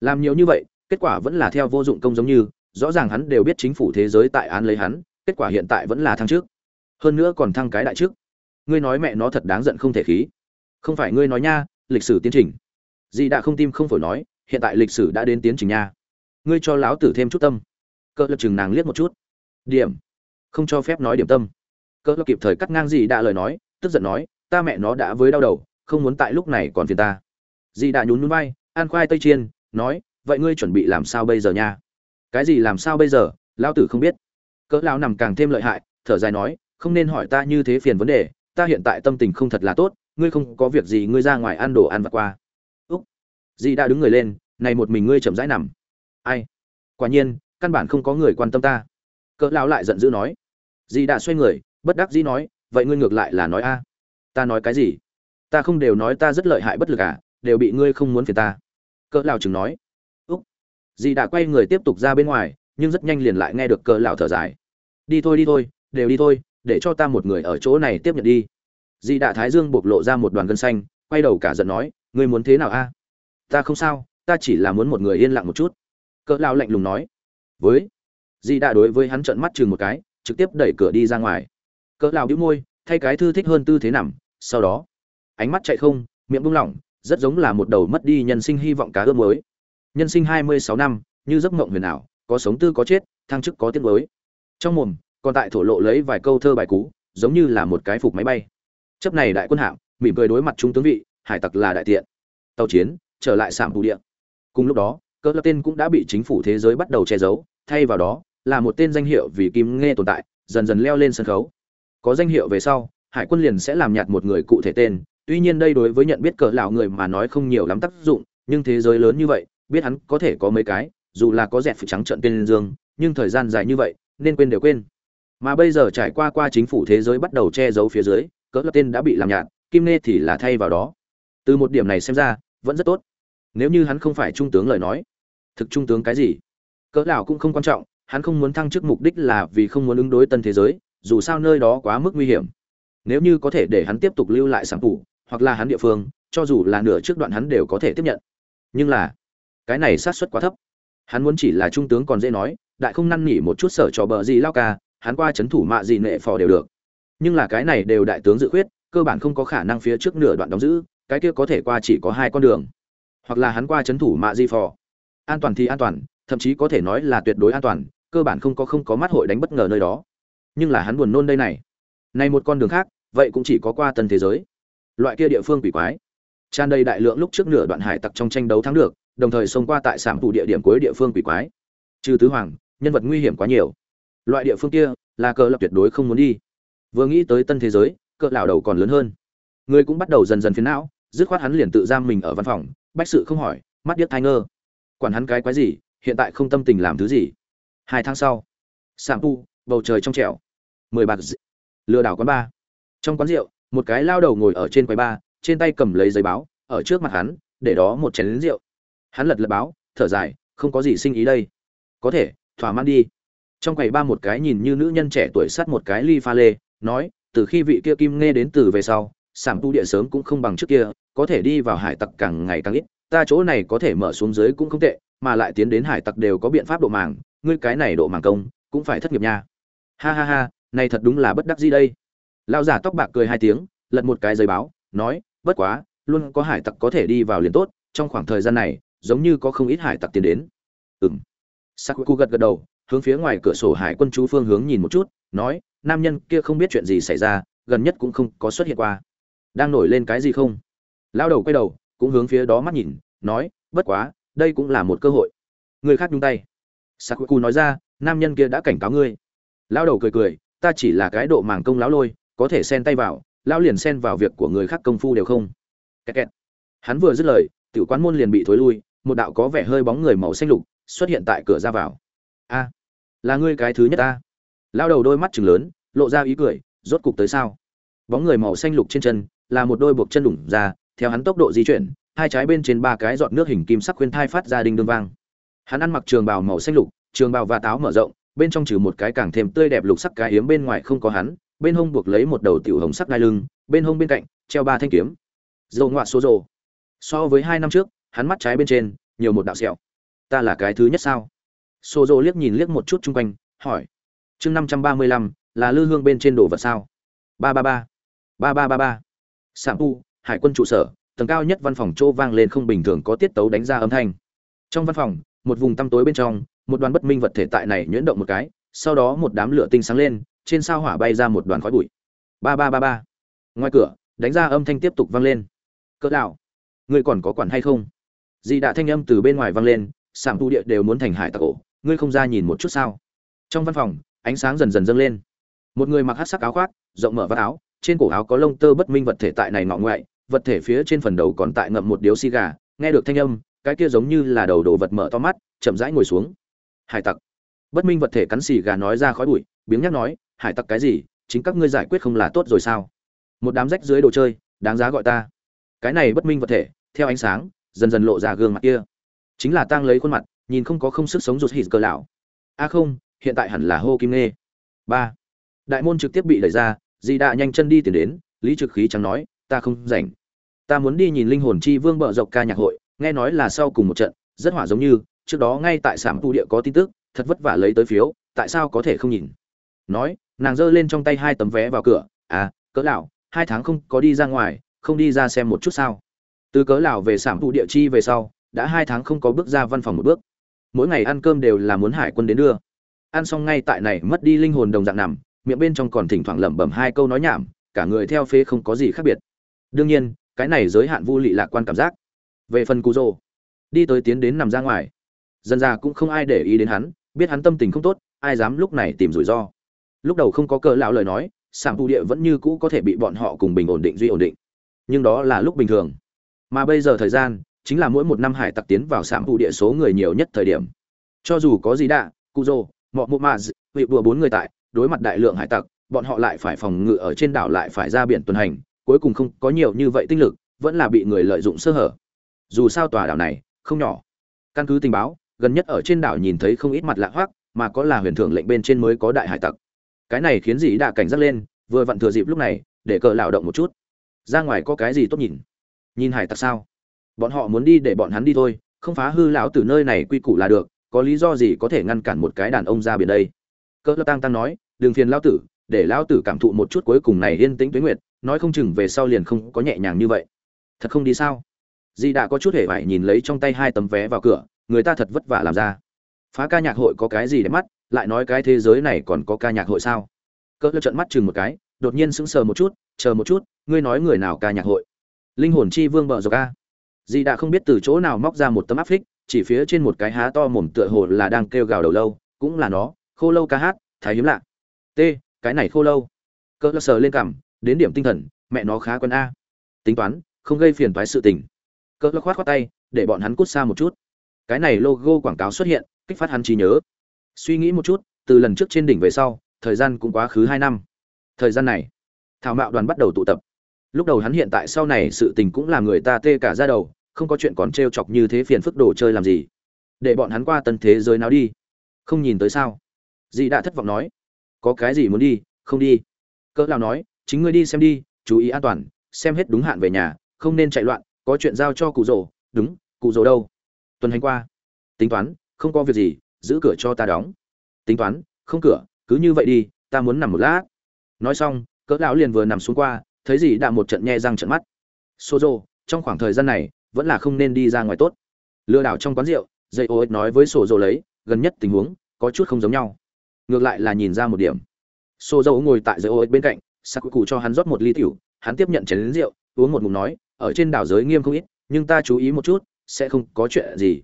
làm nhiều như vậy, kết quả vẫn là theo vô dụng công giống như, rõ ràng hắn đều biết chính phủ thế giới tại án lấy hắn, kết quả hiện tại vẫn là thăng trước hơn nữa còn thăng cái đại trước ngươi nói mẹ nó thật đáng giận không thể khí. Không phải ngươi nói nha, lịch sử tiến trình. Dì đã không tim không phổi nói, hiện tại lịch sử đã đến tiến trình nha. Ngươi cho lão tử thêm chút tâm. Cỡ lập chừng nàng liếc một chút. Điểm. Không cho phép nói điểm tâm. Cỡ lập kịp thời cắt ngang dì đã lời nói, tức giận nói, ta mẹ nó đã với đau đầu, không muốn tại lúc này còn phiền ta. Dì đã nhún nhún vai ăn khoai tây chiên nói, vậy ngươi chuẩn bị làm sao bây giờ nha? Cái gì làm sao bây giờ? Lão tử không biết. Cỡ lão nằm càng thêm lợi hại, thở dài nói, không nên hỏi ta như thế phiền vấn đề, ta hiện tại tâm tình không thật là tốt, ngươi không có việc gì, ngươi ra ngoài ăn đồ ăn vặt qua. Úc. Dì đã đứng người lên, này một mình ngươi chậm rãi nằm. Ai? Quả nhiên, căn bản không có người quan tâm ta. Cỡ lão lại giận dữ nói. Dì đã xoay người, bất đắc dĩ nói, vậy ngươi ngược lại là nói a. Ta nói cái gì? Ta không đều nói ta rất lợi hại bất lực à đều bị ngươi không muốn phiền ta cỡ lão chừng nói. Úc. Dì đã quay người tiếp tục ra bên ngoài, nhưng rất nhanh liền lại nghe được cỡ lão thở dài. Đi thôi đi thôi, đều đi thôi, để cho ta một người ở chỗ này tiếp nhận đi. Dì đã thái dương bộc lộ ra một đoàn gân xanh, quay đầu cả giận nói, ngươi muốn thế nào a? Ta không sao, ta chỉ là muốn một người yên lặng một chút. Cỡ lão lạnh lùng nói. Với. Dì đã đối với hắn trợn mắt chừng một cái, trực tiếp đẩy cửa đi ra ngoài. Cỡ lão đĩu môi, thay cái thư thích hơn tư thế nằm, sau đó, ánh mắt chạy không, miệng buông lỏng rất giống là một đầu mất đi nhân sinh hy vọng cá ướp mới nhân sinh hai mươi sáu năm, như giấc mộng huyền ảo, có sống tư có chết, thăng chức có tiếc mới trong mồm, còn tại thổ lộ lấy vài câu thơ bài cú giống như là một cái phục máy bay. Chấp này đại quân hạm, mỉm cười đối mặt trung tướng vị, hải tặc là đại tiện. Tàu chiến, trở lại sạm thủ địa. Cùng lúc đó cỡ lập tên cũng đã bị chính phủ thế giới bắt đầu che giấu, thay vào đó, là một tên danh hiệu vì kim nghe tồn tại, dần dần leo lên sân khấu. Có danh hiệu về sau, hải quân liền sẽ làm nhạt một người cụ thể tên tuy nhiên đây đối với nhận biết cỡ lão người mà nói không nhiều lắm tác dụng, nhưng thế giới lớn như vậy, biết hắn có thể có mấy cái, dù là có dẹp phụ trắng trận tên dương, nhưng thời gian dài như vậy, nên quên đều quên. Mà bây giờ trải qua qua chính phủ thế giới bắt đầu che giấu phía dưới cỡ lão tên đã bị làm nhạt, kim nê thì là thay vào đó. Từ một điểm này xem ra, vẫn rất tốt. Nếu như hắn không phải trung tướng lời nói, thực trung tướng cái gì? Cỡ lão cũng không quan trọng, hắn không muốn thăng chức mục đích là vì không muốn ứng đối tân thế giới, dù sao nơi đó quá mức nguy hiểm. Nếu như có thể để hắn tiếp tục lưu lại sản phụ hoặc là hắn địa phương, cho dù là nửa trước đoạn hắn đều có thể tiếp nhận. Nhưng là, cái này sát suất quá thấp. Hắn muốn chỉ là trung tướng còn dễ nói, đại không năn nỉ một chút sở cho bờ gì lao ca, hắn qua chấn thủ mạ gì nệ phò đều được. Nhưng là cái này đều đại tướng dự khuyết, cơ bản không có khả năng phía trước nửa đoạn đóng giữ, cái kia có thể qua chỉ có hai con đường. Hoặc là hắn qua chấn thủ mạ di phò. An toàn thì an toàn, thậm chí có thể nói là tuyệt đối an toàn, cơ bản không có không có mắt hội đánh bất ngờ nơi đó. Nhưng là hắn buồn nôn đây này. Này một con đường khác, vậy cũng chỉ có qua tân thế giới loại kia địa phương quỷ quái. Tràn đầy đại lượng lúc trước nửa đoạn hải tặc trong tranh đấu thắng được, đồng thời xông qua tại sản thủ địa điểm cuối địa phương quỷ quái. Trừ tứ hoàng, nhân vật nguy hiểm quá nhiều. Loại địa phương kia là cờ lập tuyệt đối không muốn đi. Vừa nghĩ tới tân thế giới cỡ lão đầu còn lớn hơn. Người cũng bắt đầu dần dần phiền não, dứt khoát hắn liền tự giam mình ở văn phòng, bách sự không hỏi, mắt điếc thai ngơ. Quản hắn cái quái gì, hiện tại không tâm tình làm thứ gì. Hai tháng sau sạm tu bầu trời trong trẻo. Mười bạc d... lừa đảo quán ba trong quán rượu một cái lao đầu ngồi ở trên quầy ba, trên tay cầm lấy giấy báo, ở trước mặt hắn, để đó một chén lính rượu. Hắn lật lật báo, thở dài, không có gì sinh ý đây. Có thể, thỏa mãn đi. Trong quầy ba một cái nhìn như nữ nhân trẻ tuổi sắt một cái ly pha lê, nói, từ khi vị kia kim nghe đến từ về sau sản tu địa sớm cũng không bằng trước kia, có thể đi vào hải tặc càng ngày càng ít, ta chỗ này có thể mở xuống dưới cũng không tệ, mà lại tiến đến hải tặc đều có biện pháp độ màng, ngươi cái này độ màng công, cũng phải thất nghiệp nha. Ha ha ha, này thật đúng là bất đắc gì đây lão giả tóc bạc cười hai tiếng, lật một cái giấy báo, nói, bất quá, luôn có hải tặc có thể đi vào liền tốt, trong khoảng thời gian này, giống như có không ít hải tặc tiến đến. Ừm. Sakuku gật gật đầu, hướng phía ngoài cửa sổ hải quân chú phương hướng nhìn một chút, nói, nam nhân kia không biết chuyện gì xảy ra, gần nhất cũng không có xuất hiện qua. Đang nổi lên cái gì không? Lao đầu quay đầu, cũng hướng phía đó mắt nhìn, nói, bất quá, đây cũng là một cơ hội. Người khác nhung tay. Sakuku nói ra, nam nhân kia đã cảnh cáo ngươi. Lao đầu cười cười, ta chỉ là cái độ màng công lão lôi có thể xen tay vào lao liền xen vào việc của người khác công phu đều không. Kẹt kẹt. hắn vừa dứt lời, tiểu quán môn liền bị thối lui, một đạo có vẻ hơi bóng người màu xanh lục xuất hiện tại cửa ra vào. A, là ngươi cái thứ nhất ta. Lao đầu đôi mắt chừng lớn, lộ ra ý cười, rốt cục tới sao? Bóng người màu xanh lục trên chân, là một đôi buộc chân đủng ra, theo hắn tốc độ di chuyển, hai trái bên trên ba cái giọt nước hình kim sắc khuyên thai phát ra đinh đương vang. Hắn ăn mặc trường bào màu xanh lục, trường bào và táo mở rộng, bên trong trừ một cái càng thêm tươi đẹp lục sắc cái hiếm bên ngoài không có hắn bên hông buộc lấy một đầu tiểu hồng sắc đai lưng, bên hông bên cạnh, treo ba thanh kiếm. Dầu ngoạ số rồ so với hai năm trước, hắn mắt trái bên trên, nhiều một đạo sẹo. Ta là cái thứ nhất sao? Xô dô liếc nhìn liếc một chút chung quanh, hỏi. Chương năm trăm ba mươi lăm, là lư hương bên trên đồ vật sao? Ba ba ba. Ba ba ba ba. Sạm u, hải quân trụ sở, tầng cao nhất văn phòng trô vang lên không bình thường có tiết tấu đánh ra âm thanh. Trong văn phòng, một vùng tăm tối bên trong, một đoàn bất minh vật thể tại này nhuyễn động một cái, sau đó một đám lửa tinh sáng lên trên sao hỏa bay ra một đoàn khói bụi. Ba ba ba ba. Ngoài cửa, đánh ra âm thanh tiếp tục vang lên. Cỡ đạo ngươi còn có quản hay không? Dị đạ thanh âm từ bên ngoài vang lên sảng tu địa đều muốn thành hải tặc ổ. Ngươi không ra nhìn một chút sao? Trong văn phòng, ánh sáng dần dần dâng lên. Một người mặc hát sắc áo khoác, rộng mở vắt áo, trên cổ áo có lông tơ bất minh vật thể tại này ngọ ngoại, vật thể phía trên phần đầu còn tại ngậm một điếu xì gà, nghe được thanh âm, cái kia giống như là đầu đồ vật mở to mắt, chậm rãi ngồi xuống. Hải tặc. Bất minh vật thể cắn xì gà nói ra khói bụi, biếng nhắc nói hải tặc cái gì, chính các ngươi giải quyết không là tốt rồi sao? Một đám rách dưới đồ chơi, đáng giá gọi ta. Cái này bất minh vật thể, theo ánh sáng, dần dần lộ ra gương mặt kia. Chính là tang lấy khuôn mặt, nhìn không có không sức sống rụt hít cơ lão. A không, hiện tại hẳn là hô kim nê ba. Đại môn trực tiếp bị đẩy ra, di đạ nhanh chân đi tìm đến, lý trực khí chẳng nói, ta không rảnh. Ta muốn đi nhìn linh hồn chi vương bợ dọc ca nhạc hội, nghe nói là sau cùng một trận, rất hỏa giống như, trước đó ngay tại sảm tu địa có tin tức, thật vất vả lấy tới phiếu, tại sao có thể không nhìn? Nói nàng giơ lên trong tay hai tấm vé vào cửa. À cỡ lão, hai tháng không có đi ra ngoài, không đi ra xem một chút sao? Từ cớ lão về sản thụ địa chi về sau, đã hai tháng không có bước ra văn phòng một bước. Mỗi ngày ăn cơm đều là muốn hải quân đến đưa. Ăn xong ngay tại này mất đi linh hồn đồng dạng nằm, miệng bên trong còn thỉnh thoảng lẩm bẩm hai câu nói nhảm, cả người theo phế không có gì khác biệt. Đương nhiên, cái này giới hạn vô lị lạc quan cảm giác. Về phần cù rồ đi tới tiến đến nằm ra ngoài. Dần ra cũng không ai để ý đến hắn, biết hắn tâm tình không tốt, ai dám lúc này tìm rủi ro lúc đầu không có cờ lão lời nói sảng tu địa vẫn như cũ có thể bị bọn họ cùng bình ổn định duy ổn định. Nhưng đó là lúc bình thường. Mà bây giờ thời gian, chính là mỗi một năm hải tặc tiến vào sảng tu địa số người nhiều nhất thời điểm. Cho dù có gì đạ cụ rồ mọ mụ mà vị vừa bốn người tại, đối mặt đại lượng hải tặc, bọn họ lại phải phòng ngự ở trên đảo lại phải ra biển tuần hành, cuối cùng không có nhiều như vậy tinh lực, vẫn là bị người lợi dụng sơ hở. Dù sao tòa đảo này, không nhỏ. Căn cứ tình báo, gần nhất ở trên đảo nhìn thấy không ít mặt lạ hoắc, mà có là huyền thưởng lệnh bên trên mới có đại hải tặc cái này khiến dĩ đạ cảnh giác lên, vừa vặn thừa dịp lúc này, để cờ lạo động một chút. Ra ngoài có cái gì tốt nhìn? Nhìn hải tặc sao? Bọn họ muốn đi để bọn hắn đi thôi, không phá hư lão từ nơi này quy củ là được, có lý do gì có thể ngăn cản một cái đàn ông ra biển đây? Cỡ tăng tăng nói, đừng phiền lão tử, để lão tử cảm thụ một chút cuối cùng này yên tĩnh tuế nguyệt, nói không chừng về sau liền không có nhẹ nhàng như vậy. Thật không đi sao? Di đã có chút hề vải nhìn lấy trong tay hai tấm vé vào cửa, người ta thật vất vả làm ra. Phá ca nhạc hội có cái gì để mắt lại nói cái thế giới này còn có ca nhạc hội sao? Cỡ trận mắt chừng một cái, đột nhiên sững sờ một chút, chờ một chút, ngươi nói người nào ca nhạc hội? Linh hồn chi vương bợ dọc ca dì đã không biết từ chỗ nào móc ra một tấm áp phích, chỉ phía trên một cái há to mồm tựa hồ là đang kêu gào đầu lâu, cũng là nó, khô lâu ca hát, thái hiếm lạ. T, cái này khô lâu. Cỡ sờ lên cằm, đến điểm tinh thần, mẹ nó khá quân a. Tính toán, không gây phiền toái sự tình. Cỡ khoát khoát tay, để bọn hắn cút xa một chút. Cái này logo quảng cáo xuất hiện, kích phát hắn trí nhớ suy nghĩ một chút, từ lần trước trên đỉnh về sau, thời gian cũng quá khứ hai năm. Thời gian này, thảo mạo đoàn bắt đầu tụ tập. Lúc đầu hắn hiện tại sau này sự tình cũng làm người ta tê cả ra đầu, không có chuyện còn t chọc như thế phiền phức đồ chơi làm gì. Để bọn hắn qua tân thế giới nào đi. Không nhìn tới sao. Dì đã thất vọng nói. Có cái gì muốn đi, không đi. Cỡ lao nói, chính ngươi đi xem đi, chú ý an toàn, xem hết đúng hạn về nhà, không nên chạy loạn, có chuyện giao cho cụ rổ. đúng, cụ rổ đâu? Tuần hành qua. Tính toán, không có việc gì giữ cửa cho ta đóng. Tính toán, không cửa, cứ như vậy đi, ta muốn nằm một lát. Nói xong, cỡ lão liền vừa nằm xuống qua, thấy gì đã một trận nhe răng trận mắt. Xô dô trong khoảng thời gian này, vẫn là không nên đi ra ngoài tốt. Lừa đảo trong quán rượu, dây ô ích nói với sổ dô lấy, gần nhất tình huống, có chút không giống nhau. Ngược lại là nhìn ra một điểm. Xô dô ngồi tại dây ô ích bên cạnh sắc cụ cho hắn rót một ly tiểu, hắn tiếp nhận chén lính rượu, uống một ngụm nói, ở trên đảo giới nghiêm không ít, nhưng ta chú ý một chút, sẽ không có chuyện gì.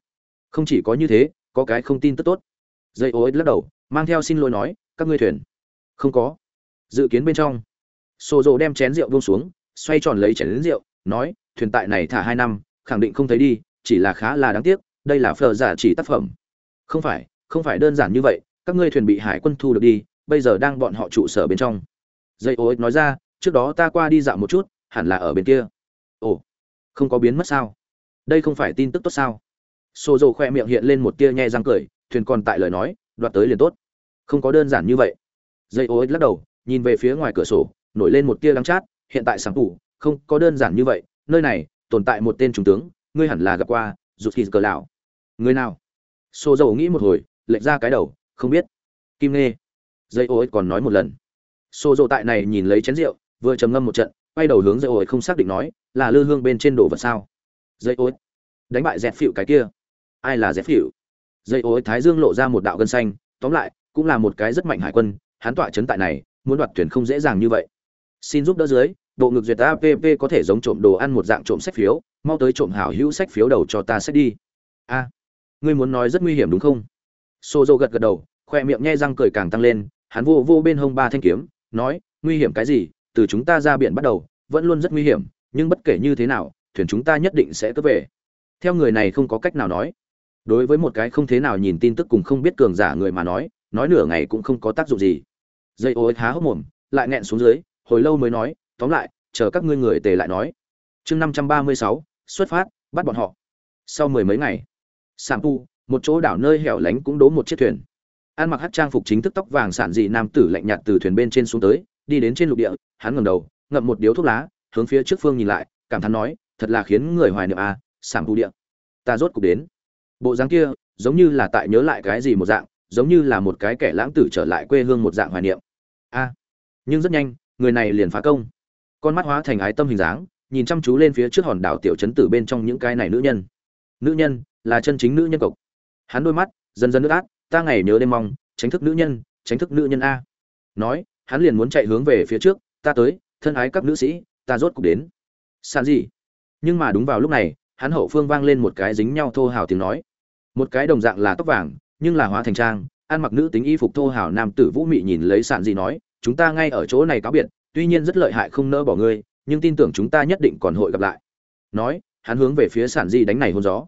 Không chỉ có như thế có cái không tin tức tốt. Dây ô ích lắc đầu, mang theo xin lỗi nói, các ngươi thuyền. Không có. Dự kiến bên trong xô rộ đem chén rượu buông xuống, xoay tròn lấy chén lính rượu, nói, thuyền tại này thả hai năm, khẳng định không thấy đi, chỉ là khá là đáng tiếc, đây là phờ giả chỉ tác phẩm. Không phải không phải đơn giản như vậy, các ngươi thuyền bị hải quân thu được đi, bây giờ đang bọn họ trụ sở bên trong. Dây ô ích nói ra, trước đó ta qua đi dạo một chút, hẳn là ở bên kia. Ồ, không có biến mất sao? Đây không phải tin tức tốt sao? Xô dầu khoe miệng hiện lên một tia nhe răng cười, thuyền còn tại lời nói, đoạt tới liền tốt. Không có đơn giản như vậy. Dây ô ích lắc đầu, nhìn về phía ngoài cửa sổ, nổi lên một tia đắng chát, hiện tại sáng tủ, không có đơn giản như vậy, nơi này, tồn tại một tên trung tướng, ngươi hẳn là gặp qua, rụt hít cờ lão. Người nào? Xô dầu nghĩ một hồi, lệch ra cái đầu, không biết. Kim nghe dây ô còn nói một lần. Xô dầu tại này nhìn lấy chén rượu, vừa trầm ngâm một trận, quay đầu hướng dây ô không xác định nói, là lư hương bên trên đồ vật sao? Dây ô đánh bại dẹt phịu cái kia ai là dễ phịu dây ô thái dương lộ ra một đạo gân xanh, tóm lại, cũng là một cái rất mạnh hải quân, hắn tọa chấn tại này, muốn đoạt thuyền không dễ dàng như vậy. Xin giúp đỡ dưới, bộ ngực duyệt app có thể giống trộm đồ ăn một dạng trộm sách phiếu, mau tới trộm hảo hữu sách phiếu đầu cho ta sách đi. A, ngươi muốn nói rất nguy hiểm đúng không? Xô dô gật gật đầu, khoe miệng nhe răng cười càng tăng lên, hắn vô vô bên hông ba thanh kiếm, nói, nguy hiểm cái gì? Từ chúng ta ra biển bắt đầu, vẫn luôn rất nguy hiểm, nhưng bất kể như thế nào, thuyền chúng ta nhất định sẽ cướp về. Theo người này không có cách nào nói đối với một cái không thế nào nhìn tin tức cùng không biết cường giả người mà nói nói nửa ngày cũng không có tác dụng gì. Dây ô há hốc mồm, lại nghẹn xuống dưới, hồi lâu mới nói, tóm lại, chờ các ngươi người tề lại nói. Chương năm trăm ba mươi sáu, xuất phát, bắt bọn họ. Sau mười mấy ngày sảng tu một chỗ đảo nơi hẻo lánh cũng đố một chiếc thuyền. Ăn mặc hát trang phục chính thức tóc vàng sản dị nam tử lạnh nhạt từ thuyền bên trên xuống tới, đi đến trên lục địa, hắn ngẩng đầu, ngậm một điếu thuốc lá, hướng phía trước phương nhìn lại, cảm thán nói, thật là khiến người hoài niệm à sảng tu địa, ta rốt cục đến bộ dáng kia, giống như là tại nhớ lại cái gì một dạng, giống như là một cái kẻ lãng tử trở lại quê hương một dạng hoài niệm. A, nhưng rất nhanh, người này liền phá công. Con mắt hóa thành ái tâm hình dáng, nhìn chăm chú lên phía trước hòn đảo tiểu trấn tử bên trong những cái này nữ nhân. Nữ nhân, là chân chính nữ nhân cộc. Hắn đôi mắt, dần dần nước át, ta ngày nhớ đêm mong, tránh thức nữ nhân, tránh thức nữ nhân a. Nói, hắn liền muốn chạy hướng về phía trước, ta tới, thân ái các nữ sĩ, ta rốt cục đến. Sàn gì? Nhưng mà đúng vào lúc này hắn hậu phương vang lên một cái dính nhau thô hào tiếng nói. Một cái đồng dạng là tóc vàng, nhưng là hóa thành trang, ăn mặc nữ tính y phục thô hào nam tử vũ mị nhìn lấy sạn dị nói, chúng ta ngay ở chỗ này cáo biệt, tuy nhiên rất lợi hại không nỡ bỏ ngươi, nhưng tin tưởng chúng ta nhất định còn hội gặp lại. Nói, hắn hướng về phía sản di đánh này hôn gió.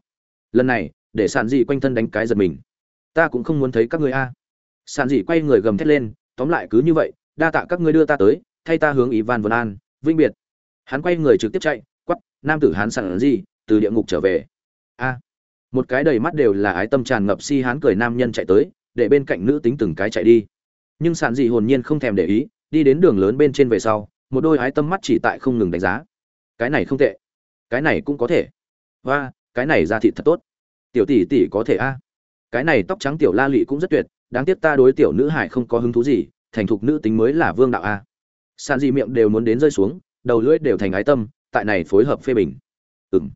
Lần này, để sản di quanh thân đánh cái giật mình. Ta cũng không muốn thấy các ngươi a. Sản di quay người gầm thét lên, tóm lại cứ như vậy, đa tạ các ngươi đưa ta tới, thay ta hướng ivan vân an vinh biệt. Hắn quay người trực tiếp chạy quắp nam tử hắn sản di từ địa ngục trở về. A. Một cái đầy mắt đều là ái tâm tràn ngập si hán cười nam nhân chạy tới, để bên cạnh nữ tính từng cái chạy đi. Nhưng sản dị hồn nhiên không thèm để ý, đi đến đường lớn bên trên về sau, một đôi ái tâm mắt chỉ tại không ngừng đánh giá. Cái này không tệ. Cái này cũng có thể. Và cái này ra thịt thật tốt. Tiểu tỷ tỷ có thể a. Cái này tóc trắng tiểu la lụy cũng rất tuyệt, đáng tiếc ta đối tiểu nữ hải không có hứng thú gì, thành thục nữ tính mới là vương đạo a. Sàn dị miệng đều muốn đến rơi xuống, đầu lưỡi đều thành ái tâm, tại này phối hợp phê bình. Ừng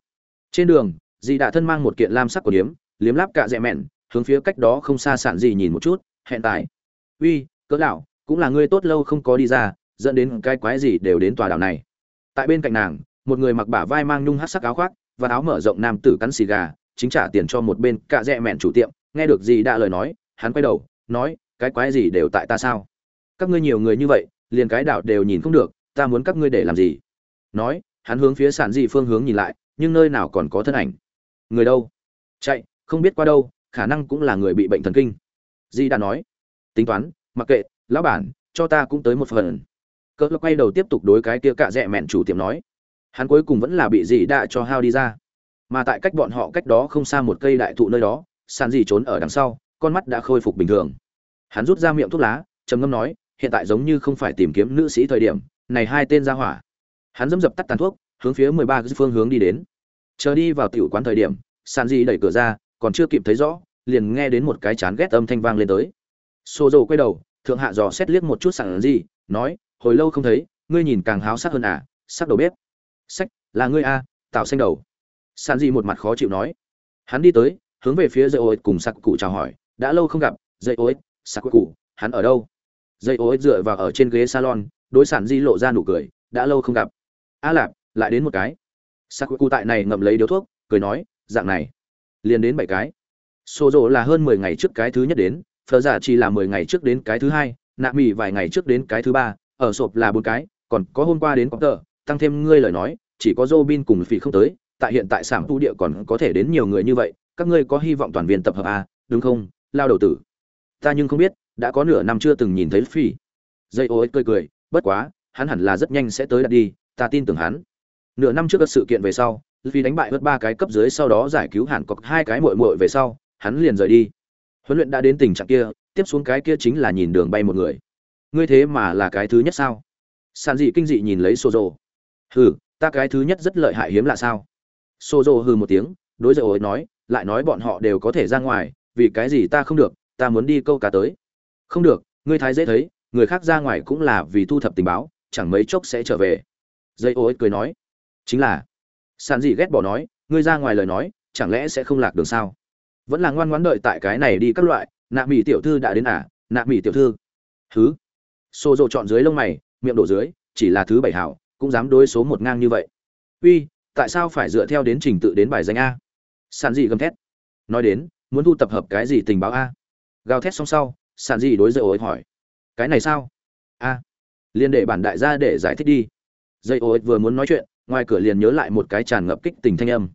trên đường, dì đã thân mang một kiện lam sắc của điếm liếm láp cạ dẹ mẹn, hướng phía cách đó không xa sản gì nhìn một chút, hẹn tài uy, cỡ lão, cũng là ngươi tốt lâu không có đi ra, dẫn đến cái quái gì đều đến tòa đảo này. Tại bên cạnh nàng, một người mặc bả vai mang nhung hát sắc áo khoác và áo mở rộng nam tử cắn xì gà, chính trả tiền cho một bên cạ dẹ mẹn chủ tiệm. Nghe được gì đã lời nói, hắn quay đầu, nói, cái quái gì đều tại ta sao? Các ngươi nhiều người như vậy, liền cái đảo đều nhìn không được, ta muốn các ngươi để làm gì? Nói, hắn hướng phía sản dị phương hướng nhìn lại nhưng nơi nào còn có thân ảnh? Người đâu? Chạy, không biết qua đâu, khả năng cũng là người bị bệnh thần kinh. Di đã nói, tính toán, mặc kệ, lão bản, cho ta cũng tới một phần. Cỡ quay đầu tiếp tục đối cái kia cạ rẽ mẹn chủ tiệm nói, hắn cuối cùng vẫn là bị dì đạ cho hao đi ra. Mà tại cách bọn họ cách đó không xa một cây đại thụ nơi đó, sàn dì trốn ở đằng sau, con mắt đã khôi phục bình thường. Hắn rút ra miệng thuốc lá, trầm ngâm nói, hiện tại giống như không phải tìm kiếm nữ sĩ thời điểm, này hai tên ra hỏa. Hắn dâm dập tắt tàn thuốc hướng phía mười ba phương hướng đi đến. Chờ đi vào tiểu quán thời điểm sàn dì đẩy cửa ra, còn chưa kịp thấy rõ, liền nghe đến một cái chán ghét âm thanh vang lên tới. Xô dầu quay đầu, thượng hạ dò xét liếc một chút sàn dì nói, hồi lâu không thấy, ngươi nhìn càng háo sắc hơn à sắc đầu bếp. Sách, là ngươi à, a tạo xanh đầu. Sàn dì một mặt khó chịu nói. Hắn đi tới, hướng về phía dây ô cùng sạc cụ chào hỏi, đã lâu không gặp dây ô sạc cụ, hắn ở đâu? Dây ô dựa vào ở trên ghế salon, đối sản di lộ ra nụ cười, đã lâu không gặp. A lạp lại đến một cái sakuku tại này ngậm lấy điếu thuốc cười nói dạng này liền đến bảy cái xô rộ là hơn mười ngày trước cái thứ nhất đến phờ giả chỉ là mười ngày trước đến cái thứ hai nạ mì vài ngày trước đến cái thứ ba ở sộp là bốn cái còn có hôm qua đến có tờ tăng thêm ngươi lời nói chỉ có Robin cùng Phỉ không tới, tại hiện tại sảng tu địa còn có thể đến nhiều người như vậy, các ngươi có hy vọng toàn viên tập hợp à, đúng không? Lao đầu tử. Ta nhưng không biết, đã có nửa năm chưa từng nhìn thấy Phỉ. Dây ô cười cười, bất quá, hắn hẳn là rất nhanh sẽ tới đặt đi, ta tin tưởng hắn. Nửa năm trước các sự kiện về sau, vì đánh bại vượt ba cái cấp dưới sau đó giải cứu hẳn cọc hai cái muội muội về sau, hắn liền rời đi. Huấn luyện đã đến tình trạng kia, tiếp xuống cái kia chính là nhìn đường bay một người. Ngươi thế mà là cái thứ nhất sao? Sàn dị kinh dị nhìn lấy Sozo. Hừ, ta cái thứ nhất rất lợi hại hiếm lạ sao xô rồ hừ một tiếng đối dậy ối nói lại nói bọn họ đều có thể ra ngoài vì cái gì ta không được ta muốn đi câu cá tới không được ngươi thái dễ thấy người khác ra ngoài cũng là vì thu thập tình báo chẳng mấy chốc sẽ trở về dây ô ích cười nói chính là, sàn dị ghét bỏ nói, ngươi ra ngoài lời nói, chẳng lẽ sẽ không lạc đường sao? Vẫn là ngoan ngoãn đợi tại cái này đi các loại, nạ mỹ tiểu thư đã đến à nạ mỹ tiểu thư. Thứ xô rộ chọn dưới lông mày, miệng đổ dưới, chỉ là thứ bảy hảo, cũng dám đối số một ngang như vậy. Uy, tại sao phải dựa theo đến trình tự đến bài danh a? Sàn dị gầm thét. Nói đến, muốn thu tập hợp cái gì tình báo a? Gào thét xong sau, sàn dị đối dây ối hỏi. Cái này sao? A liên đệ bản đại gia để giải thích đi. Dây ối vừa muốn nói chuyện ngoài cửa liền nhớ lại một cái tràn ngập kích tình thanh âm.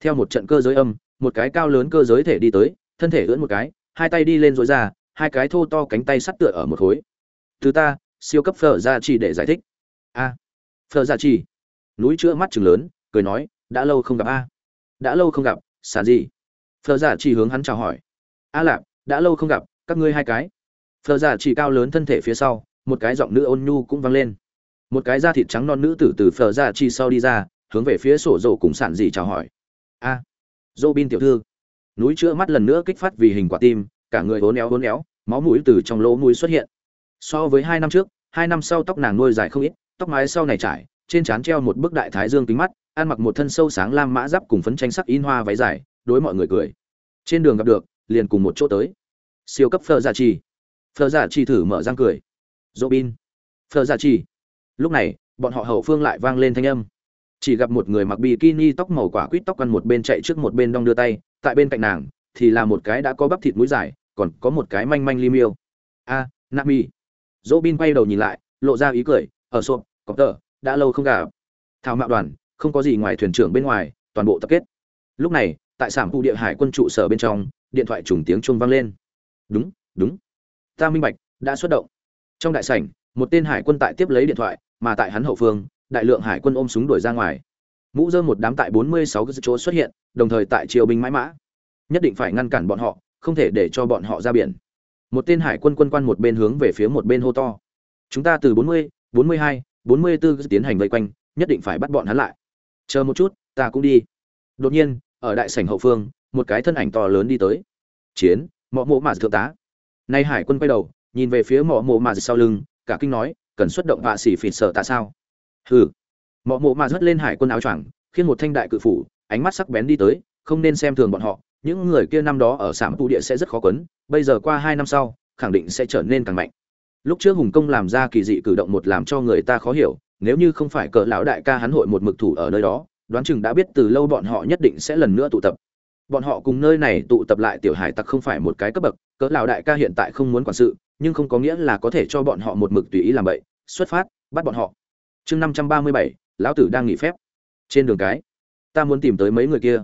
Theo một trận cơ giới âm một cái cao lớn cơ giới thể đi tới thân thể ưỡn một cái hai tay đi lên dối ra hai cái thô to cánh tay sắt tựa ở một khối. Thứ ta siêu cấp phở ra chỉ để giải thích. A. À, phở ra chỉ núi chữa mắt chừng lớn cười nói đã lâu không gặp a. Đã lâu không gặp sản gì? Phở ra chỉ hướng hắn chào hỏi. A lạp đã lâu không gặp các ngươi hai cái. Phở ra chỉ cao lớn thân thể phía sau một cái giọng nữ ôn nhu cũng vang lên một cái da thịt trắng non nữ tử từ phở ra chi sau đi ra hướng về phía sổ rộ cùng sản dị chào hỏi. A à, dô bin tiểu thư. Núi chữa mắt lần nữa kích phát vì hình quả tim cả người hố néo hố néo máu mũi từ trong lỗ mũi xuất hiện. So với hai năm trước hai năm sau tóc nàng nuôi dài không ít tóc mái sau này trải trên trán treo một bức đại thái dương kính mắt ăn mặc một thân sâu sáng lam mã giáp cùng phấn tranh sắc in hoa váy dài đối mọi người cười. Trên đường gặp được liền cùng một chỗ tới. Siêu cấp phờ giả chi. Phờ giả chi thử mở răng cười. Dô bin. Phờ giả chi lúc này, bọn họ hậu phương lại vang lên thanh âm. Chỉ gặp một người mặc bikini tóc màu quả quýt tóc quăn một bên chạy trước một bên đong đưa tay, tại bên cạnh nàng, thì là một cái đã có bắp thịt mũi dài, còn có một cái manh manh li miêu. A, nami. Dỗ bin quay đầu nhìn lại, lộ ra ý cười, ở sộp có tờ, đã lâu không gặp. Thảo mạo đoàn, không có gì ngoài thuyền trưởng bên ngoài, toàn bộ tập kết. Lúc này, tại sản cụ địa hải quân trụ sở bên trong, điện thoại trùng tiếng chuông vang lên. Đúng đúng. Ta minh bạch, đã xuất động. Trong đại sảnh, một tên hải quân tại tiếp lấy điện thoại mà tại hắn hậu phương đại lượng hải quân ôm súng đuổi ra ngoài. Mũ dơ một đám tại 46 cái chỗ xuất hiện đồng thời tại triều binh mãi mã. Nhất định phải ngăn cản bọn họ không thể để cho bọn họ ra biển. Một tên hải quân quân quan một bên hướng về phía một bên hô to. Chúng ta từ 40, 42, 44 tiến hành vây quanh nhất định phải bắt bọn hắn lại. Chờ một chút ta cũng đi. Đột nhiên ở đại sảnh hậu phương một cái thân ảnh to lớn đi tới. Chiến mọ mộ mà thượng tá. Nay hải quân quay đầu nhìn về phía mọ mộ mà sau lưng cả kinh nói cần xuất động vạ xỉ phịt sợ tại sao? Hừ. Mọ mộ mà rớt lên hải quân áo choàng, khiến một thanh đại cự phủ, ánh mắt sắc bén đi tới, không nên xem thường bọn họ, những người kia năm đó ở sảm tu địa sẽ rất khó quấn, bây giờ qua hai năm sau, khẳng định sẽ trở nên càng mạnh. Lúc trước hùng công làm ra kỳ dị cử động một làm cho người ta khó hiểu, nếu như không phải cỡ lão đại ca hắn hội một mực thủ ở nơi đó, đoán chừng đã biết từ lâu bọn họ nhất định sẽ lần nữa tụ tập bọn họ cùng nơi này tụ tập lại tiểu hải tặc không phải một cái cấp bậc, cỡ lão đại ca hiện tại không muốn quản sự, nhưng không có nghĩa là có thể cho bọn họ một mực tùy ý làm vậy xuất phát, bắt bọn họ. Chương năm trăm ba mươi bảy, lão tử đang nghỉ phép. Trên đường cái, ta muốn tìm tới mấy người kia.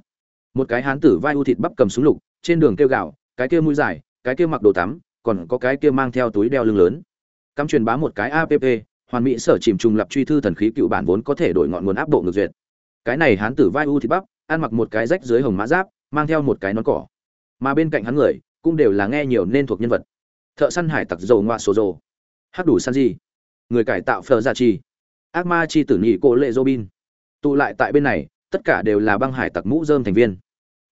Một cái hán tử vai u thịt bắp cầm súng lục, trên đường kêu gạo cái kia mũi dài, cái kia mặc đồ tắm, còn có cái kia mang theo túi đeo lưng lớn. Cắm truyền bá một cái app hoàn mỹ sở chìm trùng lập truy thư thần khí cựu bản vốn có thể đổi ngọn nguồn áp độ ngược duyệt. Cái này hán tử vai u thịt bắp, ăn mặc một cái rách dưới hồng mã giáp mang theo một cái nón cỏ. Mà bên cạnh hắn người cũng đều là nghe nhiều nên thuộc nhân vật. Thợ săn hải tặc dầu ngoạ sổ dồ hát đủ săn gì? Người cải tạo phờ gia trì, ác ma chi tử nhị cô lệ robin tụ lại tại bên này tất cả đều là băng hải tặc mũ dơm thành viên.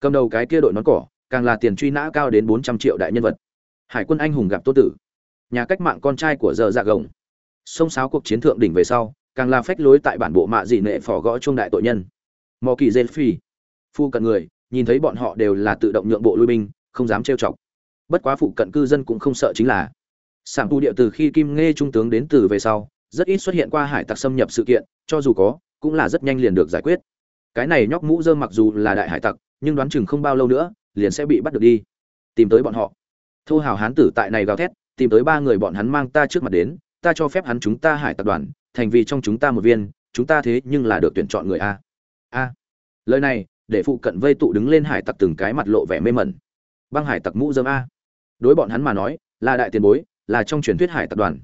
Cầm đầu cái kia đội nón cỏ càng là tiền truy nã cao đến bốn trăm triệu đại nhân vật. Hải quân anh hùng gặp tô tử. Nhà cách mạng con trai của giờ dạ gồng. Sông sáo cuộc chiến thượng đỉnh về sau càng là phách lối tại bản bộ mạ dị nệ phỏ gõ chuông đại tội nhân. Mò kỳ dê phi. Phu cận người nhìn thấy bọn họ đều là tự động nhượng bộ lui binh, không dám trêu chọc. Bất quá phụ cận cư dân cũng không sợ chính là. Sảng tu địa từ khi kim nghe trung tướng đến từ về sau, rất ít xuất hiện qua hải tặc xâm nhập sự kiện, cho dù có, cũng là rất nhanh liền được giải quyết. Cái này nhóc mũ dơ mặc dù là đại hải tặc, nhưng đoán chừng không bao lâu nữa, liền sẽ bị bắt được đi. Tìm tới bọn họ. Thô hào hán tử tại này gào thét, tìm tới ba người bọn hắn mang ta trước mặt đến, ta cho phép hắn chúng ta hải tặc đoàn, thành vì trong chúng ta một viên, chúng ta thế nhưng là được tuyển chọn người a. A. Lời này để phụ cận vây tụ đứng lên hải tặc từng cái mặt lộ vẻ mê mẩn. Băng hải tặc mũ dơm a. Đối bọn hắn mà nói, là đại tiền bối, là trong truyền thuyết hải tặc đoàn.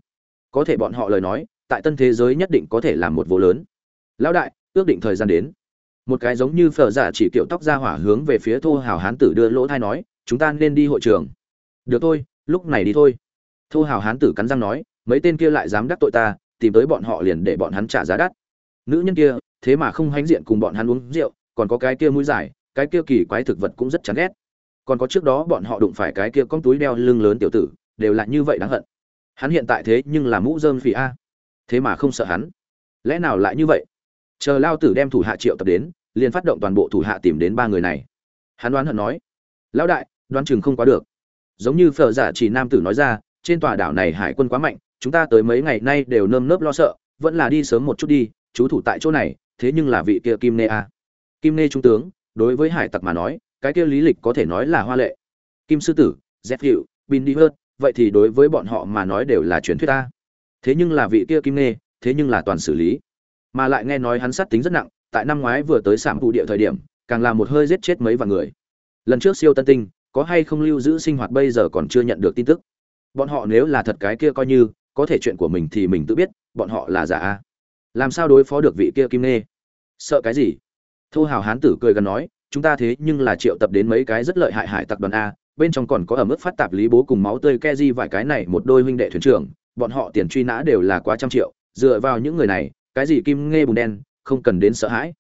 Có thể bọn họ lời nói, tại tân thế giới nhất định có thể làm một vô lớn. Lão đại, ước định thời gian đến. Một cái giống như phở giả chỉ kiểu tóc ra hỏa hướng về phía thô hào hán tử đưa lỗ thai nói, chúng ta nên đi hội trường. Được thôi, lúc này đi thôi. Thô hào hán tử cắn răng nói, mấy tên kia lại dám đắc tội ta, tìm tới bọn họ liền để bọn hắn trả giá đắt. Nữ nhân kia, thế mà không hãnh diện cùng bọn hắn uống rượu còn có cái kia mũi dài, cái kia kỳ quái thực vật cũng rất chán ghét. Còn có trước đó bọn họ đụng phải cái kia con túi đeo lưng lớn tiểu tử, đều là như vậy đáng hận. Hắn hiện tại thế nhưng là mũ dơm phì a. Thế mà không sợ hắn. Lẽ nào lại như vậy? Chờ lao tử đem thủ hạ triệu tập đến, liền phát động toàn bộ thủ hạ tìm đến ba người này. Hắn đoán hận nói, lão đại, đoán chừng không quá được. Giống như phở giả chỉ nam tử nói ra, trên tòa đảo này hải quân quá mạnh, chúng ta tới mấy ngày nay đều nơm nớp lo sợ, vẫn là đi sớm một chút đi, chú thủ tại chỗ này, thế nhưng là vị kia kim nê a kim nê trung tướng, đối với hải tặc mà nói, cái kia lý lịch có thể nói là hoa lệ. Kim sư tử z hiệu bin đi hơn vậy thì đối với bọn họ mà nói đều là truyền thuyết ta. Thế nhưng là vị kia kim nê, thế nhưng là toàn xử lý. Mà lại nghe nói hắn sát tính rất nặng, tại năm ngoái vừa tới sảm vụ địa thời điểm, càng là một hơi giết chết mấy vạn người. Lần trước siêu tân tinh, có hay không lưu giữ sinh hoạt bây giờ còn chưa nhận được tin tức. Bọn họ nếu là thật cái kia coi như, có thể chuyện của mình thì mình tự biết, bọn họ là giả. A làm sao đối phó được vị kia kim nê? Sợ cái gì? Thô hào hán tử cười gần nói, chúng ta thế nhưng là triệu tập đến mấy cái rất lợi hại hải tặc đoàn a, bên trong còn có ở mức phát tạp lý bố cùng máu tươi ke di vài cái này một đôi huynh đệ thuyền trưởng, bọn họ tiền truy nã đều là quá trăm triệu, dựa vào những người này, cái gì kim nghe bùn đen, không cần đến sợ hãi.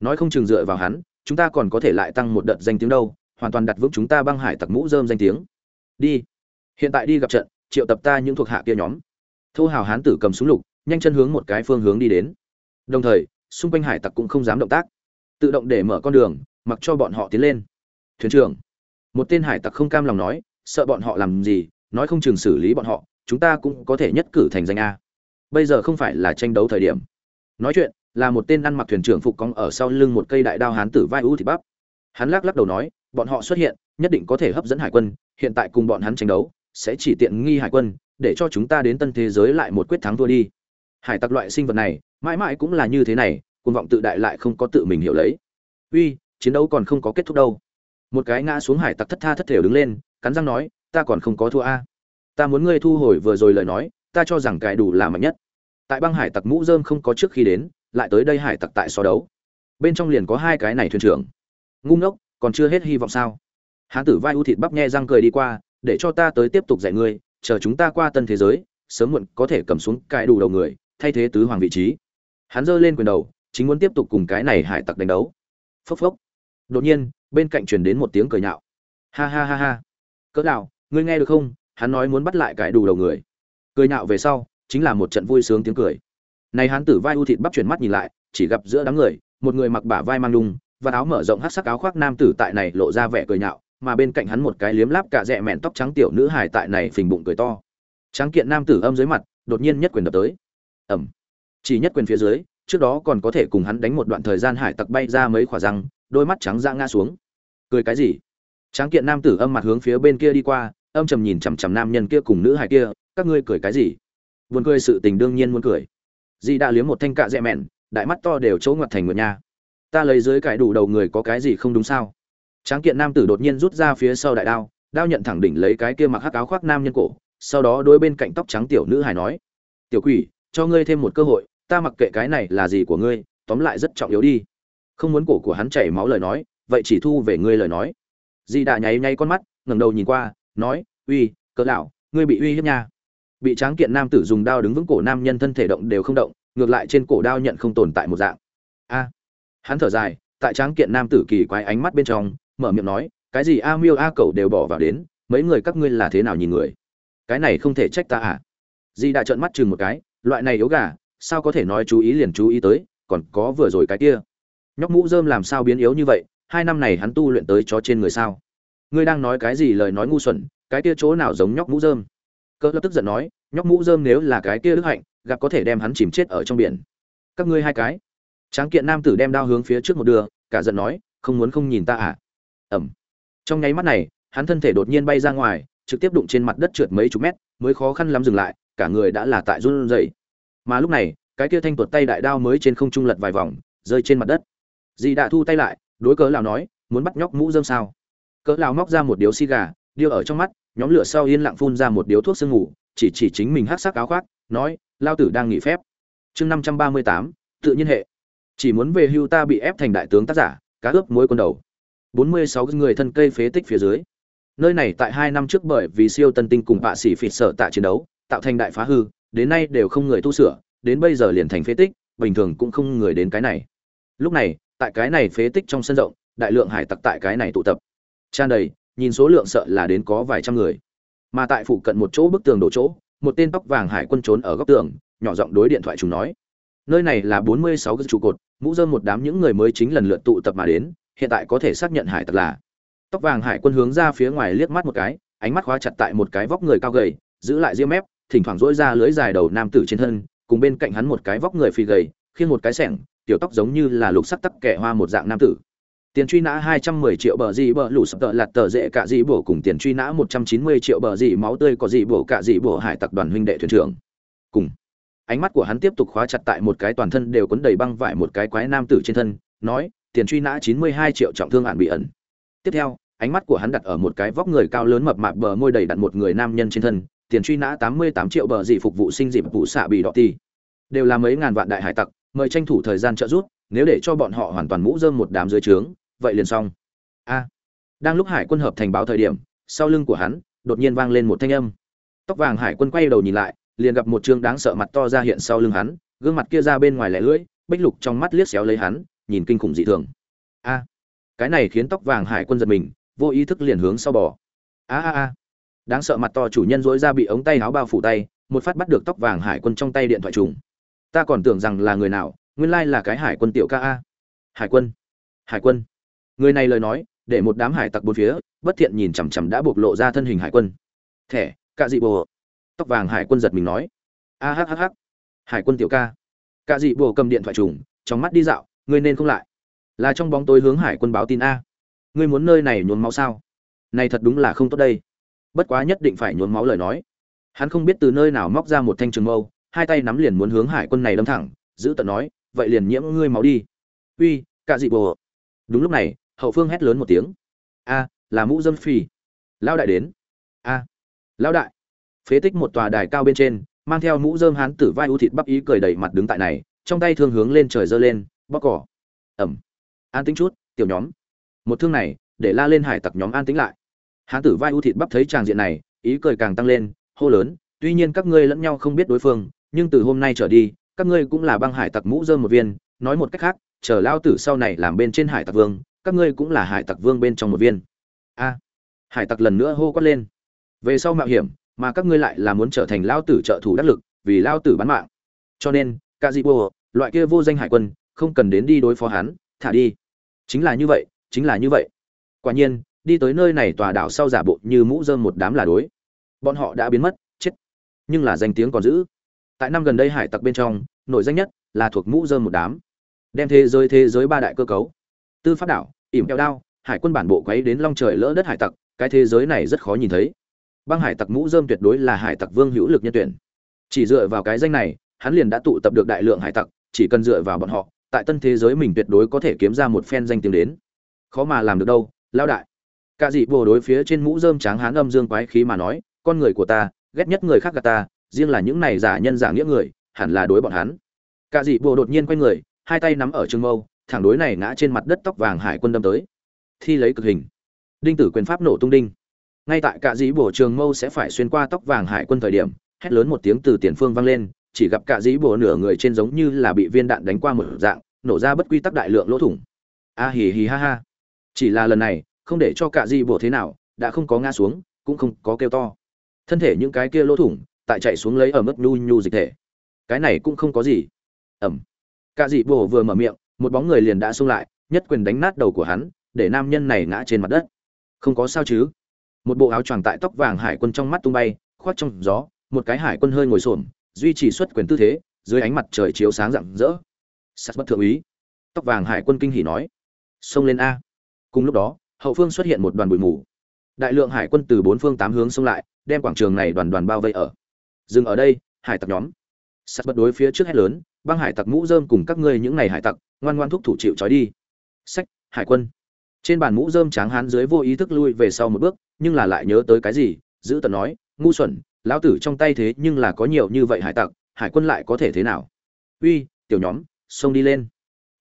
Nói không chừng dựa vào hắn, chúng ta còn có thể lại tăng một đợt danh tiếng đâu, hoàn toàn đặt vững chúng ta băng hải tặc mũ dơm danh tiếng. Đi. Hiện tại đi gặp trận, triệu tập ta những thuộc hạ kia nhóm. Thô hào hán tử cầm súng lục, nhanh chân hướng một cái phương hướng đi đến. Đồng thời, xung quanh hải tặc cũng không dám động tác tự động để mở con đường, mặc cho bọn họ tiến lên. Thuyền trưởng, một tên hải tặc không cam lòng nói, sợ bọn họ làm gì, nói không chừng xử lý bọn họ, chúng ta cũng có thể nhất cử thành danh a. Bây giờ không phải là tranh đấu thời điểm. Nói chuyện, là một tên ăn mặc thuyền trưởng phục cóng ở sau lưng một cây đại đao hán tử vai ưu thịt bắp. Hắn lắc lắc đầu nói, bọn họ xuất hiện, nhất định có thể hấp dẫn hải quân, hiện tại cùng bọn hắn tranh đấu, sẽ chỉ tiện nghi hải quân, để cho chúng ta đến tân thế giới lại một quyết thắng thua đi. Hải tặc loại sinh vật này, mãi mãi cũng là như thế này cuồng vọng tự đại lại không có tự mình hiểu lấy. Uy, chiến đấu còn không có kết thúc đâu. Một cái ngã xuống hải tặc thất tha thất thểu đứng lên, cắn răng nói, ta còn không có thua a. Ta muốn ngươi thu hồi vừa rồi lời nói, ta cho rằng cải đủ là mạnh nhất. Tại băng hải tặc mũ dơm không có trước khi đến, lại tới đây hải tặc tại so đấu. Bên trong liền có hai cái này thuyền trưởng. Ngu ngốc, còn chưa hết hy vọng sao? Hán tử vai u thịt bắp nhe răng cười đi qua, để cho ta tới tiếp tục dạy ngươi, chờ chúng ta qua tân thế giới, sớm muộn có thể cầm xuống cải đủ đầu người, thay thế tứ hoàng vị trí. Hắn giơ lên quyền đầu chính muốn tiếp tục cùng cái này hải tặc đánh đấu. Phốc phốc. Đột nhiên, bên cạnh truyền đến một tiếng cười nhạo. Ha ha ha ha. Cỡ nào, ngươi nghe được không? Hắn nói muốn bắt lại cái đủ đầu người. Cười nhạo về sau, chính là một trận vui sướng tiếng cười. Này hắn tử vai u thịt bắp chuyển mắt nhìn lại, chỉ gặp giữa đám người, một người mặc bả vai mang lung và áo mở rộng hát sắc áo khoác nam tử tại này lộ ra vẻ cười nhạo, mà bên cạnh hắn một cái liếm láp cả rẽ mẹn tóc trắng tiểu nữ hài tại này phình bụng cười to. Tráng kiện nam tử âm dưới mặt, đột nhiên nhất quyền đập tới. Ẩm chỉ nhất quyền phía dưới trước đó còn có thể cùng hắn đánh một đoạn thời gian hải tặc bay ra mấy khỏa răng, đôi mắt trắng ra ngã xuống. Cười cái gì? Tráng kiện nam tử âm mặt hướng phía bên kia đi qua, âm trầm nhìn chằm chằm nam nhân kia cùng nữ hải kia, các ngươi cười cái gì? Buồn cười sự tình đương nhiên muốn cười. Di đã liếm một thanh cạ dẹ mẹn, đại mắt to đều chỗ ngoặt thành nguyệt nha. Ta lấy dưới cải đủ đầu người có cái gì không đúng sao? Tráng kiện nam tử đột nhiên rút ra phía sau đại đao đao nhận thẳng đỉnh lấy cái kia mặc hắc áo khoác nam nhân cổ, sau đó đôi bên cạnh tóc trắng tiểu nữ hải nói, tiểu quỷ, cho ngươi thêm một cơ hội ta mặc kệ cái này là gì của ngươi, tóm lại rất trọng yếu đi. Không muốn cổ của hắn chảy máu lời nói, vậy chỉ thu về ngươi lời nói. Di đã nháy nháy con mắt, ngẩng đầu nhìn qua, nói, uy, cỡ lão, ngươi bị uy hiếp nha. Bị tráng kiện nam tử dùng đao đứng vững cổ nam nhân thân thể động đều không động, ngược lại trên cổ đao nhận không tồn tại một dạng. A. Hắn thở dài, tại tráng kiện nam tử kỳ quái ánh mắt bên trong, mở miệng nói, cái gì a miêu a cẩu đều bỏ vào đến, mấy người các ngươi là thế nào nhìn người? Cái này không thể trách ta à? Di đã trợn mắt chừng một cái, loại này yếu gà sao có thể nói chú ý liền chú ý tới, còn có vừa rồi cái kia. Nhóc mũ dơm làm sao biến yếu như vậy, hai năm này hắn tu luyện tới chó trên người sao? Ngươi đang nói cái gì lời nói ngu xuẩn, cái kia chỗ nào giống nhóc mũ dơm? cỡ lập tức giận nói, nhóc mũ dơm nếu là cái kia đức hạnh, gặp có thể đem hắn chìm chết ở trong biển. Các ngươi hai cái. Tráng kiện nam tử đem đao hướng phía trước một đường, cả giận nói, không muốn không nhìn ta à? Ẩm. Trong nháy mắt này, hắn thân thể đột nhiên bay ra ngoài, trực tiếp đụng trên mặt đất trượt mấy chục mét, mới khó khăn lắm dừng lại, cả người đã là tại run rẩy mà lúc này, cái kia thanh tuột tay đại đao mới trên không trung lật vài vòng, rơi trên mặt đất. Dì đã thu tay lại, đối cớ lão nói, muốn bắt nhóc mũ dơm sao? Cớ lão móc ra một điếu xi gà điêu ở trong mắt, nhóm lửa sau yên lặng phun ra một điếu thuốc sương ngủ chỉ chỉ chính mình hát sắc áo khoác, nói lao tử đang nghỉ phép. Chương năm trăm ba mươi tám, tự nhiên hệ. Chỉ muốn về hưu ta bị ép thành đại tướng tác giả, cá ướp muối con đầu. Bốn mươi sáu người thân cây phế tích phía dưới. Nơi này tại hai năm trước bởi vì siêu tân tinh cùng bạ sĩ phịt sợ tạ chiến đấu, tạo thành đại phá hư đến nay đều không người tu sửa, đến bây giờ liền thành phế tích, bình thường cũng không người đến cái này. Lúc này, tại cái này phế tích trong sân rộng, đại lượng hải tặc tại cái này tụ tập. Tràn đầy, nhìn số lượng sợ là đến có vài trăm người. Mà tại phụ cận một chỗ bức tường đổ chỗ, một tên tóc vàng hải quân trốn ở góc tường, nhỏ giọng đối điện thoại chúng nói. Nơi này là bốn mươi sáu cái trụ cột, mũ dơm một đám những người mới chính lần lượt tụ tập mà đến, hiện tại có thể xác nhận hải tặc là. Tóc vàng hải quân hướng ra phía ngoài liếc mắt một cái, ánh mắt khóa chặt tại một cái vóc người cao gầy, giữ lại ria mép thỉnh thoảng rỗi ra lưới dài đầu nam tử trên thân, cùng bên cạnh hắn một cái vóc người phì gầy khiêng một cái sẻng tiểu tóc giống như là lục sắc tắc kẻ hoa một dạng nam tử. Tiền truy nã 210 triệu bờ gì bờ lũ sập tợ lạt tờ dễ cả gì bổ cùng tiền truy nã 190 triệu bờ gì máu tươi có gì bổ cả gì bổ hải tặc đoàn huynh đệ thuyền trưởng. Cùng ánh mắt của hắn tiếp tục khóa chặt tại một cái toàn thân đều cuốn đầy băng vải một cái quái nam tử trên thân, nói, tiền truy nã 92 triệu trọng thương hạn bị ẩn. Tiếp theo, ánh mắt của hắn đặt ở một cái vóc người cao lớn mập mạp bờ môi đầy đặt một người nam nhân trên thân tiền truy nã 88 triệu bờ gì phục vụ sinh dịp vụ xạ bị đỏ tì. Đều là mấy ngàn vạn đại hải tặc, mời tranh thủ thời gian trợ giúp, nếu để cho bọn họ hoàn toàn mũ rơm một đám dưới trướng, vậy liền xong. A. Đang lúc hải quân hợp thành báo thời điểm, sau lưng của hắn, đột nhiên vang lên một thanh âm. Tóc vàng hải quân quay đầu nhìn lại, liền gặp một trương đáng sợ mặt to ra hiện sau lưng hắn, gương mặt kia ra bên ngoài lẻ lưỡi, bích lục trong mắt liếc xéo lấy hắn, nhìn kinh khủng dị thường. A. Cái này khiến tóc vàng hải quân giật mình, vô ý thức liền hướng sau bỏ a a a đáng sợ mặt to chủ nhân dối ra bị ống tay áo bao phủ tay, một phát bắt được tóc vàng hải quân trong tay điện thoại trùng. Ta còn tưởng rằng là người nào, nguyên lai là cái hải quân tiểu ca a. Hải quân hải quân. Người này lời nói, để một đám hải tặc bốn phía, bất thiện nhìn chằm chằm đã bộc lộ ra thân hình hải quân. Thẻ, cạ dị bồ. Tóc vàng hải quân giật mình nói. A h h h hải quân tiểu ca. Cạ dị bồ cầm điện thoại trùng, trong mắt đi dạo, ngươi nên không lại. Là trong bóng tối hướng hải quân báo tin a. Ngươi muốn nơi này nhuốm máu sao? Này thật đúng là không tốt đây bất quá nhất định phải nhuốm máu lời nói. Hắn không biết từ nơi nào móc ra một thanh trường mâu hai tay nắm liền muốn hướng hải quân này đâm thẳng giữ tận nói vậy liền nhiễm ngươi máu đi. Uy cạ dị bồ. Đúng lúc này hậu phương hét lớn một tiếng. A là mũ dâm phi lao đại đến. A à, lao đại. Phế tích một tòa đài cao bên trên mang theo mũ dơm hán tử vai ưu thịt bắp ý cười đầy mặt đứng tại này trong tay thương hướng lên trời giơ lên bóc cỏ. Ẩm. An tính chút tiểu nhóm. Một thương này để la lên hải tặc nhóm an tính lại hán tử vai u thịt bắp thấy tràng diện này, ý cười càng tăng lên, hô lớn, tuy nhiên các ngươi lẫn nhau không biết đối phương, nhưng từ hôm nay trở đi, các ngươi cũng là băng hải tặc mũ dơm một viên, nói một cách khác, chờ lao tử sau này làm bên trên hải tặc vương, các ngươi cũng là hải tặc vương bên trong một viên. A, hải tặc lần nữa hô quát lên. Về sau mạo hiểm, mà các ngươi lại là muốn trở thành lao tử trợ thủ đắc lực, vì lao tử bán mạng. Cho nên ca dị bô loại kia vô danh hải quân, không cần đến đi đối phó hắn, thả đi. Chính là như vậy, chính là như vậy. Quả nhiên đi tới nơi này tòa đảo sau giả bộ như mũ rơm một đám là đối. Bọn họ đã biến mất, chết. Nhưng là danh tiếng còn giữ. Tại năm gần đây hải tặc bên trong, nổi danh nhất là thuộc mũ rơm một đám. Đem thế giới thế giới ba đại cơ cấu. Tư pháp đảo, ỉm keo đao, hải quân bản bộ quấy đến long trời lỡ đất hải tặc, cái thế giới này rất khó nhìn thấy. Băng hải tặc mũ dơm tuyệt đối là hải tặc vương hữu lực nhân tuyển. Chỉ dựa vào cái danh này, hắn liền đã tụ tập được đại lượng hải tặc, chỉ cần dựa vào bọn họ, tại tân thế giới mình tuyệt đối có thể kiếm ra một phen danh tiếng đến. Khó mà làm được đâu lao đại cả dị bồ đối phía trên mũ rơm trắng hán âm dương quái khí mà nói, con người của ta, ghét nhất người khác gạt ta, riêng là những này giả nhân giả nghĩa người, hẳn là đối bọn hắn. Cả dị bồ đột nhiên quay người, hai tay nắm ở trường mâu, thẳng đối này ngã trên mặt đất tóc vàng hải quân đâm tới. Thi lấy cực hình. Đinh tử quyền pháp nổ tung đinh. Ngay tại cả dị bồ trường mâu sẽ phải xuyên qua tóc vàng hải quân thời điểm, hét lớn một tiếng từ tiền phương vang lên, chỉ gặp cả dĩ bồ nửa người trên giống như là bị viên đạn đánh qua một dạng, nổ ra bất quy tắc đại lượng lỗ thủng. A hì hì ha ha. Chỉ là lần này không để cho cả gì bổ thế nào, đã không có ngã xuống, cũng không có kêu to. Thân thể những cái kia lỗ thủng, tại chạy xuống lấy ở mức nhu nhu dịch thể. Cái này cũng không có gì. Ẩm. Cả gì bổ vừa mở miệng, một bóng người liền đã xông lại, nhất quyền đánh nát đầu của hắn, để nam nhân này ngã trên mặt đất. Không có sao chứ? Một bộ áo choàng tại tóc vàng hải quân trong mắt tung bay, khoác trong gió, một cái hải quân hơi ngồi xổm, duy trì xuất quyền tư thế, dưới ánh mặt trời chiếu sáng rạng rỡ. Sắt bất thượng úy. Tóc vàng hải quân kinh hỉ nói. Xông lên a. Cùng lúc đó hậu phương xuất hiện một đoàn bụi mù. Đại lượng hải quân từ bốn phương tám hướng xông lại, đem quảng trường này đoàn đoàn bao vây ở. Dừng ở đây, hải tặc nhóm. Sắt bất đối phía trước hét lớn, băng hải tặc mũ dơm cùng các ngươi những ngày hải tặc, ngoan ngoan thúc thủ chịu trói đi. Sách, hải quân. Trên bàn mũ dơm tráng hán dưới vô ý thức lui về sau một bước, nhưng là lại nhớ tới cái gì, giữ tần nói, ngu xuẩn, lão tử trong tay thế nhưng là có nhiều như vậy hải tặc, hải quân lại có thể thế nào? Uy, tiểu nhóm, xông đi lên.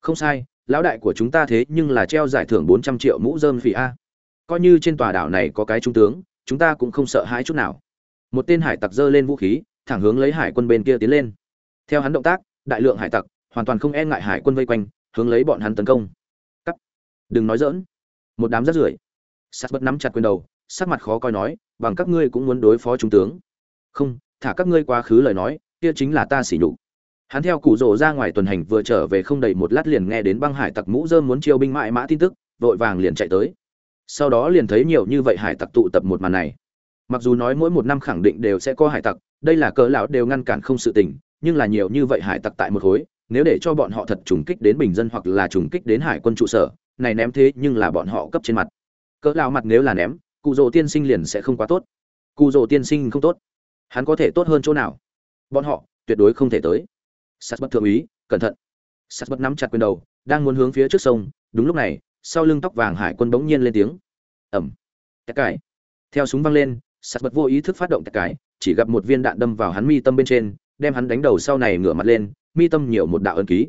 Không sai lão đại của chúng ta thế nhưng là treo giải thưởng bốn trăm triệu mũ dơm phỉ a. Coi như trên tòa đảo này có cái trung tướng, chúng ta cũng không sợ hãi chút nào. Một tên hải tặc giơ lên vũ khí, thẳng hướng lấy hải quân bên kia tiến lên. Theo hắn động tác, đại lượng hải tặc hoàn toàn không e ngại hải quân vây quanh, hướng lấy bọn hắn tấn công. Cắt. Đừng nói dỡn một đám rắt rưởi. Sắt bất nắm chặt quyền đầu, sắc mặt khó coi nói, bằng các ngươi cũng muốn đối phó trung tướng. Không, thả các ngươi quá khứ lời nói, kia chính là ta xỉ nhục hắn theo cụ rồ ra ngoài tuần hành vừa trở về không đầy một lát liền nghe đến băng hải tặc mũ dơm muốn chiêu binh mãi mã tin tức, vội vàng liền chạy tới. Sau đó liền thấy nhiều như vậy hải tặc tụ tập một màn này. Mặc dù nói mỗi một năm khẳng định đều sẽ có hải tặc, đây là cỡ lão đều ngăn cản không sự tình, nhưng là nhiều như vậy hải tặc tại một khối, nếu để cho bọn họ thật trùng kích đến bình dân hoặc là trùng kích đến hải quân trụ sở, này ném thế nhưng là bọn họ cấp trên mặt. Cỡ lão mặt nếu là ném, cụ rồ tiên sinh liền sẽ không quá tốt. Cụ rồ tiên sinh không tốt. Hắn có thể tốt hơn chỗ nào? Bọn họ tuyệt đối không thể tới sắt bất thượng úy, cẩn thận. Sắt bất nắm chặt quyền đầu, đang muốn hướng phía trước sông, đúng lúc này, sau lưng tóc vàng hải quân bỗng nhiên lên tiếng. Ẩm tẹt cải. Theo súng văng lên, sắt bất vô ý thức phát động tẹt cải, chỉ gặp một viên đạn đâm vào hắn mi tâm bên trên, đem hắn đánh đầu sau này ngửa mặt lên, mi tâm nhiều một đạo ân ký.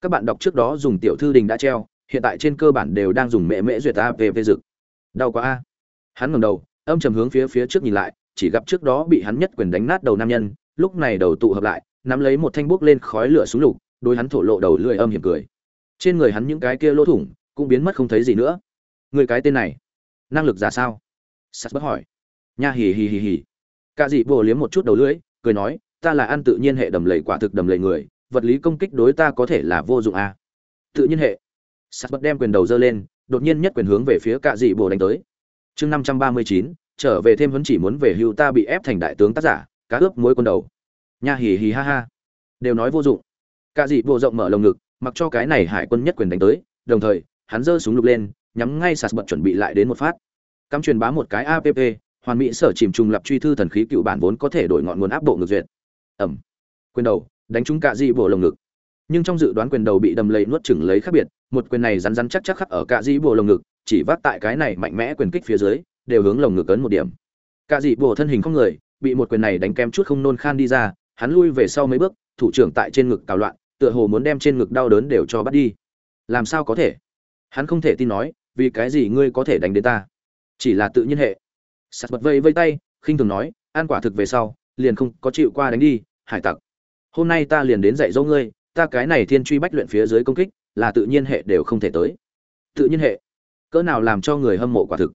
Các bạn đọc trước đó dùng tiểu thư đình đã treo, hiện tại trên cơ bản đều đang dùng mẹ mễ duyệt ta về về dực. Đau quá a. Hắn ngẩng đầu, âm trầm hướng phía phía trước nhìn lại, chỉ gặp trước đó bị hắn nhất quyền đánh nát đầu nam nhân, lúc này đầu tụ hợp lại nắm lấy một thanh bốc lên khói lửa xuống lục, đôi hắn thổ lộ đầu lưỡi âm hiểm cười. Trên người hắn những cái kia lỗ thủng cũng biến mất không thấy gì nữa. Người cái tên này, năng lực ra sao? Sắt bất hỏi. Nha hì hì hì hì. Cả dị bồ liếm một chút đầu lưỡi, cười nói, ta là ăn tự nhiên hệ đầm lầy quả thực đầm lầy người, vật lý công kích đối ta có thể là vô dụng à. tự nhiên hệ. Sắt bất đem quyền đầu dơ lên, đột nhiên nhất quyền hướng về phía cả dị bồ đánh tới. Chương năm trăm ba mươi chín, trở về thêm vẫn chỉ muốn về hưu ta bị ép thành đại tướng tác giả, cá ướp mối quân đầu nha hì hì ha ha. Đều nói vô dụng. Cả dị bộ rộng mở lồng ngực, mặc cho cái này hải quân nhất quyền đánh tới, đồng thời, hắn giơ súng lục lên, nhắm ngay sạt bật chuẩn bị lại đến một phát. Cắm truyền bá một cái app hoàn mỹ sở chìm trùng lập truy thư thần khí cựu bản vốn có thể đổi ngọn nguồn áp độ ngược duyệt. Ẩm. Quyền đầu, đánh trúng cả dị bộ lồng ngực. Nhưng trong dự đoán quyền đầu bị đầm lầy nuốt chửng lấy khác biệt, một quyền này rắn rắn chắc chắc khắc ở cả dị bộ lồng ngực, chỉ vác tại cái này mạnh mẽ quyền kích phía dưới, đều hướng lồng ngực ấn một điểm. Cả dị bộ thân hình không người, bị một quyền này đánh kém chút không nôn khan đi ra hắn lui về sau mấy bước, thủ trưởng tại trên ngực cào loạn, tựa hồ muốn đem trên ngực đau đớn đều cho bắt đi. Làm sao có thể? Hắn không thể tin nói, vì cái gì ngươi có thể đánh đến ta? Chỉ là tự nhiên hệ. Sạt bật vây vây tay, khinh thường nói, ăn quả thực về sau, liền không có chịu qua đánh đi, hải tặc. Hôm nay ta liền đến dạy dỗ ngươi, ta cái này thiên truy bách luyện phía dưới công kích, là tự nhiên hệ đều không thể tới. Tự nhiên hệ. Cỡ nào làm cho người hâm mộ quả thực.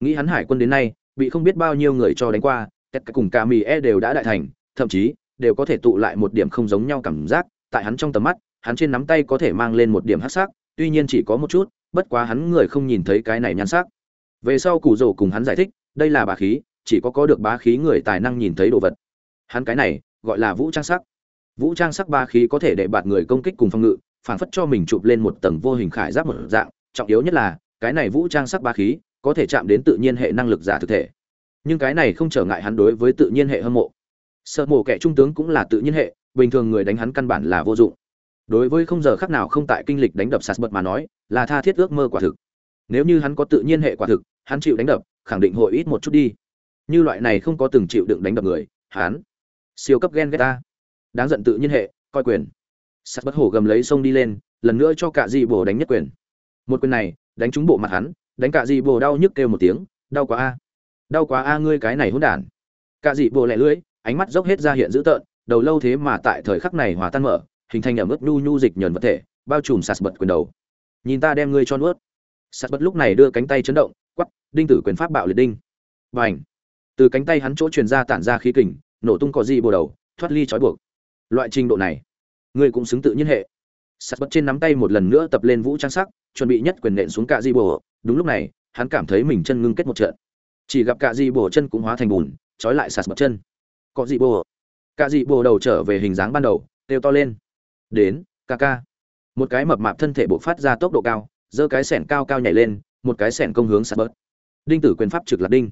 Nghĩ hắn hải quân đến nay, bị không biết bao nhiêu người cho đánh qua, tất cả cùng cả mì e đều đã đại thành, thậm chí đều có thể tụ lại một điểm không giống nhau cảm giác, tại hắn trong tầm mắt, hắn trên nắm tay có thể mang lên một điểm hắc sắc, tuy nhiên chỉ có một chút, bất quá hắn người không nhìn thấy cái này nhan sắc. Về sau cụ rồ cùng hắn giải thích, đây là bá khí, chỉ có có được bá khí người tài năng nhìn thấy đồ vật. Hắn cái này, gọi là vũ trang sắc. Vũ trang sắc ba khí có thể để bạt người công kích cùng phòng ngự, phản phất cho mình chụp lên một tầng vô hình khải giáp một dạng, trọng yếu nhất là, cái này vũ trang sắc ba khí, có thể chạm đến tự nhiên hệ năng lực giả thực thể. Nhưng cái này không trở ngại hắn đối với tự nhiên hệ hâm mộ sợ mổ kẻ trung tướng cũng là tự nhiên hệ, bình thường người đánh hắn căn bản là vô dụng. Đối với không giờ khác nào không tại kinh lịch đánh đập sạt bật mà nói, là tha thiết ước mơ quả thực. Nếu như hắn có tự nhiên hệ quả thực, hắn chịu đánh đập, khẳng định hội ít một chút đi. Như loại này không có từng chịu đựng đánh đập người, hắn siêu cấp ghen ghét ta. Đáng giận tự nhiên hệ, coi quyền. Sắt bất hổ gầm lấy sông đi lên, lần nữa cho cả dị bồ đánh nhất quyền. Một quyền này, đánh trúng bộ mặt hắn, đánh cả dị bồ đau nhức kêu một tiếng, đau quá a. Đau quá a, ngươi cái này hỗn đản. Cả dị bồ lẹ lưỡi ánh mắt dốc hết ra hiện dữ tợn, đầu lâu thế mà tại thời khắc này hòa tan mở, hình thành ẩm ướt nhu nhu dịch nhờn vật thể, bao trùm sạt bật quyền đầu. Nhìn ta đem ngươi cho nuốt. Sạt bật lúc này đưa cánh tay chấn động quắp đinh tử quyền pháp bạo liệt đinh. Và ảnh từ cánh tay hắn chỗ truyền ra tản ra khí kình, nổ tung có gì bồ đầu, thoát ly trói buộc. Loại trình độ này, ngươi cũng xứng tự nhiên hệ. Sạt bật trên nắm tay một lần nữa tập lên vũ trang sắc, chuẩn bị nhất quyền nện xuống cạ di bồ. Đúng lúc này, hắn cảm thấy mình chân ngưng kết một trận. Chỉ gặp cạ di bồ chân cũng hóa thành bùn, trói lại sạt bật chân có gì bồ cả dị bồ đầu trở về hình dáng ban đầu têu to lên. Đến, ca ca. Một cái mập mạp thân thể bộc phát ra tốc độ cao, giơ cái sẻn cao cao nhảy lên, một cái sẻn công hướng sạt bớt. Đinh tử quyền pháp trực lạc đinh.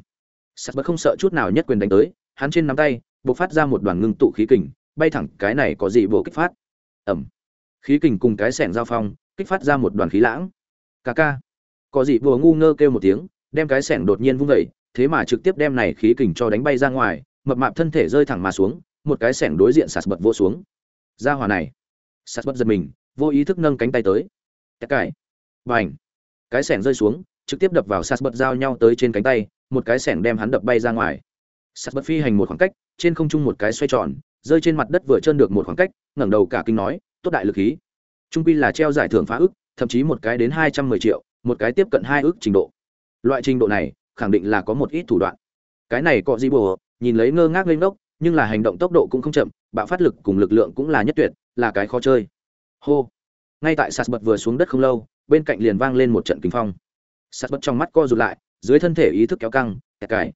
Sạt bớt không sợ chút nào nhất quyền đánh tới, hắn trên nắm tay, bộc phát ra một đoàn ngưng tụ khí kình, bay thẳng cái này có gì bồ kích phát. Ẩm. Khí kình cùng cái sẻn giao phong, kích phát ra một đoàn khí lãng. Ca ca. Có gì bồ ngu ngơ kêu một tiếng, đem cái sẻn đột nhiên vung vẩy thế mà trực tiếp đem này khí kình cho đánh bay ra ngoài mập mạp thân thể rơi thẳng mà xuống, một cái sẻng đối diện sạt bật vô xuống. Ra hòa này, sạt bật giật mình, vô ý thức nâng cánh tay tới. Tất cải và ảnh cái sẻng rơi xuống, trực tiếp đập vào sạt bật giao nhau tới trên cánh tay, một cái sẻng đem hắn đập bay ra ngoài. Sạt bật phi hành một khoảng cách, trên không trung một cái xoay tròn, rơi trên mặt đất vừa chân được một khoảng cách, ngẩng đầu cả kinh nói, tốt đại lực khí. Trung quy là treo giải thưởng phá ức, thậm chí một cái đến hai trăm mười triệu, một cái tiếp cận hai ước trình độ. Loại trình độ này, khẳng định là có một ít thủ đoạn. Cái này cọ di bồ nhìn lấy ngơ ngác lên đốc nhưng là hành động tốc độ cũng không chậm, bạo phát lực cùng lực lượng cũng là nhất tuyệt, là cái khó chơi. Hô. Ngay tại sạt bật vừa xuống đất không lâu, bên cạnh liền vang lên một trận kinh phong. Sạt bật trong mắt co rụt lại, dưới thân thể ý thức kéo căng, kẹt cải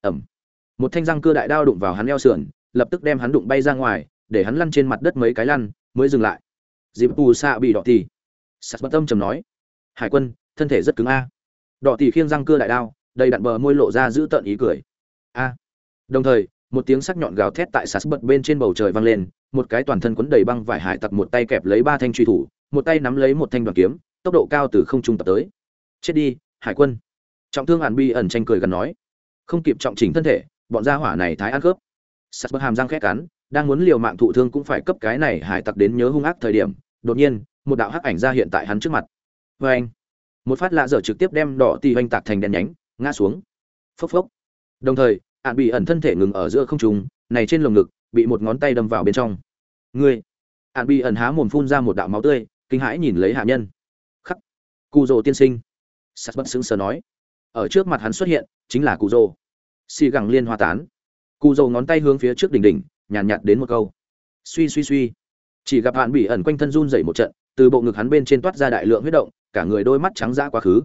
ẩm một thanh răng cưa đại đao đụng vào hắn eo sườn, lập tức đem hắn đụng bay ra ngoài, để hắn lăn trên mặt đất mấy cái lăn, mới dừng lại. Dịp tù xạ bị đỏ tỉ sạt bật tâm trầm nói. Hải quân, thân thể rất cứng a. Đỏ tỉ khiêng răng cưa đại đao, đầy đặn bờ môi lộ ra giữ tợn ý cười. A đồng thời, một tiếng sắc nhọn gào thét tại sạt bật bên trên bầu trời vang lên, một cái toàn thân quấn đầy băng vải hải tặc một tay kẹp lấy ba thanh truy thủ, một tay nắm lấy một thanh đoàn kiếm, tốc độ cao từ không trung tập tới. Chết đi, hải quân. Trọng thương hàn bi ẩn tranh cười gần nói. Không kịp trọng chỉnh thân thể, bọn gia hỏa này thái ăn cướp. Sạt bật hàm răng khét cắn, đang muốn liều mạng thụ thương cũng phải cấp cái này hải tặc đến nhớ hung ác thời điểm, đột nhiên, một đạo hắc ảnh ra hiện tại hắn trước mặt. Vê anh. Một phát lạ dở trực tiếp đem đỏ tì hoành tạc thành đen nhánh, ngã xuống. Phốc phốc. Đồng thời ạn bị ẩn thân thể ngừng ở giữa không trung này trên lồng ngực bị một ngón tay đâm vào bên trong. Ngươi! Ạn bị ẩn há mồm phun ra một đạo máu tươi kinh hãi nhìn lấy hạ nhân. Khắc! Cụ rồ tiên sinh! Sắt bất xứng sờ nói. Ở trước mặt hắn xuất hiện chính là cụ rồ xì gẳng liên hoa tán. Cụ rồ ngón tay hướng phía trước đỉnh đỉnh nhàn nhạt, nhạt đến một câu. Suy suy suy. Chỉ gặp hạn bị ẩn quanh thân run dậy một trận từ bộ ngực hắn bên trên toát ra đại lượng huyết động cả người đôi mắt trắng dã quá khứ.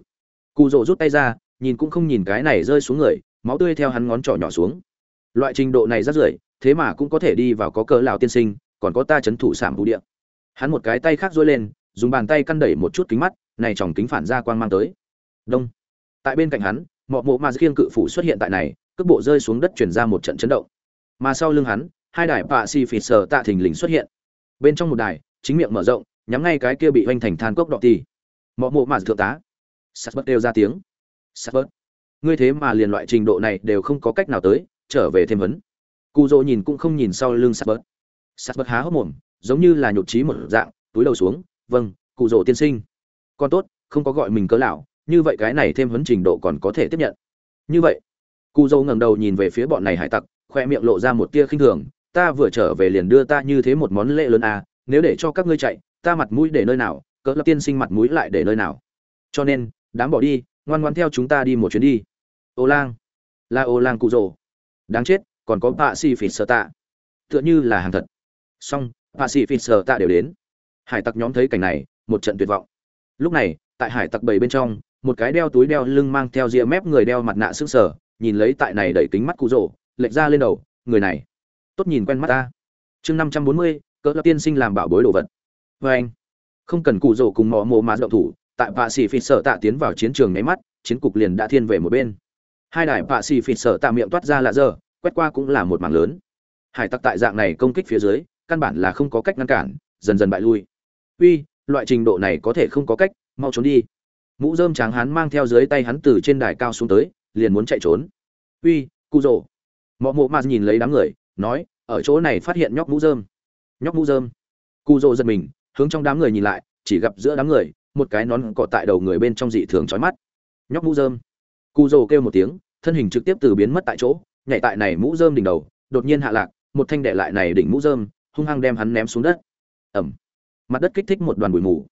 Cụ rồ rút tay ra nhìn cũng không nhìn cái này rơi xuống người máu tươi theo hắn ngón trỏ nhỏ xuống. Loại trình độ này rất rưởi, thế mà cũng có thể đi vào có cỡ lào tiên sinh, còn có ta chấn thủ sảm bù địa. Hắn một cái tay khác dối lên, dùng bàn tay căn đẩy một chút kính mắt, này tròng kính phản ra quang mang tới. Đông. Tại bên cạnh hắn, mọ mộ ma khiêng cự phủ xuất hiện tại này, cước bộ rơi xuống đất chuyển ra một trận chấn động. Mà sau lưng hắn, hai đài bạ xì phịt sờ tạ thình lình xuất hiện. Bên trong một đài, chính miệng mở rộng, nhắm ngay cái kia bị hoành thành than cốc đọ tì. Mọ mộ ma thượng tá. Sắt bớt đều ra tiếng. Sắt bớt ngươi thế mà liền loại trình độ này đều không có cách nào tới, trở về thêm vấn. Cụ dỗ nhìn cũng không nhìn sau lưng sắt bớt sắt bớt há hốc mồm, giống như là nhột trí một dạng, túi đầu xuống vâng cụ dỗ tiên sinh. Con tốt, không có gọi mình cớ lão, như vậy cái này thêm huấn trình độ còn có thể tiếp nhận. Như vậy. Cụ dỗ ngẩng đầu nhìn về phía bọn này hải tặc, khoe miệng lộ ra một tia khinh thường, ta vừa trở về liền đưa ta như thế một món lễ lớn à nếu để cho các ngươi chạy, ta mặt mũi để nơi nào cỡ lập tiên sinh mặt mũi lại để nơi nào? Cho nên, đám bỏ đi, ngoan ngoan theo chúng ta đi một chuyến đi ô lang. Là ô lang cụ rồ. Đáng chết còn có bạ si phỉ sơ tạ tựa như là hàng thật. Song bạ si phỉ sơ tạ đều đến. Hải tặc nhóm thấy cảnh này một trận tuyệt vọng. Lúc này tại hải tặc bảy bên trong một cái đeo túi đeo lưng mang theo ria mép người đeo mặt nạ xương sở nhìn lấy tại này đẩy kính mắt cụ rồ, lệch ra lên đầu người này. Tốt nhìn quen mắt ta. Chương năm trăm bốn mươi cỡ lập tiên sinh làm bảo bối đồ vật. Vê anh không cần cụ rồ cùng mò mồ mà động thủ tại bạ xì phỉ sở tạ tiến vào chiến trường nháy mắt chiến cục liền đã thiên về một bên hai đài bạ xì phỉ sở tạ miệng toát ra lạ dơ, quét qua cũng là một mảng lớn. Hải tặc tại dạng này công kích phía dưới, căn bản là không có cách ngăn cản, dần dần bại lui. Uy, loại trình độ này có thể không có cách, mau trốn đi. Mũ dơm tráng hắn mang theo dưới tay hắn từ trên đài cao xuống tới, liền muốn chạy trốn. Uy, cu rồ. Mọi mộ mạt nhìn lấy đám người, nói, ở chỗ này phát hiện nhóc mũ dơm nhóc mũ dơm cu rồ giật mình, hướng trong đám người nhìn lại, chỉ gặp giữa đám người, một cái nón cọ tại đầu người bên trong dị thường trói mắt. Nhóc mũ dơm cụ rồ kêu một tiếng, thân hình trực tiếp từ biến mất tại chỗ, nhảy tại này mũ dơm đỉnh đầu, đột nhiên hạ lạc, một thanh đệ lại này đỉnh mũ dơm hung hăng đem hắn ném xuống đất. Ẩm mặt đất kích thích một đoàn bụi mù.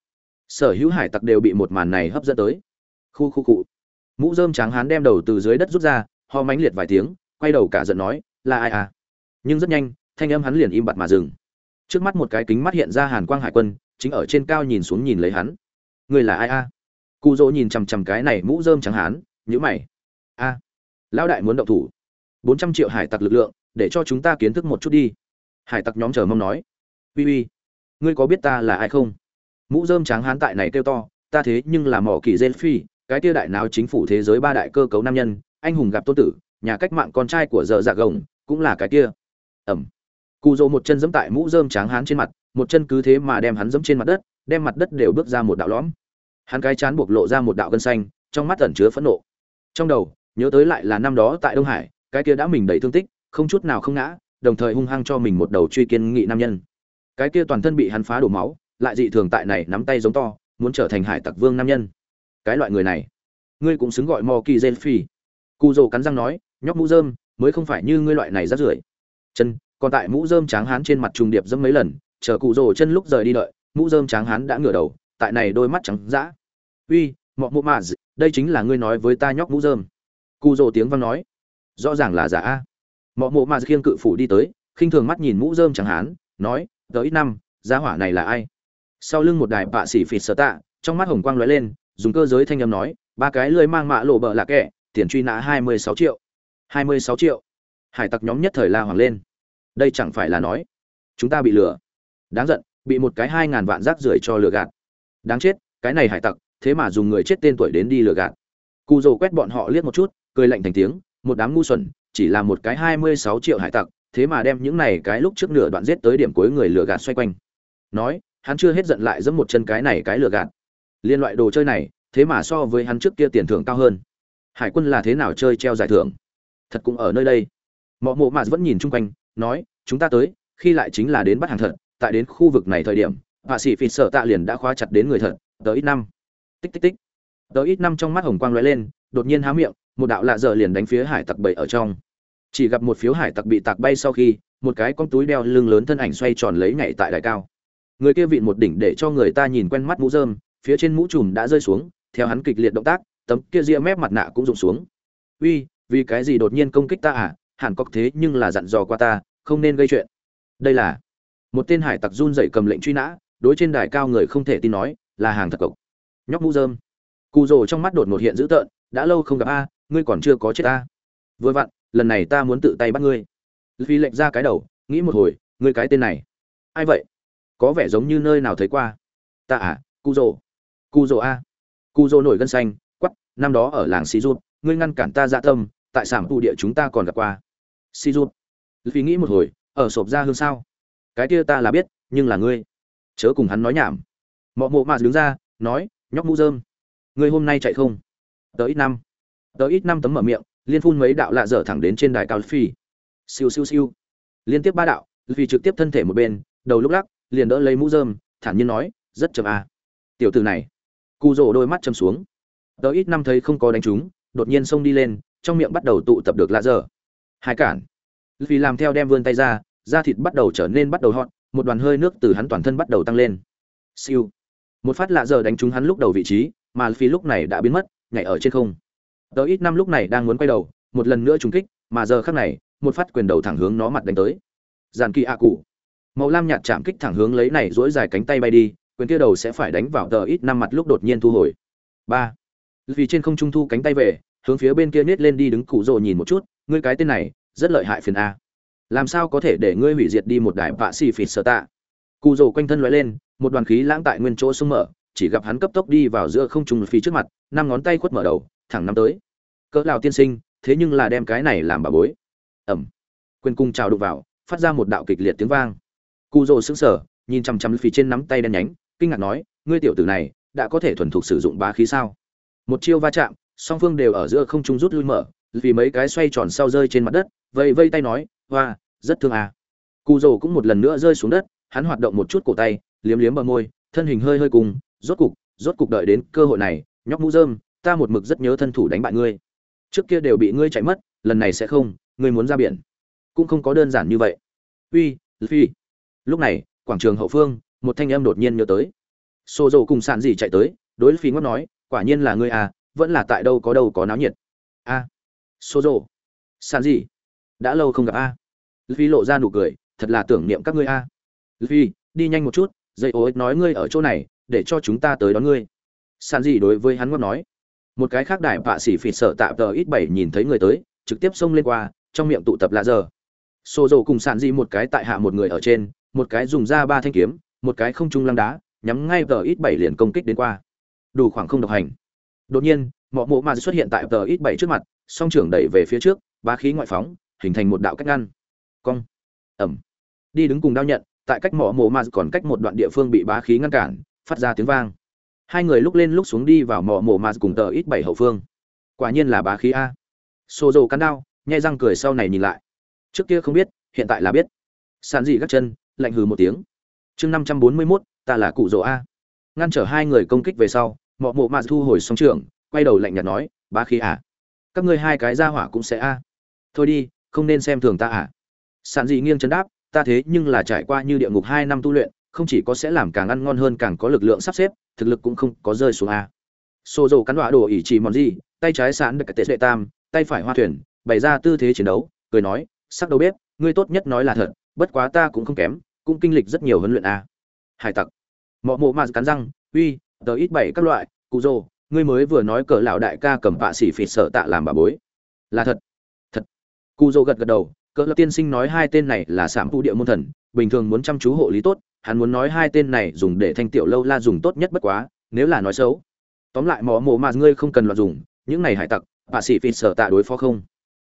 Sở hữu hải tặc đều bị một màn này hấp dẫn tới. Khu khu cụ mũ dơm tráng hán đem đầu từ dưới đất rút ra, ho mánh liệt vài tiếng, quay đầu cả giận nói, là ai à? Nhưng rất nhanh, thanh âm hắn liền im bặt mà dừng. Trước mắt một cái kính mắt hiện ra hàn quang hải quân, chính ở trên cao nhìn xuống nhìn lấy hắn. Người là ai a à? cụ dỗ nhìn chằm chằm cái này mũ dơm trắng hán nhữ mày. A, lão đại muốn động thủ. Bốn trăm triệu hải tặc lực lượng, để cho chúng ta kiến thức một chút đi. Hải tặc nhóm chờ mong nói. Uy uy, ngươi có biết ta là ai không? Mũ dơm tráng hán tại này kêu to, ta thế nhưng là mỏ kỳ dê phi, cái tia đại nào chính phủ thế giới ba đại cơ cấu nam nhân, anh hùng gặp tôn tử, nhà cách mạng con trai của dợ dạ gồng, cũng là cái kia. Ẩm. Cụ dỗ một chân giẫm tại mũ dơm tráng hán trên mặt, một chân cứ thế mà đem hắn giẫm trên mặt đất, đem mặt đất đều bước ra một đạo lõm. Hắn cái chán buộc lộ ra một đạo gân xanh, trong mắt ẩn chứa phẫn nộ trong đầu, nhớ tới lại là năm đó tại đông hải, cái kia đã mình đầy thương tích, không chút nào không ngã, đồng thời hung hăng cho mình một đầu truy kiên nghị nam nhân. Cái kia toàn thân bị hắn phá đổ máu, lại dị thường tại này nắm tay giống to, muốn trở thành hải tặc vương nam nhân. Cái loại người này, ngươi cũng xứng gọi mò kỳ gen phi. Cụ rồ cắn răng nói, nhóc mũ dơm mới không phải như ngươi loại này rát rưởi. Chân, còn tại mũ dơm tráng hán trên mặt trùng điệp dẫm mấy lần, chờ cụ rồ chân lúc rời đi đợi, mũ dơm tráng hán đã ngửa đầu, tại này đôi mắt trắng dã. Uy mọ mộ mạ đây chính là ngươi nói với ta nhóc mũ dơm cụ rồ tiếng vang nói. Rõ ràng là giả a. Mọ mộ mạ khiêng cự phủ đi tới, khinh thường mắt nhìn mũ dơm chẳng hán nói, tớ ít năm giá hỏa này là ai? Sau lưng một đài bạ xỉ phịt sờ tạ, trong mắt hồng quang lóe lên, dùng cơ giới thanh âm nói, ba cái lưới mang mạ lộ bờ là kẻ, tiền truy nã hai mươi sáu triệu. Hai mươi sáu triệu. Hải tặc nhóm nhất thời la hoàng lên. Đây chẳng phải là nói, chúng ta bị lừa. Đáng giận, bị một cái hai ngàn vạn rác rưởi cho lừa gạt. Đáng chết, cái này hải tặc thế mà dùng người chết tên tuổi đến đi lừa gạt. Cụ dầu quét bọn họ liếc một chút, cười lạnh thành tiếng, một đám ngu xuẩn, chỉ là một cái hai mươi sáu triệu hải tặc, thế mà đem những này cái lúc trước nửa đoạn giết tới điểm cuối người lừa gạt xoay quanh. Nói, hắn chưa hết giận lại giẫm một chân cái này cái lừa gạt. Liên loại đồ chơi này, thế mà so với hắn trước kia tiền thưởng cao hơn. Hải quân là thế nào chơi treo giải thưởng? Thật cũng ở nơi đây. Mọ mộ mạt vẫn nhìn chung quanh, nói, chúng ta tới, khi lại chính là đến bắt hàng thật, tại đến khu vực này thời điểm hạ sĩ phi sợ tạ liền đã khóa chặt đến người thật, tới ít năm tích tích tích. Tờ ít năm trong mắt hồng quang lóe lên, đột nhiên há miệng, một đạo lạ dở liền đánh phía hải tặc bảy ở trong. Chỉ gặp một phiếu hải tặc bị tạc bay sau khi, một cái con túi đeo lưng lớn thân ảnh xoay tròn lấy nhảy tại đài cao. Người kia vịn một đỉnh để cho người ta nhìn quen mắt mũ rơm, phía trên mũ trùm đã rơi xuống, theo hắn kịch liệt động tác, tấm kia ria mép mặt nạ cũng rụng xuống. Uy, vì cái gì đột nhiên công kích ta à? Hẳn cọc thế nhưng là dặn dò qua ta, không nên gây chuyện. Đây là một tên hải tặc run dậy cầm lệnh truy nã, đối trên đài cao người không thể tin nói, là hàng thật cộc nhóc mũ dơm cụ rồ trong mắt đột ngột hiện dữ tợn, đã lâu không gặp a, ngươi còn chưa có chết ta vừa vặn, lần này ta muốn tự tay bắt ngươi. Vì lệnh ra cái đầu, nghĩ một hồi, ngươi cái tên này. Ai vậy? Có vẻ giống như nơi nào thấy qua. Ta à cụ rồ. Cụ rồ a. Cụ rồ nổi gân xanh quắp năm đó ở làng xì rút ngươi ngăn cản ta dạ tâm, tại sản tụ địa chúng ta còn gặp qua. Xì rút vì nghĩ một hồi, ở sộp ra hương sao? Cái kia ta là biết, nhưng là ngươi. Chớ cùng hắn nói nhảm. Mọ mộ mà đứng ra, nói nhóc mũ dơm người hôm nay chạy không? Tớ ít năm. Tớ ít năm tấm mở miệng, liên phun mấy đạo lạ dở thẳng đến trên đài cao phi siêu siêu siêu. Liên tiếp ba đạo vì trực tiếp thân thể một bên, đầu lúc lắc, liền đỡ lấy mũ dơm thản nhiên nói, rất chậm à. Tiểu từ này. Cụ rổ đôi mắt châm xuống. Tớ ít năm thấy không có đánh trúng, đột nhiên xông đi lên, trong miệng bắt đầu tụ tập được lạ dở. Hai cản. Vì làm theo đem vươn tay ra, da thịt bắt đầu trở nên bắt đầu hot, một đoàn hơi nước từ hắn toàn thân bắt đầu tăng lên. Siêu một phát lạ giờ đánh trúng hắn lúc đầu vị trí, mà phi lúc này đã biến mất, nhảy ở trên không. Tớ ít năm lúc này đang muốn quay đầu, một lần nữa trúng kích, mà giờ khác này, một phát quyền đầu thẳng hướng nó mặt đánh tới. Giàn kỳ a cụ. Màu lam nhạt chạm kích thẳng hướng lấy này dỗi dài cánh tay bay đi, quyền kia đầu sẽ phải đánh vào tờ ít năm mặt lúc đột nhiên thu hồi. Ba. Vì trên không trung thu cánh tay về, hướng phía bên kia nết lên đi đứng cụ rồ nhìn một chút, ngươi cái tên này, rất lợi hại phiền a. Làm sao có thể để ngươi hủy diệt đi một đài vạ xì phịt sợ tạ? Cụ rồ quanh thân loại lên một đoàn khí lãng tại nguyên chỗ sung mở, chỉ gặp hắn cấp tốc đi vào giữa không trung phi trước mặt, năm ngón tay khuất mở đầu, thẳng năm tới. Cỡ lào tiên sinh, thế nhưng là đem cái này làm bà bối. Ẩm quyền cung trào đụng vào, phát ra một đạo kịch liệt tiếng vang. Cụ rồ sững sờ, nhìn chằm chằm phi trên nắm tay đen nhánh, kinh ngạc nói, ngươi tiểu tử này, đã có thể thuần thục sử dụng bá khí sao? Một chiêu va chạm, song phương đều ở giữa không trung rút lui mở, vì mấy cái xoay tròn sau rơi trên mặt đất vây vây tay nói, hoa, rất thương à. cụ rồ cũng một lần nữa rơi xuống đất, hắn hoạt động một chút cổ tay liếm liếm bờ môi, thân hình hơi hơi cùng, rốt cục rốt cục đợi đến cơ hội này, nhóc mũ dơm ta một mực rất nhớ thân thủ đánh bại ngươi. Trước kia đều bị ngươi chạy mất, lần này sẽ không, ngươi muốn ra biển. Cũng không có đơn giản như vậy. Uy phi lúc này, quảng trường hậu phương, một thanh âm đột nhiên nhớ tới. Xô dầu cùng sạn gì chạy tới, đối phi ngót nói, quả nhiên là ngươi à vẫn là tại đâu có đâu có náo nhiệt. A. À. xô dầu. Sạn gì đã lâu không gặp a. À. phi lộ ra nụ cười, thật là tưởng niệm các ngươi a. À. phi đi nhanh một chút dây ô ích nói ngươi ở chỗ này, để cho chúng ta tới đón ngươi. San gì đối với hắn ngót nói. Một cái khác đại bạ xỉ phỉ sợ Tạ tờ ít bảy nhìn thấy người tới, trực tiếp xông lên qua, trong miệng tụ tập lạ giờ. Xô dầu cùng sàn di một cái tại hạ một người ở trên, một cái dùng ra ba thanh kiếm, một cái không trung lăng đá, nhắm ngay tờ ít bảy liền công kích đến qua. Đủ khoảng không độc hành. Đột nhiên, mọ mộ mà xuất hiện tại tờ ít bảy trước mặt, song trưởng đẩy về phía trước ba khí ngoại phóng, hình thành một đạo cách ngăn. Cong. Ẩm. Đi đứng cùng đao nhận tại cách mỏ mộ ma còn cách một đoạn địa phương bị bá khí ngăn cản, phát ra tiếng vang. Hai người lúc lên lúc xuống đi vào mỏ mộ ma cùng tờ ít bảy hậu phương. Quả nhiên là bá khí a. Xô dầu cắn đao nhai răng cười sau này nhìn lại. Trước kia không biết, hiện tại là biết. Sàn dị gắt chân, lạnh hừ một tiếng. Chương năm trăm bốn mươi mốt, ta là cụ rỗ a. Ngăn trở hai người công kích về sau mọ mộ mạ thu hồi sóng trường quay đầu lạnh nhạt nói, bá khí à các ngươi hai cái ra hỏa cũng sẽ a. Thôi đi, không nên xem thường ta à sàn dị nghiêng chân đáp ta thế nhưng là trải qua như địa ngục hai năm tu luyện, không chỉ có sẽ làm càng ăn ngon hơn càng có lực lượng sắp xếp, thực lực cũng không có rơi xuống a. Xô dầu cắn đọa đồ ỉ chỉ mòn gì, tay trái sán được cái tệ đệ tam, tay phải hoa thuyền, bày ra tư thế chiến đấu, cười nói, sắc đầu bếp, ngươi tốt nhất nói là thật, bất quá ta cũng không kém, cũng kinh lịch rất nhiều huấn luyện a. Hải tặc. Mọ mộ mà cắn răng, uy, tờ ít bảy các loại, cụ rồ, ngươi mới vừa nói cỡ lão đại ca cầm vạ xỉ phịt sợ tạ làm bà bối. Là thật. Thật. Cụ rồ gật gật đầu cỡ lão tiên sinh nói hai tên này là sảm phụ địa môn thần, bình thường muốn chăm chú hộ lý tốt, hắn muốn nói hai tên này dùng để thanh tiểu lâu la dùng tốt nhất bất quá, nếu là nói xấu. Tóm lại mỏ mồ mà ngươi không cần loạt dùng, những này hải tặc, bà xỉ phì sợ tạ đối phó không.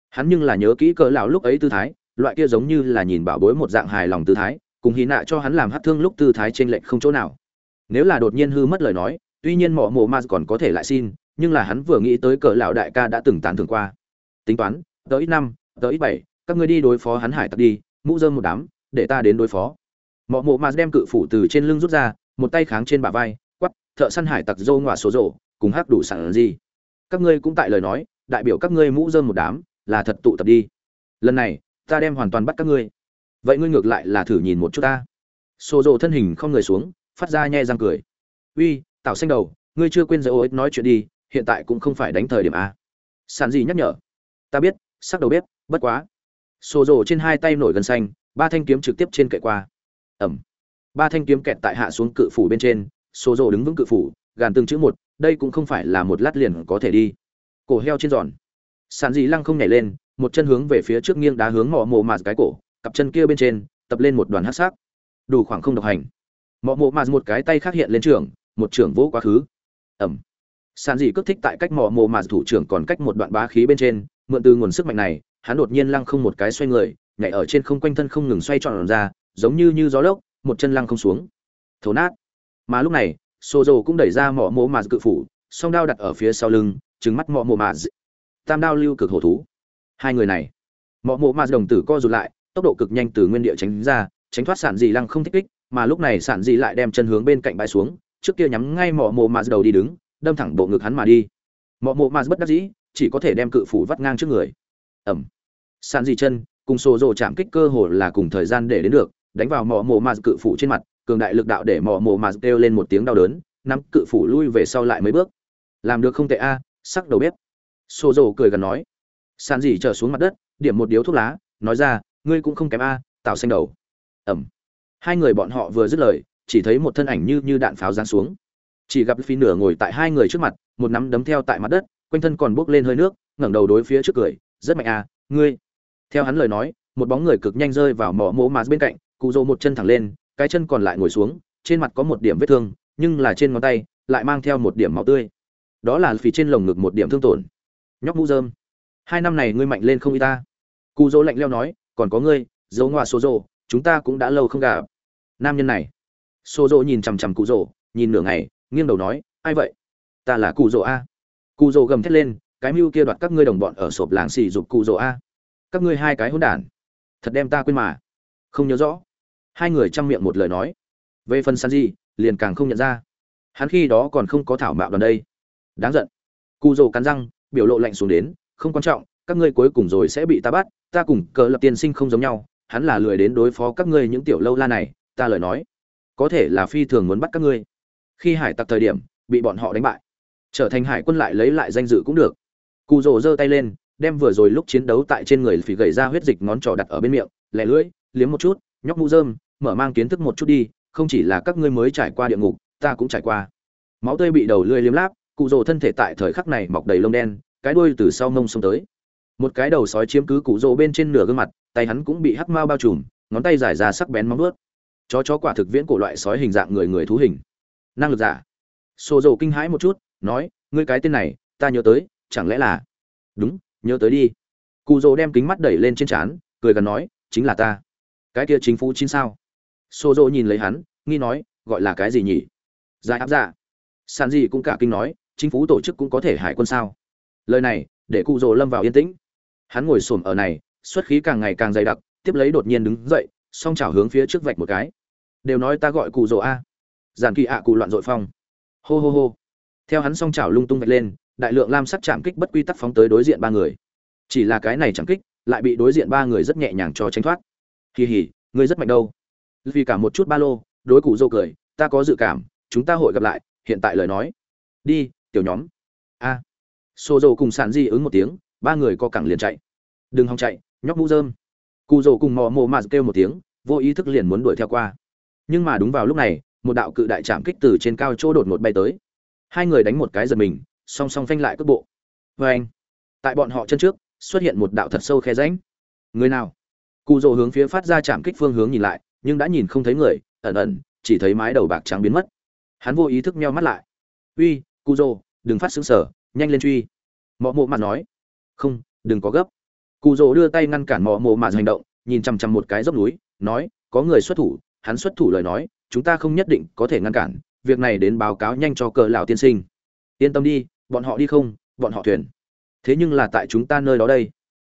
Hắn nhưng là nhớ kỹ cỡ lão lúc ấy tư thái, loại kia giống như là nhìn bảo bối một dạng hài lòng tư thái, cùng hy nạ cho hắn làm hát thương lúc tư thái trên lệnh không chỗ nào. Nếu là đột nhiên hư mất lời nói, tuy nhiên mỏ mồ mà còn có thể lại xin, nhưng là hắn vừa nghĩ tới cỡ lão đại ca đã từng tán thưởng qua. Tính toán, tới năm, tới bảy các ngươi đi đối phó hắn hải tặc đi, mũ dơm một đám, để ta đến đối phó. Mỏ mộ mà đem cự phủ từ trên lưng rút ra, một tay kháng trên bả vai, quắp, thợ săn hải tặc dâu ngoả số rổ, cùng hắc đủ sẵn gì. Các ngươi cũng tại lời nói, đại biểu các ngươi mũ dơm một đám, là thật tụ tập đi. Lần này, ta đem hoàn toàn bắt các ngươi. Vậy ngươi ngược lại là thử nhìn một chút ta. Xô rộ thân hình không người xuống, phát ra nhe răng cười. Uy tạo xanh đầu, ngươi chưa quên dỡ ô nói chuyện đi, hiện tại cũng không phải đánh thời điểm a. Sàn gì nhắc nhở? Ta biết, sắc đầu bếp, bất quá xô rồ trên hai tay nổi gần xanh, ba thanh kiếm trực tiếp trên kệ qua. Ẩm. Ba thanh kiếm kẹt tại hạ xuống cự phủ bên trên xô rồ đứng vững cự phủ, gàn từng chữ một, đây cũng không phải là một lát liền có thể đi. Cổ heo trên giòn. Sàn dị lăng không nhảy lên, một chân hướng về phía trước nghiêng đá hướng mọ mồ mạt cái cổ, cặp chân kia bên trên, tập lên một đoàn hát sắc. Đủ khoảng không độc hành. Mọ mồ mạt một cái tay khác hiện lên trường, một trưởng vỗ quá khứ. Ẩm. Sàn dị cước thích tại cách mọ mồ mạt thủ trưởng còn cách một đoạn bá khí bên trên, mượn từ nguồn sức mạnh này hắn đột nhiên lăng không một cái xoay người, nhảy ở trên không quanh thân không ngừng xoay tròn ra, giống như như gió lốc, một chân lăng không xuống. Thấu nát. Mà lúc này xô dầu cũng đẩy ra mỏ mộ mạt cự phủ, song đao đặt ở phía sau lưng trứng mắt mỏ mộ mạt tam đao lưu cực hổ thú. Hai người này. Mỏ mộ mà đồng tử co rụt lại, tốc độ cực nhanh từ nguyên địa tránh ra, tránh thoát sản dị lăng không thích kích, mà lúc này sản dị lại đem chân hướng bên cạnh bãi xuống, trước kia nhắm ngay mỏ mộ mà đầu đi đứng, đâm thẳng bộ ngực hắn mà đi. Mỏ mộ mà bất đắc dĩ, chỉ có thể đem cự phủ vắt ngang trước người ẩm. Sàn dì chân, cùng xô rồ chạm kích cơ hồ là cùng thời gian để đến được, đánh vào mỏ mồ ma cự phủ trên mặt, cường đại lực đạo để mỏ mồ ma kêu lên một tiếng đau đớn, nắm cự phủ lui về sau lại mấy bước. Làm được không tệ a, sắc đầu bếp. Xô rồ cười gần nói. Sàn dì trở xuống mặt đất, điểm một điếu thuốc lá, nói ra, ngươi cũng không kém a tạo xanh đầu. Ẩm. Hai người bọn họ vừa dứt lời, chỉ thấy một thân ảnh như như đạn pháo giáng xuống. Chỉ gặp phi nửa ngồi tại hai người trước mặt, một nắm đấm theo tại mặt đất, quanh thân còn bốc lên hơi nước, ngẩng đầu đối phía trước cười rất mạnh à, ngươi. Theo hắn lời nói một bóng người cực nhanh rơi vào mỏ mỗ mà bên cạnh cụ rồ một chân thẳng lên cái chân còn lại ngồi xuống trên mặt có một điểm vết thương nhưng là trên ngón tay lại mang theo một điểm máu tươi. Đó là vì trên lồng ngực một điểm thương tổn. Nhóc mũ dơm hai năm này ngươi mạnh lên không y ta. Cụ dỗ lạnh leo nói còn có ngươi dấu ngoa số rộ chúng ta cũng đã lâu không gặp. Nam nhân này. Số rộ nhìn chằm chằm cụ rỗ nhìn nửa ngày nghiêng đầu nói ai vậy? Ta là cụ rỗ a. Cụ rỗ gầm thét lên cái mưu kia đoạt các ngươi đồng bọn ở sộp làng xì dục cụ rồ a. Các ngươi hai cái hỗn đản, thật đem ta quên mà. Không nhớ rõ. Hai người chăm miệng một lời nói. Về phần san di liền càng không nhận ra. Hắn khi đó còn không có thảo mạo đoàn đây. Đáng giận. Cụ rồ cắn răng, biểu lộ lạnh xuống đến, không quan trọng, các ngươi cuối cùng rồi sẽ bị ta bắt, ta cùng cờ lập tiên sinh không giống nhau, hắn là lười đến đối phó các ngươi những tiểu lâu la này, ta lời nói. Có thể là phi thường muốn bắt các ngươi. Khi hải tặc thời điểm, bị bọn họ đánh bại. Trở thành hải quân lại lấy lại danh dự cũng được cụ rồ giơ tay lên, đem vừa rồi lúc chiến đấu tại trên người phỉ gầy ra huyết dịch ngón trỏ đặt ở bên miệng, lẻ lưỡi, liếm một chút, nhóc mũ rơm, mở mang kiến thức một chút đi, không chỉ là các ngươi mới trải qua địa ngục, ta cũng trải qua. Máu tươi bị đầu lưỡi liếm láp cụ rồ thân thể tại thời khắc này mọc đầy lông đen, cái đuôi từ sau mông xông tới. Một cái đầu sói chiếm cứ cụ rồ bên trên nửa gương mặt, tay hắn cũng bị hắc mao bao trùm, ngón tay dài ra sắc bén móng vuốt. Chó chó quả thực viễn cổ loại sói hình dạng người người thú hình. Năng lực giả. Xô rồ kinh hãi một chút, nói, ngươi cái tên này, ta nhớ tới chẳng lẽ là đúng, nhớ tới đi. Cụ rỗ đem kính mắt đẩy lên trên trán, cười gần nói, chính là ta. Cái kia chính phủ chín sao? Xô dỗ nhìn lấy hắn, nghi nói, gọi là cái gì nhỉ? Giải áp giả sàn gì cũng cả kinh nói, chính phủ tổ chức cũng có thể hải quân sao? Lời này, để cụ rồ lâm vào yên tĩnh. Hắn ngồi xổm ở này, xuất khí càng ngày càng dày đặc, tiếp lấy đột nhiên đứng dậy, song chảo hướng phía trước vạch một cái. Đều nói ta gọi cụ rồ a. Giản kỳ ạ, cụ loạn dội phong. Hô hô hô. Theo hắn song chảo lung tung vạch lên đại lượng lam sắc chạm kích bất quy tắc phóng tới đối diện ba người. Chỉ là cái này chạm kích, lại bị đối diện ba người rất nhẹ nhàng cho tránh thoát. Kỳ hỉ, ngươi rất mạnh đâu. Vì cả một chút ba lô, đối cụ dâu cười, ta có dự cảm, chúng ta hội gặp lại, hiện tại lời nói. Đi, tiểu nhóm. A. À. xô dầu cùng sản di ứng một tiếng, ba người co cẳng liền chạy. Đừng hòng chạy, nhóc mũ dơm cụ dầu cùng mò mồ mà kêu một tiếng, vô ý thức liền muốn đuổi theo qua. Nhưng mà đúng vào lúc này, một đạo cự đại chạm kích từ trên cao chỗ đột ngột bay tới. Hai người đánh một cái giật mình song song phanh lại cước bộ. Vê anh, tại bọn họ chân trước, xuất hiện một đạo thật sâu khe ránh người nào? Cụ rỗ hướng phía phát ra chạm kích phương hướng nhìn lại, nhưng đã nhìn không thấy người, ẩn ẩn, chỉ thấy mái đầu bạc trắng biến mất. Hắn vô ý thức meo mắt lại. Uy, cụ rỗ, đừng phát xứng sở, nhanh lên truy. Mọ mộ mặt nói. Không, đừng có gấp. Cụ rỗ đưa tay ngăn cản mọ mộ mặt hành động, nhìn chằm chằm một cái dốc núi, nói, có người xuất thủ, hắn xuất thủ lời nói, chúng ta không nhất định có thể ngăn cản, việc này đến báo cáo nhanh cho cờ lão tiên sinh. Yên tâm đi bọn họ đi không, bọn họ thuyền. Thế nhưng là tại chúng ta nơi đó đây.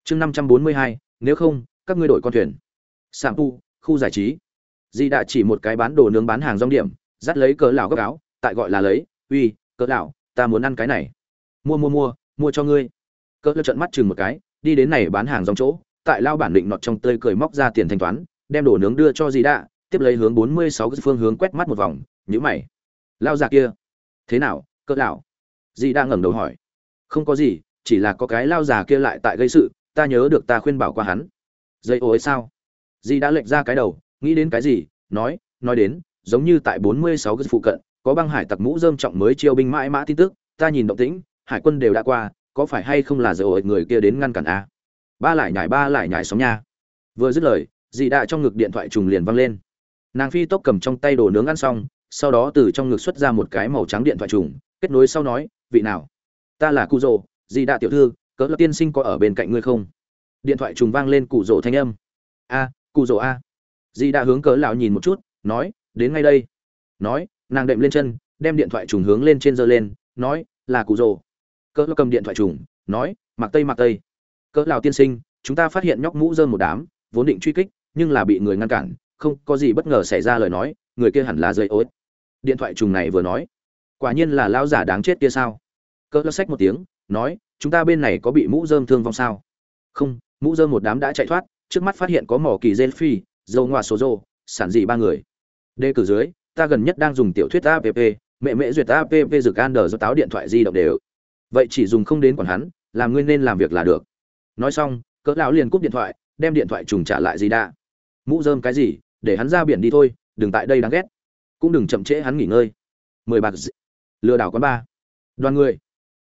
Chương năm trăm bốn mươi hai, nếu không, các ngươi đổi con thuyền. Sạm tu khu giải trí. Di đã chỉ một cái bán đồ nướng bán hàng rong điểm, dắt lấy cỡ lão gấp áo, tại gọi là lấy, uy cỡ lão, ta muốn ăn cái này. Mua mua mua mua cho ngươi. Cỡ lão trợn mắt chừng một cái, đi đến này bán hàng rong chỗ, tại lao bản định nọt trong tươi cười móc ra tiền thanh toán, đem đồ nướng đưa cho di đã tiếp lấy hướng bốn mươi sáu phương hướng quét mắt một vòng, nhíu mày. Lao già kia, thế nào cỡ lão? Dì đã ngẩng đầu hỏi. Không có gì, chỉ là có cái lao già kia lại tại gây sự, ta nhớ được ta khuyên bảo qua hắn. Dây ô ấy sao? Dì đã lệch ra cái đầu, nghĩ đến cái gì, nói nói đến, giống như tại bốn mươi sáu phụ cận, có băng hải tặc mũ dơm trọng mới chiêu binh mãi mã tin tức, ta nhìn động tĩnh, hải quân đều đã qua, có phải hay không là dây ô ấy người kia đến ngăn cản a? Ba lại nhảy, ba lại nhảy sóng nha. Vừa dứt lời Dì đã trong ngực điện thoại trùng liền văng lên. Nàng phi tốc cầm trong tay đồ nướng ăn xong, sau đó từ trong ngực xuất ra một cái màu trắng điện thoại trùng, kết nối sau nói vị nào? Ta là cụ rồ dì đạ tiểu thư cỡ lập tiên sinh có ở bên cạnh ngươi không? Điện thoại trùng vang lên cụ rồ thanh âm. A, cụ rồ a. Dì đã hướng cỡ lão nhìn một chút, nói, đến ngay đây. Nói, nàng đệm lên chân, đem điện thoại trùng hướng lên trên giơ lên, nói, là cụ rồ cỡ lão cầm điện thoại trùng, nói, mặc tây mặc tây. Cỡ lão tiên sinh, chúng ta phát hiện nhóc mũ dơm một đám, vốn định truy kích, nhưng là bị người ngăn cản, không có gì bất ngờ xảy ra lời nói, người kia hẳn là dây ối. Điện thoại trùng này vừa nói quả nhiên là lão giả đáng chết kia sao? Cỡ lão sách một tiếng, nói, chúng ta bên này có bị mũ dơm thương vong sao? Không, mũ dơm một đám đã chạy thoát, trước mắt phát hiện có mỏ kỳ dê phi dầu ngoa số rô sản dị ba người. Đề cử dưới, ta gần nhất đang dùng tiểu thuyết app mẹ mẹ duyệt app dược an đờ do táo điện thoại di động đều. Vậy chỉ dùng không đến còn hắn, làm ngươi nên làm việc là được. Nói xong, cỡ lão liền cúp điện thoại, đem điện thoại trùng trả lại gì đã mũ dơm cái gì? Để hắn ra biển đi thôi, đừng tại đây đáng ghét. Cũng đừng chậm trễ hắn nghỉ ngơi. Mười bạc dị lừa đảo quán ba. Đoàn người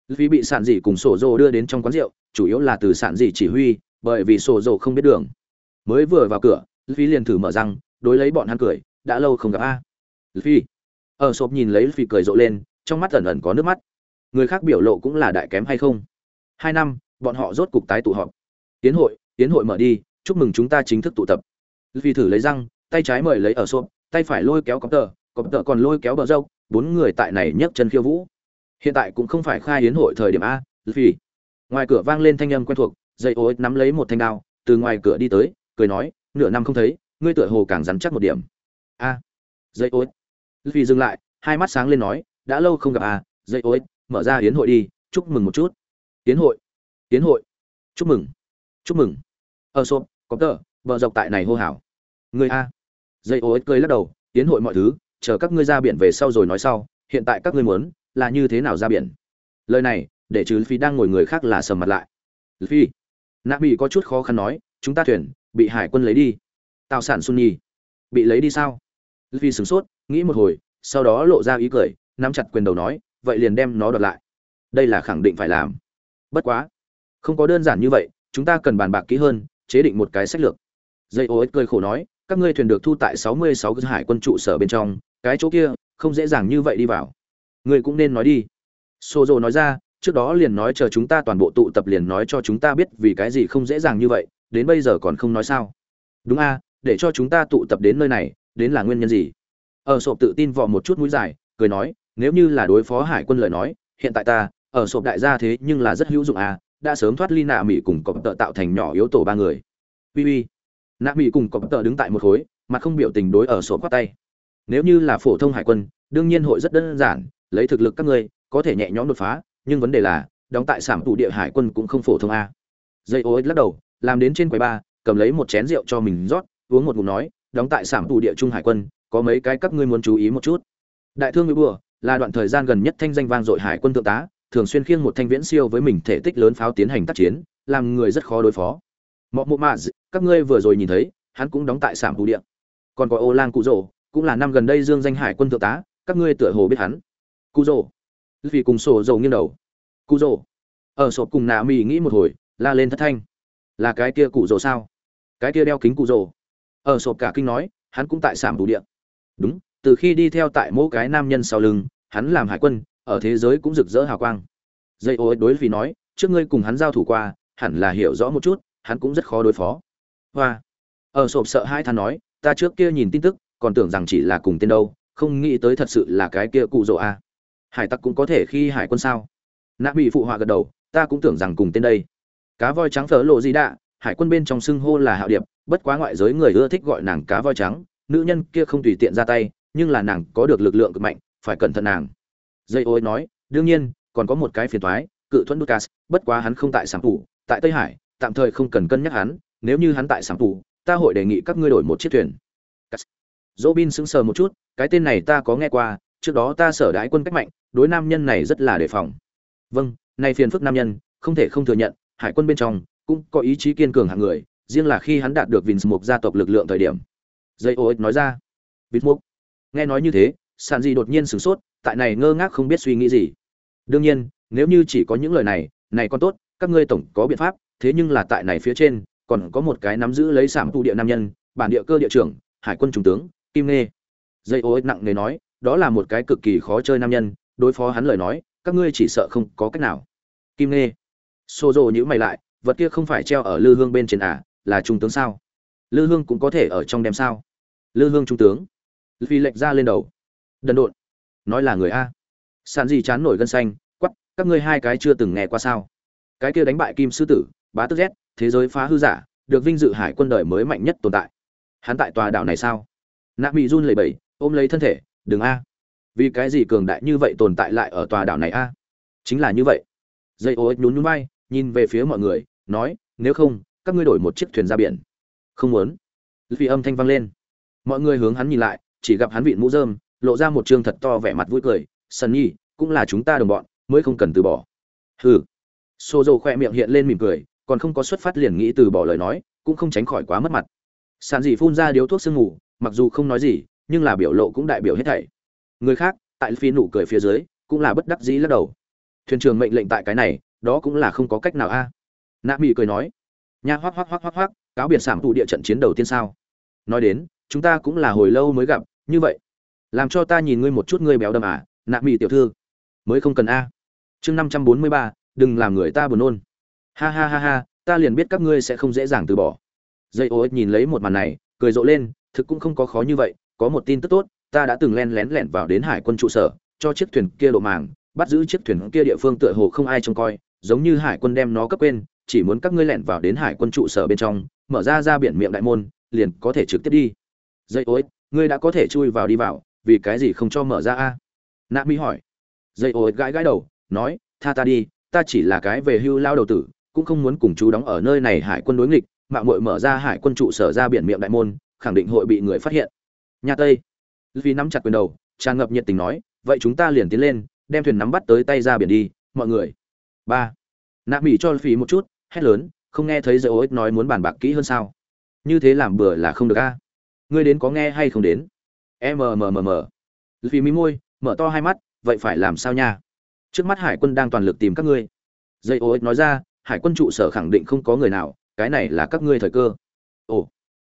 vì bị sản dị cùng sổ dồ đưa đến trong quán rượu, chủ yếu là từ sản dị chỉ huy, bởi vì sổ dồ không biết đường. Mới vừa vào cửa phi liền thử mở răng, đối lấy bọn hắn cười, đã lâu không gặp a. Phi ở sộp nhìn lấy phi cười rộ lên, trong mắt ẩn ẩn có nước mắt. Người khác biểu lộ cũng là đại kém hay không? Hai năm, bọn họ rốt cục tái tụ họp. Tiến hội tiến hội mở đi, chúc mừng chúng ta chính thức tụ tập. Phi thử lấy răng, tay trái mời lấy ở sộp, tay phải lôi kéo cọp tờ cọp tờ còn lôi kéo bờ dâu bốn người tại này nhấc chân khiêu vũ. Hiện tại cũng không phải khai hiến hội thời điểm a vì ngoài cửa vang lên thanh âm quen thuộc, dây ô nắm lấy một thanh đao, từ ngoài cửa đi tới, cười nói, nửa năm không thấy, ngươi tựa hồ càng rắn chắc một điểm. A. Dây ô vì dừng lại, hai mắt sáng lên nói, đã lâu không gặp a, dây ô mở ra hiến hội đi, chúc mừng một chút. Hiến hội? Hiến hội? Chúc mừng? Chúc mừng? Ở sộp, có tờ, vợ dọc tại này hô hào. Người a. Dây ô cười lắc đầu hiến hội mọi thứ chờ các ngươi ra biển về sau rồi nói sau, hiện tại các ngươi muốn là như thế nào ra biển? Lời này, để trừ phi đang ngồi người khác là sầm mặt lại. Phi, nạ bị có chút khó khăn nói, chúng ta thuyền bị hải quân lấy đi. Tạo sản sunni bị lấy đi sao? Phi sửng sốt, nghĩ một hồi, sau đó lộ ra ý cười, nắm chặt quyền đầu nói, vậy liền đem nó đoạt lại. Đây là khẳng định phải làm. Bất quá, không có đơn giản như vậy, chúng ta cần bàn bạc kỹ hơn, chế định một cái sách lược. Dây ô ích cười khổ nói, các ngươi thuyền được thu tại sáu mươi sáu hải quân trụ sở bên trong cái chỗ kia, không dễ dàng như vậy đi vào. Ngươi cũng nên nói đi. Xô dô nói ra, trước đó liền nói chờ chúng ta toàn bộ tụ tập liền nói cho chúng ta biết vì cái gì không dễ dàng như vậy, đến bây giờ còn không nói sao. Đúng a, để cho chúng ta tụ tập đến nơi này, đến là nguyên nhân gì? Ở sộp tự tin vò một chút mũi dài, cười nói, nếu như là đối phó hải quân lời nói, hiện tại ta, ở sộp đại gia thế nhưng là rất hữu dụng a, đã sớm thoát ly nạ mỹ cùng cọp tợ tạo thành nhỏ yếu tổ ba người. Ui ui nạ mỹ cùng cọp tợ đứng tại một khối mà không biểu tình đối ở sộp khoát tay nếu như là phổ thông hải quân, đương nhiên hội rất đơn giản, lấy thực lực các ngươi, có thể nhẹ nhõm đột phá, nhưng vấn đề là, đóng tại sản tụ địa hải quân cũng không phổ thông a. Dây ô lắc đầu, làm đến trên quầy ba, cầm lấy một chén rượu cho mình rót, uống một ngụm nói, đóng tại sản tụ địa trung hải quân, có mấy cái các ngươi muốn chú ý một chút? Đại thương mỹ bùa, là đoạn thời gian gần nhất thanh danh vang dội hải quân thượng tá, thường xuyên khiêng một thanh viễn siêu với mình thể tích lớn pháo tiến hành tác chiến, làm người rất khó đối phó. Mọ mộ mạ các ngươi vừa rồi nhìn thấy, hắn cũng đóng tại sản thủ địa. Còn có ô lang cụ rồ cũng là năm gần đây dương danh hải quân thượng tá, các ngươi tựa hồ biết hắn. Cụ rồ vì cùng sổ dầu nghiêng đầu. Cụ rồ ở sổ cùng nạ mì nghĩ một hồi, la lên thất thanh. Là cái kia cụ rồ sao? Cái kia đeo kính cụ rồ. Ở sổ cả kinh nói, hắn cũng tại sảm thủ địa. Đúng, từ khi đi theo tại mỗi cái nam nhân sau lưng, hắn làm hải quân, ở thế giới cũng rực rỡ hào quang. Dây ô đối vì nói, trước ngươi cùng hắn giao thủ qua, hẳn là hiểu rõ một chút, hắn cũng rất khó đối phó. Hoa. Ở sộp sợ hai than nói, ta trước kia nhìn tin tức còn tưởng rằng chỉ là cùng tên đâu, không nghĩ tới thật sự là cái kia cụ rỗ a. Hải tặc cũng có thể khi hải quân sao? Nạ bị phụ họa gật đầu, ta cũng tưởng rằng cùng tên đây. Cá voi trắng phở lộ gì đạ, hải quân bên trong xưng hô là hạo điệp, bất quá ngoại giới người ưa thích gọi nàng cá voi trắng, nữ nhân kia không tùy tiện ra tay, nhưng là nàng có được lực lượng cực mạnh, phải cẩn thận nàng. Dây ôi nói, đương nhiên, còn có một cái phiền toái, cự thuẫn lucas, bất quá hắn không tại sản phủ, tại tây hải, tạm thời không cần cân nhắc hắn, nếu như hắn tại sản phủ, ta hội đề nghị các ngươi đổi một chiếc thuyền dỗ bin sững sờ một chút, cái tên này ta có nghe qua, trước đó ta sở đái quân cách mạnh, đối nam nhân này rất là đề phòng. Vâng nay phiền phức nam nhân, không thể không thừa nhận, hải quân bên trong cũng có ý chí kiên cường hạng người, riêng là khi hắn đạt được vinh mục gia tộc lực lượng thời điểm. Dây ô nói ra. Vịt mục, nghe nói như thế sàn di đột nhiên sửng sốt, tại này ngơ ngác không biết suy nghĩ gì. Đương nhiên, nếu như chỉ có những lời này này còn tốt, các ngươi tổng có biện pháp, thế nhưng là tại này phía trên, còn có một cái nắm giữ lấy sảm tu địa nam nhân, bản địa cơ địa trưởng, hải quân trung tướng kim nghe dây ô nặng nề nói, đó là một cái cực kỳ khó chơi nam nhân, đối phó hắn lời nói, các ngươi chỉ sợ không có cách nào. Kim nghe xô rộ nhữ mày lại, vật kia không phải treo ở lư hương bên trên à là trung tướng sao? Lư hương cũng có thể ở trong đem sao? Lư hương trung tướng. Vì lệnh ra lên đầu. Đần độn. Nói là người a. Sàn gì chán nổi gân xanh quắp các ngươi hai cái chưa từng nghe qua sao? Cái kia đánh bại kim sư tử, bá tức z thế giới phá hư giả, được vinh dự hải quân đời mới mạnh nhất tồn tại. Hắn tại tòa đảo này sao? Nạ mỹ run lẩy bẩy, ôm lấy thân thể, đừng a. Vì cái gì cường đại như vậy tồn tại lại ở tòa đảo này a? Chính là như vậy. Dây ô ích nhún nhún bay nhìn về phía mọi người, nói, nếu không, các ngươi đổi một chiếc thuyền ra biển. Không muốn. Vì âm thanh vang lên. Mọi người hướng hắn nhìn lại, chỉ gặp hắn vịn mũ rơm, lộ ra một trương thật to vẻ mặt vui cười sân nhi, cũng là chúng ta đồng bọn, mới không cần từ bỏ. Hừ. Xô dầu khoe miệng hiện lên mỉm cười, còn không có xuất phát liền nghĩ từ bỏ lời nói, cũng không tránh khỏi quá mất mặt. Sàn dị phun ra điếu thuốc sương ngủ mặc dù không nói gì, nhưng là biểu lộ cũng đại biểu hết thảy. Người khác, tại phi nụ cười phía dưới, cũng là bất đắc dĩ lắc đầu. Thuyền trưởng mệnh lệnh tại cái này, đó cũng là không có cách nào a. À. nạ mỹ cười nói, nha hoác hoác hoác hoác hoác cáo biệt sảm tụ địa trận chiến đầu tiên sao? Nói đến, chúng ta cũng là hồi lâu mới gặp, như vậy. Làm cho ta nhìn ngươi một chút ngươi béo đầm à nạ mỹ tiểu thư. Mới không cần a. Chương năm trăm bốn mươi ba, đừng làm người ta buồn nôn. Ha ha ha ha, ta liền biết các ngươi sẽ không dễ dàng từ bỏ. Dây ô nhìn lấy một màn này, cười rộ lên thực cũng không có khó như vậy, có một tin tức tốt, ta đã từng len lén lẻn vào đến hải quân trụ sở, cho chiếc thuyền kia lộ màng, bắt giữ chiếc thuyền kia địa phương tựa hồ không ai trông coi, giống như hải quân đem nó cấp quên, chỉ muốn các ngươi lẻn vào đến hải quân trụ sở bên trong, mở ra ra biển miệng đại môn, liền có thể trực tiếp đi. Dây ối ngươi đã có thể chui vào đi vào, vì cái gì không cho mở ra a? Nạ mỹ hỏi. Dây ối gãi gãi đầu, nói, tha ta đi, ta chỉ là cái về hưu lao đầu tử, cũng không muốn cùng chú đóng ở nơi này hải quân đối nghịch mạng muội mở ra hải quân trụ sở ra biển miệng đại môn khẳng định hội bị người phát hiện. Nhà tây. Vì nắm chặt quyền đầu, tràn ngập nhiệt tình nói, vậy chúng ta liền tiến lên, đem thuyền nắm bắt tới tay ra biển đi, mọi người. Ba. Nạp mỹ cho phí một chút, hét lớn, không nghe thấy dây ô nói muốn bàn bạc kỹ hơn sao? Như thế làm bừa là không được a. Ngươi đến có nghe hay không đến? Mmmmm vì mí môi, mở to hai mắt, vậy phải làm sao nha? Trước mắt hải quân đang toàn lực tìm các ngươi. Dây ô ích nói ra, hải quân trụ sở khẳng định không có người nào, cái này là các ngươi thời cơ. Ồ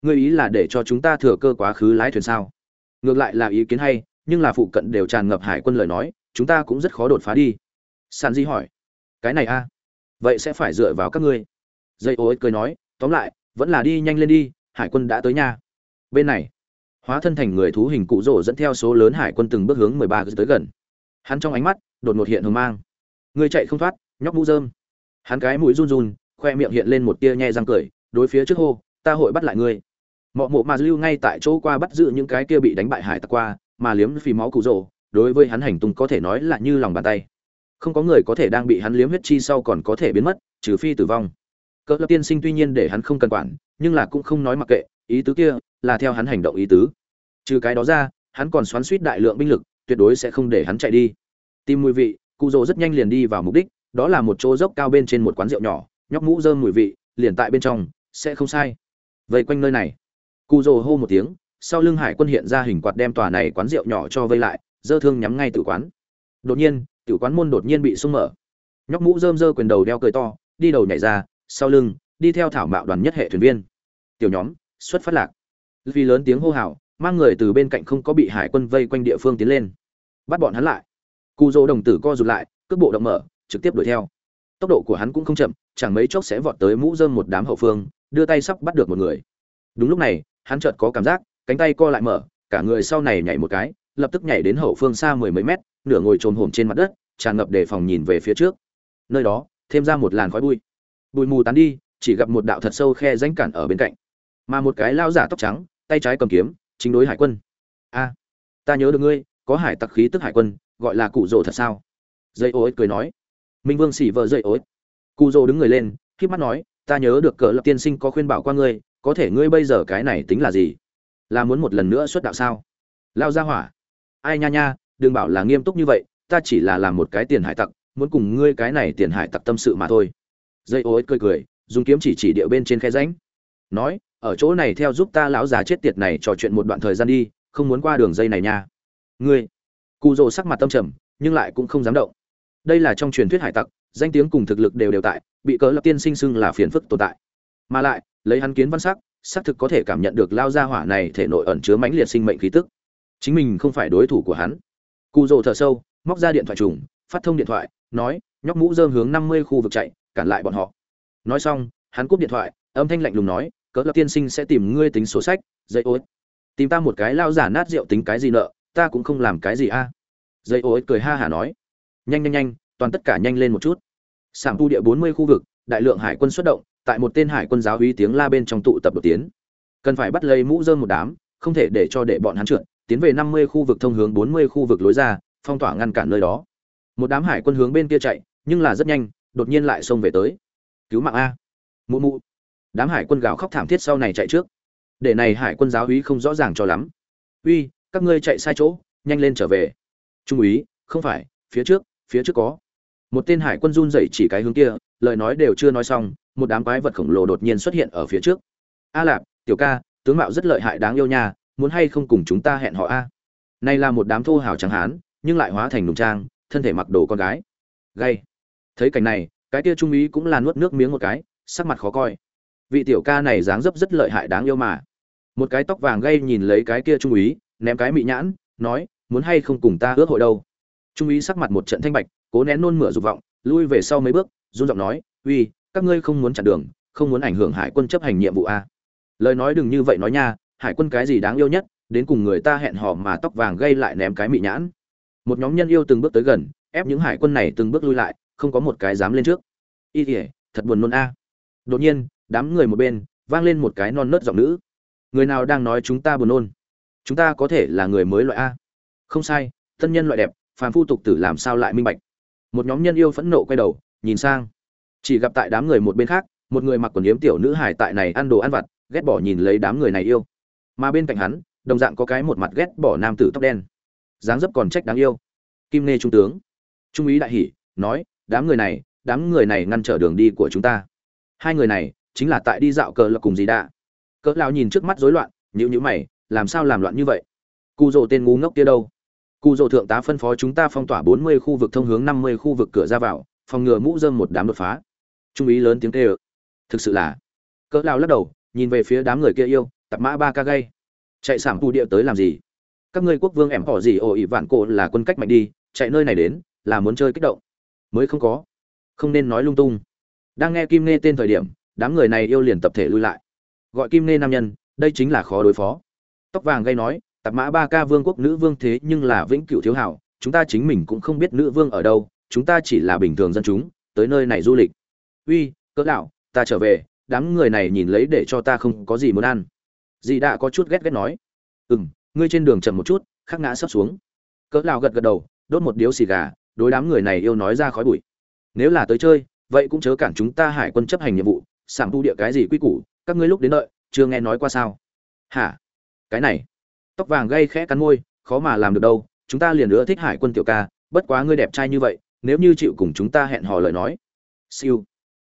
ngươi ý là để cho chúng ta thừa cơ quá khứ lái thuyền sao? Ngược lại là ý kiến hay, nhưng là phụ cận đều tràn ngập hải quân lời nói, chúng ta cũng rất khó đột phá đi. San di hỏi. Cái này a vậy sẽ phải dựa vào các ngươi. Dây ô cười nói, tóm lại, vẫn là đi nhanh lên đi, hải quân đã tới nhà bên này, hóa thân thành người thú hình cụ rỗ dẫn theo số lớn hải quân từng bước hướng mười ba tới gần. Hắn trong ánh mắt, đột ngột hiện hờ mang. Người chạy không thoát, nhóc mũ dơm hắn cái mũi run run, khoe miệng hiện lên một tia nhe răng cười, đối phía trước hô, ta hội bắt lại ngươi mọ mộ mà lưu ngay tại chỗ qua bắt giữ những cái kia bị đánh bại hải tặc qua, mà liếm phì máu cụ rồ, đối với hắn hành tung có thể nói là như lòng bàn tay. Không có người có thể đang bị hắn liếm huyết chi sau còn có thể biến mất, trừ phi tử vong. Cỡ lập tiên sinh tuy nhiên để hắn không cần quản, nhưng là cũng không nói mặc kệ, ý tứ kia là theo hắn hành động ý tứ. Trừ cái đó ra, hắn còn xoắn suýt đại lượng binh lực, tuyệt đối sẽ không để hắn chạy đi. Tìm mùi vị, cụ rồ rất nhanh liền đi vào mục đích, đó là một chỗ dốc cao bên trên một quán rượu nhỏ, nhóc mũ dơm mùi vị, liền tại bên trong, sẽ không sai. Vây quanh nơi này cụ rồ hô một tiếng, sau lưng hải quân hiện ra hình quạt đem tòa này quán rượu nhỏ cho vây lại, dơ thương nhắm ngay tử quán. Đột nhiên, tử quán môn đột nhiên bị sung mở. Nhóc mũ rơm dơ quyền đầu đeo cười to, đi đầu nhảy ra, sau lưng, đi theo thảo mạo đoàn nhất hệ thuyền viên. Tiểu nhóm, xuất phát lạc. Vì lớn tiếng hô hào, mang người từ bên cạnh không có bị hải quân vây quanh địa phương tiến lên. Bắt bọn hắn lại. Cụ dỗ đồng tử co rụt lại, cước bộ động mở, trực tiếp đuổi theo. Tốc độ của hắn cũng không chậm, chẳng mấy chốc sẽ vọt tới mũ rơm một đám hậu phương, đưa tay sắp bắt được một người. Đúng lúc này hắn chợt có cảm giác, cánh tay co lại mở, cả người sau này nhảy một cái, lập tức nhảy đến hậu phương xa mười mấy mét, nửa ngồi trồm hổm trên mặt đất, tràn ngập đề phòng nhìn về phía trước. Nơi đó, thêm ra một làn khói bụi. Bụi mù tán đi, chỉ gặp một đạo thật sâu khe rãnh cản ở bên cạnh. Mà một cái lao giả tóc trắng, tay trái cầm kiếm, chính đối hải quân. A, ta nhớ được ngươi, có hải tặc khí tức hải quân, gọi là cụ rồ thật sao? Dây ô cười nói. Minh vương xỉ vợ dây ô cụ rồ đứng người lên k mắt nói, ta nhớ được cờ lập tiên sinh có khuyên bảo qua ngươi có thể ngươi bây giờ cái này tính là gì? Là muốn một lần nữa xuất đạo sao? Lao ra hỏa. Ai nha nha, đừng bảo là nghiêm túc như vậy, ta chỉ là làm một cái tiền hải tặc, muốn cùng ngươi cái này tiền hải tặc tâm sự mà thôi. Dây ô cười cười, dùng kiếm chỉ chỉ địa bên trên khe ránh nói, ở chỗ này theo giúp ta lão già chết tiệt này trò chuyện một đoạn thời gian đi, không muốn qua đường dây này nha. Ngươi. Cụ rồ sắc mặt tâm trầm, nhưng lại cũng không dám động. Đây là trong truyền thuyết hải tặc, danh tiếng cùng thực lực đều đều tại, bị cớ lập tiên sinh xưng là phiền phức tồn tại mà lại, lấy hắn kiến văn sắc, xác thực có thể cảm nhận được lao gia hỏa này thể nội ẩn chứa mãnh liệt sinh mệnh khí tức. Chính mình không phải đối thủ của hắn. Cụ rồ thở sâu, móc ra điện thoại trùng, phát thông điện thoại, nói, nhóc mũ dơm hướng năm mươi khu vực chạy, cản lại bọn họ. Nói xong, hắn cúp điện thoại, âm thanh lạnh lùng nói cỡ lập tiên sinh sẽ tìm ngươi tính sổ sách, dây ối tìm ta một cái lao giả nát rượu tính cái gì nợ, ta cũng không làm cái gì a. À. dây ối cười ha hả nói, nhanh nhanh nhanh, toàn tất cả nhanh lên một chút. Sảng tu địa bốn mươi khu vực, đại lượng hải quân xuất động tại một tên hải quân giáo uy tiếng la bên trong tụ tập đột tiến. Cần phải bắt lấy mũ dơm một đám, không thể để cho để bọn hắn trượt, tiến về năm mươi khu vực thông hướng bốn mươi khu vực lối ra, phong tỏa ngăn cản nơi đó. Một đám hải quân hướng bên kia chạy, nhưng là rất nhanh, đột nhiên lại xông về tới. Cứu mạng a. Mụ mụ. Đám hải quân gào khóc thảm thiết sau này chạy trước. Để này hải quân giáo uy không rõ ràng cho lắm. Uy, các ngươi chạy sai chỗ, nhanh lên trở về. Trung úy, không phải, phía trước phía trước có. Một tên hải quân run dậy chỉ cái hướng kia lời nói đều chưa nói xong, một đám quái vật khổng lồ đột nhiên xuất hiện ở phía trước. A lạp, tiểu ca, tướng mạo rất lợi hại đáng yêu nha, muốn hay không cùng chúng ta hẹn họ a? Này là một đám thô hào trắng hán, nhưng lại hóa thành nùng trang, thân thể mặc đồ con gái. Gay. Thấy cảnh này, cái kia trung úy cũng là nuốt nước miếng một cái, sắc mặt khó coi. Vị tiểu ca này dáng dấp rất lợi hại đáng yêu mà. Một cái tóc vàng gay nhìn lấy cái kia trung úy, ném cái mị nhãn, nói, muốn hay không cùng ta ước hội đâu? Trung úy sắc mặt một trận thanh bạch, cố nén nôn mửa dục vọng, lui về sau mấy bước run giọng nói, uy, các ngươi không muốn chặn đường, không muốn ảnh hưởng hải quân chấp hành nhiệm vụ a. Lời nói đừng như vậy nói nha, hải quân cái gì đáng yêu nhất, đến cùng người ta hẹn hò mà tóc vàng gây lại ném cái mị nhãn. Một nhóm nhân yêu từng bước tới gần, ép những hải quân này từng bước lui lại, không có một cái dám lên trước. Y tỉa thật buồn nôn a. Đột nhiên, đám người một bên, vang lên một cái non nớt giọng nữ. Người nào đang nói chúng ta buồn nôn? Chúng ta có thể là người mới loại a. Không sai, thân nhân loại đẹp, phàm phu tục tử làm sao lại minh bạch? Một nhóm nhân yêu phẫn nộ quay đầu nhìn sang. Chỉ gặp tại đám người một bên khác, một người mặc quần yếm tiểu nữ hải tại này ăn đồ ăn vặt, ghét bỏ nhìn lấy đám người này yêu. Mà bên cạnh hắn, đồng dạng có cái một mặt ghét bỏ nam tử tóc đen. Dáng dấp còn trách đáng yêu. Kim nê trung tướng. Trung úy đại hỷ nói, đám người này, đám người này ngăn trở đường đi của chúng ta. Hai người này, chính là tại đi dạo cờ là cùng gì đã cỡ lão nhìn trước mắt rối loạn, nhíu nhíu mày, làm sao làm loạn như vậy? Cụ rồ tên ngu ngốc kia đâu? Cụ rồ thượng tá phân phó chúng ta phong tỏa 40 khu vực thông hướng 50 khu vực cửa ra vào phòng ngừa mũ dơm một đám đột phá. Trung ý lớn tiếng kêu. Thực sự là. Cỡ lao lắc đầu, nhìn về phía đám người kia yêu, tập mã ba ca gây chạy sảm tu địa tới làm gì? Các ngươi quốc vương ẻm họ gì ồ ỉ vạn cổ là quân cách mạnh đi, chạy nơi này đến, là muốn chơi kích động. Mới không có. Không nên nói lung tung. Đang nghe kim nghe tên thời điểm, đám người này yêu liền tập thể lui lại. Gọi kim nghe nam nhân, đây chính là khó đối phó. Tóc vàng gây nói tạp mã ba ca vương quốc nữ vương thế nhưng là vĩnh cửu thiếu hảo, chúng ta chính mình cũng không biết nữ vương ở đâu chúng ta chỉ là bình thường dân chúng, tới nơi này du lịch. Uy, cỡ đạo ta trở về, đám người này nhìn lấy để cho ta không có gì muốn ăn. Dì đã có chút ghét ghét nói. Ừ m ngươi trên đường chậm một chút, khắc ngã sắp xuống. Cỡ lão gật gật đầu, đốt một điếu xì gà, đối đám người này yêu nói ra khói bụi. Nếu là tới chơi, vậy cũng chớ cản chúng ta hải quân chấp hành nhiệm vụ sảm tu địa cái gì quy củ, các ngươi lúc đến đợi, chưa nghe nói qua sao? Hả? Cái này. Tóc vàng gây khẽ cắn môi, khó mà làm được đâu, chúng ta liền nữa thích hải quân tiểu ca, bất quá ngươi đẹp trai như vậy nếu như chịu cùng chúng ta hẹn hò lời nói. Siêu.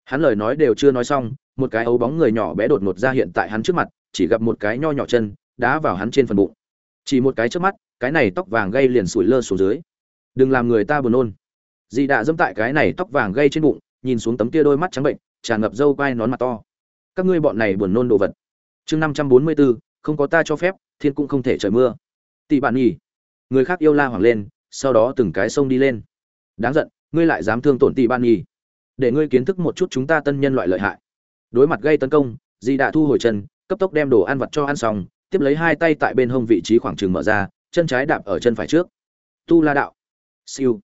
Hắn lời nói đều chưa nói xong, một cái ấu bóng người nhỏ bé đột ngột ra hiện tại hắn trước mặt, chỉ gặp một cái nho nhỏ chân, đá vào hắn trên phần bụng. Chỉ một cái trước mắt, cái này tóc vàng gây liền sủi lơ xuống dưới. Đừng làm người ta buồn nôn. Dì đã dẫm tại cái này tóc vàng gây trên bụng, nhìn xuống tấm kia đôi mắt trắng bệnh, tràn ngập râu quai nón mặt to. Các ngươi bọn này buồn nôn đồ vật. Chương năm trăm bốn mươi bốn không có ta cho phép, thiên cũng không thể trời mưa. Tị bạn nhỉ. Người khác yêu la hoảng lên, sau đó từng cái sông đi lên đáng giận, ngươi lại dám thương tổn tỷ ban nhi để ngươi kiến thức một chút chúng ta tân nhân loại lợi hại. Đối mặt gây tấn công, di đã thu hồi chân, cấp tốc đem đồ ăn vặt cho ăn xong, tiếp lấy hai tay tại bên hông vị trí khoảng trừng mở ra, chân trái đạp ở chân phải trước. Tu la đạo. Siêu.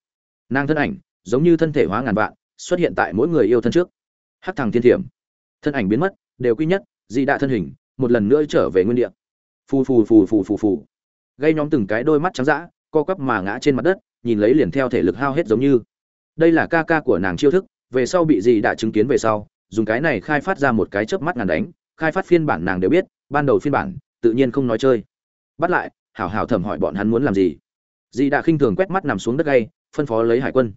Nàng thân ảnh, giống như thân thể hóa ngàn vạn, xuất hiện tại mỗi người yêu thân trước. Hắc thằng thiên thiểm. Thân ảnh biến mất, đều quy nhất, di đạ thân hình, một lần nữa trở về nguyên địa. Phù phù phù phù phù phù. Gây nhóm từng cái đôi mắt trắng dã, co quắp mà ngã trên mặt đất nhìn lấy liền theo thể lực hao hết giống như. Đây là ca ca của nàng chiêu thức, về sau bị gì đã chứng kiến về sau, dùng cái này khai phát ra một cái chớp mắt ngàn đánh, khai phát phiên bản nàng đều biết, ban đầu phiên bản, tự nhiên không nói chơi. Bắt lại, hảo hảo thẩm hỏi bọn hắn muốn làm gì. Dì đã khinh thường quét mắt nằm xuống đất gay, phân phó lấy hải quân.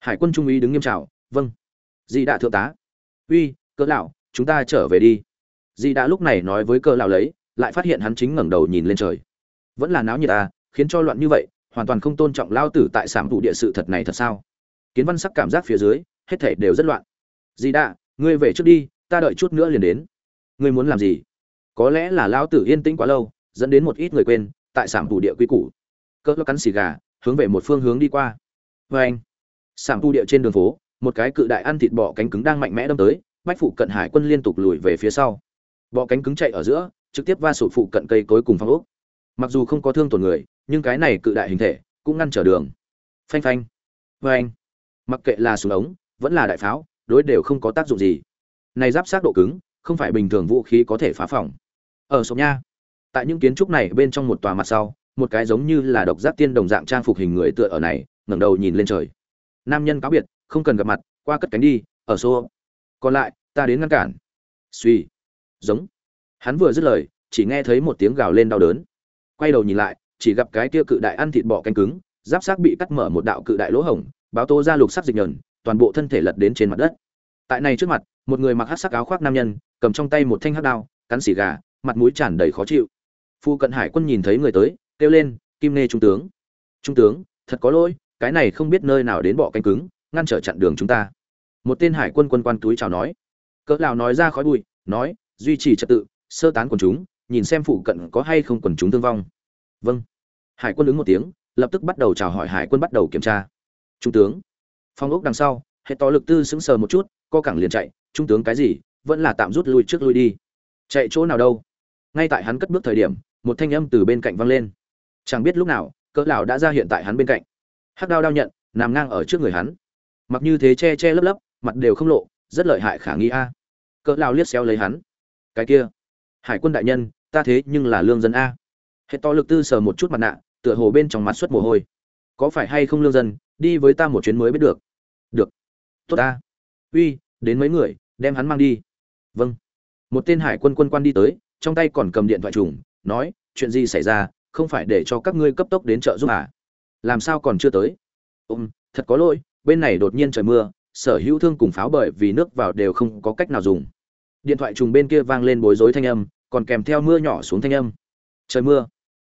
Hải quân trung úy đứng nghiêm trào vâng. Dì đã thượng tá, uy, cỡ lão, chúng ta trở về đi. Dì đã lúc này nói với cỡ lão lấy, lại phát hiện hắn chính ngẩng đầu nhìn lên trời. Vẫn là náo nhiệt à khiến cho loạn như vậy hoàn toàn không tôn trọng lao tử tại sản thủ địa sự thật này thật sao? Kiến văn sắc cảm giác phía dưới, hết thảy đều rất loạn. Dì đạ, ngươi về trước đi, ta đợi chút nữa liền đến. Ngươi muốn làm gì? Có lẽ là lao tử yên tĩnh quá lâu, dẫn đến một ít người quên, tại sản thủ địa quy củ. Cỡ cắn xì gà, hướng về một phương hướng đi qua. Vê anh sản thủ địa trên đường phố, một cái cự đại ăn thịt bọ cánh cứng đang mạnh mẽ đâm tới, bách phụ cận hải quân liên tục lùi về phía sau. Bọ cánh cứng chạy ở giữa, trực tiếp va sụt phụ cận cây cối cùng phong ốc mặc dù không có thương tổn người, nhưng cái này cự đại hình thể cũng ngăn trở đường. Phanh phanh. Vê anh. Mặc kệ là súng ống, vẫn là đại pháo, đối đều không có tác dụng gì. Này giáp sát độ cứng, không phải bình thường vũ khí có thể phá phòng. Ở sông nha. Tại những kiến trúc này bên trong một tòa mặt sau, một cái giống như là độc giác tiên đồng dạng trang phục hình người tựa ở này, ngẩng đầu nhìn lên trời. Nam nhân cáo biệt, không cần gặp mặt, qua cất cánh đi, ở xô còn lại, ta đến ngăn cản. Suy giống. Hắn vừa dứt lời, chỉ nghe thấy một tiếng gào lên đau đớn quay đầu nhìn lại, chỉ gặp cái kia cự đại ăn thịt bọ cánh cứng, giáp xác bị cắt mở một đạo cự đại lỗ hổng, báo tố ra lục sắc dịch nhờn, toàn bộ thân thể lật đến trên mặt đất. Tại này trước mặt, một người mặc hát sắc áo khoác nam nhân, cầm trong tay một thanh hát đao, cắn xì gà, mặt mũi tràn đầy khó chịu. Phu cận hải quân nhìn thấy người tới, kêu lên, kim nê trung tướng. Trung tướng, thật có lỗi, cái này không biết nơi nào đến bọ cánh cứng, ngăn trở chặn đường chúng ta. Một tên hải quân quân quan túi chào nói. Cỡ lào nói ra khói bụi, nói, duy trì trật tự, sơ tán quần chúng nhìn xem phụ cận có hay không quần chúng thương vong. Vâng. Hải quân ứng một tiếng, lập tức bắt đầu chào hỏi hải quân bắt đầu kiểm tra. Trung tướng. Phong ốc đằng sau, hệ to lực tư sững sờ một chút, co cẳng liền chạy. Trung tướng cái gì, vẫn là tạm rút lui trước lui đi. Chạy chỗ nào đâu? Ngay tại hắn cất bước thời điểm, một thanh âm từ bên cạnh vang lên. Chẳng biết lúc nào, cỡ lão đã ra hiện tại hắn bên cạnh. Hắc đao đao nhận, nằm ngang ở trước người hắn. Mặc như thế che che lấp lấp, mặt đều không lộ, rất lợi hại khả nghi a. Cỡ lão liếc xéo lấy hắn. Cái kia. Hải quân đại nhân ta thế nhưng là lương dân a. Hệ to lực tư sờ một chút mặt nạ, tựa hồ bên trong mặt xuất mồ hôi. Có phải hay không lương dân, đi với ta một chuyến mới biết được. Được. Tốt ta. Uy, đến mấy người, đem hắn mang đi. Vâng. Một tên hải quân quân quan đi tới, trong tay còn cầm điện thoại trùng, nói, chuyện gì xảy ra, không phải để cho các ngươi cấp tốc đến chợ giúp à? Làm sao còn chưa tới? Ôm thật có lỗi, bên này đột nhiên trời mưa, sở hữu thương cùng pháo bởi vì nước vào đều không có cách nào dùng. Điện thoại trùng bên kia vang lên bối rối thanh âm còn kèm theo mưa nhỏ xuống thanh âm. Trời mưa.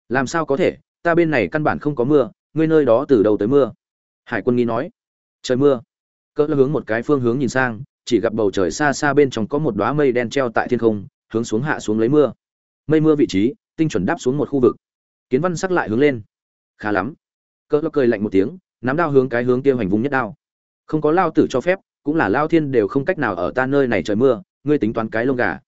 Làm sao có thể? Ta bên này căn bản không có mưa, ngươi nơi đó từ đầu tới mưa? Hải quân nghi nói. Trời mưa. Cỡ hướng một cái phương hướng nhìn sang, chỉ gặp bầu trời xa xa bên trong có một đóa mây đen treo tại thiên không, hướng xuống hạ xuống lấy mưa. Mây mưa vị trí, tinh chuẩn đáp xuống một khu vực. Kiến văn sắc lại hướng lên. Khá lắm. Cỡ cười lạnh một tiếng, nắm đao hướng cái hướng kia hoành vùng nhất đao. Không có lao tử cho phép, cũng là lao thiên đều không cách nào ở ta nơi này trời mưa, ngươi tính toán cái lông gà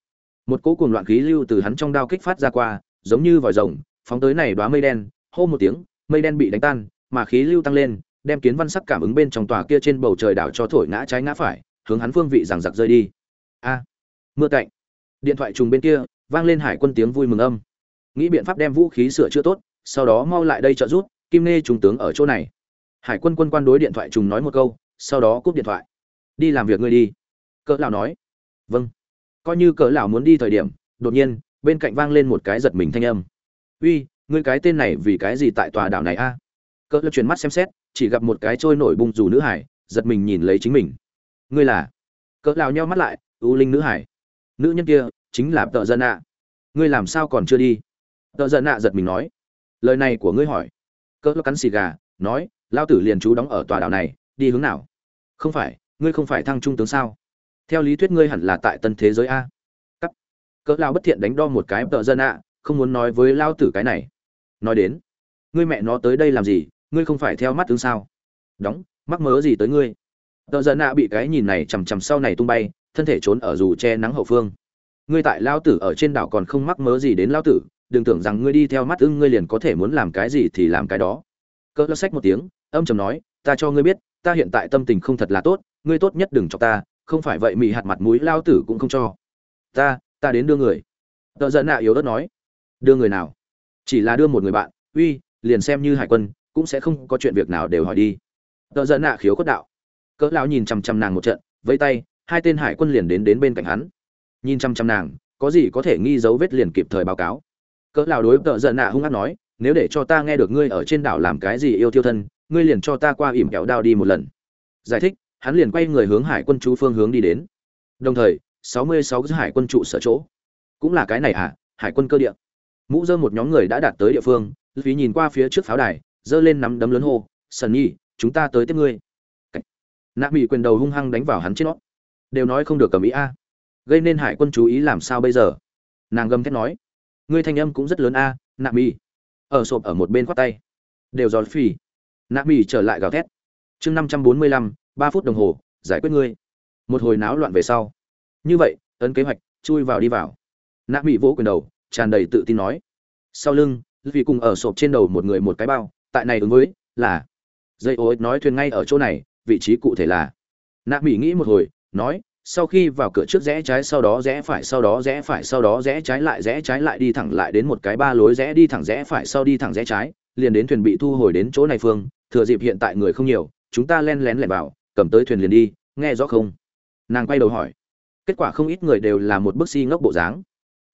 một cỗ cuồng loạn khí lưu từ hắn trong đao kích phát ra qua, giống như vòi rồng, phóng tới này đóa mây đen, hô một tiếng, mây đen bị đánh tan, mà khí lưu tăng lên, đem kiến văn sắc cảm ứng bên trong tòa kia trên bầu trời đảo cho thổi ngã trái ngã phải, hướng hắn phương vị rằng giặc rơi đi. A, mưa cạnh điện thoại trùng bên kia, vang lên hải quân tiếng vui mừng âm. Nghĩ biện pháp đem vũ khí sửa chữa tốt, sau đó mau lại đây trợ giúp, kim nê trung tướng ở chỗ này. Hải quân quân quan đối điện thoại trùng nói một câu, sau đó cúp điện thoại. Đi làm việc ngươi đi. Cỡ lão nói. Vâng coi như cỡ lão muốn đi thời điểm, đột nhiên, bên cạnh vang lên một cái giật mình thanh âm. Uy, ngươi cái tên này vì cái gì tại tòa đảo này a? Cỡ lão chuyển mắt xem xét, chỉ gặp một cái trôi nổi bung dù nữ hải, giật mình nhìn lấy chính mình. Ngươi là? Cỡ lão nheo mắt lại ưu linh nữ hải. Nữ nhân kia chính là tợ dân ạ ngươi làm sao còn chưa đi? Tợ dân ạ giật mình nói. Lời này của ngươi hỏi. Cỡ lão cắn xì gà, nói lao tử liền trú đóng ở tòa đảo này, đi hướng nào? Không phải, ngươi không phải thăng trung tướng sao? Theo lý thuyết ngươi hẳn là tại tân thế giới a. Cắt. Cỡ lao bất thiện đánh đo một cái tợ dân ạ, không muốn nói với lao tử cái này. Nói đến, ngươi mẹ nó tới đây làm gì, ngươi không phải theo mắt tướng sao? Đóng, mắc mớ gì tới ngươi? Tợ dân ạ bị cái nhìn này chằm chằm sau này tung bay, thân thể trốn ở dù che nắng hậu phương. Ngươi tại lao tử ở trên đảo còn không mắc mớ gì đến lao tử, đừng tưởng rằng ngươi đi theo mắt ưng ngươi liền có thể muốn làm cái gì thì làm cái đó. Cỡ lao sách một tiếng, âm trầm nói, ta cho ngươi biết, ta hiện tại tâm tình không thật là tốt, ngươi tốt nhất đừng cho ta không phải vậy mị hạt mặt mũi lao tử cũng không cho. Ta ta đến đưa người. Tợ giận nạ yếu đất nói. Đưa người nào? Chỉ là đưa một người bạn. Uy, liền xem như hải quân, cũng sẽ không có chuyện việc nào đều hỏi đi. Tợ giận nạ khiếu cốt đạo. Cỡ lão nhìn chăm chăm nàng một trận, vẫy tay, hai tên hải quân liền đến đến bên cạnh hắn. Nhìn chăm chăm nàng, có gì có thể nghi dấu vết liền kịp thời báo cáo. Cỡ lão đối tợ giận nạ hung hăng nói, nếu để cho ta nghe được ngươi ở trên đảo làm cái gì yêu thiêu thân, ngươi liền cho ta qua ỉm kẹo đao đi một lần. Giải thích hắn liền quay người hướng hải quân chú phương hướng đi đến. Đồng thời 66 sáu hải quân trụ sở chỗ. Cũng là cái này à hải quân cơ địa. Mũ dơ một nhóm người đã đạt tới địa phương phí nhìn qua phía trước pháo đài dơ lên nắm đấm lớn hô, sần nhi, chúng ta tới tiếp ngươi. Nạ bị quyền đầu hung hăng đánh vào hắn trên nó. Đều nói không được cầm ý a. Gây nên hải quân chú ý làm sao bây giờ? Nàng gầm thét nói. Ngươi thanh âm cũng rất lớn a, nạ mỹ ở sộp ở một bên khoát tay. Đều giòn phì. Nạ mỹ trở lại gào thét. Chương năm trăm bốn mươi lăm ba phút đồng hồ, giải quyết ngươi. Một hồi náo loạn về sau. Như vậy, ấn kế hoạch, chui vào đi vào. Nạ mỹ vỗ quyền đầu, tràn đầy tự tin nói. Sau lưng vì cùng ở sộp trên đầu một người một cái bao, tại này ứng với, là. Dây ô nói thuyền ngay ở chỗ này, vị trí cụ thể là. Nạ mỹ nghĩ một hồi, nói, sau khi vào cửa trước rẽ trái sau đó rẽ phải sau đó rẽ phải sau đó rẽ trái lại rẽ trái lại đi thẳng lại đến một cái ba lối rẽ đi thẳng rẽ phải sau đi thẳng rẽ trái, liền đến thuyền bị thu hồi đến chỗ này phương, thừa dịp hiện tại người không nhiều, chúng ta len lén lẻn vào cầm tới thuyền liền đi, nghe rõ không? Nàng quay đầu hỏi. Kết quả không ít người đều là một bức si ngốc bộ dáng.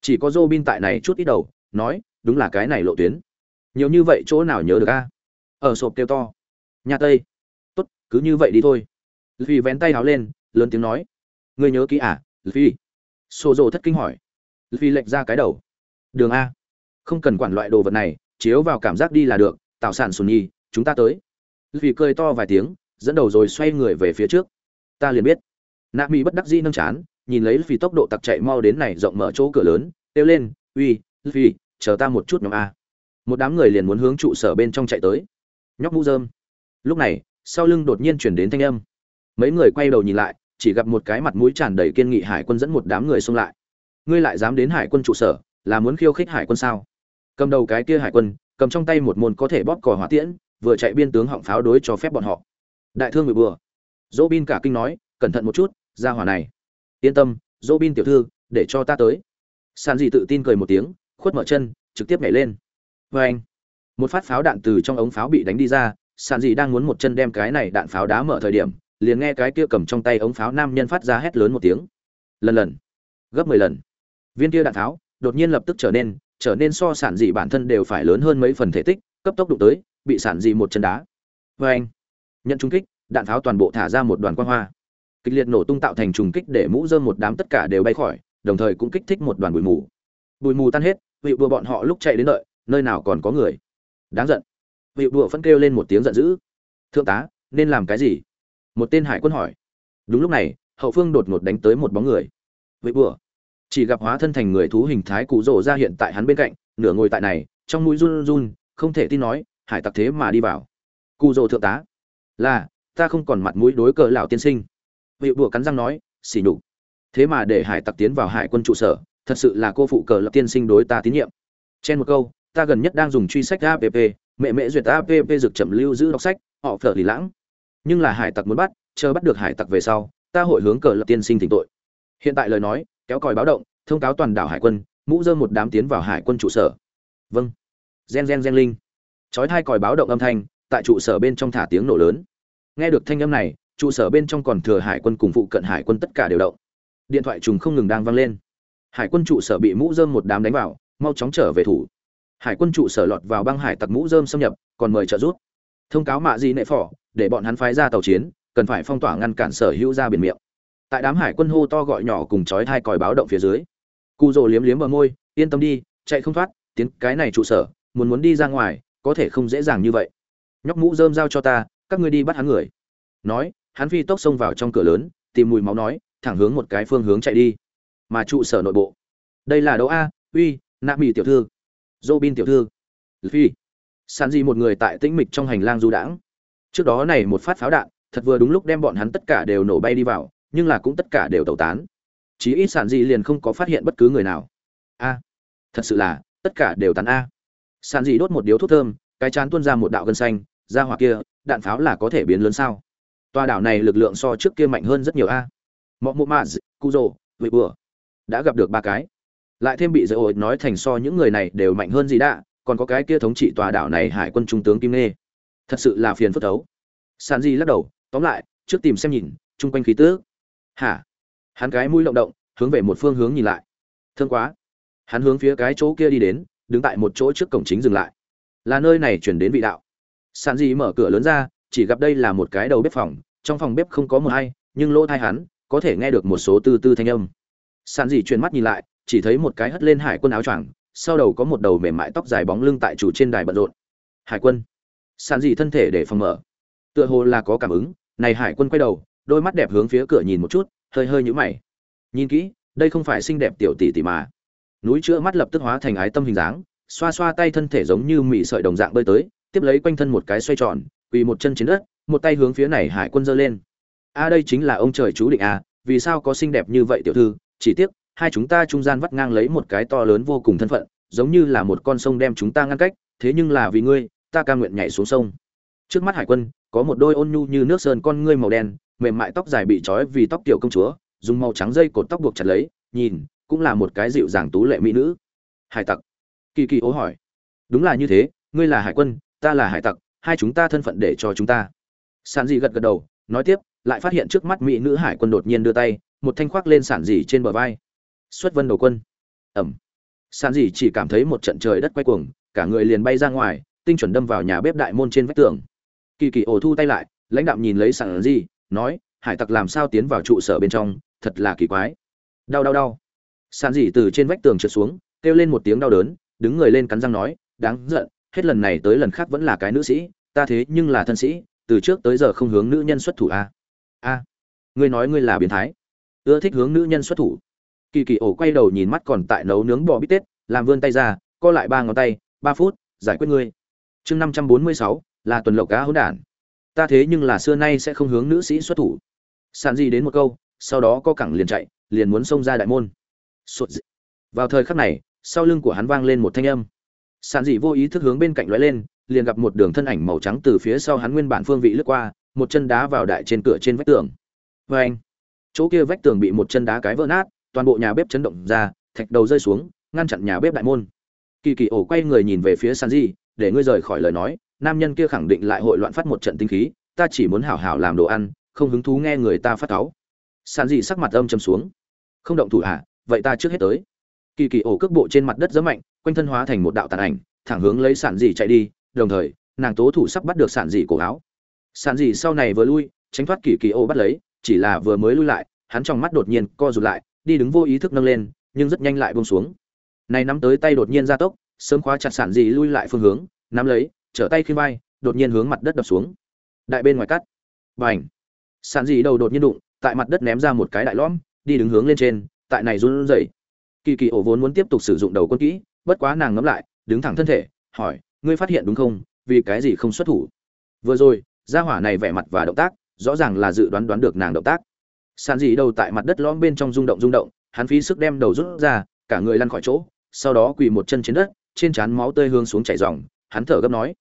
Chỉ có dô bin tại này chút ít đầu, nói, đúng là cái này lộ tuyến. Nhiều như vậy chỗ nào nhớ được a? Ở sộp kêu to. Nhà tây. Tốt, cứ như vậy đi thôi. Vì vén tay háo lên, lớn tiếng nói. Ngươi nhớ kỹ à phi xô rộ thất kinh hỏi. Phi lệch ra cái đầu. Đường a. Không cần quản loại đồ vật này, chiếu vào cảm giác đi là được, tạo sản sùn nhi chúng ta tới. Phi cười to vài tiếng dẫn đầu rồi xoay người về phía trước. Ta liền biết. Nạ mỹ bất đắc dĩ nâng chán, nhìn lấy phi tốc độ tặc chạy mau đến này rộng mở chỗ cửa lớn, kêu lên, uy phi chờ ta một chút nhóm a. Một đám người liền muốn hướng trụ sở bên trong chạy tới. Nhóc mũ dơm lúc này, sau lưng đột nhiên chuyển đến thanh âm. Mấy người quay đầu nhìn lại, chỉ gặp một cái mặt mũi tràn đầy kiên nghị hải quân dẫn một đám người xông lại. Ngươi lại dám đến hải quân trụ sở, là muốn khiêu khích hải quân sao? Cầm đầu cái kia hải quân, cầm trong tay một môn có thể bóp cò hỏa tiễn, vừa chạy biên tướng họng pháo đối cho phép bọn họ đại thương người bừa. Dỗ bin cả kinh nói, cẩn thận một chút ra hỏa này. Yên tâm dỗ bin tiểu thư, để cho ta tới. Sàn dị tự tin cười một tiếng, khuất mở chân, trực tiếp nhảy lên. Vê anh, một phát pháo đạn từ trong ống pháo bị đánh đi ra sàn dị đang muốn một chân đem cái này đạn pháo đá mở thời điểm, liền nghe cái kia cầm trong tay ống pháo nam nhân phát ra hét lớn một tiếng. Lần lần, gấp mười lần. Viên kia đạn pháo đột nhiên lập tức trở nên trở nên so sản dị bản thân đều phải lớn hơn mấy phần thể tích, cấp tốc đụng tới, bị sản dị một chân đá. Vê anh nhận trung kích, đạn pháo toàn bộ thả ra một đoàn quang hoa. Kịch liệt nổ tung tạo thành trùng kích để mũ dơm một đám tất cả đều bay khỏi, đồng thời cũng kích thích một đoàn bụi mù. Bụi mù tan hết vị đùa bọn họ lúc chạy đến đợi, nơi nào còn có người. Đáng giận. Vị đùa phân kêu lên một tiếng giận dữ. Thượng tá, nên làm cái gì? Một tên hải quân hỏi. Đúng lúc này, hậu phương đột ngột đánh tới một bóng người. Vị bùa chỉ gặp hóa thân thành người thú hình thái cụ rồ ra hiện tại hắn bên cạnh, nửa ngồi tại này, trong mũi run run, không thể tin nói, hải tặc thế mà đi vào. Cụ rồ thượng tá là, ta không còn mặt mũi đối cờ lão tiên sinh. Vị bùa cắn răng nói, xỉ nhục. Thế mà để hải tặc tiến vào hải quân trụ sở, thật sự là cô phụ cờ lão tiên sinh đối ta tín nhiệm. Trên một câu, ta gần nhất đang dùng truy sách app mẹ mẹ duyệt app dược chậm lưu giữ đọc sách, họ phở lì lãng. Nhưng là hải tặc muốn bắt, chờ bắt được hải tặc về sau, ta hội hướng cờ lập tiên sinh thỉnh tội. Hiện tại lời nói, kéo còi báo động, thông cáo toàn đảo hải quân, mũ dơ một đám tiến vào hải quân trụ sở. Vâng. Gen gen gen linh. Chói hai còi báo động âm thanh tại trụ sở bên trong thả tiếng nổ lớn. Nghe được thanh âm này, trụ sở bên trong còn thừa hải quân cùng phụ cận hải quân tất cả đều động. Điện thoại trùng không ngừng đang vang lên. Hải quân trụ sở bị mũ dơm một đám đánh vào, mau chóng trở về thủ. Hải quân trụ sở lọt vào băng hải tặc mũ dơm xâm nhập, còn mời trợ giúp. Thông cáo mạ gì nệ phỏ để bọn hắn phái ra tàu chiến, cần phải phong tỏa ngăn cản sở hữu ra biển miệng. Tại đám hải quân hô to gọi nhỏ cùng chói thai còi báo động phía dưới cụ rồ liếm liếm bờ môi, yên tâm đi, chạy không thoát, tiến cái này trụ sở, muốn muốn đi ra ngoài, có thể không dễ dàng như vậy nhóc mũ rơm giao cho ta, các ngươi đi bắt hắn người. Nói, hắn phi tốc xông vào trong cửa lớn, tìm mùi máu nói, thẳng hướng một cái phương hướng chạy đi. Mà trụ sở nội bộ. Đây là đấu a, uy, nạ mỹ tiểu thư. Dô bin tiểu thư. Phi. Sàn di một người tại tĩnh mịch trong hành lang du đãng. Trước đó này một phát pháo đạn, thật vừa đúng lúc đem bọn hắn tất cả đều nổ bay đi vào, nhưng là cũng tất cả đều tẩu tán. Chí ít sản di liền không có phát hiện bất cứ người nào. A. Thật sự là, tất cả đều tán a. Sản di đốt một điếu thuốc thơm, cái chán tuôn ra một đạo gân xanh ra hỏa kia, đạn pháo là có thể biến lớn sao? Tòa đảo này lực lượng so trước kia mạnh hơn rất nhiều a. Mọ mộ mạ cu rồ vị bừa. Đã gặp được ba cái. Lại thêm bị dỡ ổi nói thành so những người này đều mạnh hơn gì đã, còn có cái kia thống trị tòa đảo này hải quân trung tướng kim nê thật sự là phiền phức thấu. Sàn di lắc đầu, tóm lại, trước tìm xem nhìn, chung quanh khí tước hả? Hắn cái mũi động động, hướng về một phương hướng nhìn lại. Thương quá. Hắn hướng phía cái chỗ kia đi đến, đứng tại một chỗ trước cổng chính dừng lại. Là nơi này chuyển đến vị đạo sàn dị mở cửa lớn ra, chỉ gặp đây là một cái đầu bếp phòng, trong phòng bếp không có mờ hay nhưng lỗ thai hắn, có thể nghe được một số tư tư thanh âm. Sàn dị chuyển mắt nhìn lại, chỉ thấy một cái hất lên hải quân áo choàng, sau đầu có một đầu mềm mại tóc dài bóng lưng tại chủ trên đài bận rộn. Hải quân. Sàn dị thân thể để phòng mở. Tựa hồ là có cảm ứng, này hải quân quay đầu, đôi mắt đẹp hướng phía cửa nhìn một chút, hơi hơi nhũ mày. Nhìn kỹ, đây không phải xinh đẹp tiểu tỷ tỷ mà. Núi chữa mắt lập tức hóa thành ái tâm hình dáng, xoa xoa tay thân thể giống như mị sợi đồng dạng bơi tới tiếp lấy quanh thân một cái xoay tròn, quỳ một chân trên đất, một tay hướng phía này hải quân giơ lên. A, đây chính là ông trời chú định à vì sao có xinh đẹp như vậy tiểu thư? Chỉ tiếc, hai chúng ta trung gian vắt ngang lấy một cái to lớn vô cùng thân phận, giống như là một con sông đem chúng ta ngăn cách, thế nhưng là vì ngươi, ta ca nguyện nhảy xuống sông. Trước mắt hải quân, có một đôi ôn nhu như nước sơn con ngươi màu đen, mềm mại tóc dài bị trói vì tóc tiểu công chúa, dùng màu trắng dây cột tóc buộc chặt lấy, nhìn, cũng là một cái dịu dàng tú lệ mỹ nữ. Hải tặc. Kỳ kỳ ố hỏi. Đúng là như thế, ngươi là hải quân ta là hải tặc, hai chúng ta thân phận để cho chúng ta. Sản dị gật gật đầu, nói tiếp, lại phát hiện trước mắt mỹ nữ hải quân đột nhiên đưa tay, một thanh khoác lên sản dị trên bờ vai. Xuất vân đầu quân. Ẩm. Sản dị chỉ cảm thấy một trận trời đất quay cuồng, cả người liền bay ra ngoài, tinh chuẩn đâm vào nhà bếp đại môn trên vách tường. Kỳ kỳ ổ thu tay lại, lãnh đạo nhìn lấy sản dị nói, hải tặc làm sao tiến vào trụ sở bên trong, thật là kỳ quái. Đau đau đau. Sản dị từ trên vách tường trượt xuống, kêu lên một tiếng đau đớn, đứng người lên cắn răng nói, đáng giận hết lần này tới lần khác vẫn là cái nữ sĩ, ta thế nhưng là thân sĩ, từ trước tới giờ không hướng nữ nhân xuất thủ a. A, ngươi nói ngươi là biến thái. Ưa thích hướng nữ nhân xuất thủ. Kỳ kỳ ổ quay đầu nhìn mắt còn tại nấu nướng bò bít tết, làm vươn tay ra, co lại ba ngón tay, ba phút, giải quyết ngươi. Chương năm trăm bốn mươi sáu, là tuần lộc cá hỗn đản. Ta thế nhưng là xưa nay sẽ không hướng nữ sĩ xuất thủ. Sàn gì đến một câu, sau đó co cẳng liền chạy, liền muốn xông ra đại môn. Dị. vào thời khắc này, sau lưng của hắn vang lên một thanh âm sàn dị vô ý thức hướng bên cạnh lóe lên, liền gặp một đường thân ảnh màu trắng từ phía sau hắn nguyên bản phương vị lướt qua, một chân đá vào đại trên cửa trên vách tường. Vê anh, chỗ kia vách tường bị một chân đá cái vỡ nát, toàn bộ nhà bếp chấn động ra, thạch đầu rơi xuống, ngăn chặn nhà bếp đại môn. Kỳ kỳ ổ quay người nhìn về phía sàn dị, để ngươi rời khỏi lời nói, nam nhân kia khẳng định lại hội loạn phát một trận tinh khí, ta chỉ muốn hảo hảo làm đồ ăn, không hứng thú nghe người ta phát cáu. Sàn dị sắc mặt âm châm xuống. Không động thủ à? vậy ta trước hết tới. Kỳ kỳ ổ cước bộ trên mặt đất rất mạnh quanh thân hóa thành một đạo tàn ảnh, thẳng hướng lấy sản dị chạy đi, đồng thời, nàng tố thủ sắp bắt được sản dị cổ áo. Sản dị sau này vừa lui, tránh thoát kỳ kỳ ô bắt lấy, chỉ là vừa mới lui lại, hắn trong mắt đột nhiên co rụt lại, đi đứng vô ý thức nâng lên, nhưng rất nhanh lại buông xuống. Này nắm tới tay đột nhiên ra tốc, sớm khóa chặt sản dị lui lại phương hướng, nắm lấy, trở tay khi vai, đột nhiên hướng mặt đất đập xuống. Đại bên ngoài cắt. Và ảnh sản dị đầu đột nhiên đụng, tại mặt đất ném ra một cái đại lõm, đi đứng hướng lên trên, tại này run rẩy. Kỳ kỳ ổ vốn muốn tiếp tục sử dụng đầu quân kỹ bất quá nàng ngẫm lại, đứng thẳng thân thể, hỏi, ngươi phát hiện đúng không? Vì cái gì không xuất thủ? Vừa rồi, gia hỏa này vẻ mặt và động tác, rõ ràng là dự đoán đoán được nàng động tác. Sàn dị đầu tại mặt đất lõm bên trong rung động rung động, hắn phí sức đem đầu rút ra, cả người lăn khỏi chỗ, sau đó quỳ một chân trên đất, trên trán máu tươi hương xuống chảy ròng, hắn thở gấp nói,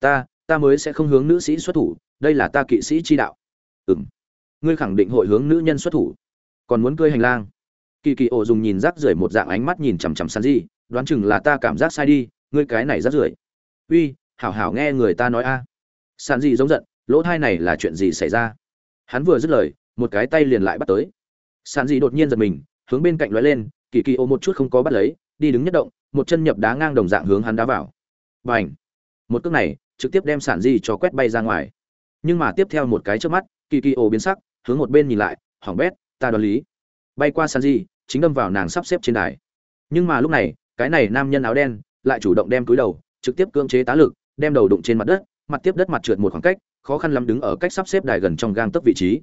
ta ta mới sẽ không hướng nữ sĩ xuất thủ, đây là ta kỵ sĩ chi đạo. Ừm, ngươi khẳng định hội hướng nữ nhân xuất thủ, còn muốn cưỡi hành lang. Kỳ kỳ ổ dùng nhìn rác rưởi một dạng ánh mắt nhìn chằm chằm sàn dị đoán chừng là ta cảm giác sai đi, ngươi cái này rất rưởi. Uy, hảo hảo nghe người ta nói a. À. sàn dị giống giận, lỗ thai này là chuyện gì xảy ra? Hắn vừa dứt lời, một cái tay liền lại bắt tới. Sàn dị đột nhiên giật mình, hướng bên cạnh lóe lên, kỳ kỳ ô một chút không có bắt lấy, đi đứng nhất động, một chân nhập đá ngang đồng dạng hướng hắn đá vào. B à n h một cước này, trực tiếp đem sản di cho quét bay ra ngoài. Nhưng mà tiếp theo một cái trước mắt, kỳ kỳ ô biến sắc, hướng một bên nhìn lại, hỏng bét, ta đoán lý. Bay qua sản di chính đâm vào nàng sắp xếp trên đài. Nhưng mà lúc này cái này nam nhân áo đen lại chủ động đem túi đầu, trực tiếp cưỡng chế tá lực, đem đầu đụng trên mặt đất, mặt tiếp đất mặt trượt một khoảng cách, khó khăn lắm đứng ở cách sắp xếp đài gần trong gang tấc vị trí.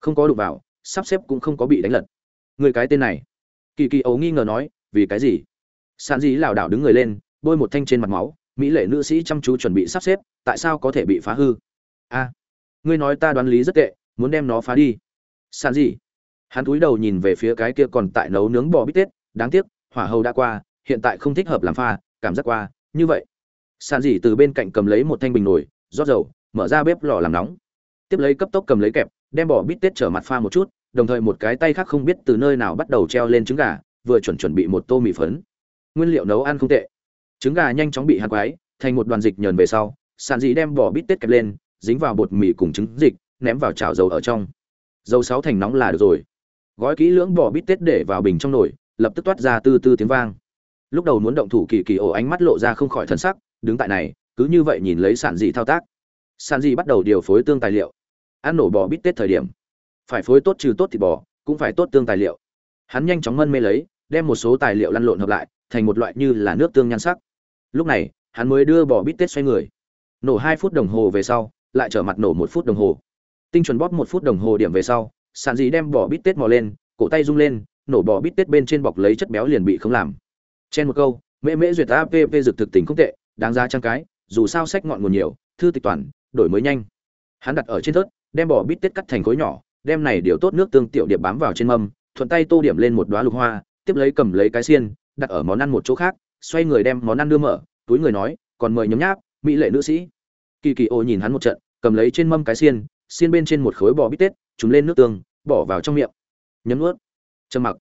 Không có đụng vào, sắp xếp cũng không có bị đánh lật. Người cái tên này. Kỳ kỳ ấu nghi ngờ nói, vì cái gì? Sàn dĩ lảo đảo đứng người lên, bôi một thanh trên mặt máu, mỹ lệ nữ sĩ chăm chú chuẩn bị sắp xếp, tại sao có thể bị phá hư? A, ngươi nói ta đoán lý rất tệ, muốn đem nó phá đi. Sàn dĩ. Hắn cúi đầu nhìn về phía cái kia còn tại nấu nướng bò bít tết, đáng tiếc, hỏa hầu đã qua hiện tại không thích hợp làm pha, cảm giác qua, như vậy. Sàn dỉ từ bên cạnh cầm lấy một thanh bình nồi, rót dầu, mở ra bếp lò làm nóng. Tiếp lấy cấp tốc cầm lấy kẹp, đem bỏ bít tết trở mặt pha một chút, đồng thời một cái tay khác không biết từ nơi nào bắt đầu treo lên trứng gà, vừa chuẩn chuẩn bị một tô mì phấn. Nguyên liệu nấu ăn không tệ. Trứng gà nhanh chóng bị hạt quái, thành một đoàn dịch nhờn về sau, sàn dỉ đem bỏ bít tết kẹp lên, dính vào bột mì cùng trứng dịch, ném vào chảo dầu ở trong. Dầu sáu thành nóng là được rồi. Gói kỹ lưỡng bỏ bít tết để vào bình trong nồi, lập tức toát ra từ từ tiếng vang lúc đầu muốn động thủ kỳ kỳ ổ ánh mắt lộ ra không khỏi thân sắc, đứng tại này, cứ như vậy nhìn lấy sản dị thao tác. Sản dị bắt đầu điều phối tương tài liệu. Ăn nổ bò bít tết thời điểm. Phải phối tốt trừ tốt thịt bò, cũng phải tốt tương tài liệu. Hắn nhanh chóng mân mê lấy, đem một số tài liệu lăn lộn hợp lại, thành một loại như là nước tương nhan sắc. Lúc này, hắn mới đưa bò bít tết xoay người. Nổ hai phút đồng hồ về sau, lại trở mặt nổ một phút đồng hồ. Tinh chuẩn bóp một phút đồng hồ điểm về sau, sản dị đem bò bít tết mò lên, cổ tay rung lên, nổ bò bít tết bên trên bọc lấy chất béo liền bị không làm chen một câu, mễ mễ duyệt app dược thực tình không tệ, đáng giá trang cái, dù sao sách ngọn nguồn nhiều, thư tịch toàn, đổi mới nhanh. Hắn đặt ở trên thớt, đem bỏ bít tết cắt thành khối nhỏ, đem này điều tốt nước tương tiểu điệp bám vào trên mâm, thuận tay tô điểm lên một đoá lục hoa, tiếp lấy cầm lấy cái xiên, đặt ở món ăn một chỗ khác, xoay người đem món ăn đưa mở, túi người nói, còn mời nhấm nháp, mỹ lệ nữ sĩ. Kỳ kỳ ô nhìn hắn một trận, cầm lấy trên mâm cái xiên xiên bên trên một khối bò bít tết chúng lên nước tương, bỏ vào trong miệng. Nhấm nuốt. Trầm mặc.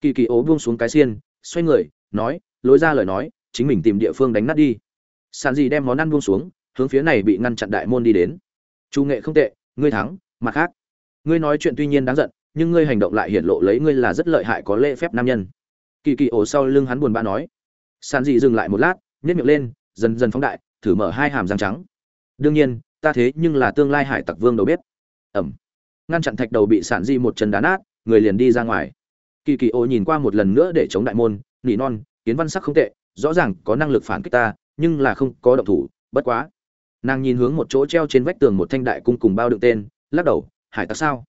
Kỳ kỳ ố buông xuống cái xiên, xoay người nói, lối ra lời nói, chính mình tìm địa phương đánh nát đi. Sàn gì đem món ăn buông xuống, hướng phía này bị ngăn chặn đại môn đi đến. Chu nghệ không tệ, ngươi thắng, mặt khác. Ngươi nói chuyện tuy nhiên đáng giận, nhưng ngươi hành động lại hiển lộ lấy ngươi là rất lợi hại có lễ phép nam nhân. Kỳ kỳ ổ sau lưng hắn buồn bã nói. Sàn dị dừng lại một lát nhét miệng lên, dần dần phóng đại, thử mở hai hàm răng trắng. Đương nhiên, ta thế nhưng là tương lai hải tặc vương đầu bếp. Ẩm. Ngăn chặn thạch đầu bị sản di một chân đá nát, người liền đi ra ngoài. Kỳ kỳ ô nhìn qua một lần nữa để chống đại môn nỉ non, kiến văn sắc không tệ, rõ ràng có năng lực phản kích ta, nhưng là không có động thủ, bất quá. Nàng nhìn hướng một chỗ treo trên vách tường một thanh đại cung cùng bao đựng tên, lắc đầu, hải tặc sao?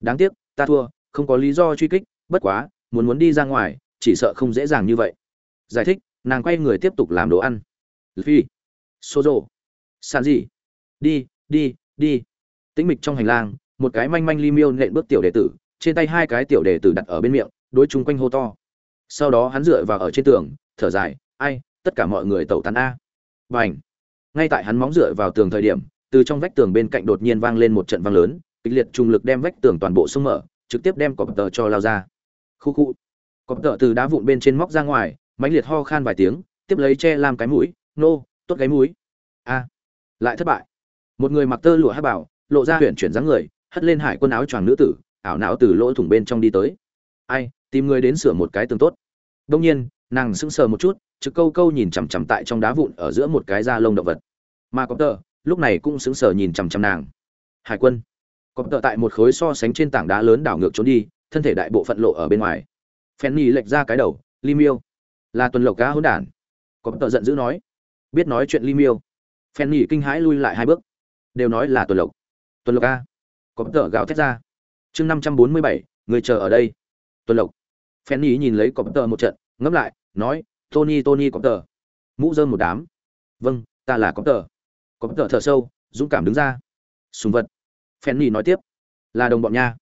Đáng tiếc, ta thua, không có lý do truy kích, bất quá, muốn muốn đi ra ngoài, chỉ sợ không dễ dàng như vậy. Giải thích, nàng quay người tiếp tục làm đồ ăn. Phi xô rộ sàn gì đi đi đi. Tĩnh mịch trong hành lang, một cái manh manh li miêu nện bước tiểu đệ tử, trên tay hai cái tiểu đệ tử đặt ở bên miệng, đối chung quanh hô to sau đó hắn dựa vào ở trên tường, thở dài, ai, tất cả mọi người tẩu tán a. Và ảnh ngay tại hắn móng dựa vào tường thời điểm, từ trong vách tường bên cạnh đột nhiên vang lên một trận vang lớn, kịch liệt trùng lực đem vách tường toàn bộ sông mở, trực tiếp đem cọp tờ cho lao ra. Khu khu! Cọp tờ từ đá vụn bên trên móc ra ngoài, mãnh liệt ho khan vài tiếng, tiếp lấy che làm cái mũi, nô, tốt cái mũi. A! Lại thất bại. Một người mặc tơ lụa hát bảo, lộ ra huyện chuyển dáng người, hất lên hải quân áo choàng nữ tử, ảo não từ lỗ thủng bên trong đi tới ai tìm người đến sửa một cái tường tốt. Đông nhiên nàng sững sờ một chút trực câu câu nhìn chằm chằm tại trong đá vụn ở giữa một cái da lông động vật. Mà có tờ lúc này cũng sững sờ nhìn chằm chằm nàng. Hải quân. Có tờ tại một khối so sánh trên tảng đá lớn đảo ngược trốn đi thân thể đại bộ phận lộ ở bên ngoài. Phen nhi lệch ra cái đầu li miêu. Là tuần lộc cá hỗn đản. Có tờ giận dữ nói. Biết nói chuyện li miêu. Phen nhi kinh hãi lui lại hai bước. Đều nói là tuần lộc. Tuần lộc ca, có tờ gào thét ra. Chương năm trăm bốn mươi bảy người chờ ở đây tuần lộc. Phen ý nhìn lấy cọp tờ một trận, ngẫm lại, nói, tony tony cọp tờ. Mũ dơm một đám. Vâng ta là cọp tờ. Cọp tờ thở sâu, dũng cảm đứng ra. Súng vật. Phen ý nói tiếp. Là đồng bọn nha.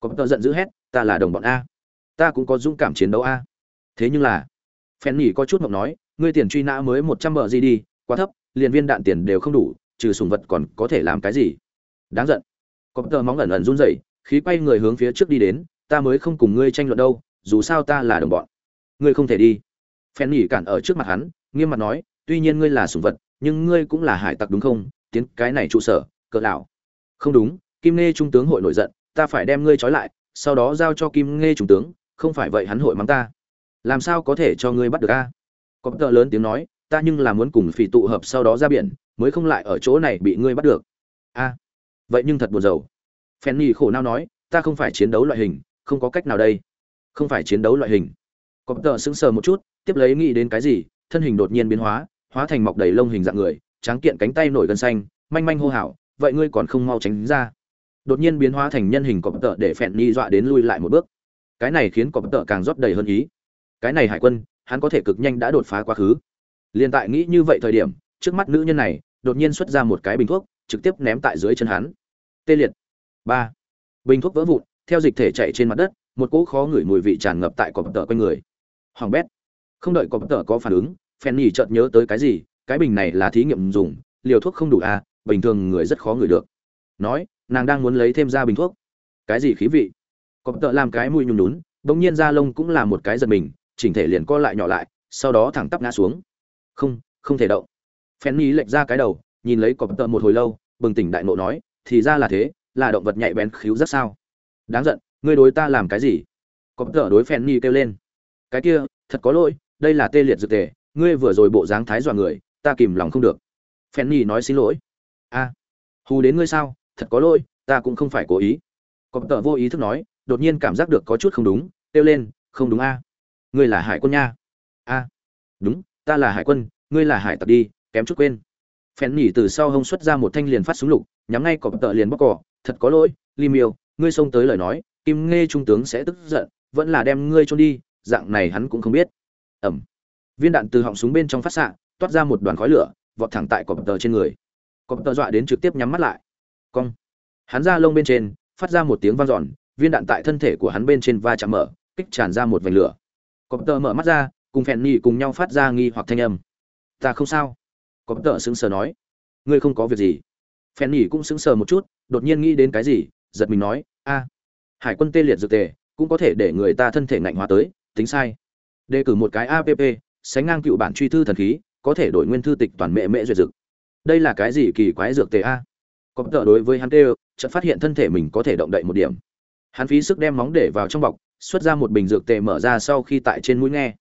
Cọp tờ giận dữ hét, ta là đồng bọn a. Ta cũng có dũng cảm chiến đấu a. Thế nhưng là, phen ý có chút mộng nói, ngươi tiền truy nã mới một trăm bờ gì đi, quá thấp, liền viên đạn tiền đều không đủ, trừ sùng vật còn có thể làm cái gì? Đáng giận. Có tờ móng ẩn ẩn run rẩy, khí quay người hướng phía trước đi đến ta mới không cùng ngươi tranh luận đâu, dù sao ta là đồng bọn. Ngươi không thể đi. Phen nhỉ cản ở trước mặt hắn, nghiêm mặt nói, tuy nhiên ngươi là sùng vật, nhưng ngươi cũng là hải tặc đúng không? Tiến cái này trụ sở, cỡ lão không đúng, kim nghe trung tướng hội nổi giận, ta phải đem ngươi trói lại, sau đó giao cho kim nghe trung tướng, không phải vậy hắn hội mắng ta. Làm sao có thể cho ngươi bắt được a? Có tờ lớn tiếng nói, ta nhưng là muốn cùng phỉ tụ hợp sau đó ra biển, mới không lại ở chỗ này bị ngươi bắt được. A. Vậy nhưng thật buồn rầu. Fanny khổ não nói, ta không phải chiến đấu loại hình không có cách nào đây. Không phải chiến đấu loại hình. Cọp tợ sững sờ một chút, tiếp lấy nghĩ đến cái gì, thân hình đột nhiên biến hóa hóa thành mọc đầy lông hình dạng người, tráng kiện cánh tay nổi gân xanh, manh manh hô hào, vậy ngươi còn không mau tránh ra? Đột nhiên biến hóa thành nhân hình cọp tợ để phèn ni dọa đến lui lại một bước. Cái này khiến cọp tợ càng rót đầy hơn ý. Cái này hải quân, hắn có thể cực nhanh đã đột phá quá khứ. Liền tại nghĩ như vậy thời điểm, trước mắt nữ nhân này, đột nhiên xuất ra một cái bình thuốc, trực tiếp ném tại dưới chân hắn. Tê liệt. Ba. Bình thuốc vỡ vụn theo dịch thể chạy trên mặt đất, một cỗ khó ngửi mùi vị tràn ngập tại cọp tợ quanh người. Hoàng bét. Không đợi cọp tợ có phản ứng phen nhì chợt nhớ tới cái gì, cái bình này là thí nghiệm dùng, liều thuốc không đủ à bình thường người rất khó ngửi được. Nói, nàng đang muốn lấy thêm ra bình thuốc. Cái gì khí vị? Cọp tợ làm cái mùi nhùn nhún, bỗng nhiên da lông cũng là một cái giật mình, chỉnh thể liền co lại nhỏ lại, sau đó thẳng tắp ngã xuống. Không không thể động. Phen nhì lệch ra cái đầu, nhìn lấy cọp tợ một hồi lâu, bừng tỉnh đại nộ nói, thì ra là thế, là động vật nhạy bén khíu rất sao? Đáng giận, ngươi đối ta làm cái gì? Có tợ đối phen ni kêu lên. Cái kia, thật có lỗi, đây là tê liệt dược tề, ngươi vừa rồi bộ dáng thái dọa người, ta kìm lòng không được. Phen ni nói xin lỗi. A, hù đến ngươi sao, thật có lỗi, ta cũng không phải cố ý. Có tợ vô ý thức nói, đột nhiên cảm giác được có chút không đúng, kêu lên, không đúng a. Ngươi là hải quân nha. A, đúng, ta là hải quân, ngươi là hải tặc đi, kém chút quên. Phen nhì từ sau hông xuất ra một thanh liền phát súng lục, nhắm ngay cọp tợ liền bóc cỏ, thật có lỗi li miêu ngươi xông tới lời nói, kim nghe trung tướng sẽ tức giận, vẫn là đem ngươi trôn đi, dạng này hắn cũng không biết. Ẩm. Viên đạn từ họng súng bên trong phát xạ, toát ra một đoàn khói lửa, vọt thẳng tại cọp tờ trên người. Cọp tờ dọa đến trực tiếp nhắm mắt lại. Cong. Hắn ra lông bên trên, phát ra một tiếng vang giòn viên đạn tại thân thể của hắn bên trên va chạm mở, kích tràn ra một vành lửa. Cọp tờ mở mắt ra, cùng phèn nhị cùng nhau phát ra nghi hoặc thanh âm. Ta không sao. Cọp tờ sững sờ nói. Ngươi không có việc gì. Phèn nhị cũng sững sờ một chút, đột nhiên nghĩ đến cái gì giật mình nói, a, hải quân tê liệt dược tề, cũng có thể để người ta thân thể ngạnh hóa tới, tính sai. Đề cử một cái app sánh ngang cựu bản truy thư thần khí, có thể đổi nguyên thư tịch toàn mệ mẹ duyệt dực đây là cái gì kỳ quái dược tề a? Có tợ đối với hắn tê chợt phát hiện thân thể mình có thể động đậy một điểm. Hắn phí sức đem móng để vào trong bọc, xuất ra một bình dược tề mở ra sau khi tại trên mũi nghe.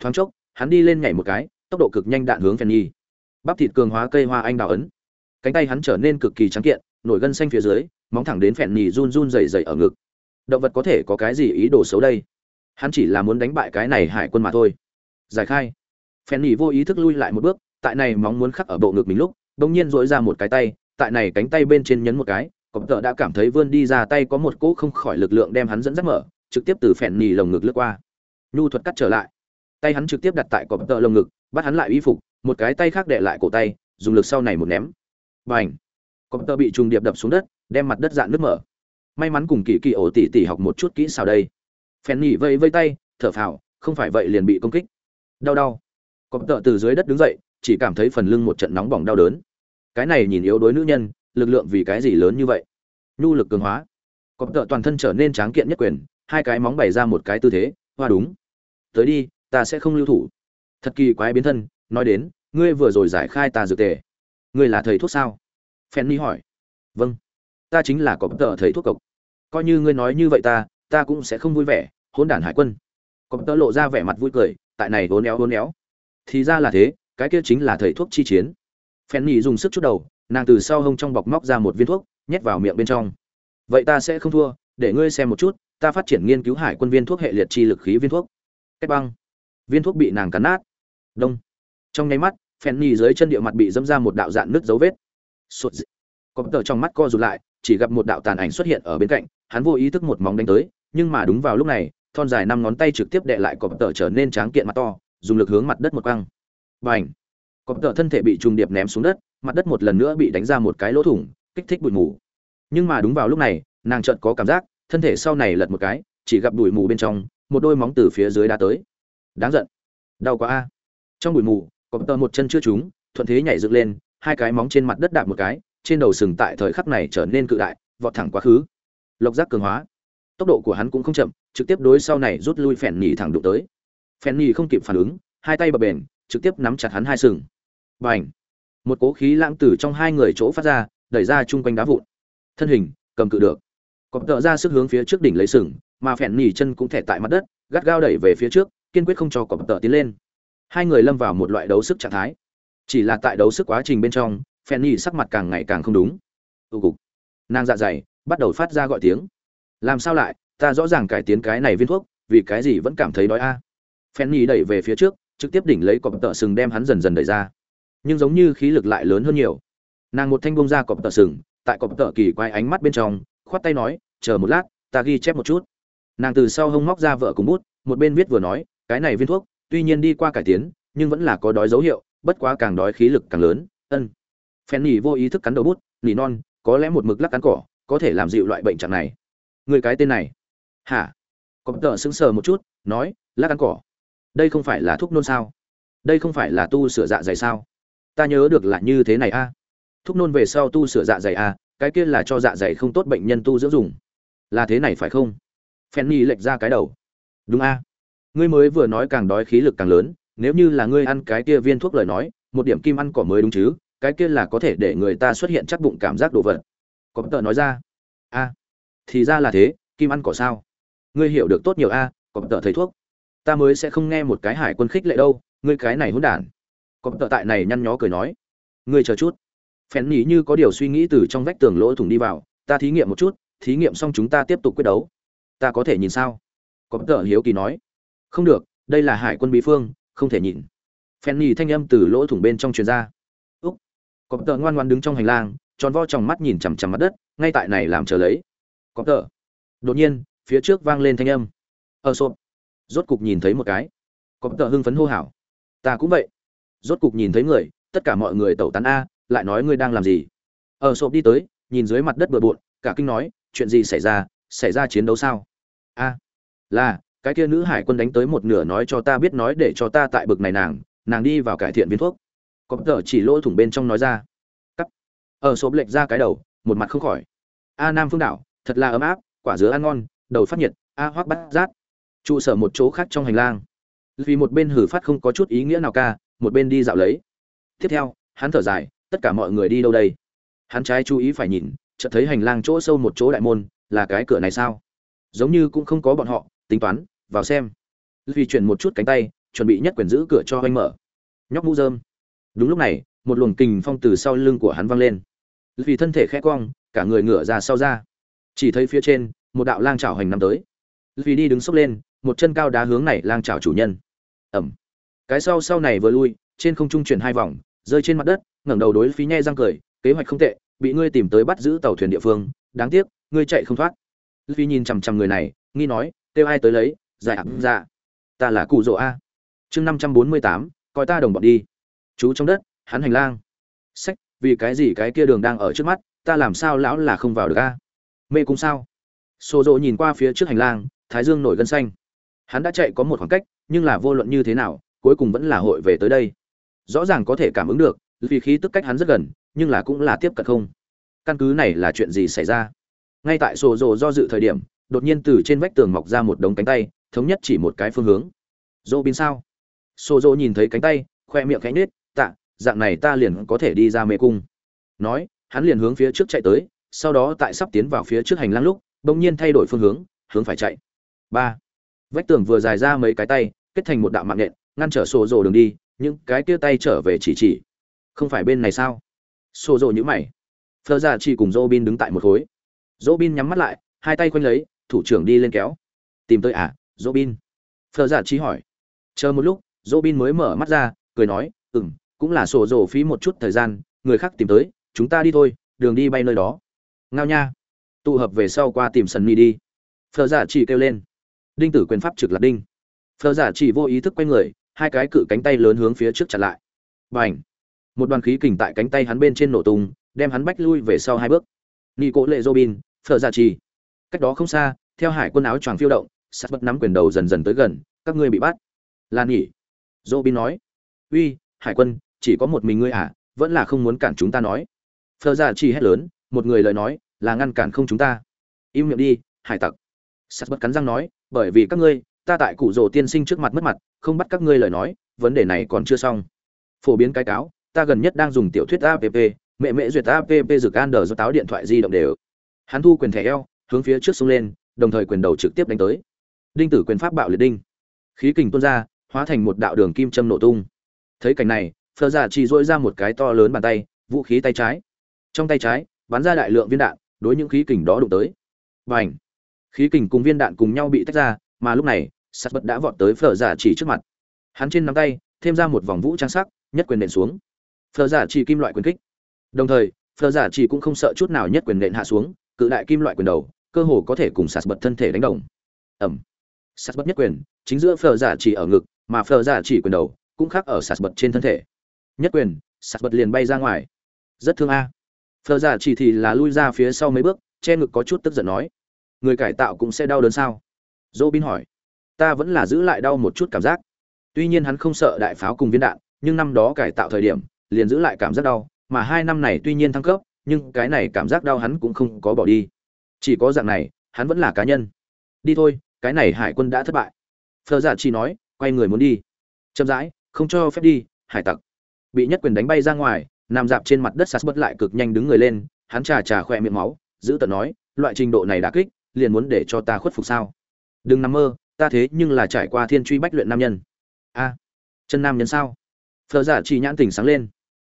Thoáng chốc, hắn đi lên nhảy một cái, tốc độ cực nhanh đạn hướng phèn nhi bắp thịt cường hóa cây hoa anh đào ấn. Cánh tay hắn trở nên cực kỳ trắng kiện nổi gân xanh phía dưới, móng thẳng đến phèn nhì run run dày dày ở ngực. Động vật có thể có cái gì ý đồ xấu đây? Hắn chỉ là muốn đánh bại cái này hải quân mà thôi. Giải khai. Phèn nhì vô ý thức lui lại một bước, tại này móng muốn khắc ở bộ ngực mình lúc, bỗng nhiên dỗi ra một cái tay, tại này cánh tay bên trên nhấn một cái cọp tợ đã cảm thấy vươn đi ra tay có một cỗ không khỏi lực lượng đem hắn dẫn dắt mở, trực tiếp từ phèn nhì lồng ngực lướt qua. Nhu thuật cắt trở lại. Tay hắn trực tiếp đặt tại cọp tợ lồng ngực, bắt hắn lại uy phục, một cái tay khác đệ lại cổ tay, dùng lực sau này một ném. B à n h cọp tơ bị trùng điệp đập xuống đất, đem mặt đất dạn nước mở. May mắn cùng kỳ kỳ ổ tỉ tỉ học một chút kỹ xào đây. Phèn nhỉ vây vây tay, thở phào, không phải vậy liền bị công kích. Đau đau. Cọp tơ từ dưới đất đứng dậy, chỉ cảm thấy phần lưng một trận nóng bỏng đau đớn. Cái này nhìn yếu đuối nữ nhân, lực lượng vì cái gì lớn như vậy? Nhu lực cường hóa. Cọp tợ toàn thân trở nên tráng kiện nhất quyền, hai cái móng bày ra một cái tư thế, hoa đúng. Tới đi, ta sẽ không lưu thủ. Thật kỳ quái biến thân, nói đến, ngươi vừa rồi giải khai ta dược tề. Ngươi là thầy thuốc sao? Phen hỏi. Vâng. Ta chính là cọp tờ thầy thuốc cộc. Coi như ngươi nói như vậy ta ta cũng sẽ không vui vẻ, hỗn đản hải quân. Cọp tờ lộ ra vẻ mặt vui cười, tại này uốn éo uốn éo. Thì ra là thế, cái kia chính là thầy thuốc chi chiến. Phen dùng sức chút đầu, nàng từ sau hông trong bọc móc ra một viên thuốc, nhét vào miệng bên trong. Vậy ta sẽ không thua, để ngươi xem một chút, ta phát triển nghiên cứu hải quân viên thuốc hệ liệt chi lực khí viên thuốc. Cách băng. Viên thuốc bị nàng cắn nát. Đông. Trong nháy mắt phen dưới chân địa mặt bị dẫm ra một đạo dạn nước dấu vết sụt dị. có tờ trong mắt co rụt lại, chỉ gặp một đạo tàn ảnh xuất hiện ở bên cạnh, hắn vô ý thức một móng đánh tới, nhưng mà đúng vào lúc này, thon dài năm ngón tay trực tiếp đệ lại cọp tờ trở nên tráng kiện mặt to, dùng lực hướng mặt đất một quăng. Và ảnh cọp tờ thân thể bị trùng điệp ném xuống đất, mặt đất một lần nữa bị đánh ra một cái lỗ thủng, kích thích bụi mù. Nhưng mà đúng vào lúc này, nàng chợt có cảm giác, thân thể sau này lật một cái, chỉ gặp bụi mù bên trong, một đôi móng từ phía dưới đã tới. Đáng giận! Đau quá a. Trong bụi mù, cọp tờ một chân chưa trúng, thuận thế nhảy dựng lên hai cái móng trên mặt đất đạp một cái, trên đầu sừng tại thời khắc này trở nên cự đại, vọt thẳng quá khứ. Lộc giác cường hóa. Tốc độ của hắn cũng không chậm, trực tiếp đối sau này rút lui phèn nhì thẳng đụng tới. Phèn nhì không kịp phản ứng, hai tay bập bền, trực tiếp nắm chặt hắn hai sừng. B à n h một cố khí lãng tử trong hai người chỗ phát ra, đẩy ra chung quanh đá vụn. Thân hình, cầm cự được. Cọp tợ ra sức hướng phía trước đỉnh lấy sừng, mà phèn nhì chân cũng thẻ tại mặt đất, gắt gao đẩy về phía trước, kiên quyết không cho cọp tợ tiến lên. Hai người lâm vào một loại đấu sức trạng thái chỉ là tại đấu sức quá trình bên trong Fanny sắc mặt càng ngày càng không đúng. ưu cục. Nàng dạ dày bắt đầu phát ra gọi tiếng. Làm sao lại, ta rõ ràng cải tiến cái này viên thuốc, vì cái gì vẫn cảm thấy đói a? À. nhi đẩy về phía trước, trực tiếp đỉnh lấy cọp tợ sừng đem hắn dần dần đẩy ra. Nhưng giống như khí lực lại lớn hơn nhiều. Nàng một thanh bông ra cọp tợ sừng, tại cọp tợ kỳ quay ánh mắt bên trong, khoát tay nói, chờ một lát, ta ghi chép một chút. Nàng từ sau hông móc ra vợ cùng bút, một bên viết vừa nói, cái này viên thuốc, tuy nhiên đi qua cải tiến, nhưng vẫn là có đói dấu hiệu, bất quá càng đói khí lực càng lớn, ân. Fanny vô ý thức cắn đầu bút, nỉ non, có lẽ một mực lắc cắn cỏ, có thể làm dịu loại bệnh trạng này. Người cái tên này? Hả? có tờ sững sờ một chút, nói, lắc cắn cỏ. Đây không phải là thuốc nôn sao? Đây không phải là tu sửa dạ dày sao? Ta nhớ được là như thế này a. Thuốc nôn về sau tu sửa dạ dày a, cái kia là cho dạ dày không tốt bệnh nhân tu dưỡng dùng. Là thế này phải không? Fanny lệch ra cái đầu. Đúng a. Ngươi mới vừa nói càng đói khí lực càng lớn, nếu như là ngươi ăn cái kia viên thuốc lời nói, một điểm kim ăn cỏ mới đúng chứ, cái kia là có thể để người ta xuất hiện chắc bụng cảm giác đồ vật. Có tờ nói ra. A. Thì ra là thế, kim ăn cỏ sao? Ngươi hiểu được tốt nhiều a, có tờ thầy thuốc. Ta mới sẽ không nghe một cái hải quân khích lệ đâu, ngươi cái này hỗn đản. Có tờ tại này nhăn nhó cười nói. Ngươi chờ chút. Phèn nhí như có điều suy nghĩ từ trong vách tường lỗ thủng đi vào, ta thí nghiệm một chút, thí nghiệm xong chúng ta tiếp tục quyết đấu. Ta có thể nhìn sao? Có tờ hiếu kỳ nói. Không được, đây là hải quân bí phương, không thể nhìn. Phen nhì thanh âm từ lỗ thủng bên trong truyền ra. Úc. Cọp tờ ngoan ngoan đứng trong hành lang, tròn vo trong mắt nhìn chằm chằm mặt đất, ngay tại này làm chờ lấy. Cọp tờ. Đột nhiên, phía trước vang lên thanh âm. Ở xộp. Rốt cục nhìn thấy một cái. Cọp tờ hưng phấn hô hào. Ta cũng vậy. Rốt cục nhìn thấy người, tất cả mọi người tẩu tán a, lại nói ngươi đang làm gì? Ở xộp đi tới, nhìn dưới mặt đất bừa bộn, cả kinh nói, chuyện gì xảy ra? Xảy ra chiến đấu sao? A. Là cái kia nữ hải quân đánh tới một nửa nói cho ta biết nói để cho ta tại bực này nàng nàng đi vào cải thiện viên thuốc. Có tờ chỉ lỗ thủng bên trong nói ra. Cắt. Ở sộp lệch ra cái đầu, một mặt không khỏi. A nam phương đảo, thật là ấm áp, quả dứa ăn ngon, đầu phát nhiệt, a hoác bắt rát. Trụ sở một chỗ khác trong hành lang. Vì một bên hử phát không có chút ý nghĩa nào ca một bên đi dạo lấy. Tiếp theo, hắn thở dài, tất cả mọi người đi đâu đây? Hắn trái chú ý phải nhìn, chợt thấy hành lang chỗ sâu một chỗ đại môn, là cái cửa này sao? Giống như cũng không có bọn họ tính toán, vào xem. Vì chuyển một chút cánh tay, chuẩn bị nhất quyền giữ cửa cho anh mở. Nhóc mũ rơm. Đúng lúc này, một luồng kình phong từ sau lưng của hắn văng lên. Vì thân thể khẽ cong, cả người ngửa ra sau ra. Chỉ thấy phía trên, một đạo lang trào hành năm tới. Vì đi đứng sốc lên, một chân cao đá hướng này lang trào chủ nhân. Ẩm. Cái sau sau này vừa lui, trên không trung chuyển hai vòng, rơi trên mặt đất, ngẩng đầu đối phí nhe răng cười, kế hoạch không tệ, bị ngươi tìm tới bắt giữ tàu thuyền địa phương, đáng tiếc, ngươi chạy không thoát. Vì nhìn chằm chằm người này, nghi nói kêu ai tới lấy, giải ẳng ra dạ. ta là cụ rỗ a. Chương năm trăm bốn mươi tám, coi ta đồng bọn đi. Chú trong đất, hắn hành lang. Sách, vì cái gì cái kia đường đang ở trước mắt, ta làm sao lão là không vào được a? Mê cũng sao? Xô rỗ nhìn qua phía trước hành lang, thái dương nổi gân xanh. Hắn đã chạy có một khoảng cách, nhưng là vô luận như thế nào, cuối cùng vẫn là hội về tới đây. Rõ ràng có thể cảm ứng được, vì khí tức cách hắn rất gần, nhưng là cũng là tiếp cận không. Căn cứ này là chuyện gì xảy ra? Ngay tại sổ rồ do dự thời điểm đột nhiên từ trên vách tường mọc ra một đống cánh tay, thống nhất chỉ một cái phương hướng. Dỗ bin sao? Xô dỗ nhìn thấy cánh tay, khoe miệng cánh nết tạ, dạng này ta liền có thể đi ra mê cung. Nói, hắn liền hướng phía trước chạy tới, sau đó tại sắp tiến vào phía trước hành lang lúc, bỗng nhiên thay đổi phương hướng hướng phải chạy. Ba. Vách tường vừa dài ra mấy cái tay, kết thành một đạo mạng nện, ngăn trở xô đường đi những cái kia tay trở về chỉ chỉ. Không phải bên này sao? Xô rồ nhữ mày. Phơ ra dạ chỉ cùng dô bin đứng tại một khối. Dô bin nhắm mắt lại, hai tay quanh lấy thủ trưởng đi lên kéo. Tìm tới à robin? Bin phờ giả trí hỏi. Chờ một lúc, robin mới mở mắt ra, cười nói ừ m cũng là sổ rổ phí một chút thời gian, người khác tìm tới, chúng ta đi thôi, đường đi bay nơi đó. Ngao nha. Tụ hợp về sau qua tìm sần mi đi. Phờ giả chỉ kêu lên. Đinh tử quyền pháp trực là đinh. Phờ giả chỉ vô ý thức quay người, hai cái cự cánh tay lớn hướng phía trước chặt lại. B à n h một đoàn khí kình tại cánh tay hắn bên trên nổ tung, đem hắn bách lui về sau hai bước. Nghi cố lệ robin bin phờ giả chỉ cách đó không xa, theo hải quân áo choàng phiêu động sắt bất nắm quyền đầu dần dần tới gần, các ngươi bị bắt. Lan nghỉ dô bin nói. Uy, hải quân, chỉ có một mình ngươi à vẫn là không muốn cản chúng ta nói. Phờ ra chỉ hét lớn, một người lời nói, là ngăn cản không chúng ta. Im miệng đi, hải tặc. Sắt bất cắn răng nói, bởi vì các ngươi, ta tại cụ rồ tiên sinh trước mặt mất mặt, không bắt các ngươi lời nói, vấn đề này còn chưa xong. Phổ biến cái cáo, ta gần nhất đang dùng tiểu thuyết app mẹ mẹ duyệt app dược an đờ do táo điện thoại di động đều. Hắn thu quyền thẻ eo hướng phía trước xông lên đồng thời quyền đầu trực tiếp đánh tới. Đinh tử quyền pháp bạo liệt đinh. Khí kình tuôn ra hóa thành một đạo đường kim châm nổ tung. Thấy cảnh này Phở dạ giả chỉ duỗi ra một cái to lớn bàn tay vũ khí tay trái. Trong tay trái bắn ra đại lượng viên đạn đối những khí kình đó đụng tới. Bành, khí kình cùng viên đạn cùng nhau bị tách ra mà lúc này Sát bật đã vọt tới phở dạ giả chỉ trước mặt. Hắn trên nắm tay thêm ra một vòng vũ trang sắc nhất quyền nện xuống. Phở dạ giả chỉ kim loại quyền kích. Đồng thời phở giả chỉ cũng không sợ chút nào nhất quyền nện hạ xuống cự đại kim loại quyền đầu cơ hồ có thể cùng sạt bật thân thể đánh đồng. Ẩm. Sạt bật nhất quyền, chính giữa phở giả chỉ ở ngực, mà phở giả chỉ quyền đầu cũng khác ở sạt bật trên thân thể. Nhất quyền, sạt bật liền bay ra ngoài. Rất thương a. Phở giả chỉ thì là lui ra phía sau mấy bước, che ngực có chút tức giận nói, người cải tạo cũng sẽ đau đớn sao? Dỗ bin hỏi, ta vẫn là giữ lại đau một chút cảm giác. Tuy nhiên hắn không sợ đại pháo cùng viên đạn, nhưng năm đó cải tạo thời điểm, liền giữ lại cảm giác đau, mà hai năm này tuy nhiên thăng cấp, nhưng cái này cảm giác đau hắn cũng không có bỏ đi chỉ có dạng này, hắn vẫn là cá nhân. Đi thôi, cái này hải quân đã thất bại. Phờ giả chỉ nói, quay người muốn đi. Chậm rãi, không cho phép đi, hải tặc. Bị nhất quyền đánh bay ra ngoài, nằm dạp trên mặt đất sạt bất lại cực nhanh đứng người lên, hắn trà trà khoe miệng máu, giữ tận nói, loại trình độ này đã kích, liền muốn để cho ta khuất phục sao? Đừng nằm mơ, ta thế nhưng là trải qua thiên truy bách luyện nam nhân. A, chân nam nhân sao? Phờ giả chỉ nhãn tỉnh sáng lên.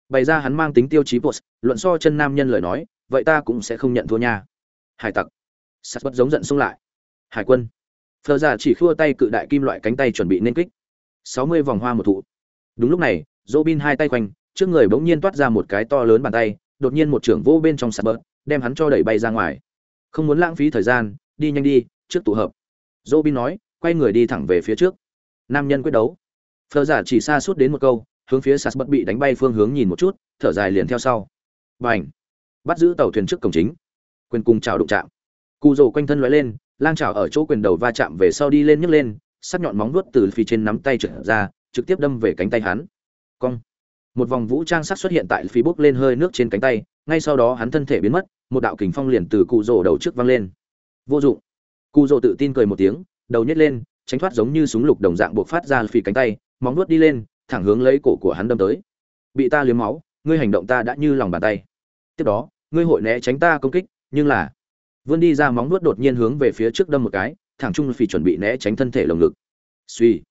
Bày ra hắn mang tính tiêu chí post luận so chân nam nhân lời nói, vậy ta cũng sẽ không nhận thua nha hải tặc. Sắt bất giống giận xông lại. Hải quân. Phờ giả chỉ khua tay cự đại kim loại cánh tay chuẩn bị nên kích. Sáu mươi vòng hoa một thụ. Đúng lúc này dỗ bin hai tay quanh, trước người bỗng nhiên toát ra một cái to lớn bàn tay, đột nhiên một trưởng vô bên trong sạt bớt, đem hắn cho đẩy bay ra ngoài. Không muốn lãng phí thời gian, đi nhanh đi, trước tụ hợp. Dỗ bin nói, quay người đi thẳng về phía trước. Nam nhân quyết đấu. Phờ giả chỉ xa suốt đến một câu, hướng phía sạt bớt bị đánh bay phương hướng nhìn một chút, thở dài liền theo sau. Và ảnh bắt giữ tàu thuyền trước cổng chính quyền cùng chào đụng chạm. Cụ rồ quanh thân lóe lên, lang chảo ở chỗ quyền đầu va chạm về sau đi lên nhấc lên, sắc nhọn móng vuốt từ phía trên nắm tay trở ra, trực tiếp đâm về cánh tay hắn. Cong. Một vòng vũ trang sắc xuất hiện tại phía bốc lên hơi nước trên cánh tay, ngay sau đó hắn thân thể biến mất, một đạo kình phong liền từ cụ rồ đầu trước văng lên. Vô dụng. Cụ rồ tự tin cười một tiếng, đầu nhét lên, tránh thoát giống như súng lục đồng dạng buộc phát ra phía cánh tay, móng vuốt đi lên, thẳng hướng lấy cổ của hắn đâm tới. Bị ta liếm máu, ngươi hành động ta đã như lòng bàn tay. Tiếp đó, ngươi hội né tránh ta công kích nhưng là, vươn đi ra móng vuốt đột nhiên hướng về phía trước đâm một cái, thẳng trung phi chuẩn bị né tránh thân thể lồng ngực. Suy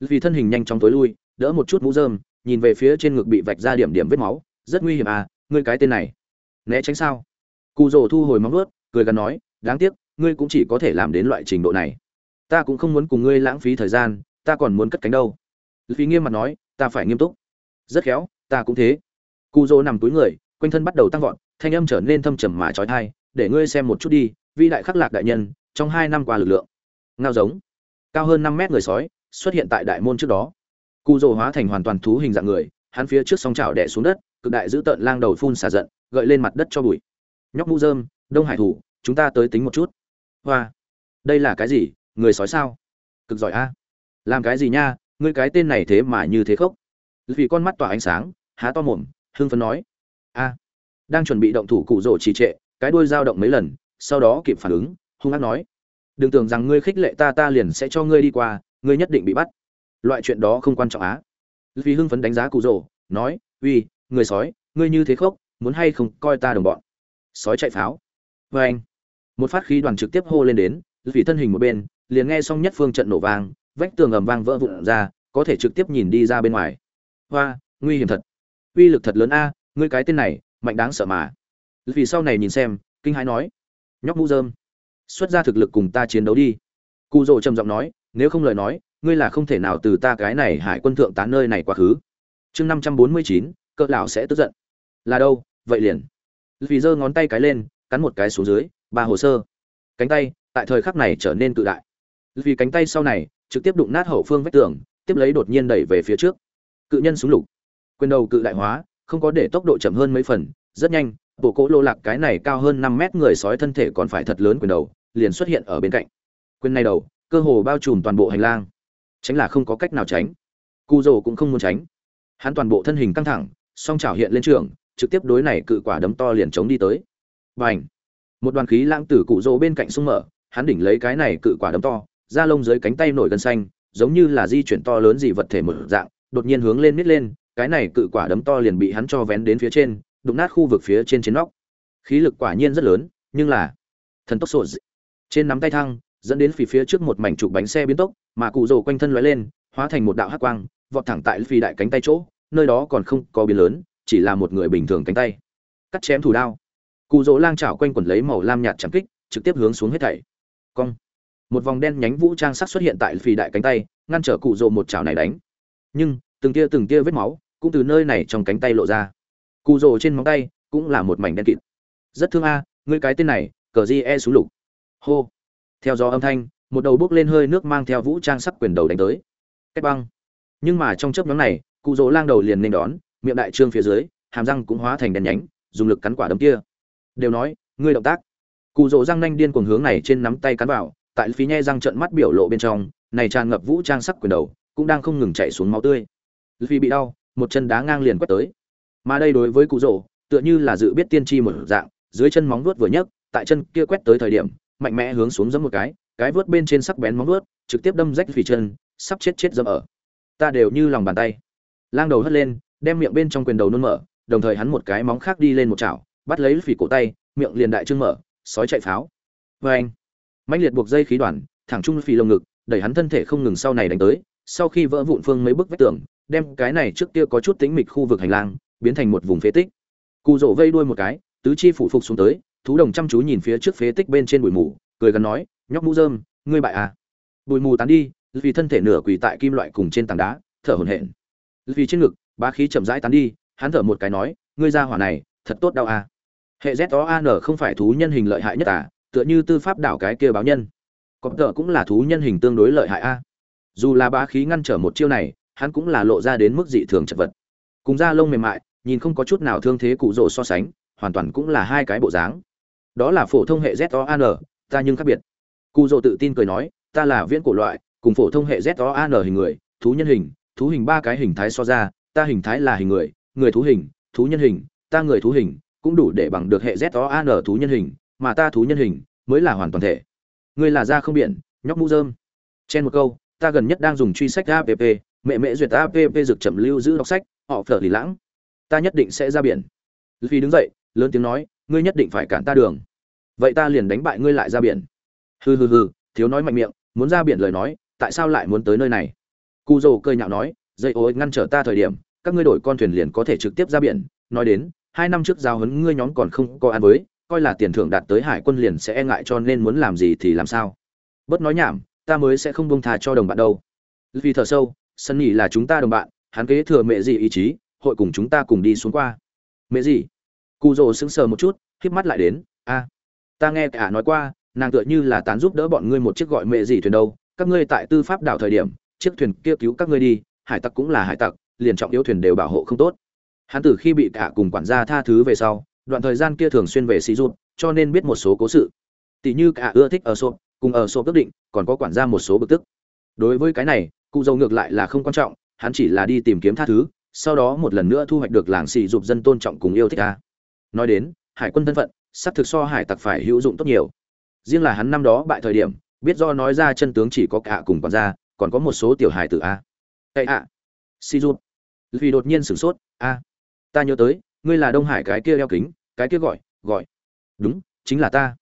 vì thân hình nhanh chóng tối lui, đỡ một chút mũ rơm, nhìn về phía trên ngực bị vạch ra điểm điểm vết máu, rất nguy hiểm à ngươi cái tên này, né tránh sao? Cụ rồ thu hồi móng vuốt, cười gắn nói, đáng tiếc, ngươi cũng chỉ có thể làm đến loại trình độ này. Ta cũng không muốn cùng ngươi lãng phí thời gian, ta còn muốn cất cánh đâu. Phí nghiêm mặt nói, ta phải nghiêm túc. Rất khéo, ta cũng thế. Cụ rồ nằm túi người, quanh thân bắt đầu tăng vọt, thanh âm trở nên thâm trầm mà trói thai để ngươi xem một chút đi, vĩ đại khắc lạc đại nhân, trong hai năm qua lực lượng, ngao giống, cao hơn năm mét người sói, xuất hiện tại đại môn trước đó. Cụ rồ hóa thành hoàn toàn thú hình dạng người, hắn phía trước song trào đẻ xuống đất, cực đại giữ tợn lang đầu phun xả giận, gợi lên mặt đất cho bụi. Nhóc mũ dơm đông hải thủ, chúng ta tới tính một chút. Hoa, đây là cái gì, người sói sao? Cực giỏi a. Làm cái gì nha, ngươi cái tên này thế mà như thế khốc. Vì con mắt tỏa ánh sáng, há to mồm, hưng phấn nói. A, đang chuẩn bị động thủ cụ rồ trì trệ cái đuôi dao động mấy lần, sau đó kịp phản ứng, hung ác nói, đừng tưởng rằng ngươi khích lệ ta ta liền sẽ cho ngươi đi qua, ngươi nhất định bị bắt. Loại chuyện đó không quan trọng á. Vì hưng phấn đánh giá cụ rồ, nói, uy, người sói, ngươi như thế khốc, muốn hay không coi ta đồng bọn? Sói chạy pháo. Và anh, một phát khí đoàn trực tiếp hô lên đến, vì thân hình một bên, liền nghe xong nhất phương trận nổ vang, vách tường ầm vang vỡ vụn ra, có thể trực tiếp nhìn đi ra bên ngoài. Hoa, nguy hiểm thật. Uy lực thật lớn a, ngươi cái tên này, mạnh đáng sợ mà vì sau này nhìn xem, kinh hãi nói, nhóc mũ dơm xuất ra thực lực cùng ta chiến đấu đi. Cụ rồ trầm giọng nói, nếu không lời nói, ngươi là không thể nào từ ta cái này hải quân thượng tán nơi này quá khứ. Chương năm trăm bốn mươi chín, cỡ lão sẽ tức giận. Là đâu, vậy liền. Vì giơ ngón tay cái lên, cắn một cái xuống dưới, ba hồ sơ. Cánh tay, tại thời khắc này trở nên cự đại. Vì cánh tay sau này, trực tiếp đụng nát hậu phương vách tường, tiếp lấy đột nhiên đẩy về phía trước. Cự nhân súng lục. Quyền đầu cự đại hóa, không có để tốc độ chậm hơn mấy phần, rất nhanh bộ cỗ lô lạc cái này cao hơn năm mét người sói thân thể còn phải thật lớn quyền đầu, liền xuất hiện ở bên cạnh. Quyền này đầu, cơ hồ bao trùm toàn bộ hành lang. Tránh là không có cách nào tránh. Cu rồ cũng không muốn tránh. Hắn toàn bộ thân hình căng thẳng, song chảo hiện lên trường, trực tiếp đối này cự quả đấm to liền chống đi tới. Bành! Một đoàn khí lãng tử cụ rồ bên cạnh sung mở, hắn đỉnh lấy cái này cự quả đấm to, da lông dưới cánh tay nổi gân xanh, giống như là di chuyển to lớn gì vật thể mở dạng, đột nhiên hướng lên nít lên, cái này cự quả đấm to liền bị hắn cho vén đến phía trên đụng nát khu vực phía trên trên nóc. Khí lực quả nhiên rất lớn, nhưng là thần tốc sổ trên nắm tay thăng, dẫn đến phía phía trước một mảnh trục bánh xe biến tốc, mà cụ rồ quanh thân lóe lên, hóa thành một đạo hắc quang, vọt thẳng tại phi đại cánh tay chỗ, nơi đó còn không có biến lớn, chỉ là một người bình thường cánh tay. Cắt chém thủ đao. Cụ rỗ lang chảo quanh quẩn lấy màu lam nhạt chẳng kích, trực tiếp hướng xuống hết thảy. Cong. Một vòng đen nhánh vũ trang sắc xuất hiện tại phi đại cánh tay, ngăn trở cụ rỗ một chảo này đánh. Nhưng, từng tia từng tia vết máu, cũng từ nơi này trong cánh tay lộ ra cụ rỗ trên móng tay cũng là một mảnh đen kịt. Rất thương a, ngươi cái tên này, cờ di e xuống lục. Hô. Theo gió âm thanh, một đầu bước lên hơi nước mang theo vũ trang sắc quyền đầu đánh tới. Cách băng. Nhưng mà trong chớp nhóm này, cụ rỗ lang đầu liền nên đón, miệng đại trương phía dưới, hàm răng cũng hóa thành đèn nhánh, dùng lực cắn quả đấm kia. Đều nói, ngươi động tác. Cụ rỗ răng nanh điên cuồng hướng này trên nắm tay cắn vào, tại phí nhe răng trận mắt biểu lộ bên trong, này tràn ngập vũ trang sắc quyền đầu, cũng đang không ngừng chạy xuống máu tươi. Vì bị đau, một chân đá ngang liền quét tới mà đây đối với cụ rỗ, tựa như là dự biết tiên tri một dạng, dưới chân móng vuốt vừa nhấc, tại chân kia quét tới thời điểm, mạnh mẽ hướng xuống giẫm một cái cái vuốt bên trên sắc bén móng vuốt, trực tiếp đâm rách phì chân, sắp chết chết dẫm ở. Ta đều như lòng bàn tay. Lang đầu hất lên, đem miệng bên trong quyền đầu nôn mở, đồng thời hắn một cái móng khác đi lên một chảo, bắt lấy phì cổ tay, miệng liền đại trương mở, sói chạy pháo. Vê anh, mãnh liệt buộc dây khí đoàn, thẳng trung phì lồng ngực, đẩy hắn thân thể không ngừng sau này đánh tới, sau khi vỡ vụn phương mấy bức vách tường, đem cái này trước kia có chút tính mịch khu vực hành lang biến thành một vùng phế tích. Cụ rổ vây đuôi một cái, tứ chi phủ phục xuống tới, thú đồng chăm chú nhìn phía trước phế tích bên trên bụi mù, cười gần nói, nhóc mũ rơm, ngươi bại à? Bụi mù tán đi, vì thân thể nửa quỳ tại kim loại cùng trên tảng đá, thở hổn hển. Vì trên ngực, bá khí chậm rãi tán đi, hắn thở một cái nói, ngươi ra hỏa này, thật tốt đau à? Hệ z o an không phải thú nhân hình lợi hại nhất à tựa như tư pháp đảo cái kia báo nhân. Có tờ cũng là thú nhân hình tương đối lợi hại a à. dù là bá khí ngăn trở một chiêu này, hắn cũng là lộ ra đến mức dị thường chật vật. Cùng da lông mềm mại nhìn không có chút nào thương thế cụ rồ so sánh, hoàn toàn cũng là hai cái bộ dáng. Đó là phổ thông hệ z o an ta nhưng khác biệt. Cụ rồ tự tin cười nói, ta là viễn cổ loại, cùng phổ thông hệ z o an hình người, thú nhân hình, thú hình ba cái hình thái so ra, ta hình thái là hình người người thú hình, thú nhân hình, ta người thú hình, cũng đủ để bằng được hệ z o an thú nhân hình, mà ta thú nhân hình, mới là hoàn toàn thể. Ngươi là da không biển, nhóc mũ dơm trên một câu, ta gần nhất đang dùng truy sách app mẹ mẹ duyệt app dược chậm lưu giữ đọc sách, họ phở lì lãng ta nhất định sẽ ra biển. Vì đứng dậy, lớn tiếng nói, ngươi nhất định phải cản ta đường. Vậy ta liền đánh bại ngươi lại ra biển. Hừ hừ hừ, thiếu nói mạnh miệng, muốn ra biển lời nói, tại sao lại muốn tới nơi này? Cu dô cười nhạo nói dây ô ngăn trở ta thời điểm, các ngươi đổi con thuyền liền có thể trực tiếp ra biển. Nói đến, hai năm trước giao hấn ngươi nhóm còn không có ăn với, coi là tiền thưởng đạt tới hải quân liền sẽ e ngại cho nên muốn làm gì thì làm sao. Bớt nói nhảm, ta mới sẽ không bông thà cho đồng bạn đâu. Vì thở sâu sân nhì là chúng ta đồng bạn, hắn kế thừa mẹ gì ý chí hội cùng chúng ta cùng đi xuống qua. Mẹ gì? Cụ rồ sững sờ một chút híp mắt lại đến. A ta nghe cả nói qua, nàng tựa như là tán giúp đỡ bọn ngươi một chiếc gọi mẹ gì thuyền đâu. Các ngươi tại tư pháp đảo thời điểm, chiếc thuyền kia cứu các ngươi đi. Hải tặc cũng là hải tặc, liền trọng yếu thuyền đều bảo hộ không tốt. Hắn từ khi bị cả cùng quản gia tha thứ về sau, đoạn thời gian kia thường xuyên về xí rút cho nên biết một số cố sự. Tỷ như cả ưa thích ở sộp, cùng ở sộp ước định, còn có quản gia một số bực tức. Đối với cái này, cụ dầu ngược lại là không quan trọng, hắn chỉ là đi tìm kiếm tha thứ sau đó một lần nữa thu hoạch được làng xì dục dân tôn trọng cùng yêu thích ta. Nói đến, hải quân thân phận sắp thực so hải tặc phải hữu dụng tốt nhiều. Riêng là hắn năm đó bại thời điểm, biết do nói ra chân tướng chỉ có cả cùng còn ra, còn có một số tiểu hải tử a. Tây ạ. Xì dục. Vì đột nhiên sửng sốt, a, ta nhớ tới, ngươi là đông hải cái kia đeo kính, cái kia gọi gọi. Đúng, chính là ta.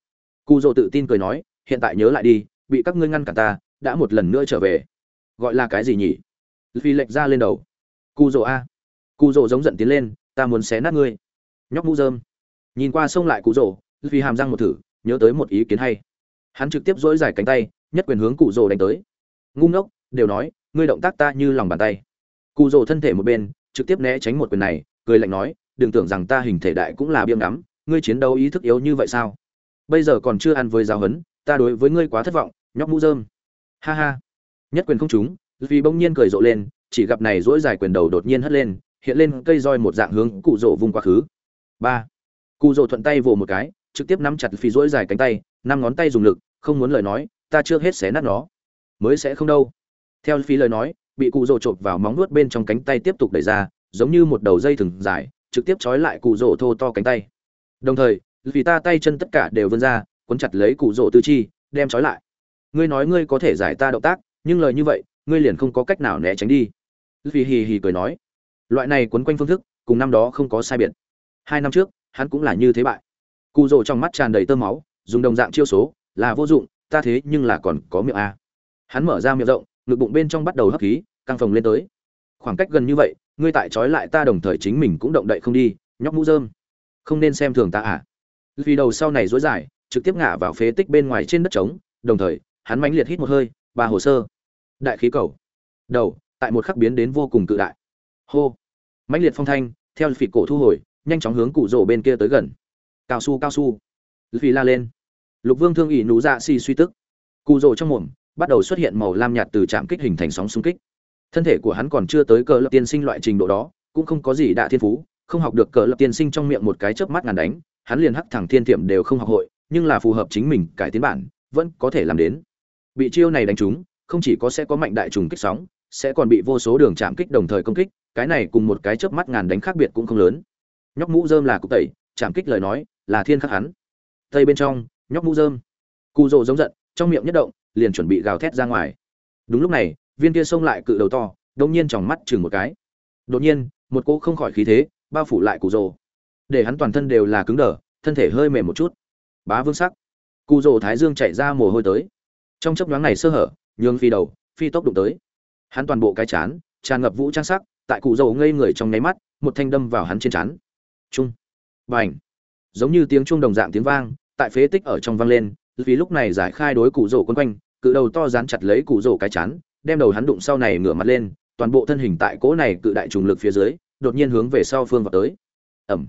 Cụ dỗ tự tin cười nói, hiện tại nhớ lại đi, bị các ngươi ngăn cản ta, đã một lần nữa trở về. Gọi là cái gì nhỉ? Vì lệnh ra lên đầu cụ rồ a. Cụ rồ giống giận tiến lên, ta muốn xé nát ngươi. Nhóc mũ dơm nhìn qua sông lại cụ rồ vì hàm răng một thử, nhớ tới một ý kiến hay. Hắn trực tiếp dỗi dài cánh tay, nhất quyền hướng cụ rồ đánh tới. Ngu ngốc, đều nói, ngươi động tác ta như lòng bàn tay. Cụ rồ thân thể một bên, trực tiếp né tránh một quyền này, cười lạnh nói, đừng tưởng rằng ta hình thể đại cũng là biêm ngắm, ngươi chiến đấu ý thức yếu như vậy sao? Bây giờ còn chưa ăn với giáo hấn ta đối với ngươi quá thất vọng, nhóc mũ dơm ha ha. Nhất quyền không trúng vì bỗng nhiên cười rộ lên chỉ gặp này dỗi dài quyền đầu đột nhiên hất lên, hiện lên cây roi một dạng hướng cụ rỗ vùng quá khứ. Ba. Cụ rỗ thuận tay vồ một cái, trực tiếp nắm chặt phi dỗi dài cánh tay, năm ngón tay dùng lực, không muốn lời nói, ta chưa hết xé nát nó. Mới sẽ không đâu. Theo phi lời nói, bị cụ rỗ chộp vào móng nuốt bên trong cánh tay tiếp tục đẩy ra, giống như một đầu dây thừng dài, trực tiếp trói lại cụ rỗ thô to cánh tay. Đồng thời, vì ta tay chân tất cả đều vươn ra cuốn chặt lấy cụ rỗ tư chi, đem trói lại. Ngươi nói ngươi có thể giải ta động tác, nhưng lời như vậy, ngươi liền không có cách nào né tránh đi vì hì hì cười nói, loại này quấn quanh phương thức, cùng năm đó không có sai biệt. Hai năm trước, hắn cũng là như thế bại. Cụ rồ trong mắt tràn đầy tơ máu, dùng đồng dạng chiêu số, là vô dụng, ta thế nhưng là còn có miệng a. Hắn mở ra miệng rộng, ngực bụng bên trong bắt đầu hấp khí, căng phồng lên tới. Khoảng cách gần như vậy, ngươi tại trói lại ta đồng thời chính mình cũng động đậy không đi, nhóc mũ dơm không nên xem thường ta à. Vì đầu sau này dối dài, trực tiếp ngã vào phế tích bên ngoài trên đất trống, đồng thời, hắn mãnh liệt hít một hơi, ba hồ sơ. Đại khí cầu. Đầu tại một khắc biến đến vô cùng cự đại. Hô. Mãnh liệt phong thanh, theo phỉ cổ thu hồi, nhanh chóng hướng cụ rổ bên kia tới gần. Cao su cao su. Phỉ la lên. Lục vương thương ỉ nú dạ xì suy tức. Cụ rổ trong mồm, bắt đầu xuất hiện màu lam nhạt từ trạm kích hình thành sóng xung kích. Thân thể của hắn còn chưa tới cờ lập tiên sinh loại trình độ đó, cũng không có gì đạ thiên phú, không học được cờ lập tiên sinh trong miệng một cái chớp mắt ngàn đánh, hắn liền hắc thẳng thiên tiệm đều không học hội, nhưng là phù hợp chính mình, cải tiến bản, vẫn có thể làm đến. Bị chiêu này đánh trúng, không chỉ có sẽ có mạnh đại trùng kích sóng sẽ còn bị vô số đường chạm kích đồng thời công kích, cái này cùng một cái chớp mắt ngàn đánh khác biệt cũng không lớn. Nhóc mũ rơm là cục tẩy, chạm kích lời nói, là thiên khắc hắn. Tây bên trong, nhóc mũ rơm. Cụ rồ giống giận, trong miệng nhất động, liền chuẩn bị gào thét ra ngoài. Đúng lúc này, viên kia xông lại cự đầu to, đông nhiên tròng mắt chừng một cái. Đột nhiên, một cô không khỏi khí thế, bao phủ lại cụ rồ. Để hắn toàn thân đều là cứng đờ, thân thể hơi mềm một chút. Bá vương sắc. Cụ rồ thái dương chạy ra mồ hôi tới. Trong chấp nhoáng này sơ hở, nhường phi đầu, phi tốc đụng tới hắn toàn bộ cái chán, tràn ngập vũ trang sắc, tại cụ dầu ngây người trong nháy mắt, một thanh đâm vào hắn trên chán trung. Bành. Giống như tiếng chuông đồng dạng tiếng vang, tại phế tích ở trong vang lên, vì lúc này giải khai đối cụ rổ quấn quanh, cự đầu to dán chặt lấy cụ rổ cái chán, đem đầu hắn đụng sau này ngửa mặt lên, toàn bộ thân hình tại cỗ này cự đại trùng lực phía dưới, đột nhiên hướng về sau phương vào tới. Ẩm.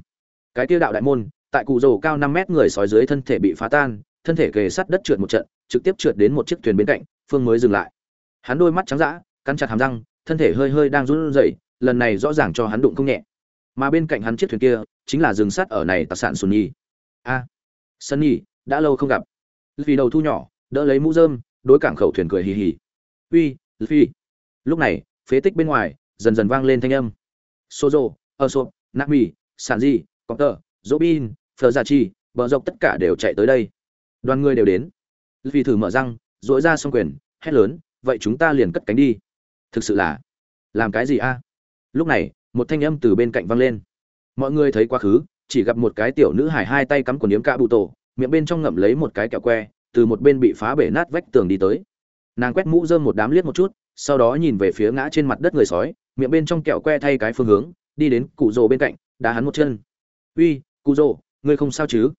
Cái tiêu đạo đại môn, tại cụ rổ cao năm mét người sói dưới thân thể bị phá tan, thân thể kề sát đất trượt một trận, trực tiếp trượt đến một chiếc thuyền bên cạnh, phương mới dừng lại. Hắn đôi mắt trắng dã cắn chặt hàm răng thân thể hơi hơi đang run rẩy lần này rõ ràng cho hắn đụng không nhẹ. Mà bên cạnh hắn chiếc thuyền kia chính là rừng sắt ở này tạc sản Sunny. nhi a à, sân nhi đã lâu không gặp. Vì đầu thu nhỏ đỡ lấy mũ rơm đối cảng khẩu thuyền cười hì hì. Uy phi lúc này phế tích bên ngoài dần dần vang lên thanh âm. Sozo ơ sộp mì sản di có tờ dỗ bin phờ gia chi bờ dọc tất cả đều chạy tới đây. Đoàn người đều đến. Vì thử mở răng dỗi ra xong quyền hét lớn vậy chúng ta liền cất cánh đi thực sự là, làm cái gì a? Lúc này, một thanh âm từ bên cạnh vang lên. Mọi người thấy quá khứ, chỉ gặp một cái tiểu nữ hải hai tay cắm quần yếm cạ bụ tổ, miệng bên trong ngậm lấy một cái kẹo que, từ một bên bị phá bể nát vách tường đi tới. Nàng quét mũ rơm một đám liếc một chút, sau đó nhìn về phía ngã trên mặt đất người sói, miệng bên trong kẹo que thay cái phương hướng, đi đến cụ rồ bên cạnh, đá hắn một chân. Uy, cụ rồ, ngươi không sao chứ?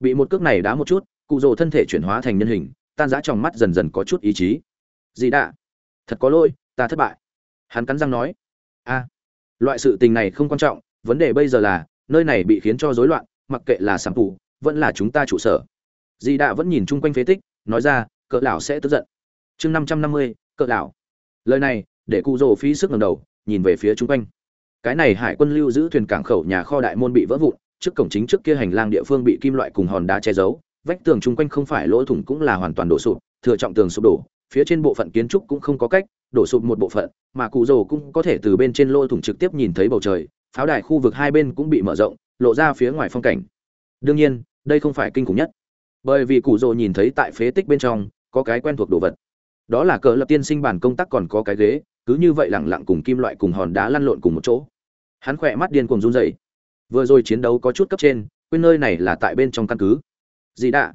Bị một cước này đá một chút, cụ rồ thân thể chuyển hóa thành nhân hình, tan rã trong mắt dần dần có chút ý chí. Gì đã thật có lỗi ta thất bại. Hắn cắn răng nói, a, loại sự tình này không quan trọng, vấn đề bây giờ là, nơi này bị khiến cho rối loạn, mặc kệ là sản phụ vẫn là chúng ta trụ sở. Dì đạ vẫn nhìn chung quanh phế tích, nói ra, cỡ lão sẽ tức giận. Chương năm trăm năm mươi, cỡ lão. Lời này, để cụ rồ phí sức ngẩng đầu, nhìn về phía chung quanh. Cái này hải quân lưu giữ thuyền cảng khẩu nhà kho đại môn bị vỡ vụn, trước cổng chính trước kia hành lang địa phương bị kim loại cùng hòn đá che giấu, vách tường chung quanh không phải lỗ thủng cũng là hoàn toàn đổ sụp, thừa trọng tường sụp đổ, phía trên bộ phận kiến trúc cũng không có cách đổ sụp một bộ phận, mà cụ rồ cũng có thể từ bên trên lỗ thủng trực tiếp nhìn thấy bầu trời, pháo đài khu vực hai bên cũng bị mở rộng, lộ ra phía ngoài phong cảnh. Đương nhiên, đây không phải kinh khủng nhất. Bởi vì cụ rồ nhìn thấy tại phế tích bên trong, có cái quen thuộc đồ vật. Đó là cờ lập tiên sinh bản công tác còn có cái ghế, cứ như vậy lẳng lặng cùng kim loại cùng hòn đá lăn lộn cùng một chỗ. Hắn khỏe mắt điên cuồng run rẩy. Vừa rồi chiến đấu có chút cấp trên, quên nơi này là tại bên trong căn cứ. Dì đạ.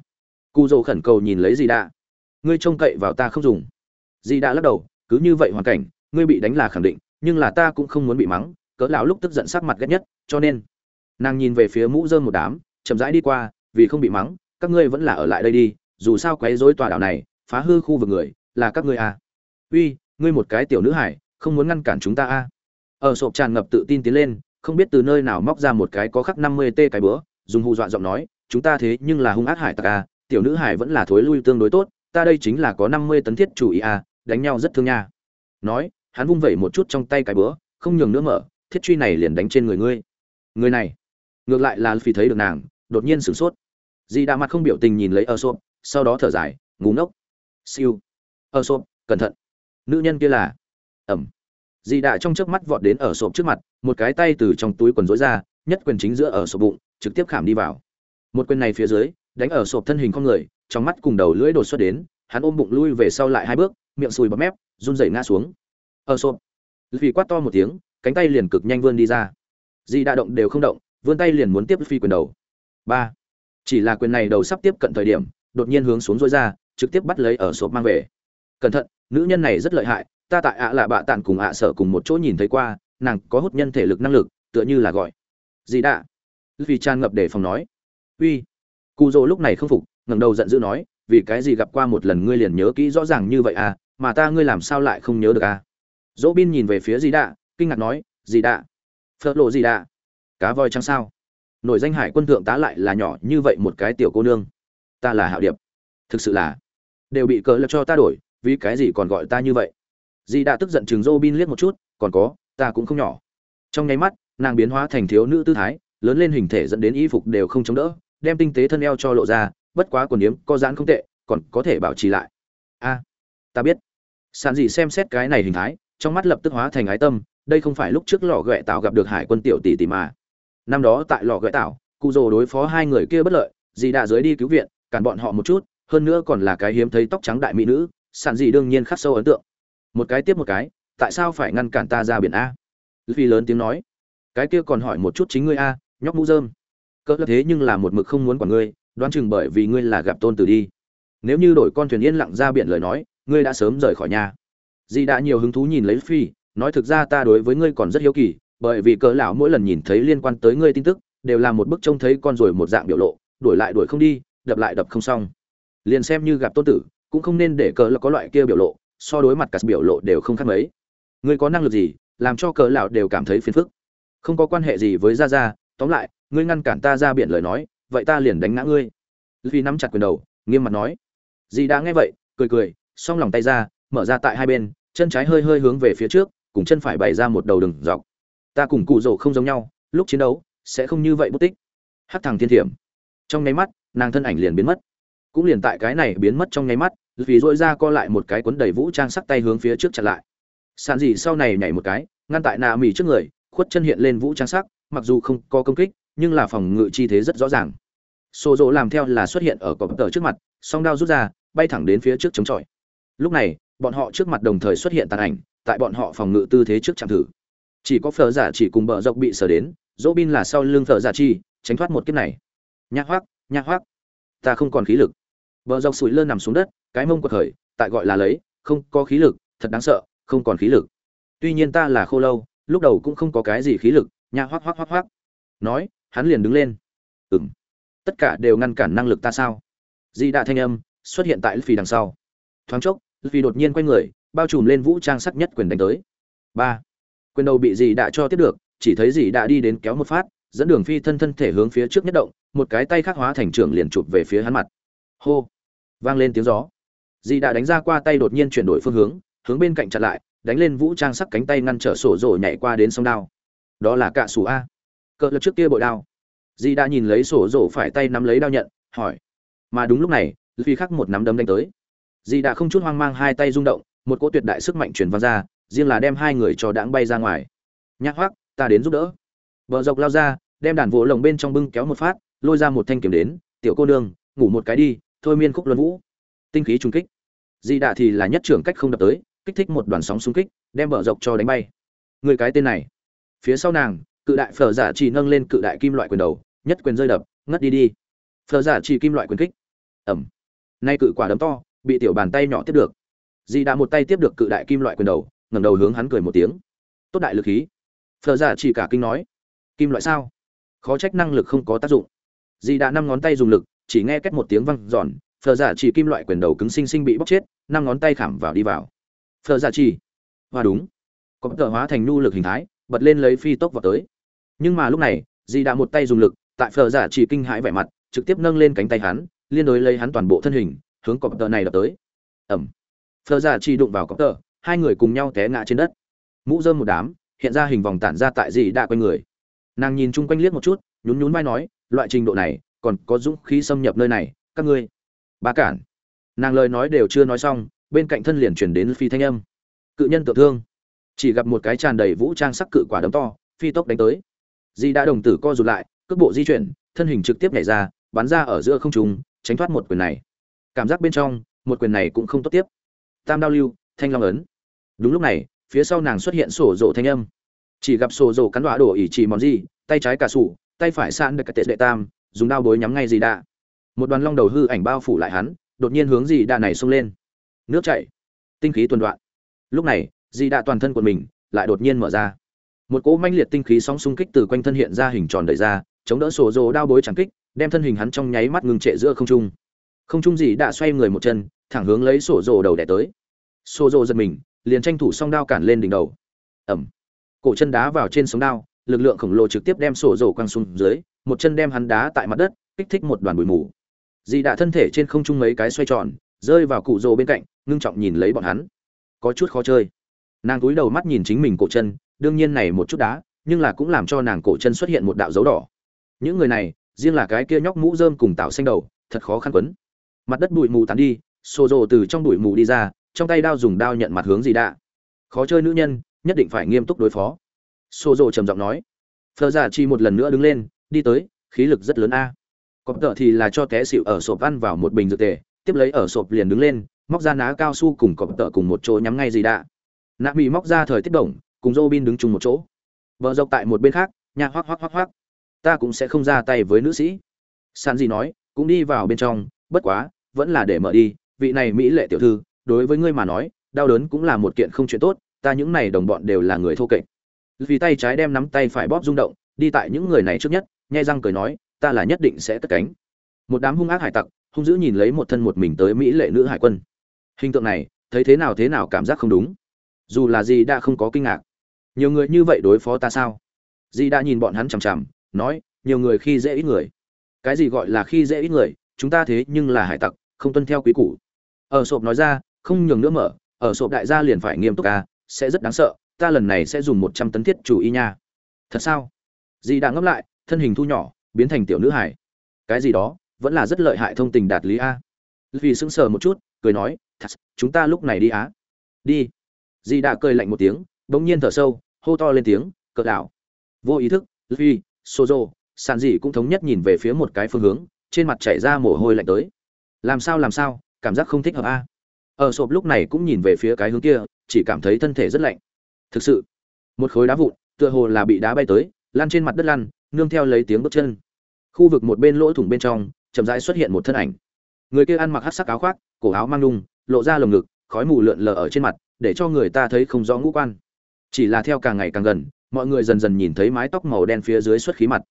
Cụ rồ khẩn cầu nhìn lấy dì đạ. Ngươi trông cậy vào ta không dùng. Dì đạ lắc đầu cứ như vậy hoàn cảnh ngươi bị đánh là khẳng định nhưng là ta cũng không muốn bị mắng cỡ lão lúc tức giận sắc mặt ghét nhất cho nên nàng nhìn về phía mũ dơm một đám chậm rãi đi qua vì không bị mắng các ngươi vẫn là ở lại đây đi dù sao quấy rối tòa đảo này phá hư khu vực người là các ngươi à. uy ngươi một cái tiểu nữ hải không muốn ngăn cản chúng ta à. ở sộp tràn ngập tự tin tiến lên không biết từ nơi nào móc ra một cái có khắc năm mươi t cái bữa dùng hù dọa giọng nói chúng ta thế nhưng là hung ác hải tặc à, tiểu nữ hải vẫn là thối lui tương đối tốt ta đây chính là có năm mươi tấn thiết chủ ý à, đánh nhau rất thương nha. Nói, hắn vung vẩy một chút trong tay cái bữa không nhường nữa mở, thiết truy này liền đánh trên người ngươi. Người này, ngược lại là phi thấy được nàng, đột nhiên sửng sốt. Dì đã mặt không biểu tình nhìn lấy ơ xốp sau đó thở dài ngủ ngốc. Siêu. Ơ xốp cẩn thận. Nữ nhân kia là, ẩm. Dì đã trong chớp mắt vọt đến ở xốp trước mặt, một cái tay từ trong túi quần rối ra, nhất quyền chính giữa ở sộp bụng, trực tiếp khảm đi vào. Một quyền này phía dưới, đánh ở sộp thân hình con người, trong mắt cùng đầu lưỡi đột xuất đến, hắn ôm bụng lui về sau lại hai bước miệng sùi bọt mép, run rẩy ngã xuống. Ở sộp vì quát to một tiếng, cánh tay liền cực nhanh vươn đi ra. Dì đã động đều không động, vươn tay liền muốn tiếp phi quyền đầu. Ba. Chỉ là quyền này đầu sắp tiếp cận thời điểm, đột nhiên hướng xuống dối ra, trực tiếp bắt lấy ở sộp mang về. Cẩn thận, nữ nhân này rất lợi hại, ta tại ạ là bạ tản cùng ạ sở cùng một chỗ nhìn thấy qua, nàng có hút nhân thể lực năng lực, tựa như là gọi. Gì đã. Vì tràn ngập để phòng nói. Uy. Cụ dỗ lúc này không phục, ngẩng đầu giận dữ nói, vì cái gì gặp qua một lần ngươi liền nhớ kỹ rõ ràng như vậy à mà ta ngươi làm sao lại không nhớ được à? Dỗ bin nhìn về phía gì đạ, kinh ngạc nói gì đạ phật lộ gì đạ, cá voi trắng sao? Nổi danh hải quân thượng tá lại là nhỏ như vậy một cái tiểu cô nương. Ta là hạo điệp. Thực sự là, đều bị cờ lập cho ta đổi, vì cái gì còn gọi ta như vậy? Dì Đạ tức giận chừng Dỗ bin liếc một chút, còn có, ta cũng không nhỏ. Trong nháy mắt, nàng biến hóa thành thiếu nữ tư thái, lớn lên hình thể dẫn đến y phục đều không chống đỡ, đem tinh tế thân eo cho lộ ra, bất quá quần yếm có giãn không tệ, còn có thể bảo trì lại. A, ta biết sàn dị xem xét cái này hình thái, trong mắt lập tức hóa thành ái tâm, đây không phải lúc trước lò ghẹ tạo gặp được hải quân tiểu tỷ tỷ mà. Năm đó tại lò ghẹ tạo cụ rồ đối phó hai người kia bất lợi, dì đã dưới đi cứu viện, cản bọn họ một chút, hơn nữa còn là cái hiếm thấy tóc trắng đại mỹ nữ, sàn dị đương nhiên khắc sâu ấn tượng. Một cái tiếp một cái, tại sao phải ngăn cản ta ra biển a? Vì lớn tiếng nói. Cái kia còn hỏi một chút chính ngươi a, nhóc mũ dơm cỡ thế nhưng là một mực không muốn quản ngươi, đoán chừng bởi vì ngươi là gặp tôn tử đi. Nếu như đổi con thuyền yên lặng ra biển lời nói ngươi đã sớm rời khỏi nhà. Dì đã nhiều hứng thú nhìn lấy phi nói thực ra ta đối với ngươi còn rất hiếu kỳ, bởi vì cỡ lão mỗi lần nhìn thấy liên quan tới ngươi tin tức, đều là một bức trông thấy con rồi một dạng biểu lộ, đuổi lại đuổi không đi, đập lại đập không xong. Liền xem như gặp tôn tử, cũng không nên để cỡ là có loại kia biểu lộ, so đối mặt cả biểu lộ đều không khác mấy. Ngươi có năng lực gì, làm cho cỡ lão đều cảm thấy phiền phức? Không có quan hệ gì với gia gia, tóm lại, ngươi ngăn cản ta ra biển lời nói, vậy ta liền đánh ngã ngươi. Vì nắm chặt quyền đầu, nghiêm mặt nói. Dì đã nghe vậy, cười cười song lòng tay ra, mở ra tại hai bên, chân trái hơi hơi hướng về phía trước, cùng chân phải bày ra một đầu đường dọc. Ta cùng cụ rổ không giống nhau, lúc chiến đấu, sẽ không như vậy bất tích. Hắc thằng thiên thiểm. Trong nháy mắt, nàng thân ảnh liền biến mất. Cũng liền tại cái này biến mất trong nháy mắt, vì dội ra co lại một cái cuốn đầy vũ trang sắc tay hướng phía trước chặn lại. Sàn dì sau này nhảy một cái, ngăn tại nạ mì trước người, khuất chân hiện lên vũ trang sắc, mặc dù không có công kích, nhưng là phòng ngự chi thế rất rõ ràng. Xô dỗ làm theo là xuất hiện ở cọp tờ trước mặt, song đao rút ra, bay thẳng đến phía trước chống chọi lúc này, bọn họ trước mặt đồng thời xuất hiện tàn ảnh, tại bọn họ phòng ngự tư thế trước chạm thử. Chỉ có phở giả chỉ cùng bờ dọc bị sở đến dỗ bin là sau lưng phở giả chi, tránh thoát một kiếp này. Nhạc hoác nhạc hoác ta không còn khí lực. Bờ dọc sủi lơ nằm xuống đất, cái mông quật khởi, tại gọi là lấy, không có khí lực, thật đáng sợ, không còn khí lực. Tuy nhiên ta là khô lâu, lúc đầu cũng không có cái gì khí lực, nhạc hoác hoác hoác hoác nói, hắn liền đứng lên. Ừm. Tất cả đều ngăn cản năng lực ta sao? Di đạ thanh âm xuất hiện tại phi đằng sau. Thoáng chốc phi đột nhiên quay người, bao trùm lên vũ trang sắc nhất quyền đánh tới. Ba. Quyền đầu bị dì đã cho tiếp được, chỉ thấy dì đã đi đến kéo một phát, dẫn đường phi thân thân thể hướng phía trước nhất động, một cái tay khác hóa thành trưởng liền chụp về phía hắn mặt. Hô. Vang lên tiếng gió. Dì đã đánh ra qua tay đột nhiên chuyển đổi phương hướng hướng bên cạnh chặn lại, đánh lên vũ trang sắc cánh tay ngăn trở sổ rổ nhảy qua đến sông đao. Đó là cạ sủ a. Cỡ lực trước kia bội đao. Dì đã nhìn lấy sổ rổ phải tay nắm lấy đao nhận, hỏi. Mà đúng lúc này, phi khắc một nắm đấm đánh tới. Di đã không chút hoang mang hai tay rung động, một cỗ tuyệt đại sức mạnh truyền vang ra, riêng là đem hai người cho đãng bay ra ngoài. Nhạc hoắc, ta đến giúp đỡ. Bờ dọc lao ra, đem đàn vỗ lồng bên trong bưng kéo một phát, lôi ra một thanh kiếm đến, tiểu cô nương, ngủ một cái đi, thôi miên khúc luân vũ. Tinh khí trung kích. Di đạ thì là nhất trưởng cách không đập tới, kích thích một đoàn sóng xung kích, đem bờ dọc cho đánh bay. Người cái tên này. Phía sau nàng, cự đại phở giả chỉ nâng lên cự đại kim loại quyền đầu, nhất quyền rơi đập, ngất đi đi. Phở giả chỉ kim loại quyền kích. Ẩm. Nay cự quả đấm to bị tiểu bàn tay nhỏ tiếp được. Di đã một tay tiếp được cự đại kim loại quyền đầu, ngẩng đầu hướng hắn cười một tiếng. Tốt đại lực khí. Phở giả chỉ cả kinh nói. Kim loại sao? Khó trách năng lực không có tác dụng. Di đã năm ngón tay dùng lực, chỉ nghe két một tiếng văng giòn phở giả chỉ kim loại quyền đầu cứng sinh sinh bị bóc chết, năm ngón tay khảm vào đi vào. Phở giả chỉ. Và đúng. Có tờ hóa thành nhu lực hình thái, bật lên lấy phi tốc vào tới. Nhưng mà lúc này di đã một tay dùng lực, tại phở giả chỉ kinh hãi vẻ mặt, trực tiếp nâng lên cánh tay hắn, liên đối lấy hắn toàn bộ thân hình hướng cọp tờ này đập tới. Ẩm. Phở giả chỉ đụng vào cọp tờ, hai người cùng nhau té ngã trên đất. Mũ dơm một đám, hiện ra hình vòng tản ra tại dị đã quanh người. Nàng nhìn chung quanh liếc một chút, nhún nhún vai nói, loại trình độ này, còn có dũng khí xâm nhập nơi này, các ngươi. Ba cản. Nàng lời nói đều chưa nói xong, bên cạnh thân liền chuyển đến phi thanh âm. Cự nhân tự thương. Chỉ gặp một cái tràn đầy vũ trang sắc cự quả đấm to, phi tốc đánh tới. Di đã đồng tử co rụt lại, cước bộ di chuyển, thân hình trực tiếp nhảy ra, bắn ra ở giữa không trung, tránh thoát một quyền này cảm giác bên trong, một quyền này cũng không tốt tiếp. Tam đao lưu, thanh long ấn. Đúng lúc này, phía sau nàng xuất hiện sổ rộ thanh âm. Chỉ gặp sổ rộ cắn đọa đổ ỉ chỉ mòn gì, tay trái cả sủ, tay phải sạn được cái tệ đệ tam, dùng đao bối nhắm ngay gì đạ. Một đoàn long đầu hư ảnh bao phủ lại hắn, đột nhiên hướng gì đạ này xông lên. Nước chảy. Tinh khí tuần đoạn. Lúc này dì đạ toàn thân của mình lại đột nhiên mở ra. Một cỗ manh liệt tinh khí sóng xung kích từ quanh thân hiện ra hình tròn đợi ra, chống đỡ sổ rồ đao bối chẳng kích, đem thân hình hắn trong nháy mắt ngừng trệ giữa không trung không trung gì đã xoay người một chân, thẳng hướng lấy sổ rồ đầu đẻ tới. Sổ rồ giật mình, liền tranh thủ song đao cản lên đỉnh đầu. Ẩm cổ chân đá vào trên sống đao, lực lượng khổng lồ trực tiếp đem sổ rồ quăng xuống dưới, một chân đem hắn đá tại mặt đất, kích thích một đoàn bụi mù. Dì đã thân thể trên không trung mấy cái xoay tròn, rơi vào cụ rồ bên cạnh, ngưng trọng nhìn lấy bọn hắn. Có chút khó chơi. Nàng cúi đầu mắt nhìn chính mình cổ chân, đương nhiên này một chút đá, nhưng là cũng làm cho nàng cổ chân xuất hiện một đạo dấu đỏ. Những người này, riêng là cái kia nhóc mũ rơm cùng tạo xanh đầu, thật khó khăn quấn mặt đất bụi mù tán đi xô rồ từ trong bụi mù đi ra trong tay đao dùng đao nhận mặt hướng gì đã khó chơi nữ nhân nhất định phải nghiêm túc đối phó xô rồ trầm giọng nói phờ giả chi một lần nữa đứng lên đi tới khí lực rất lớn a có tợ thì là cho té xịu ở sộp ăn vào một bình dược tề tiếp lấy ở sộp liền đứng lên móc ra ná cao su cùng cọp tợ cùng một chỗ nhắm ngay gì đã nạ bị móc ra thời tiết đồng cùng Robin đứng chung một chỗ. Vợ dọc tại một bên khác, nhà hoắc hoắc hoắc hoắc. Ta cũng sẽ không ra tay với nữ sĩ. San gì nói, cũng đi vào bên trong, bất quá, vẫn là để mở đi, vị này mỹ lệ tiểu thư, đối với ngươi mà nói, đau đớn cũng là một kiện không chuyện tốt, ta những này đồng bọn đều là người thô kệch. Vì tay trái đem nắm tay phải bóp rung động, đi tại những người này trước nhất, nhai răng cười nói, ta là nhất định sẽ cất cánh. Một đám hung ác hải tặc, hung dữ nhìn lấy một thân một mình tới mỹ lệ nữ hải quân. Hình tượng này, thấy thế nào thế nào cảm giác không đúng. Dù là gì đã không có kinh ngạc nhiều người như vậy đối phó ta sao di đã nhìn bọn hắn chằm chằm nói nhiều người khi dễ ít người cái gì gọi là khi dễ ít người chúng ta thế nhưng là hải tặc không tuân theo quý củ. Ở sộp nói ra, không nhường nữa mở, ở sộp đại gia liền phải nghiêm túc à sẽ rất đáng sợ, ta lần này sẽ dùng một trăm tấn thiết chủ y nha. Thật sao? Dì đã ngấp lại, thân hình thu nhỏ, biến thành tiểu nữ hải cái gì đó, vẫn là rất lợi hại thông tình đạt lý a. Vì sững sờ một chút, cười nói, thật, chúng ta lúc này đi á. Đi. Dì đã cười lạnh một tiếng, bỗng nhiên thở sâu, hô to lên tiếng cỡ đảo. Vô ý thức vì sozo sàn dì cũng thống nhất nhìn về phía một cái phương hướng, trên mặt chảy ra mồ hôi lạnh tới làm sao làm sao? Cảm giác không thích hợp a. Ở sộp lúc này cũng nhìn về phía cái hướng kia, chỉ cảm thấy thân thể rất lạnh. Thực sự, một khối đá vụn, tựa hồ là bị đá bay tới, lăn trên mặt đất lăn, nương theo lấy tiếng bước chân. Khu vực một bên lỗ thủng bên trong, chậm rãi xuất hiện một thân ảnh. Người kia ăn mặc hát sắc áo khoác, cổ áo mang lung, lộ ra lồng ngực, khói mù lượn lờ ở trên mặt, để cho người ta thấy không rõ ngũ quan. Chỉ là theo càng ngày càng gần, mọi người dần dần nhìn thấy mái tóc màu đen phía dưới xuất khí mặt.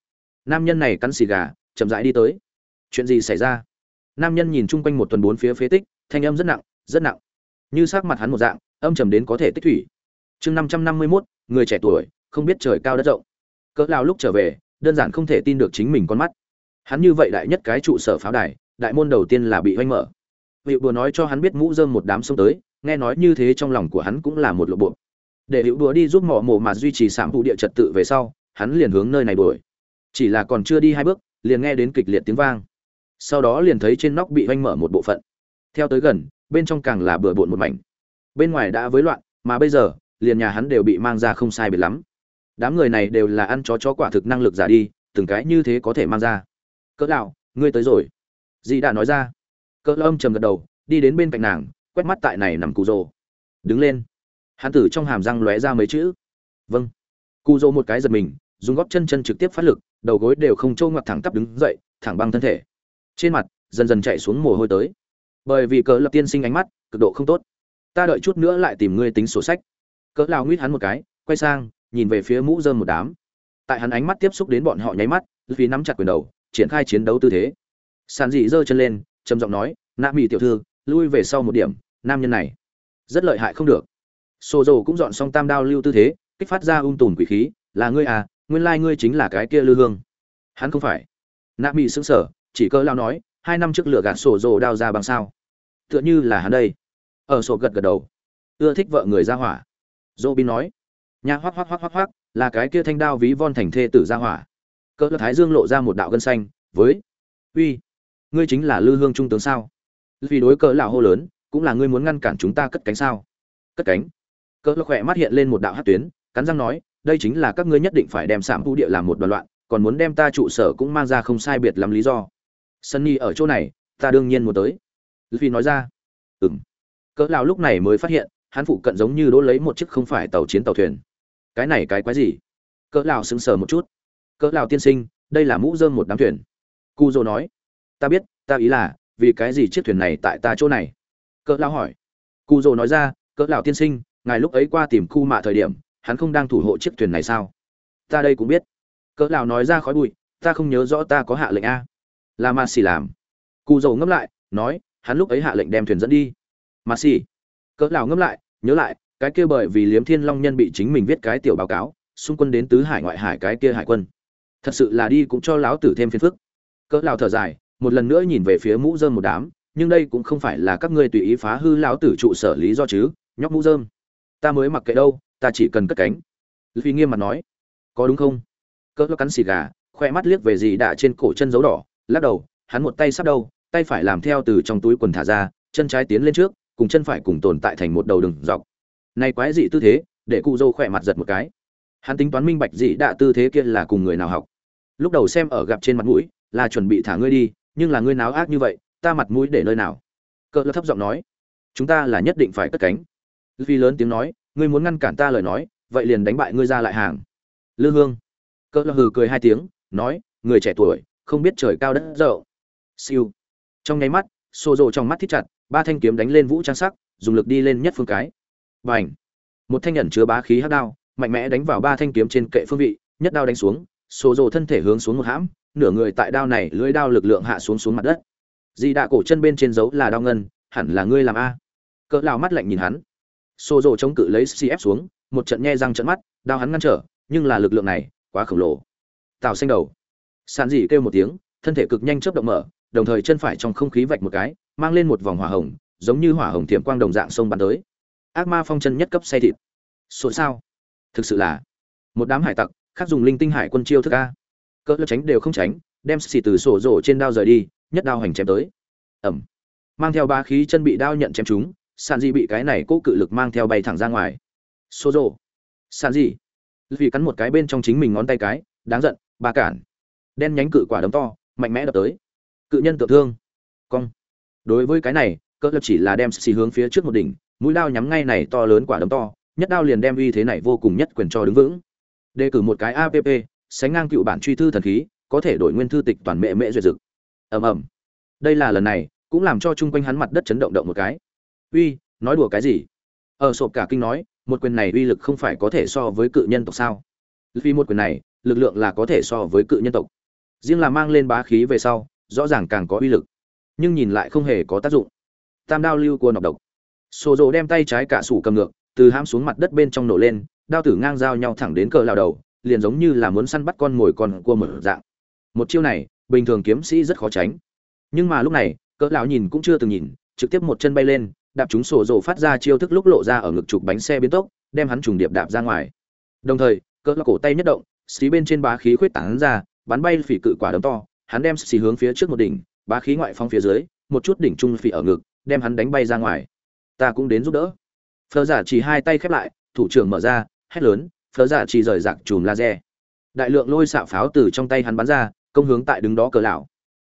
Nam nhân này cắn xì gà, chậm rãi đi tới. Chuyện gì xảy ra? Nam nhân nhìn chung quanh một tuần bốn phía phế tích, thanh âm rất nặng rất nặng. Như sắc mặt hắn một dạng, âm trầm đến có thể tích thủy. Chương năm trăm năm mươi mốt, người trẻ tuổi, không biết trời cao đất rộng. Cỡ lao lúc trở về, đơn giản không thể tin được chính mình con mắt. Hắn như vậy đại nhất cái trụ sở pháo đài, đại môn đầu tiên là bị oanh mở. Vị bùa nói cho hắn biết mũ dơm một đám xông tới, nghe nói như thế trong lòng của hắn cũng là một lộ bộ. Để hữu đùa đi giúp mỏ mổ mà duy trì sạm vụ địa trật tự về sau, hắn liền hướng nơi này đuổi. Chỉ là còn chưa đi hai bước, liền nghe đến kịch liệt tiếng vang sau đó liền thấy trên nóc bị oanh mở một bộ phận. Theo tới gần, bên trong càng là bừa bộn một mảnh. Bên ngoài đã với loạn, mà bây giờ, liền nhà hắn đều bị mang ra không sai biệt lắm. Đám người này đều là ăn chó chó quả thực năng lực giả đi, từng cái như thế có thể mang ra. Cỡ đạo ngươi tới rồi. Dì đã nói ra. Cỡ âm trầm gật đầu, đi đến bên cạnh nàng, quét mắt tại này nằm cụ rồ. Đứng lên. Hắn tử trong hàm răng lóe ra mấy chữ. Vâng. Cụ rồ một cái giật mình, dùng góp chân chân trực tiếp phát lực, đầu gối đều không trâu ngoặt thẳng tắp đứng dậy, thẳng băng thân thể trên mặt dần dần chạy xuống mồ hôi tới. Bởi vì cỡ lập tiên sinh ánh mắt cực độ không tốt. Ta đợi chút nữa lại tìm ngươi tính sổ sách. Cỡ lao nguyết hắn một cái quay sang nhìn về phía mũ dơm một đám. Tại hắn ánh mắt tiếp xúc đến bọn họ nháy mắt vì nắm chặt quyền đầu triển khai chiến đấu tư thế. Sàn dị giơ chân lên trầm giọng nói nạ mỹ tiểu thư lui về sau một điểm nam nhân này rất lợi hại không được. Sổ Dầu cũng dọn xong tam đao lưu tư thế, kích phát ra um ung tùn quỷ khí, là ngươi à, nguyên lai ngươi chính là cái kia Lư Hương. Hắn không phải. nạ mỹ sững sờ, chỉ cơ lao nói, hai năm trước lửa gạt sổ rồ đao ra bằng sao? Tựa như là hắn đây. Ở sổ gật gật đầu. Ưa thích vợ người ra hỏa. Bin nói, nhà hoác hoác hoác hoác hoác là cái kia thanh đao ví von thành thê tử ra hỏa. Cơ Thái Dương lộ ra một đạo gân xanh, với, uy, ngươi chính là Lư Hương trung tướng sao? Vì đối cỡ lão hô lớn, cũng là ngươi muốn ngăn cản chúng ta cất cánh sao? Cất cánh? cỡ khỏe mắt hiện lên một đạo hát tuyến cắn răng nói đây chính là các ngươi nhất định phải đem sảm thu địa làm một đoàn loạn còn muốn đem ta trụ sở cũng mang ra không sai biệt lắm lý do sunny ở chỗ này, ta đương nhiên muốn tới. Phi nói ra. Ừm. Cỡ lão lúc này mới phát hiện, hắn phụ cận giống như đỗ lấy một chiếc không phải tàu chiến tàu thuyền. Cái này cái quái gì? Cỡ lão sững sờ một chút. Cỡ lão tiên sinh, đây là mũ dơm một đám thuyền. Cu dô nói. Ta biết, ta ý là, vì cái gì chiếc thuyền này tại ta chỗ này? Cỡ lão hỏi. Cu dô nói ra, cỡ lão tiên sinh, ngài lúc ấy qua tìm khu mạ thời điểm, hắn không đang thủ hộ chiếc thuyền này sao? Ta đây cũng biết. Cỡ lão nói ra khói bụi, ta không nhớ rõ ta có hạ lệnh a là ma xì làm. Cụ dầu ngâm lại, nói, hắn lúc ấy hạ lệnh đem thuyền dẫn đi. Ma xì. Cỡ lão ngâm lại, nhớ lại, cái kia bởi vì liếm thiên long nhân bị chính mình viết cái tiểu báo cáo, xung quân đến tứ hải ngoại hải cái kia hải quân. Thật sự là đi cũng cho lão tử thêm phiền phức. Cỡ lão thở dài, một lần nữa nhìn về phía mũ dơm một đám, nhưng đây cũng không phải là các ngươi tùy ý phá hư lão tử trụ sở lý do chứ, nhóc mũ dơm. Ta mới mặc kệ đâu, ta chỉ cần cất cánh. Vì nghiêm mặt nói. Có đúng không? Cỡ cắn xì gà, khoe mắt liếc về gì đã trên cổ chân dấu đỏ lắc đầu, hắn một tay sắp đâu, tay phải làm theo từ trong túi quần thả ra, chân trái tiến lên trước, cùng chân phải cùng tồn tại thành một đầu đường dọc. Này quái dị tư thế, để cụ dâu khỏe mặt giật một cái. Hắn tính toán minh bạch dị đạ tư thế kia là cùng người nào học. Lúc đầu xem ở gặp trên mặt mũi, là chuẩn bị thả ngươi đi, nhưng là ngươi náo ác như vậy, ta mặt mũi để nơi nào? Cỡ lơ thấp giọng nói, chúng ta là nhất định phải cất cánh. Vì lớn tiếng nói, ngươi muốn ngăn cản ta lời nói, vậy liền đánh bại ngươi ra lại hàng. Lư hương. Cỡ lơ hừ cười hai tiếng, nói, người trẻ tuổi không biết trời cao đất rộng. Siêu. Trong nháy mắt xô rộ trong mắt thít chặt, ba thanh kiếm đánh lên vũ trang sắc, dùng lực đi lên nhất phương cái. Bành. Một thanh ẩn chứa bá khí hắc đao, mạnh mẽ đánh vào ba thanh kiếm trên kệ phương vị, nhất đao đánh xuống xô rộ thân thể hướng xuống một hãm, nửa người tại đao này lưỡi đao lực lượng hạ xuống xuống mặt đất. Di đạ cổ chân bên trên dấu là đao ngân, hẳn là ngươi làm a. Cỡ lão mắt lạnh nhìn hắn. Xô rộ chống cự lấy cf xuống, một trận nhe răng trận mắt, đao hắn ngăn trở, nhưng là lực lượng này quá khổng lồ. Tào xanh đầu sàn dị kêu một tiếng, thân thể cực nhanh chớp động mở, đồng thời chân phải trong không khí vạch một cái, mang lên một vòng hỏa hồng, giống như hỏa hồng tiệm quang đồng dạng sông bắn tới. Ác ma phong chân nhất cấp say thịt. Số sao thực sự là, một đám hải tặc, khác dùng linh tinh hải quân chiêu thức a. Cỡ tránh đều không tránh, đem xì từ sổ rổ trên đao rời đi, nhất đao hành chém tới. Ẩm. Mang theo ba khí chân bị đao nhận chém chúng sàn dị bị cái này cố cự lực mang theo bay thẳng ra ngoài. Sổ rổ. Sàn dị vì cắn một cái bên trong chính mình ngón tay cái, đáng giận, ba cản đen nhánh cự quả đấm to, mạnh mẽ đập tới. Cự nhân tự thương. Cong. Đối với cái này cỡ lập chỉ là đem xì hướng phía trước một đỉnh, mũi đao nhắm ngay này to lớn quả đấm to, nhất đao liền đem uy thế này vô cùng nhất quyền cho đứng vững. Đề cử một cái app sánh ngang cựu bản truy thư thần khí, có thể đổi nguyên thư tịch toàn mệ mệ duyệt dực. Ầm ầm. Đây là lần này, cũng làm cho chung quanh hắn mặt đất chấn động động một cái. Uy, nói đùa cái gì? Ở sộp cả kinh nói, một quyền này uy lực không phải có thể so với cự nhân tộc sao? Vì một quyền này, lực lượng là có thể so với cự nhân tộc riêng là mang lên bá khí về sau, rõ ràng càng có uy lực. Nhưng nhìn lại không hề có tác dụng. Tam đao lưu của nọc độc. Sổ rộ đem tay trái cả sủ cầm ngược, từ hãm xuống mặt đất bên trong nổ lên, đao tử ngang giao nhau thẳng đến cờ lao đầu, liền giống như là muốn săn bắt con mồi con cua mở dạng. Một chiêu này, bình thường kiếm sĩ rất khó tránh. Nhưng mà lúc này, cỡ lão nhìn cũng chưa từng nhìn, trực tiếp một chân bay lên, đạp chúng sổ rồ phát ra chiêu thức lúc lộ ra ở ngực trục bánh xe biến tốc, đem hắn trùng điệp đạp ra ngoài. Đồng thời, cỡ lão cổ tay nhất động, xí bên trên bá khí khuyết tán ra bắn bay phỉ cự quả đấm to, hắn đem xì hướng phía trước một đỉnh, bá khí ngoại phong phía dưới, một chút đỉnh trung phỉ ở ngực, đem hắn đánh bay ra ngoài. Ta cũng đến giúp đỡ. Phờ giả chỉ hai tay khép lại, thủ trưởng mở ra, hét lớn phờ giả chỉ rời rạc chùm laser. Đại lượng lôi xạ pháo từ trong tay hắn bắn ra, công hướng tại đứng đó cờ lão.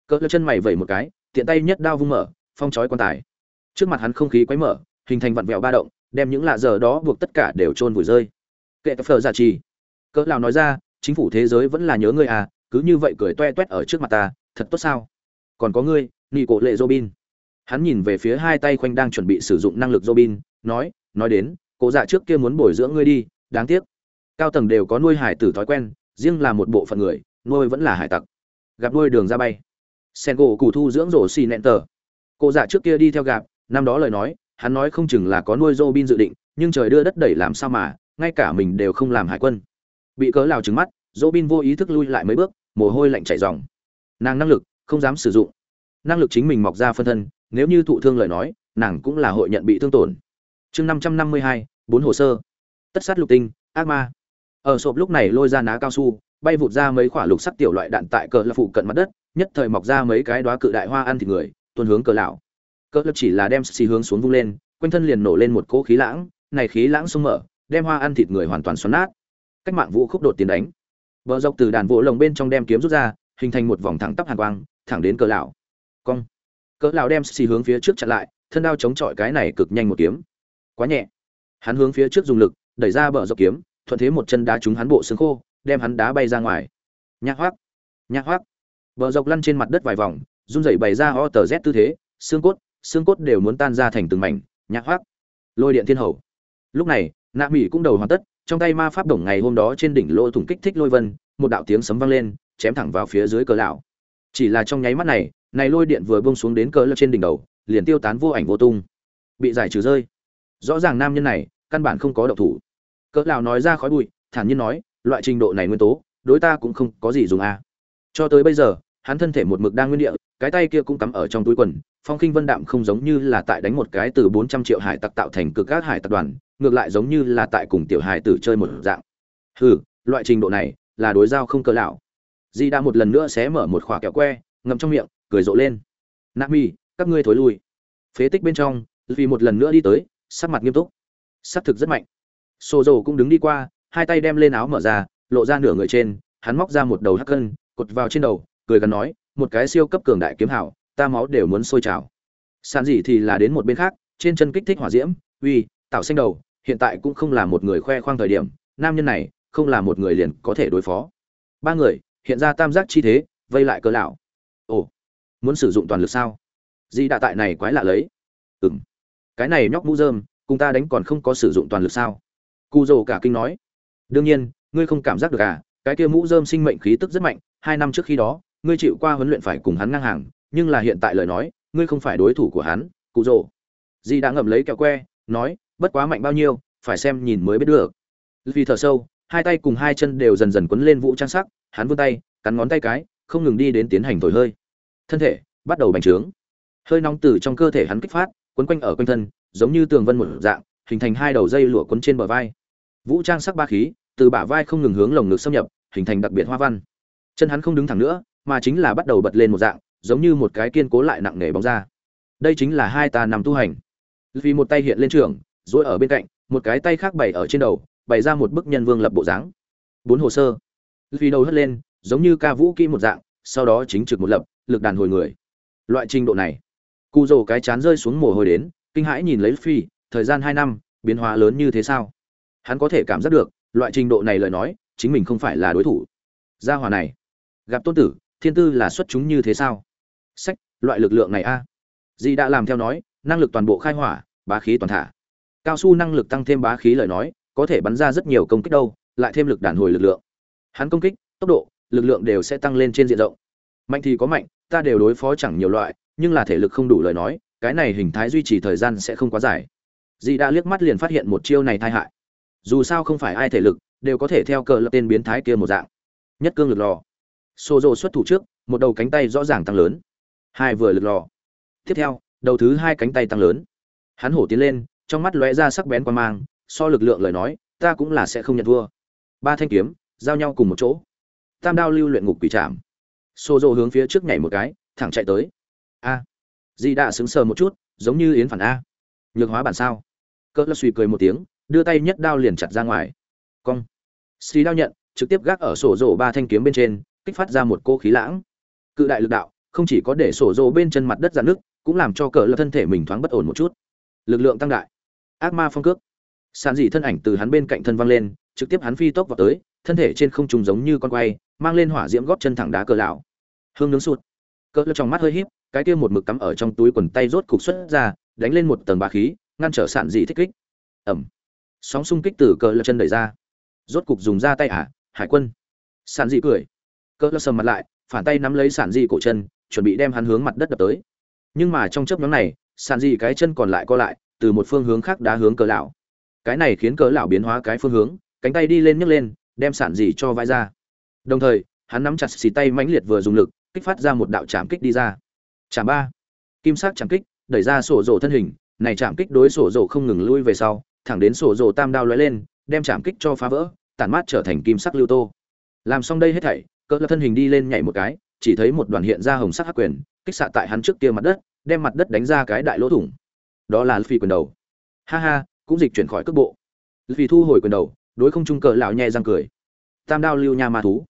Cỡ chân mày vẩy một cái, tiện tay nhất đao vung mở, phong chói quan tài. Trước mặt hắn không khí quấy mở, hình thành vặn vẹo ba động, đem những lạ giờ đó buộc tất cả đều trôn vùi rơi. Kệ phở giả chỉ. Cỡ lão nói ra, chính phủ thế giới vẫn là nhớ ngươi à cứ như vậy cười toe toét ở trước mặt ta, thật tốt sao? Còn có ngươi nghị cổ lệ robin. Hắn nhìn về phía hai tay khoanh đang chuẩn bị sử dụng năng lực robin, nói nói đến, cổ dạ trước kia muốn bồi dưỡng ngươi đi, đáng tiếc. Cao tầng đều có nuôi hải tử thói quen, riêng là một bộ phận người, nuôi vẫn là hải tặc. Gặp nuôi đường ra bay. Sen gỗ củ thu dưỡng rổ xì nẹn tờ. Cổ dạ trước kia đi theo gặp, năm đó lời nói, hắn nói không chừng là có nuôi robin dự định, nhưng trời đưa đất đẩy làm sao mà, ngay cả mình đều không làm hải quân. Bị cớ lào trứng mắt, robin vô ý thức lui lại mấy bước mồ hôi lạnh chảy ròng nàng năng lực, không dám sử dụng. Năng lực chính mình mọc ra phân thân, nếu như thụ thương lời nói, nàng cũng là hội nhận bị thương tổn. Chương năm trăm năm mươi hai, bốn hồ sơ. Tất sát lục tinh, ác ma. Ở sộp lúc này lôi ra ná cao su, bay vụt ra mấy quả lục sắc tiểu loại đạn tại cờ là phụ cận mặt đất, nhất thời mọc ra mấy cái đóa cự đại hoa ăn thịt người, tuôn hướng cờ lão. Cờ lập chỉ là đem xì hướng xuống vung lên, quanh thân liền nổ lên một cỗ khí lãng, này khí lãng sung mở, đem hoa ăn thịt người hoàn toàn xoắn nát. Cách mạng vũ khúc đột tiến đánh bờ dọc từ đàn vỗ lồng bên trong đem kiếm rút ra hình thành một vòng thẳng tắp hàn quang thẳng đến cỡ lão. Cong. Cỡ lão đem xì hướng phía trước chặn lại thân đao chống chọi cái này cực nhanh một kiếm. Quá nhẹ. Hắn hướng phía trước dùng lực đẩy ra bờ dọc kiếm thuận thế một chân đá trúng hắn bộ xương khô đem hắn đá bay ra ngoài. Nhạc hoắc, nhạc hoắc, bờ dọc lăn trên mặt đất vài vòng run rẩy bày ra o tờ z tư thế xương cốt xương cốt đều muốn tan ra thành từng mảnh. Nhạc hoắc, lôi điện thiên hầu. Lúc này nạ mỹ cũng đầu hoàn tất trong tay ma pháp đồng ngày hôm đó trên đỉnh lỗ thủng kích thích lôi vân, một đạo tiếng sấm vang lên, chém thẳng vào phía dưới cờ lão. Chỉ là trong nháy mắt này này lôi điện vừa buông xuống đến cờ lão trên đỉnh đầu, liền tiêu tán vô ảnh vô tung. Bị giải trừ rơi. Rõ ràng nam nhân này, căn bản không có độc thủ. Cỡ lão nói ra khói bụi, thản nhiên nói, loại trình độ này nguyên tố, đối ta cũng không có gì dùng a à. cho tới bây giờ, hắn thân thể một mực đang nguyên địa, cái tay kia cũng cắm ở trong túi quần, phong khinh vân đạm không giống như là tại đánh một cái từ 400 triệu hải tặc tạo thành cực các hải tập đoàn ngược lại giống như là tại cùng tiểu hải tử chơi một dạng. Hừ, loại trình độ này là đối giao không cơ lão. Di đã một lần nữa xé mở một khỏa kẹo que, ngậm trong miệng, cười rộ lên. Nami, các ngươi thối lui. Phế tích bên trong vì một lần nữa đi tới, sắc mặt nghiêm túc. Sắc thực rất mạnh. Xô dầu cũng đứng đi qua, hai tay đem lên áo mở ra, lộ ra nửa người trên, hắn móc ra một đầu hắc cân, cột vào trên đầu, cười gần nói, một cái siêu cấp cường đại kiếm hảo, ta máu đều muốn sôi trào. Sàn gì thì là đến một bên khác, trên chân kích thích hỏa diễm, uy tạo xanh đầu, hiện tại cũng không là một người khoe khoang thời điểm, nam nhân này, không là một người liền có thể đối phó. Ba người, hiện ra tam giác chi thế, vây lại cỡ lão. Ồ, muốn sử dụng toàn lực sao? Di đạ tại này quái lạ lấy. Ừm, cái này nhóc mũ dơm cùng ta đánh còn không có sử dụng toàn lực sao? Cu dồ cả kinh nói. Đương nhiên, ngươi không cảm giác được à cái kia mũ dơm sinh mệnh khí tức rất mạnh, hai năm trước khi đó, ngươi chịu qua huấn luyện phải cùng hắn ngang hàng, nhưng là hiện tại lời nói, ngươi không phải đối thủ của hắn cụ rồ di đã ngậm lấy kẹo que, nói bất quá mạnh bao nhiêu, phải xem nhìn mới biết được. Vì thở sâu, hai tay cùng hai chân đều dần dần quấn lên vũ trang sắc, hắn vươn tay, cắn ngón tay cái, không ngừng đi đến tiến hành thổi hơi. Thân thể bắt đầu bành trướng. Hơi nóng từ trong cơ thể hắn kích phát, quấn quanh ở quanh thân, giống như tường vân một dạng, hình thành hai đầu dây lụa quấn trên bờ vai. Vũ trang sắc ba khí, từ bả vai không ngừng hướng lồng ngực xâm nhập, hình thành đặc biệt hoa văn. Chân hắn không đứng thẳng nữa, mà chính là bắt đầu bật lên một dạng, giống như một cái kiên cố lại nặng nề bóng ra. Đây chính là hai ta nằm tu hành. Vì một tay hiện lên trường rồi ở bên cạnh, một cái tay khác bày ở trên đầu, bày ra một bức nhân vương lập bộ dáng. Bốn hồ sơ. Vì đầu hất lên, giống như ca vũ kỹ một dạng, sau đó chính trực một lập, lực đàn hồi người. Loại trình độ này. Cụ rồ cái chán rơi xuống mồ hôi đến, kinh hãi nhìn lấy phi, thời gian hai năm, biến hóa lớn như thế sao? Hắn có thể cảm giác được, loại trình độ này lời nói, chính mình không phải là đối thủ. Gia hòa này. Gặp tôn tử, thiên tư là xuất chúng như thế sao? Sách, loại lực lượng này a. À? dì đã làm theo nói, năng lực toàn bộ khai hỏa, bá khí toàn thả cao su năng lực tăng thêm bá khí lời nói, có thể bắn ra rất nhiều công kích đâu, lại thêm lực đàn hồi lực lượng. Hắn công kích, tốc độ, lực lượng đều sẽ tăng lên trên diện rộng. Mạnh thì có mạnh, ta đều đối phó chẳng nhiều loại, nhưng là thể lực không đủ lời nói, cái này hình thái duy trì thời gian sẽ không quá dài. Dì đã liếc mắt liền phát hiện một chiêu này tai hại. Dù sao không phải ai thể lực, đều có thể theo cờ lập tên biến thái kia một dạng. Nhất cương lực lò. Xô rộ xuất thủ trước, một đầu cánh tay rõ ràng tăng lớn. Hai vừa lực lò. Tiếp theo, đầu thứ hai cánh tay tăng lớn. Hắn hổ tiến lên trong mắt lóe ra sắc bén quan mang, so lực lượng lời nói, ta cũng là sẽ không nhận thua. Ba thanh kiếm, giao nhau cùng một chỗ. Tam đao lưu luyện ngục quỷ trảm. Xô rộ hướng phía trước nhảy một cái, thẳng chạy tới. A. Di đã sững sờ một chút, giống như yến phản a. Nhược hóa bản sao. Cỡ lơ suy cười một tiếng, đưa tay nhất đao liền chặt ra ngoài. Cong. Xì đao nhận, trực tiếp gác ở sổ rổ ba thanh kiếm bên trên, kích phát ra một cô khí lãng. Cự đại lực đạo, không chỉ có để sổ rổ bên chân mặt đất dạn nước cũng làm cho cỡ lơ thân thể mình thoáng bất ổn một chút. Lực lượng tăng đại ác ma phong cước. Sàn dị thân ảnh từ hắn bên cạnh thân văng lên trực tiếp hắn phi tốc vào tới thân thể trên không trùng giống như con quay mang lên hỏa diễm góp chân thẳng đá cờ lão. Hương nướng sụt. Cỡ trong mắt hơi híp cái kia một mực cắm ở trong túi quần tay rốt cục xuất ra đánh lên một tầng bà khí ngăn trở sàn dị thích kích. Ẩm. Sóng xung kích từ cỡ lơ chân đẩy ra. Rốt cục dùng ra tay ả à, hải quân. Sàn dị cười. Cỡ lơ sầm mặt lại phản tay nắm lấy sàn dị cổ chân chuẩn bị đem hắn hướng mặt đất đập tới. Nhưng mà trong chớp nhóm này sàn dị cái chân còn lại co lại từ một phương hướng khác đá hướng cỡ lão. Cái này khiến cỡ lão biến hóa cái phương hướng, cánh tay đi lên nhấc lên, đem sản gì cho vai ra. Đồng thời, hắn nắm chặt xì tay mãnh liệt vừa dùng lực, kích phát ra một đạo chạm kích đi ra. Chạm ba. Kim sắc chạm kích, đẩy ra sổ rổ thân hình, này chạm kích đối sổ rổ không ngừng lui về sau, thẳng đến sổ rổ tam đao lóe lên, đem chạm kích cho phá vỡ, tản mát trở thành kim sắc lưu tô. Làm xong đây hết thảy cỡ lão thân hình đi lên nhảy một cái, chỉ thấy một đoàn hiện ra hồng sắc hắc quyền, kích xạ tại hắn trước kia mặt đất, đem mặt đất đánh ra cái đại lỗ thủng đó là phi quyền đầu. Ha ha, cũng dịch chuyển khỏi cước bộ. Vì thu hồi quyền đầu, đối không trung cờ lão nhẹ răng cười. Tam đao lưu nha ma thú.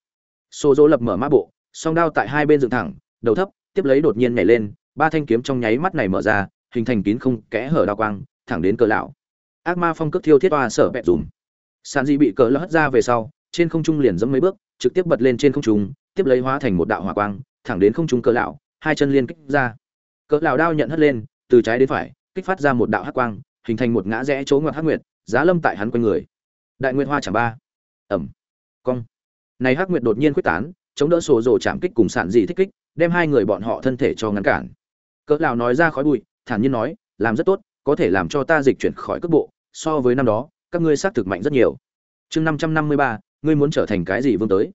Xô dỗ lập mở mã bộ, song đao tại hai bên dựng thẳng, đầu thấp, tiếp lấy đột nhiên nhảy lên, ba thanh kiếm trong nháy mắt này mở ra, hình thành kín không, kẽ hở đao quang, thẳng đến cờ lão. Ác ma phong cước thiêu thiết toa sở bẹt dùm. Sàn di bị cờ lão hất ra về sau, trên không trung liền dẫm mấy bước, trực tiếp bật lên trên không trung, tiếp lấy hóa thành một đạo hỏa quang, thẳng đến không trung cờ lão, hai chân liên kích ra. Cờ lão đao nhận hất lên, từ trái đến phải kích phát ra một đạo hắc quang, hình thành một ngã rẽ chỗ ngoặt hắc nguyệt, giá lâm tại hắn quanh người. Đại nguyệt hoa chẳng ba. Ẩm. Cong. Này hắc nguyệt đột nhiên quyết tán, chống đỡ sổ rồ chạm kích cùng sạn dị thích kích, đem hai người bọn họ thân thể cho ngăn cản. Cỡ lão nói ra khói bụi, thản nhiên nói, làm rất tốt, có thể làm cho ta dịch chuyển khỏi cước bộ, so với năm đó, các ngươi xác thực mạnh rất nhiều. Chương năm trăm năm mươi ba, ngươi muốn trở thành cái gì vương tới?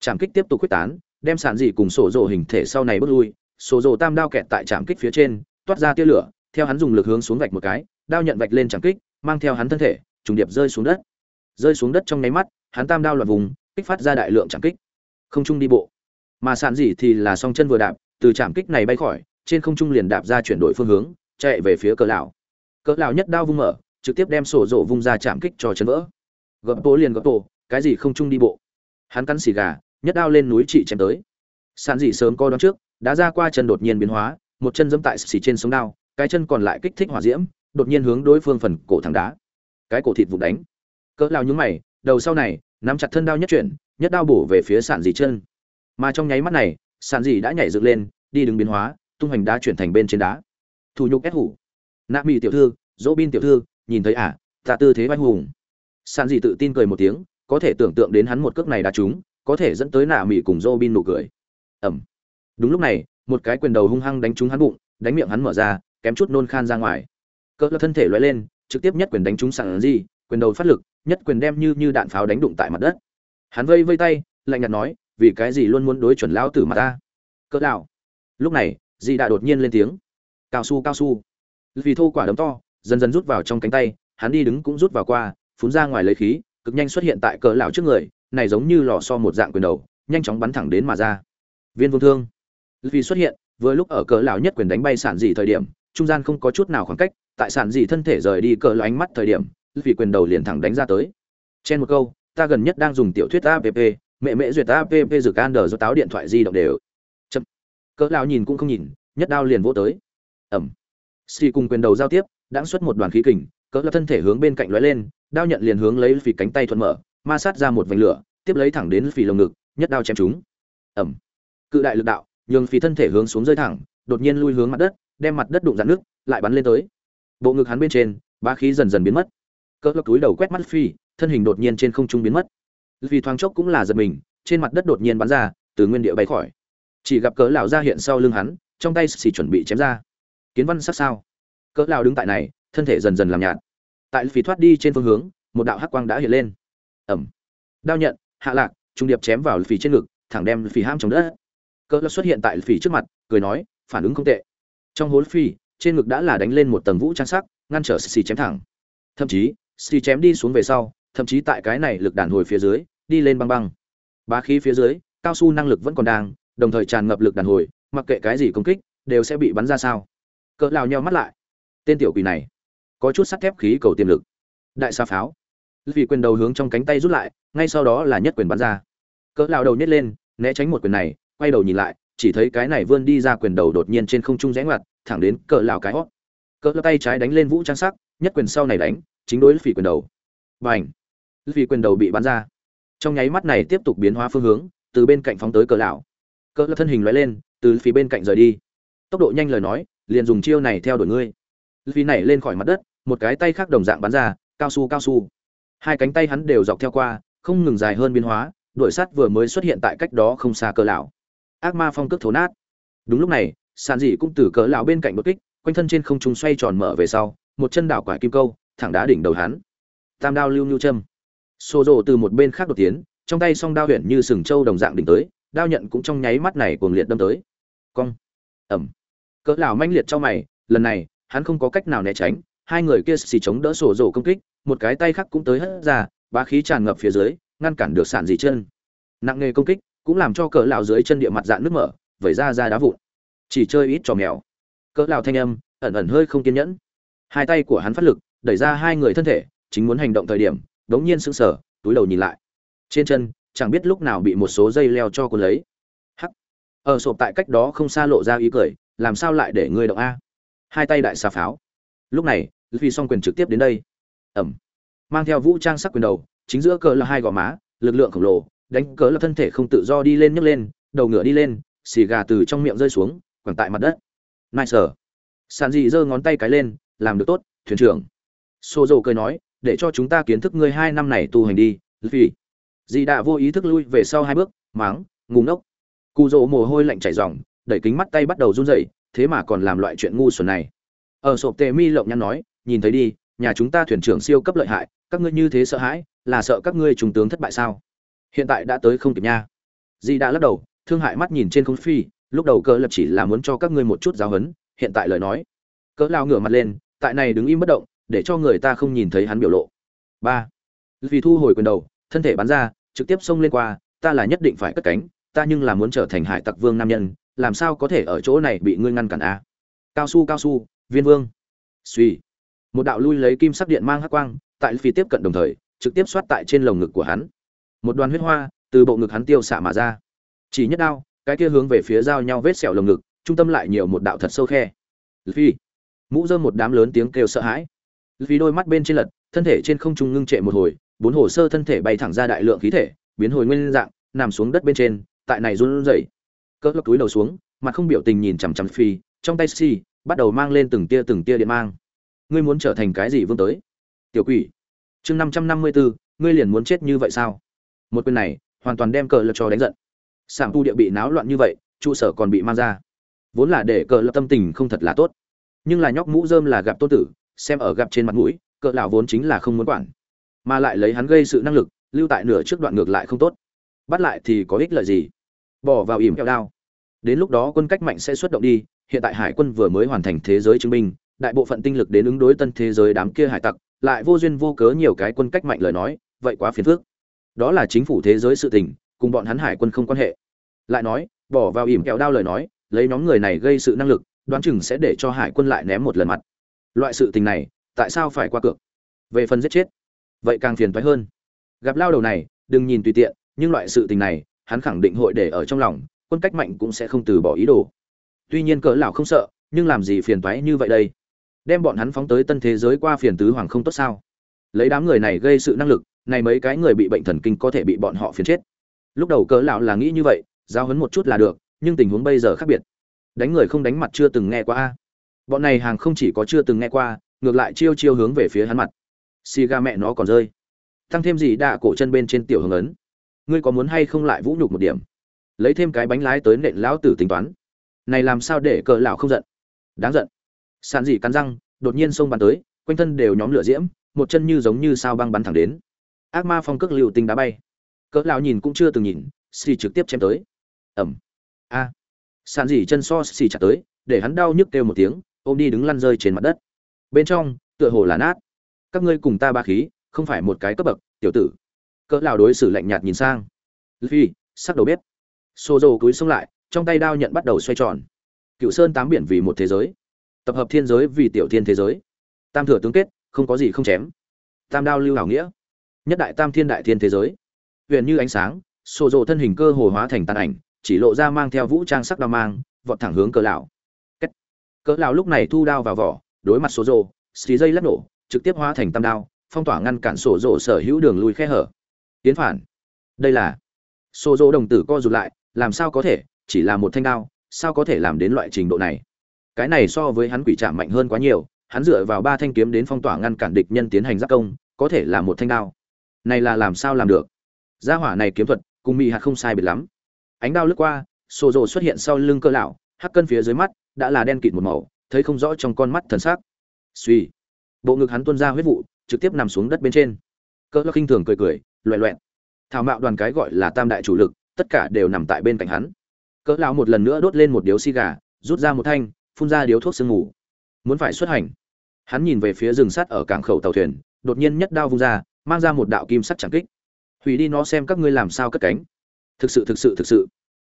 Chạm kích tiếp tục quyết tán, đem sản dị cùng sổ rồ hình thể sau này bước lui, sổ rồ tam đao kẹt tại chạm kích phía trên, toát ra tia lửa theo hắn dùng lực hướng xuống vạch một cái, đao nhận vạch lên chạm kích, mang theo hắn thân thể, trùng điệp rơi xuống đất. Rơi xuống đất trong nháy mắt, hắn tam đao loạt vùng, kích phát ra đại lượng chạm kích. Không trung đi bộ. Mà sản gì thì là song chân vừa đạp, từ chạm kích này bay khỏi, trên không trung liền đạp ra chuyển đổi phương hướng, chạy về phía cỡ lão. Cỡ lão nhất đao vung mở, trực tiếp đem sổ rổ vung ra chạm kích cho chân vỡ. Gập tổ liền gập tổ, cái gì không trung đi bộ. Hắn cắn xì gà, nhất đao lên núi chỉ chém tới. Sản gì sớm coi đón trước, đã ra qua chân đột nhiên biến hóa, một chân dẫm tại xì trên sống đao cái chân còn lại kích thích hỏa diễm, đột nhiên hướng đối phương phần cổ thẳng đá. Cái cổ thịt vụ đánh. Cỡ lão nhúng mày, đầu sau này, nắm chặt thân đao nhất chuyển, nhất đao bổ về phía sản dị chân. Mà trong nháy mắt này sản dị đã nhảy dựng lên, đi đứng biến hóa, tung hành đá chuyển thành bên trên đá. Thủ nhục ép hủ. Nạ mỹ tiểu thư, dỗ bin tiểu thư, nhìn thấy à ta tư thế vai hùng. Sản dị tự tin cười một tiếng, có thể tưởng tượng đến hắn một cước này đá trúng, có thể dẫn tới nạ mỹ cùng dỗ bin nụ cười. Ẩm. Đúng lúc này, một cái quyền đầu hung hăng đánh trúng hắn bụng, đánh miệng hắn mở ra kém chút nôn khan ra ngoài. Cỡ thân thể loay lên trực tiếp nhất quyền đánh trúng sản gì, quyền đầu phát lực nhất quyền đem như như đạn pháo đánh đụng tại mặt đất. Hắn vây vây tay lạnh nhạt nói vì cái gì luôn muốn đối chuẩn lão tử mà ta? Cỡ đạo lúc này di đã đột nhiên lên tiếng. Cao su cao su. Vì thô quả đấm to dần dần rút vào trong cánh tay hắn đi đứng cũng rút vào qua phun ra ngoài lấy khí cực nhanh xuất hiện tại cỡ lão trước người này giống như lò so một dạng quyền đầu nhanh chóng bắn thẳng đến mà ra. Viên vương thương. Vì xuất hiện vừa lúc ở cỡ lão nhất quyền đánh bay sản dị thời điểm trung gian không có chút nào khoảng cách, tại sản dị thân thể rời đi cỡ là ánh mắt thời điểm vì quyền đầu liền thẳng đánh ra tới. Trên một câu, ta gần nhất đang dùng tiểu thuyết app mẹ mẹ duyệt app dược an đờ do táo điện thoại di động đều. Chậm. Cỡ lão nhìn cũng không nhìn, nhất đao liền vỗ tới. Ẩm. Xì cùng quyền đầu giao tiếp, đã xuất một đoàn khí kình, cỡ lão thân thể hướng bên cạnh lóe lên, đao nhận liền hướng lấy phì cánh tay thuận mở, ma sát ra một vành lửa, tiếp lấy thẳng đến phì lồng ngực, nhất đao chém chúng ẩm. Cự đại lực đạo, nhường phì thân thể hướng xuống rơi thẳng, đột nhiên lui hướng mặt đất đem mặt đất đụng dạn nước, lại bắn lên tới. Bộ ngực hắn bên trên ba khí dần dần biến mất. Cỡ lão túi đầu quét mắt phi thân hình đột nhiên trên không trung biến mất. Vì thoáng chốc cũng là giật mình, trên mặt đất đột nhiên bắn ra, từ nguyên địa bay khỏi. Chỉ gặp cỡ lão ra hiện sau lưng hắn, trong tay xì chuẩn bị chém ra. Kiến văn sắc sao? Cỡ lão đứng tại này, thân thể dần dần làm nhạt. Tại phì thoát đi trên phương hướng, một đạo hắc quang đã hiện lên. Ẩm. Đao nhận, hạ lạc, trung điệp chém vào phì trên ngực, thẳng đem phì ham trong đất. Cỡ lão xuất hiện tại phì trước mặt, cười nói, phản ứng không tệ trong hố phi, trên ngực đã là đánh lên một tầng vũ trang sắc, ngăn trở xì chém thẳng. Thậm chí, xì chém đi xuống về sau, thậm chí tại cái này lực đàn hồi phía dưới, đi lên băng băng. Bá khí phía dưới, cao su năng lực vẫn còn đang, đồng thời tràn ngập lực đàn hồi, mặc kệ cái gì công kích, đều sẽ bị bắn ra sao. Cỡ lao nhau mắt lại. Tên tiểu quỷ này, có chút sắt thép khí cầu tiềm lực. Đại sa pháo. Vì quyền đầu hướng trong cánh tay rút lại, ngay sau đó là nhất quyền bắn ra. Cỡ lao đầu nhét lên, né tránh một quyền này, quay đầu nhìn lại chỉ thấy cái này vươn đi ra quyền đầu đột nhiên trên không trung rẽ ngoặt, thẳng đến cỡ lão cái hót. Cỡ tay trái đánh lên vũ trang sắc, nhất quyền sau này đánh, chính đối phỉ quyền đầu. Và ảnh vì quyền đầu bị bắn ra. Trong nháy mắt này tiếp tục biến hóa phương hướng, từ bên cạnh phóng tới cỡ lão. Cỡ thân hình lóe lên, từ phía bên cạnh rời đi. Tốc độ nhanh lời nói, liền dùng chiêu này theo đuổi ngươi. Vì này lên khỏi mặt đất, một cái tay khác đồng dạng bắn ra, cao su cao su. Hai cánh tay hắn đều dọc theo qua, không ngừng dài hơn biến hóa, đuổi sát vừa mới xuất hiện tại cách đó không xa cỡ lão ác ma phong cước thổ nát. Đúng lúc này, sàn dị cũng từ cỡ lão bên cạnh đột kích, quanh thân trên không trung xoay tròn mở về sau, một chân đảo quả kim câu, thẳng đá đỉnh đầu hắn. Tam đao lưu nhu châm. Xô rộ từ một bên khác đột tiến, trong tay song đao huyện như sừng trâu đồng dạng đỉnh tới, đao nhận cũng trong nháy mắt này cuồng liệt đâm tới. Cong. Ẩm. Cỡ lão manh liệt cho mày, lần này, hắn không có cách nào né tránh, hai người kia xì chống đỡ sổ rổ công kích, một cái tay khác cũng tới hất ra, bá khí tràn ngập phía dưới, ngăn cản được sản dị chân. Nặng nghề công kích cũng làm cho cỡ lão dưới chân địa mặt dạn nước mở vẩy ra ra đá vụn chỉ chơi ít trò mèo cỡ lão thanh âm ẩn ẩn hơi không kiên nhẫn hai tay của hắn phát lực đẩy ra hai người thân thể chính muốn hành động thời điểm đống nhiên sững sờ, túi đầu nhìn lại. Trên chân, chẳng biết lúc nào bị một số dây leo cho cuốn lấy. Hắc. Ở sộp tại cách đó không xa lộ ra ý cười, làm sao lại để ngươi động a? Hai tay đại xà pháo. Lúc này, vì song quyền trực tiếp đến đây. Ầm. Mang theo vũ trang sắc quyền đầu, chính giữa cờ là hai gò má, lực lượng khổng lồ, đánh cớ là thân thể không tự do đi lên nhấc lên, đầu ngựa đi lên, xì gà từ trong miệng rơi xuống, quẳng tại mặt đất. Nice. Sàn dị giơ ngón tay cái lên, làm được tốt, thuyền trưởng. xô dầu cười nói, để cho chúng ta kiến thức ngươi hai năm này tu hành đi vì dì đã vô ý thức lui về sau hai bước máng ngu ngốc cụ rỗ mồ hôi lạnh chảy ròng đẩy kính mắt tay bắt đầu run rẩy thế mà còn làm loại chuyện ngu xuẩn này ở sộp tề mi lộng nhăn nói nhìn thấy đi nhà chúng ta thuyền trưởng siêu cấp lợi hại các ngươi như thế sợ hãi là sợ các ngươi trung tướng thất bại sao hiện tại đã tới không kịp nha. Di đã lắc đầu, thương hại mắt nhìn trên không phi, lúc đầu cỡ lập chỉ là muốn cho các ngươi một chút giáo huấn hiện tại lời nói. Cỡ lao ngửa mặt lên, tại này đứng im bất động, để cho người ta không nhìn thấy hắn biểu lộ. Ba. Vì thu hồi quyền đầu, thân thể bắn ra, trực tiếp xông lên qua, ta là nhất định phải cất cánh, ta nhưng là muốn trở thành hải tặc vương nam nhân, làm sao có thể ở chỗ này bị ngươi ngăn cản a? Cao su cao su, viên vương. Suy. Một đạo lui lấy kim sắc điện mang hắc quang, tại phi tiếp cận đồng thời, trực tiếp xoát tại trên lồng ngực của hắn một đoàn huyết hoa từ bộ ngực hắn tiêu xạ mà ra. Chỉ nhất đao, cái kia hướng về phía giao nhau vết sẹo lồng ngực, trung tâm lại nhiều một đạo thật sâu khe. Phi mũ dơ một đám lớn tiếng kêu sợ hãi. Vì đôi mắt bên trên lật, thân thể trên không trung ngưng trệ một hồi, bốn hồ sơ thân thể bay thẳng ra đại lượng khí thể, biến hồi nguyên dạng, nằm xuống đất bên trên, tại này run rẩy. Cỡ lốc túi đầu xuống, mặt không biểu tình nhìn chằm chằm phi trong tay si bắt đầu mang lên từng tia từng tia điện mang. Ngươi muốn trở thành cái gì vương tới? Tiểu quỷ. Chương năm trăm năm mươi bốn ngươi liền muốn chết như vậy sao? Một quyền này hoàn toàn đem cờ lập cho đánh giận. Sảng tu địa bị náo loạn như vậy, trụ sở còn bị mang ra. Vốn là để cờ lập tâm tình không thật là tốt. Nhưng là nhóc mũ rơm là gặp tôn tử, xem ở gặp trên mặt mũi, cờ lão vốn chính là không muốn quản. Mà lại lấy hắn gây sự năng lực, lưu tại nửa trước đoạn ngược lại không tốt. Bắt lại thì có ích lợi gì? Bỏ vào ỉm kẹo đao. Đến lúc đó quân cách mạnh sẽ xuất động đi, hiện tại hải quân vừa mới hoàn thành thế giới chứng minh, đại bộ phận tinh lực đến ứng đối tân thế giới đám kia hải tặc, lại vô duyên vô cớ nhiều cái quân cách mạnh lời nói, vậy quá phiền phức đó là chính phủ thế giới sự tình, cùng bọn hắn hải quân không quan hệ. Lại nói, bỏ vào ỉm kẹo đao lời nói, lấy nhóm người này gây sự năng lực, đoán chừng sẽ để cho hải quân lại ném một lần mặt. Loại sự tình này, tại sao phải qua cược? Về phần giết chết, vậy càng phiền toái hơn. Gặp lao đầu này, đừng nhìn tùy tiện, nhưng loại sự tình này, hắn khẳng định hội để ở trong lòng, quân cách mạnh cũng sẽ không từ bỏ ý đồ. Tuy nhiên cỡ lão không sợ, nhưng làm gì phiền toái như vậy đây? Đem bọn hắn phóng tới tân thế giới qua phiền tứ hoàng không tốt sao? Lấy đám người này gây sự năng lực, này mấy cái người bị bệnh thần kinh có thể bị bọn họ phiền chết. Lúc đầu cỡ lão là nghĩ như vậy, giao hấn một chút là được, nhưng tình huống bây giờ khác biệt. Đánh người không đánh mặt chưa từng nghe qua a. Bọn này hàng không chỉ có chưa từng nghe qua, ngược lại chiêu chiêu hướng về phía hắn mặt. Xì ga mẹ nó còn rơi. Tăng thêm gì đạ cổ chân bên trên tiểu hướng ấn. Ngươi có muốn hay không lại vũ nhục một điểm? Lấy thêm cái bánh lái tới nện lão tử tính toán. Này làm sao để cỡ lão không giận? Đáng giận. Sàn dị cắn răng, đột nhiên xông bàn tới, quanh thân đều nhóm lửa diễm một chân như giống như sao băng bắn thẳng đến. Ác ma phong cước liều tinh đá bay. Cỡ lão nhìn cũng chưa từng nhìn, xì trực tiếp chém tới. Ẩm. A. À. sàn dỉ chân so xì chặt tới, để hắn đau nhức kêu một tiếng, ôm đi đứng lăn rơi trên mặt đất. Bên trong, tựa hồ là nát. Các ngươi cùng ta ba khí, không phải một cái cấp bậc, tiểu tử. Cỡ lão đối xử lạnh nhạt nhìn sang. Phi sắc đầu bếp. Xô dầu cúi xuống lại, trong tay đao nhận bắt đầu xoay tròn. Cựu sơn tám biển vì một thế giới. Tập hợp thiên giới vì tiểu thiên thế giới. Tam thừa tướng kết không có gì không chém. Tam đao lưu hảo nghĩa. Nhất đại tam thiên đại thiên thế giới. Huyền như ánh sáng, sổ rộ thân hình cơ hồ hóa thành tàn ảnh, chỉ lộ ra mang theo vũ trang sắc đao mang, vọt thẳng hướng cỡ lão. Cỡ lão lúc này thu đao vào vỏ, đối mặt sổ rộ, xì dây lắc nổ, trực tiếp hóa thành tam đao, phong tỏa ngăn cản sổ rộ sở hữu đường lui khe hở. Tiến phản. Đây là. Sổ rộ đồng tử co rụt lại, làm sao có thể, chỉ là một thanh đao, sao có thể làm đến loại trình độ này? Cái này so với hắn quỷ trạm mạnh hơn quá nhiều hắn dựa vào ba thanh kiếm đến phong tỏa ngăn cản địch nhân tiến hành giáp công, có thể là một thanh đao. Này là làm sao làm được? Gia hỏa này kiếm thuật, cùng mị hạt không sai biệt lắm. Ánh đao lướt qua sổ rồ xuất hiện sau lưng cơ lão, hắc cân phía dưới mắt, đã là đen kịt một màu, thấy không rõ trong con mắt thần sắc. Suy bộ ngực hắn tuôn ra huyết vụ, trực tiếp nằm xuống đất bên trên. Cỡ khinh thường cười cười, loẹ loẹn thảo mạo đoàn cái gọi là tam đại chủ lực, tất cả đều nằm tại bên cạnh hắn. Cỡ lão một lần nữa đốt lên một điếu xi gà, rút ra một thanh, phun ra điếu thuốc sương ngủ muốn phải xuất hành. Hắn nhìn về phía rừng sắt ở cảng khẩu tàu thuyền, đột nhiên nhất đao vung ra, mang ra một đạo kim sắt chẳng kích. Hủy đi nó xem các ngươi làm sao cất cánh. Thực sự thực sự thực sự.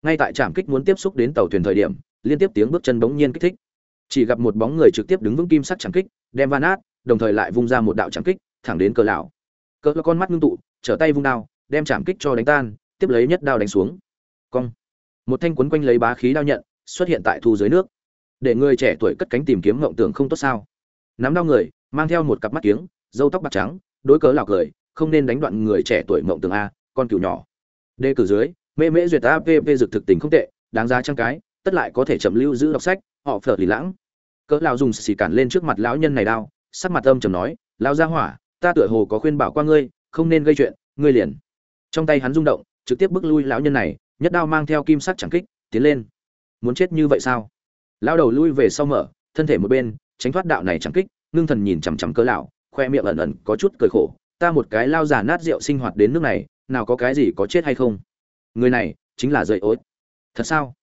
Ngay tại trạm kích muốn tiếp xúc đến tàu thuyền thời điểm, liên tiếp tiếng bước chân bỗng nhiên kích thích. Chỉ gặp một bóng người trực tiếp đứng vững kim sắt chẳng kích, đem van át, đồng thời lại vung ra một đạo chẳng kích, thẳng đến cờ lão. Cờ con mắt ngưng tụ, trở tay vung đao, đem chạm kích cho đánh tan, tiếp lấy nhất đao đánh xuống. Cong. Một thanh quấn quanh lấy bá khí đao nhận, xuất hiện tại thu dưới nước để người trẻ tuổi cất cánh tìm kiếm ngộng tưởng không tốt sao? Nắm đao người, mang theo một cặp mắt kiếng, râu tóc bạc trắng đối cớ lão cười, không nên đánh đoạn người trẻ tuổi ngộng tưởng a, con cừu nhỏ. Đề cử dưới, mê mễ duyệt app dược thực tình không tệ, đáng giá trang cái, tất lại có thể chậm lưu giữ đọc sách, họ phở lì lãng. Cỡ lão dùng xì cản lên trước mặt lão nhân này đao sắc mặt âm trầm nói, lão gia hỏa, ta tựa hồ có khuyên bảo qua ngươi, không nên gây chuyện, ngươi liền. Trong tay hắn rung động, trực tiếp bước lui lão nhân này, nhất đao mang theo kim sắc chẳng kích, tiến lên. Muốn chết như vậy sao? Lao đầu lui về sau mở, thân thể một bên, tránh thoát đạo này chẳng kích, ngưng thần nhìn chằm chằm cỡ lão, khoe miệng ẩn ẩn có chút cười khổ, ta một cái lao già nát rượu sinh hoạt đến nước này, nào có cái gì có chết hay không? Người này chính là dậy ối. Thật sao?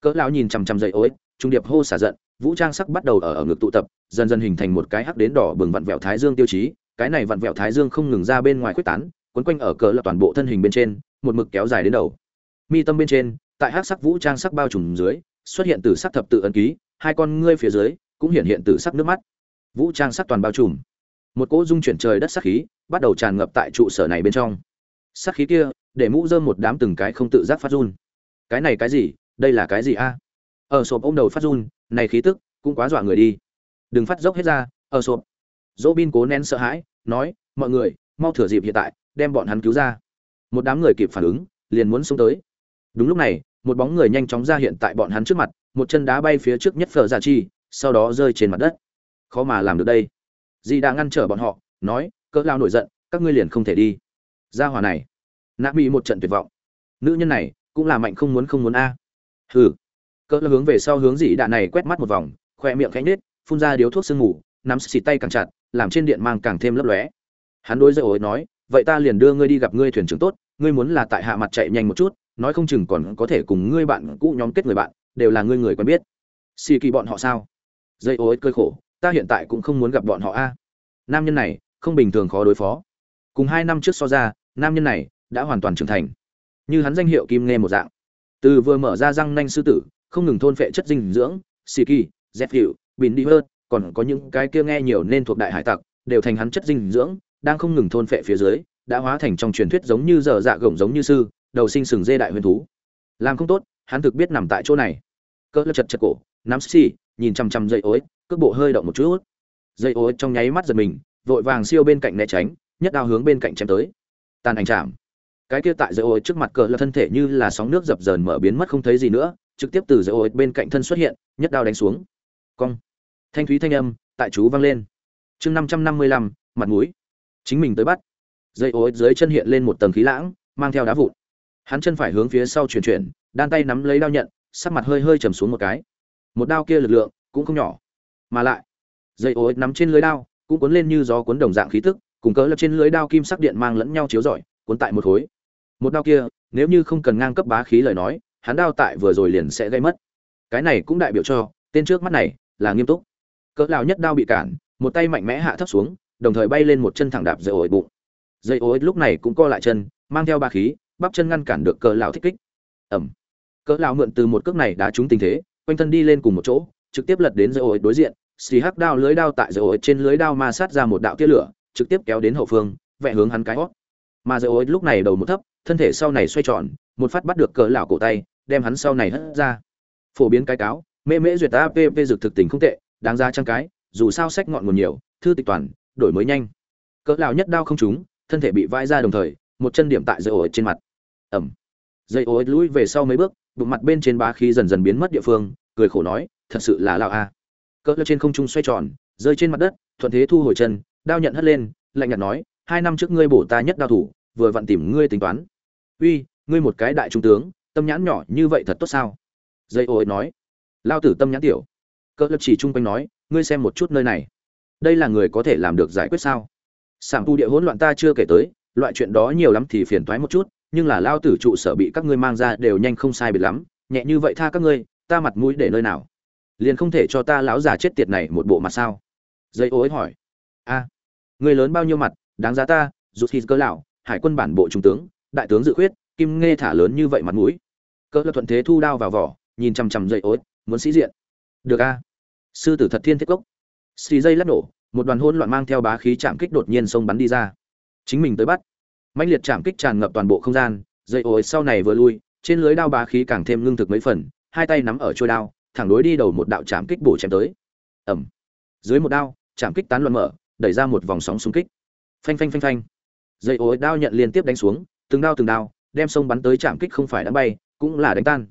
Cỡ lão nhìn chằm chằm dậy ối, trung điệp hô xả giận, vũ trang sắc bắt đầu ở ở ngực tụ tập, dần dần hình thành một cái hắc đến đỏ bừng vặn vẹo thái dương tiêu chí, cái này vặn vẹo thái dương không ngừng ra bên ngoài quyết tán, quấn quanh ở cỡ là toàn bộ thân hình bên trên, một mực kéo dài đến đầu. Mi tâm bên trên, tại hắc sắc vũ trang sắc bao trùm dưới xuất hiện từ sắc thập tự ấn ký, hai con ngươi phía dưới cũng hiện hiện từ sắc nước mắt. Vũ trang sắc toàn bao trùm. Một cỗ dung chuyển trời đất sắc khí bắt đầu tràn ngập tại trụ sở này bên trong. Sắc khí kia để mũ dơm một đám từng cái không tự giác phát run. Cái này cái gì? Đây là cái gì a? Ở sộp ôm đầu phát run, này khí tức cũng quá dọa người đi. Đừng phát dốc hết ra, ở sộp. Dỗ bin cố nén sợ hãi, nói, mọi người, mau thừa dịp hiện tại, đem bọn hắn cứu ra. Một đám người kịp phản ứng, liền muốn xuống tới. Đúng lúc này một bóng người nhanh chóng ra hiện tại bọn hắn trước mặt, một chân đá bay phía trước nhất phở giả chi, sau đó rơi trên mặt đất. Khó mà làm được đây. Dì đã ngăn trở bọn họ, nói, cỡ lao nổi giận, các ngươi liền không thể đi. Ra hòa này, nạ bị một trận tuyệt vọng. Nữ nhân này, cũng là mạnh không muốn không muốn a. Hừ. Cỡ hướng về sau hướng dì đạn này quét mắt một vòng khoe miệng khẽ nết phun ra điếu thuốc sương ngủ nắm xịt tay càng chặt, làm trên điện mang càng thêm lấp lóe. Hắn đối dây ối nói, vậy ta liền đưa ngươi đi gặp ngươi thuyền trưởng tốt, ngươi muốn là tại hạ mặt chạy nhanh một chút nói không chừng còn có thể cùng ngươi bạn cũ nhóm kết người bạn, đều là ngươi người quen biết. Xì kỳ bọn họ sao? Dây ối cơi khổ, ta hiện tại cũng không muốn gặp bọn họ a. Nam nhân này, không bình thường khó đối phó. Cùng hai năm trước so ra, nam nhân này đã hoàn toàn trưởng thành. Như hắn danh hiệu kim nghe một dạng. Từ vừa mở ra răng nanh sư tử, không ngừng thôn phệ chất dinh dưỡng, xì kỳ dép hiệu, bìn đi hơn còn có những cái kia nghe nhiều nên thuộc đại hải tặc, đều thành hắn chất dinh dưỡng, đang không ngừng thôn phệ phía dưới, đã hóa thành trong truyền thuyết giống như dở dạ gồng giống như sư đầu sinh sừng dê đại huyền thú. Làm không tốt, hắn thực biết nằm tại chỗ này. Cỡ lật chật chật cổ, nắm xì, nhìn chằm chằm dây ối, cước bộ hơi động một chút. Dây ối trong nháy mắt giật mình, vội vàng siêu bên cạnh né tránh, nhất đao hướng bên cạnh chém tới. Tàn ảnh chạm. Cái kia tại dây ối trước mặt cỡ là thân thể như là sóng nước dập dờn mở biến mất không thấy gì nữa, trực tiếp từ dây ối bên cạnh thân xuất hiện, nhất đao đánh xuống. Cong. Thanh thúy thanh âm, tại chú vang lên. Chương năm trăm năm mươi lăm, mặt mũi. Chính mình tới bắt. Dây ối dưới chân hiện lên một tầng khí lãng, mang theo đá vụn hắn chân phải hướng phía sau chuyển chuyển, đan tay nắm lấy đao nhận, sắc mặt hơi hơi trầm xuống một cái. Một đao kia lực lượng cũng không nhỏ, mà lại, dây ối nắm trên lưới đao cũng cuốn lên như gió cuốn đồng dạng khí tức, cùng cỡ lập trên lưới đao kim sắc điện mang lẫn nhau chiếu rọi, cuốn tại một khối. Một đao kia, nếu như không cần ngang cấp bá khí lời nói, hắn đao tại vừa rồi liền sẽ gây mất. Cái này cũng đại biểu cho, tên trước mắt này là nghiêm túc. Cỡ lão nhất đao bị cản, một tay mạnh mẽ hạ thấp xuống, đồng thời bay lên một chân thẳng đạp dây ối bụng. Dây ối lúc này cũng co lại chân, mang theo ba khí bắp chân ngăn cản được cỡ lão thích kích. Ẩm cỡ lão mượn từ một cước này đá trúng tình thế, quanh thân đi lên cùng một chỗ, trực tiếp lật đến dây ối đối diện, xì hắc đao lưới đao tại dây ối trên lưới đao ma sát ra một đạo tia lửa, trực tiếp kéo đến hậu phương, vẽ hướng hắn cái hót. Mà dây ối lúc này đầu một thấp, thân thể sau này xoay tròn, một phát bắt được cỡ lão cổ tay, đem hắn sau này hất ra. Phổ biến cái cáo, mê mễ duyệt app dược thực tình không tệ, đáng ra trang cái, dù sao sách ngọn nguồn nhiều, thư tịch toàn, đổi mới nhanh. Cỡ lão nhất đao không trúng, thân thể bị vãi ra đồng thời, một chân điểm tại dây ối trên mặt ẩm. Dây ối lùi về sau mấy bước, bụng mặt bên trên ba khí dần dần biến mất địa phương, cười khổ nói, thật sự là lão a. Cỡ trên không trung xoay tròn, rơi trên mặt đất, thuận thế thu hồi chân, đao nhận hất lên, lạnh nhạt nói, hai năm trước ngươi bổ ta nhất đao thủ, vừa vặn tìm ngươi tính toán. Uy, ngươi một cái đại trung tướng, tâm nhãn nhỏ như vậy thật tốt sao? Dây ối nói. Lao tử tâm nhãn tiểu. Cỡ lập chỉ chung quanh nói, ngươi xem một chút nơi này. Đây là người có thể làm được giải quyết sao? Sảng tu địa hỗn loạn ta chưa kể tới, loại chuyện đó nhiều lắm thì phiền toái một chút nhưng là lao tử trụ sở bị các ngươi mang ra đều nhanh không sai biệt lắm, nhẹ như vậy tha các ngươi, ta mặt mũi để nơi nào? Liền không thể cho ta lão già chết tiệt này một bộ mặt sao? Dây ối hỏi. A người lớn bao nhiêu mặt, đáng giá ta rút hít cơ lão, hải quân bản bộ trung tướng, đại tướng dự khuyết, kim nghe thả lớn như vậy mặt mũi. Cỡ thuận thế thu đao vào vỏ, nhìn chằm chằm dây ối, muốn sĩ diện. Được a. Sư tử thật thiên thiết cốc. Xì dây lắc nổ, một đoàn hôn loạn mang theo bá khí chạm kích đột nhiên xông bắn đi ra. Chính mình tới bắt mãnh liệt chạm kích tràn ngập toàn bộ không gian, dây ối sau này vừa lui, trên lưới đao bá khí càng thêm ngưng thực mấy phần, hai tay nắm ở trôi đao, thẳng đối đi đầu một đạo chạm kích bổ chém tới. Ẩm dưới một đao, chạm kích tán loạn mở, đẩy ra một vòng sóng xung kích. Phanh phanh phanh phanh. Dây ối đao nhận liên tiếp đánh xuống, từng đao từng đao, đem sông bắn tới chạm kích không phải đã bay, cũng là đánh tan.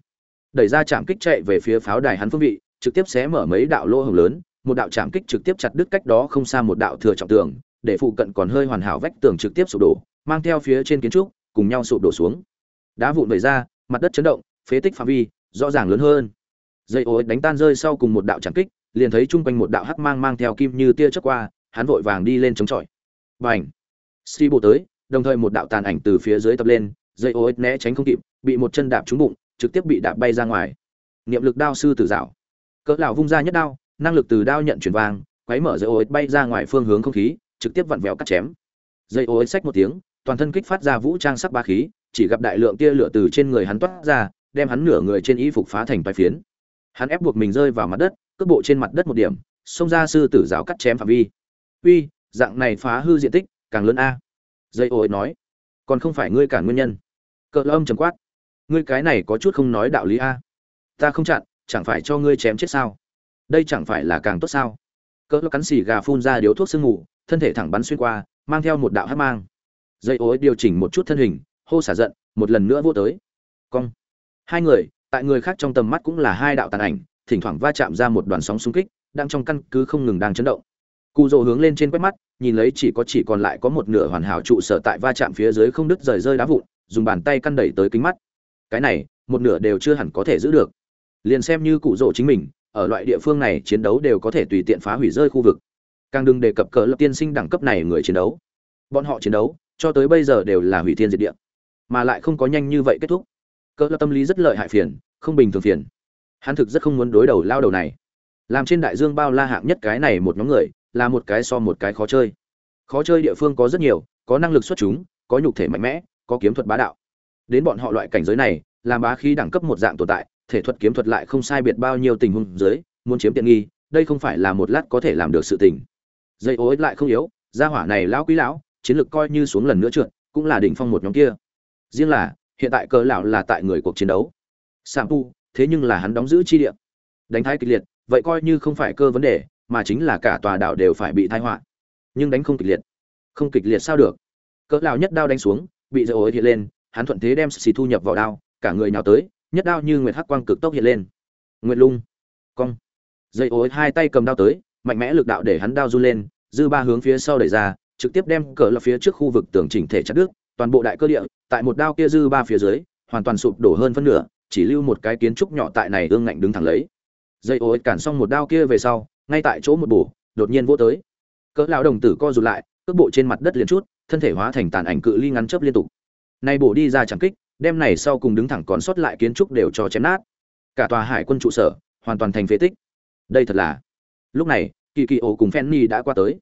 Đẩy ra chạm kích chạy về phía pháo đài hắn phương vị, trực tiếp xé mở mấy đạo lỗ hồng lớn, một đạo chạm kích trực tiếp chặt đứt cách đó không xa một đạo thừa trọng tường, để phụ cận còn hơi hoàn hảo vách tường trực tiếp sụp đổ mang theo phía trên kiến trúc, cùng nhau sụp đổ xuống. Đá vụn vẩy ra, mặt đất chấn động, phế tích phạm vi, rõ ràng lớn hơn. Dây ô đánh tan rơi sau cùng một đạo trảm kích, liền thấy chung quanh một đạo hắc mang mang theo kim như tia chớp qua, hắn vội vàng đi lên chống chọi. Và ảnh si bộ tới, đồng thời một đạo tàn ảnh từ phía dưới tập lên, dây ô né tránh không kịp, bị một chân đạp trúng bụng, trực tiếp bị đạp bay ra ngoài. Niệm lực đao sư tử dạo. Cỡ lão vung ra nhất đao, năng lực từ đao nhận chuyển vàng quấy mở dây ô bay ra ngoài phương hướng không khí, trực tiếp vặn vẹo cắt chém. Dây ô xách một tiếng toàn thân kích phát ra vũ trang sắc ba khí chỉ gặp đại lượng tia lửa từ trên người hắn toát ra đem hắn nửa người trên y phục phá thành vài phiến. Hắn ép buộc mình rơi vào mặt đất cước bộ trên mặt đất một điểm xông ra sư tử giáo cắt chém phạm vi. Uy dạng này phá hư diện tích càng lớn a. Dây ô nói. Còn không phải ngươi cả nguyên nhân. Cỡ lâm trầm quát. Ngươi cái này có chút không nói đạo lý a. Ta không chặn chẳng phải cho ngươi chém chết sao? Đây chẳng phải là càng tốt sao? Cỡ cắn xì gà phun ra điếu thuốc sương ngủ, thân thể thẳng bắn xuyên qua mang theo một đạo hát mang dây ối điều chỉnh một chút thân hình, hô xả giận, một lần nữa vô tới. Cong. Hai người, tại người khác trong tầm mắt cũng là hai đạo tàn ảnh, thỉnh thoảng va chạm ra một đoàn sóng xung kích, đang trong căn cứ không ngừng đang chấn động. Cụ rồ hướng lên trên quét mắt, nhìn lấy chỉ có chỉ còn lại có một nửa hoàn hảo trụ sở tại va chạm phía dưới không đứt rời rơi đá vụn, dùng bàn tay căn đẩy tới kính mắt. Cái này, một nửa đều chưa hẳn có thể giữ được. Liền xem như cụ rồ chính mình, ở loại địa phương này chiến đấu đều có thể tùy tiện phá hủy rơi khu vực. Càng đừng đề cập cỡ lập tiên sinh đẳng cấp này người chiến đấu. Bọn họ chiến đấu cho tới bây giờ đều là hủy thiên diệt địa, mà lại không có nhanh như vậy kết thúc. Cỡ lập tâm lý rất lợi hại phiền, không bình thường phiền. Hắn thực rất không muốn đối đầu lao đầu này. Làm trên đại dương bao la hạng nhất cái này một nhóm người, là một cái so một cái khó chơi. Khó chơi địa phương có rất nhiều, có năng lực xuất chúng, có nhục thể mạnh mẽ, có kiếm thuật bá đạo. Đến bọn họ loại cảnh giới này, làm bá khí đẳng cấp một dạng tồn tại, thể thuật kiếm thuật lại không sai biệt bao nhiêu tình huống dưới, muốn chiếm tiện nghi, đây không phải là một lát có thể làm được sự tình. Dây ối lại không yếu, gia hỏa này lão quý lão chiến lược coi như xuống lần nữa trượt, cũng là đỉnh phong một nhóm kia. Riêng là, hiện tại cờ lão là tại người cuộc chiến đấu. Sảng pu thế nhưng là hắn đóng giữ chi địa. Đánh thái kịch liệt, vậy coi như không phải cơ vấn đề, mà chính là cả tòa đảo đều phải bị tai họa. Nhưng đánh không kịch liệt. Không kịch liệt sao được? Cỡ lão nhất đao đánh xuống, bị dây ối hiện lên, hắn thuận thế đem xì thu nhập vào đao, cả người nhào tới, nhất đao như nguyệt hắc quang cực tốc hiện lên. Nguyệt lung. Cong. Dây ối hai tay cầm đao tới, mạnh mẽ lực đạo để hắn đao run lên, dư ba hướng phía sau đẩy ra trực tiếp đem cỡ lập phía trước khu vực tường chỉnh thể chặt đứt, toàn bộ đại cơ địa, tại một đao kia dư ba phía dưới, hoàn toàn sụp đổ hơn phân nửa, chỉ lưu một cái kiến trúc nhỏ tại này ương ngạnh đứng thẳng lấy. Dây ối cản xong một đao kia về sau, ngay tại chỗ một bổ, đột nhiên vỗ tới. Cỡ lão đồng tử co rụt lại, cước bộ trên mặt đất liền chút, thân thể hóa thành tàn ảnh cự ly ngắn chớp liên tục. Nay bổ đi ra chẳng kích đem này sau cùng đứng thẳng còn sót lại kiến trúc đều cho chém nát. Cả tòa hải quân trụ sở, hoàn toàn thành phế tích. Đây thật là. Lúc này, kỳ kỳ ổ cùng Fanny đã qua tới.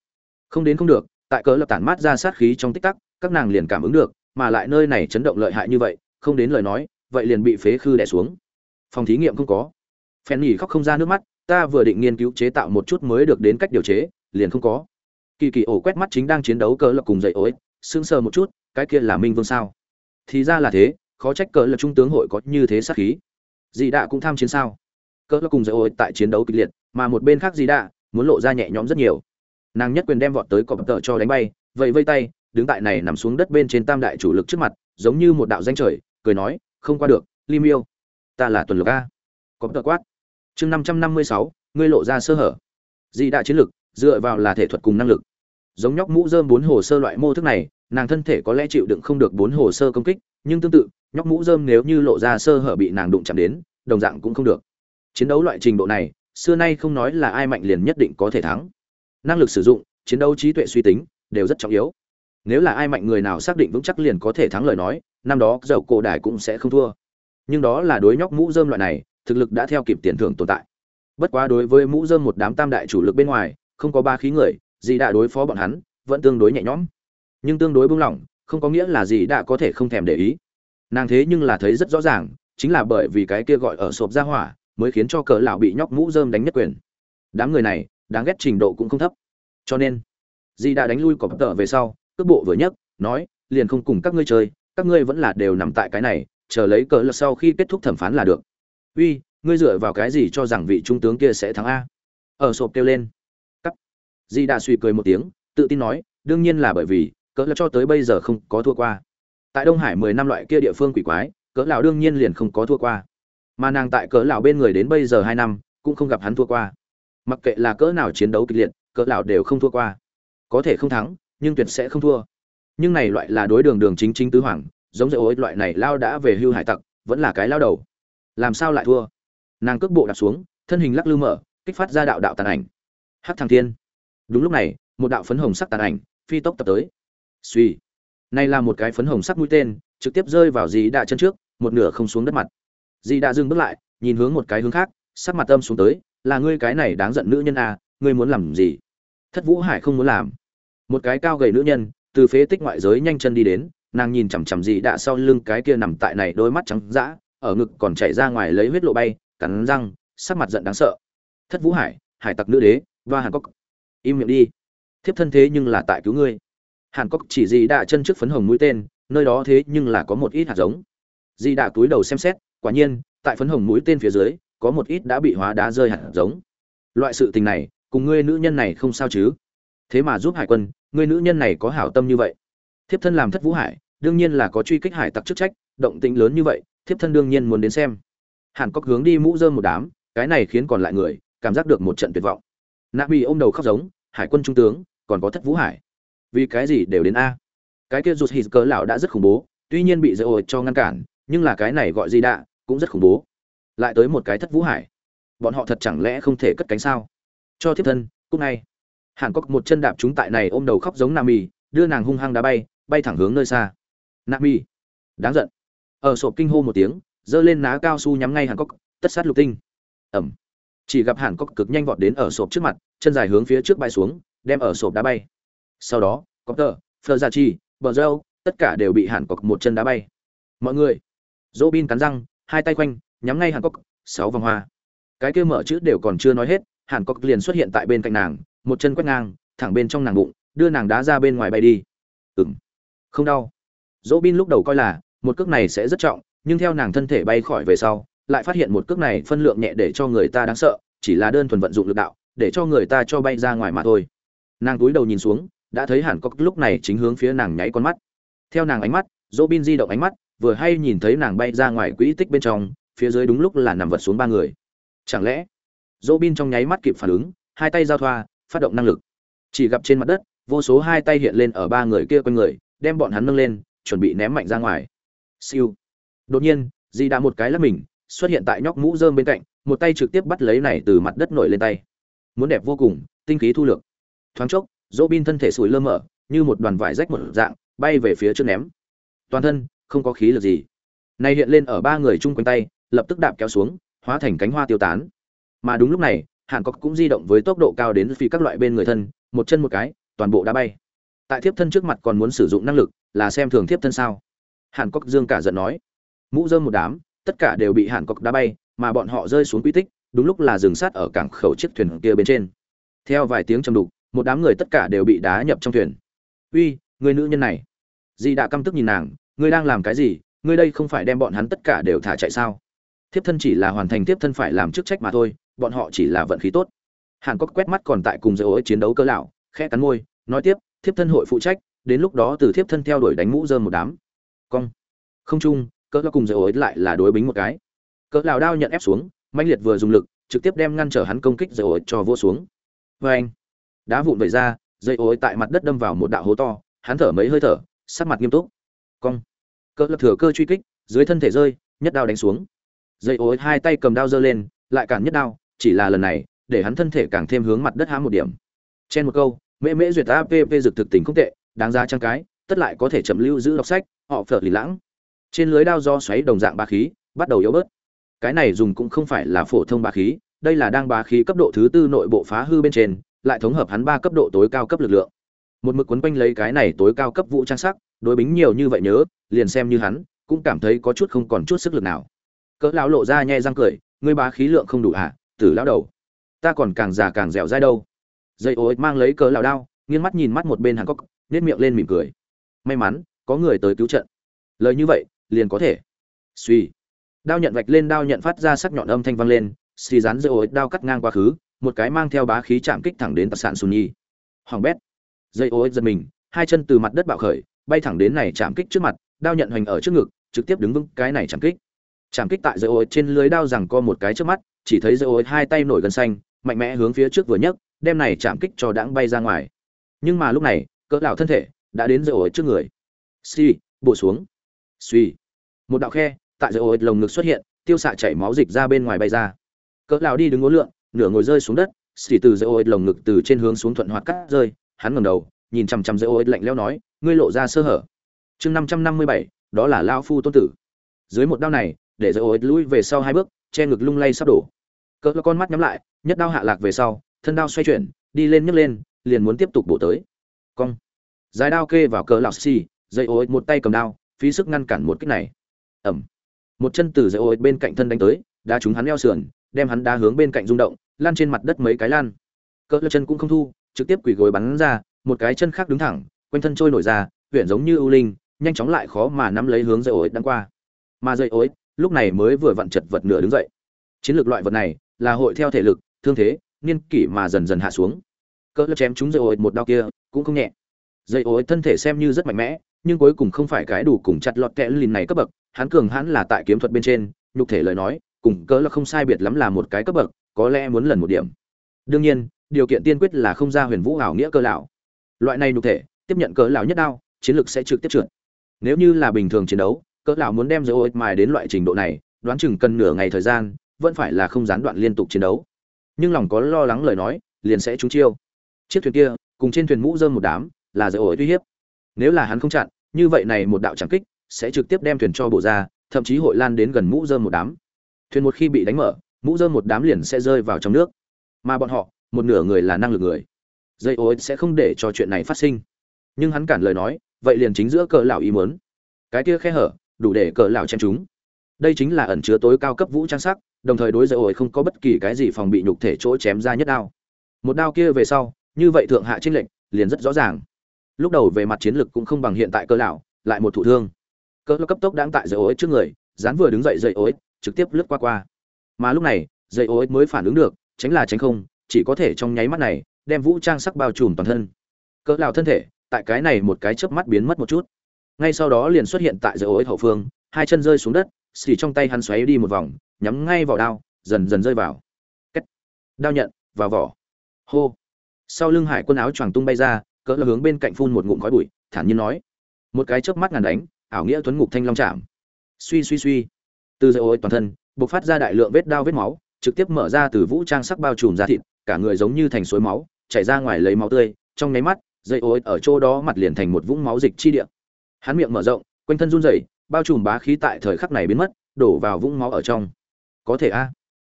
Không đến không được tại cỡ lập tản mát ra sát khí trong tích tắc, các nàng liền cảm ứng được, mà lại nơi này chấn động lợi hại như vậy, không đến lời nói, vậy liền bị phế khư đè xuống. Phòng thí nghiệm không có. Fanny khóc không ra nước mắt, ta vừa định nghiên cứu chế tạo một chút mới được đến cách điều chế, liền không có. Kỳ kỳ ổ quét mắt chính đang chiến đấu cỡ lập cùng dậy ối, sững sờ một chút, cái kia là minh vương sao? Thì ra là thế, khó trách cỡ lập trung tướng hội có như thế sát khí. Dì đạ cũng tham chiến sao? Cỡ lập cùng dậy ối tại chiến đấu kịch liệt, mà một bên khác dì đạ, muốn lộ ra nhẹ nhõm rất nhiều nàng nhất quyền đem vọt tới cọp tợ cho đánh bay vậy vây tay, đứng tại này nằm xuống đất bên trên tam đại chủ lực trước mặt, giống như một đạo danh trời, cười nói, không qua được, lim yêu, ta là tuần lực a. Cọp tợ quát. Chương năm trăm năm mươi sáu, ngươi lộ ra sơ hở. Dị đại chiến lực, dựa vào là thể thuật cùng năng lực. Giống nhóc mũ dơm bốn hồ sơ loại mô thức này, nàng thân thể có lẽ chịu đựng không được bốn hồ sơ công kích, nhưng tương tự, nhóc mũ dơm nếu như lộ ra sơ hở bị nàng đụng chạm đến, đồng dạng cũng không được. Chiến đấu loại trình độ này, xưa nay không nói là ai mạnh liền nhất định có thể thắng năng lực sử dụng, chiến đấu trí tuệ suy tính, đều rất trọng yếu. Nếu là ai mạnh người nào xác định vững chắc liền có thể thắng lời nói, năm đó dầu cổ đài cũng sẽ không thua. Nhưng đó là đối nhóc mũ dơm loại này, thực lực đã theo kịp tiền thưởng tồn tại. Bất quá đối với mũ dơm một đám tam đại chủ lực bên ngoài, không có ba khí người, gì đã đối phó bọn hắn, vẫn tương đối nhẹ nhõm. Nhưng tương đối buông lỏng, không có nghĩa là gì đã có thể không thèm để ý. Nàng thế nhưng là thấy rất rõ ràng, chính là bởi vì cái kia gọi ở sộp ra hỏa, mới khiến cho cỡ lão bị nhóc mũ dơm đánh nhất quyền. Đám người này đáng ghét trình độ cũng không thấp. Cho nên, di đã đánh lui cọp tợ về sau, cước bộ vừa nhấc, nói, liền không cùng các ngươi chơi, các ngươi vẫn là đều nằm tại cái này, chờ lấy cờ lật sau khi kết thúc thẩm phán là được. Uy, ngươi dựa vào cái gì cho rằng vị trung tướng kia sẽ thắng a? Ở sộp kêu lên. Cắt. Di đã suy cười một tiếng, tự tin nói, đương nhiên là bởi vì cỡ là cho tới bây giờ không có thua qua. Tại đông hải mười năm loại kia địa phương quỷ quái cỡ lão đương nhiên liền không có thua qua. Mà nàng tại cỡ lão bên người đến bây giờ hai năm, cũng không gặp hắn thua qua mặc kệ là cỡ nào chiến đấu kịch liệt, cỡ lão đều không thua qua. Có thể không thắng, nhưng tuyệt sẽ không thua. Nhưng này loại là đối đường đường chính chính tứ hoàng, giống dễ ối loại này lao đã về hưu hải tặc, vẫn là cái lao đầu. Làm sao lại thua? Nàng cước bộ đạp xuống, thân hình lắc lư mở, kích phát ra đạo đạo tàn ảnh. Hắc thăng thiên. Đúng lúc này, một đạo phấn hồng sắc tàn ảnh, phi tốc tập tới. Suy này là một cái phấn hồng sắc mũi tên, trực tiếp rơi vào dì đạ chân trước, một nửa không xuống đất mặt. Dì đạ dừng bước lại, nhìn hướng một cái hướng khác, sắc mặt âm xuống tới là ngươi cái này đáng giận nữ nhân à, ngươi muốn làm gì? Thất vũ hải không muốn làm. Một cái cao gầy nữ nhân từ phế tích ngoại giới nhanh chân đi đến nàng nhìn chằm chằm gì đạ sau lưng cái kia nằm tại này đôi mắt trắng dã ở ngực còn chảy ra ngoài lấy huyết lộ bay cắn răng sắc mặt giận đáng sợ. Thất vũ hải hải tặc nữ đế và hàn cốc im miệng đi. Thiếp thân thế nhưng là tại cứu ngươi. Hàn cốc chỉ dị đạ chân trước phấn hồng mũi tên nơi đó thế nhưng là có một ít hạt giống. Dị đạ túi đầu xem xét quả nhiên tại phấn hồng mũi tên phía dưới có một ít đã bị hóa đá rơi hạt giống. Loại sự tình này, cùng ngươi nữ nhân này không sao chứ? Thế mà giúp hải quân, ngươi nữ nhân này có hảo tâm như vậy. Thiếp thân làm thất vũ hải, đương nhiên là có truy kích hải tặc chức trách, động tĩnh lớn như vậy, thiếp thân đương nhiên muốn đến xem. Hàn cốc hướng đi mũ rơm một đám, cái này khiến còn lại người, cảm giác được một trận tuyệt vọng. Nạ bị ôm đầu khóc giống, hải quân trung tướng, còn có thất vũ hải. Vì cái gì đều đến a. Cái kia rụt hít cỡ lão đã rất khủng bố, tuy nhiên bị dỡ ổi cho ngăn cản, nhưng là cái này gọi gì đạ, cũng rất khủng bố lại tới một cái thất vũ hải. Bọn họ thật chẳng lẽ không thể cất cánh sao? Cho thiếp thân cúc ngay. Hàn cốc một chân đạp chúng tại này ôm đầu khóc giống nam mì, đưa nàng hung hăng đá bay bay thẳng hướng nơi xa. Nam mì, đáng giận. Ở sộp kinh hô một tiếng, giơ lên ná cao su nhắm ngay hàn cốc tất sát lục tinh. Ẩm. Chỉ gặp hàn cốc cực nhanh vọt đến ở sộp trước mặt, chân dài hướng phía trước bay xuống, đem ở sộp đá bay. Sau đó có tờ phờ gia chi bờ râu tất cả đều bị hàn cốc một chân đá bay. Mọi người dỗ bin cắn răng, hai tay quanh nhắm ngay hàn cốc sáu vòng hoa. Cái kia mở chữ đều còn chưa nói hết hàn cốc liền xuất hiện tại bên cạnh nàng, một chân quét ngang, thẳng bên trong nàng bụng, đưa nàng đá ra bên ngoài bay đi. Ừng không đau. Dỗ bin lúc đầu coi là, một cước này sẽ rất trọng, nhưng theo nàng thân thể bay khỏi về sau, lại phát hiện một cước này phân lượng nhẹ để cho người ta đáng sợ, chỉ là đơn thuần vận dụng lực đạo, để cho người ta cho bay ra ngoài mà thôi. Nàng túi đầu nhìn xuống, đã thấy hàn cốc lúc này chính hướng phía nàng nháy con mắt. Theo nàng ánh mắt dỗ bin di động ánh mắt, vừa hay nhìn thấy nàng bay ra ngoài quỹ tích bên trong phía dưới đúng lúc là nằm vật xuống ba người. Chẳng lẽ dỗ bin trong nháy mắt kịp phản ứng, hai tay giao thoa, phát động năng lực. Chỉ gặp trên mặt đất, vô số hai tay hiện lên ở ba người kia quanh người, đem bọn hắn nâng lên, chuẩn bị ném mạnh ra ngoài. Siêu. Đột nhiên, di đã một cái lắp mình, xuất hiện tại nhóc mũ rơm bên cạnh, một tay trực tiếp bắt lấy này từ mặt đất nổi lên tay. Muốn đẹp vô cùng, tinh khí thu lược. Thoáng chốc dỗ bin thân thể sủi lơ mở như một đoàn vải rách một dạng, bay về phía trước ném. Toàn thân, không có khí lực gì. Này hiện lên ở ba người chung quanh tay lập tức đạp kéo xuống, hóa thành cánh hoa tiêu tán. Mà đúng lúc này, hàn cốc cũng di động với tốc độ cao đến phi các loại bên người thân, một chân một cái, toàn bộ đã bay. Tại thiếp thân trước mặt còn muốn sử dụng năng lực là xem thường thiếp thân sao? Hàn cốc dương cả giận nói. Mũ dơm một đám, tất cả đều bị hàn cốc đá bay, mà bọn họ rơi xuống quy tích, đúng lúc là dừng sát ở cảng khẩu chiếc thuyền kia bên trên. Theo vài tiếng trầm đục, một đám người tất cả đều bị đá nhập trong thuyền. Uy, người nữ nhân này. Dì đã căm tức nhìn nàng, ngươi đang làm cái gì? Ngươi đây không phải đem bọn hắn tất cả đều thả chạy sao? Thiếp thân chỉ là hoàn thành, thiếp thân phải làm chức trách mà thôi, bọn họ chỉ là vận khí tốt. Hàn cốc quét mắt còn tại cùng dây ối chiến đấu cơ lão, khẽ cắn môi, nói tiếp, thiếp thân hội phụ trách, đến lúc đó từ thiếp thân theo đuổi đánh mũ dơm một đám. Cong. Không chung cỡ lão cùng dây ối lại là đối bính một cái. Cỡ lão đao nhận ép xuống, mãnh liệt vừa dùng lực, trực tiếp đem ngăn trở hắn công kích dây ối cho vô xuống. Với anh, đá vụn vẩy ra dây ối tại mặt đất đâm vào một đạo hố to, hắn thở mấy hơi thở, sắc mặt nghiêm túc. Cong. Cỡ lão thừa cơ truy kích, dưới thân thể rơi, nhất đao đánh xuống dây ối hai tay cầm đao giơ lên, lại cản nhất đao, chỉ là lần này, để hắn thân thể càng thêm hướng mặt đất hãm một điểm. Trên một câu, mễ mễ duyệt app dược thực tình không tệ, đáng ra trang cái, tất lại có thể chậm lưu giữ đọc sách, họ phở lì lãng. Trên lưới đao do xoáy đồng dạng ba khí, bắt đầu yếu bớt. Cái này dùng cũng không phải là phổ thông ba khí, đây là đang ba khí cấp độ thứ tư nội bộ phá hư bên trên, lại thống hợp hắn ba cấp độ tối cao cấp lực lượng. Một mực quấn quanh lấy cái này tối cao cấp vũ trang sắc, đối bính nhiều như vậy nhớ, liền xem như hắn, cũng cảm thấy có chút không còn chút sức lực nào cỡ lão lộ ra nhe răng cười, ngươi bá khí lượng không đủ hả tử lão đầu. Ta còn càng già càng dẻo dai đâu. Dây ối mang lấy cỡ lão đao, nghiêng mắt nhìn mắt một bên hàn cốc nét miệng lên mỉm cười. May mắn, có người tới cứu trận. Lời như vậy, liền có thể. Suy đao nhận vạch lên, đao nhận phát ra sắc nhọn âm thanh vang lên, xì rán dây ối đao cắt ngang quá khứ, một cái mang theo bá khí chạm kích thẳng đến tạc sản sùn nhi hoàng bét. Dây ối giật mình, hai chân từ mặt đất bạo khởi, bay thẳng đến này chạm kích trước mặt, đao nhận hoành ở trước ngực, trực tiếp đứng vững cái này chạm kích chạm kích tại dây trên lưới đao rằng co một cái trước mắt chỉ thấy dây hai tay nổi gần xanh mạnh mẽ hướng phía trước vừa nhấc đem này chạm kích cho đãng bay ra ngoài. Nhưng mà lúc này cỡ lão thân thể đã đến dây trước người. Xì, bổ xuống. Suy một đạo khe tại dây lồng ngực xuất hiện tiêu xạ chảy máu dịch ra bên ngoài bay ra. Cỡ lão đi đứng ngố lượng nửa ngồi rơi xuống đất xì từ dây lồng ngực từ trên hướng xuống thuận hoạt cắt rơi hắn ngẩng đầu nhìn chằm chằm dây lạnh lẽo nói ngươi lộ ra sơ hở. Chương năm trăm năm mươi bảy đó là lao phu tôn tử. Dưới một đao này để dây ối lui về sau hai bước, che ngực lung lay sắp đổ. Cỡ con mắt nhắm lại, nhất đao hạ lạc về sau, thân đao xoay chuyển, đi lên nhấc lên, liền muốn tiếp tục bổ tới. Cong. Dài đao kê vào cỡ lão xì, dây ối một tay cầm đao, phí sức ngăn cản một kích này. Ẩm. Một chân từ dây ối bên cạnh thân đánh tới, đá trúng hắn eo sườn, đem hắn đá hướng bên cạnh rung động, lan trên mặt đất mấy cái lan. Cỡ chân cũng không thu, trực tiếp quỳ gối bắn ra, một cái chân khác đứng thẳng, quanh thân trôi nổi ra huyện giống như ưu linh, nhanh chóng lại khó mà nắm lấy hướng dây ối đang qua. Mà dây ối lúc này mới vừa vặn chật vật nửa đứng dậy. Chiến lược loại vật này là hội theo thể lực, thương thế, niên kỷ mà dần dần hạ xuống. Cỡ chém chúng dây ối một đao kia, cũng không nhẹ. Dây ối thân thể xem như rất mạnh mẽ, nhưng cuối cùng không phải cái đủ cùng chặt lọt kẽ lìn này cấp bậc, hắn cường hắn là tại kiếm thuật bên trên, nhục thể lời nói, cùng cỡ là không sai biệt lắm là một cái cấp bậc, có lẽ muốn lần một điểm. Đương nhiên, điều kiện tiên quyết là không ra huyền vũ ảo nghĩa cơ lão. Loại này nhục thể, tiếp nhận cỡ lão nhất đao, chiến lược sẽ trực tiếp trượt. Nếu như là bình thường chiến đấu cỡ lão muốn đem dấu ôi mài đến loại trình độ này, đoán chừng cần nửa ngày thời gian, vẫn phải là không gián đoạn liên tục chiến đấu. Nhưng lòng có lo lắng lời nói, liền sẽ trúng chiêu. Chiếc thuyền kia, cùng trên thuyền mũ rơm một đám, là dấu ôi uy hiếp. Nếu là hắn không chặn, như vậy này một đạo chẳng kích, sẽ trực tiếp đem thuyền cho bổ ra, thậm chí hội lan đến gần mũ rơm một đám. Thuyền một khi bị đánh mở, mũ rơm một đám liền sẽ rơi vào trong nước. Mà bọn họ, một nửa người là năng lực người. Dây ô sẽ không để cho chuyện này phát sinh. Nhưng hắn cản lời nói, vậy liền chính giữa cỡ lão ý muốn. Cái kia khe hở đủ để cỡ lão chém chúng. Đây chính là ẩn chứa tối cao cấp vũ trang sắc, đồng thời đối dây ổi không có bất kỳ cái gì phòng bị nhục thể chỗ chém ra nhất đao. Một đao kia về sau, như vậy thượng hạ trinh lệnh liền rất rõ ràng. Lúc đầu về mặt chiến lực cũng không bằng hiện tại cỡ lão, lại một thủ thương. Cỡ cấp tốc đang tại dây ổi trước người, dán vừa đứng dậy dây ổi, trực tiếp lướt qua qua. Mà lúc này dây ổi mới phản ứng được, tránh là tránh không, chỉ có thể trong nháy mắt này, đem vũ trang sắc bao trùm toàn thân. Cỡ lão thân thể, tại cái này một cái chớp mắt biến mất một chút ngay sau đó liền xuất hiện tại giữa ối hậu phương, hai chân rơi xuống đất, xì trong tay hắn xoáy đi một vòng, nhắm ngay vào đao, dần dần rơi vào. Cách đao nhận, vào vỏ. Hô. Sau lưng hải quân áo choàng tung bay ra, cỡ là hướng bên cạnh phun một ngụm khói bụi, thản nhiên nói. Một cái chớp mắt ngàn đánh, ảo nghĩa tuấn ngục thanh long chạm. Suy suy suy. Từ dây ối toàn thân, bộc phát ra đại lượng vết đao vết máu, trực tiếp mở ra từ vũ trang sắc bao trùm ra thịt, cả người giống như thành suối máu, chảy ra ngoài lấy máu tươi, trong nháy mắt, dây ối ở chỗ đó mặt liền thành một vũng máu dịch chi địa hắn miệng mở rộng, quanh thân run rẩy, bao trùm bá khí tại thời khắc này biến mất, đổ vào vũng máu ở trong. Có thể a? À.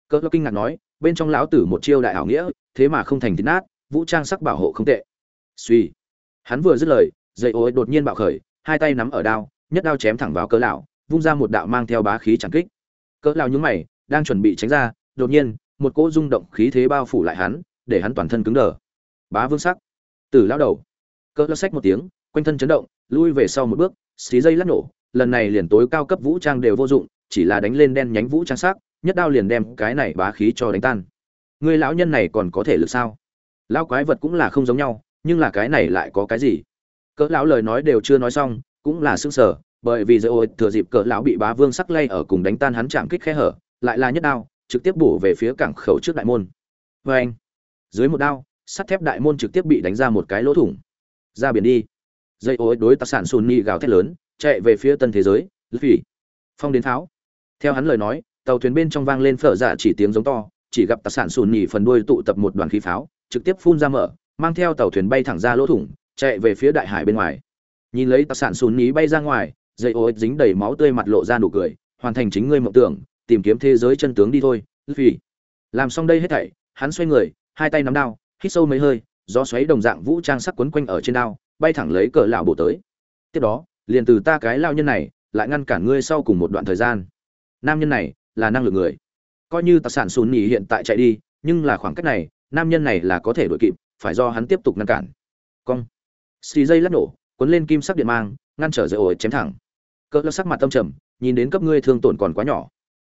cỡ kinh ngạc nói, bên trong lão tử một chiêu đại hảo nghĩa, thế mà không thành thịt nát, vũ trang sắc bảo hộ không tệ. Suy. Hắn vừa dứt lời dây ối đột nhiên bạo khởi, hai tay nắm ở đao, nhất đao chém thẳng vào cỡ lão, vung ra một đạo mang theo bá khí chẳng kích. Cỡ lão nhướng mày, đang chuẩn bị tránh ra, đột nhiên, một cỗ rung động khí thế bao phủ lại hắn, để hắn toàn thân cứng đờ. Bá vương sắc. Tử lão đầu. Cỡ lão sách một tiếng, quanh thân chấn động lui về sau một bước, xí dây lắc nổ, lần này liền tối cao cấp vũ trang đều vô dụng, chỉ là đánh lên đen nhánh vũ trang sắc, nhất đao liền đem cái này bá khí cho đánh tan. Người lão nhân này còn có thể lực sao? Lão quái vật cũng là không giống nhau, nhưng là cái này lại có cái gì? Cỡ lão lời nói đều chưa nói xong, cũng là sững sờ, bởi vì giờ ôi, thừa dịp cỡ lão bị bá vương sắc lay ở cùng đánh tan hắn chạm kích khe hở, lại là nhất đao, trực tiếp bổ về phía cảng khẩu trước đại môn. Với anh dưới một đao, sắt thép đại môn trực tiếp bị đánh ra một cái lỗ thủng. Ra biển đi dây ối đối tác sản sunni gào thét lớn, chạy về phía tân thế giới vì phong đến pháo. Theo hắn lời nói, tàu thuyền bên trong vang lên phở dạ chỉ tiếng giống to, chỉ gặp tác sản sunni phần đuôi tụ tập một đoàn khí pháo, trực tiếp phun ra mở, mang theo tàu thuyền bay thẳng ra lỗ thủng, chạy về phía đại hải bên ngoài. Nhìn lấy tác sản sunni bay ra ngoài, dây ối dính đầy máu tươi mặt lộ ra nụ cười, hoàn thành chính ngươi mộng tưởng, tìm kiếm thế giới chân tướng đi thôi vì làm xong đây hết thảy, hắn xoay người, hai tay nắm đao, hít sâu mấy hơi, gió xoáy đồng dạng vũ trang sắc quấn quanh ở trên đao bay thẳng lấy cờ lão bổ tới. Tiếp đó, liền từ ta cái lao nhân này, lại ngăn cản ngươi sau cùng một đoạn thời gian. Nam nhân này, là năng lực người. Coi như tạc sản sùn nhì hiện tại chạy đi, nhưng là khoảng cách này, nam nhân này là có thể đuổi kịp, phải do hắn tiếp tục ngăn cản. Cong. Xì dây lắc nổ, cuốn lên kim sắc điện mang, ngăn trở dây ổi chém thẳng. Cỡ sắc mặt tâm trầm, nhìn đến cấp ngươi thương tổn còn quá nhỏ.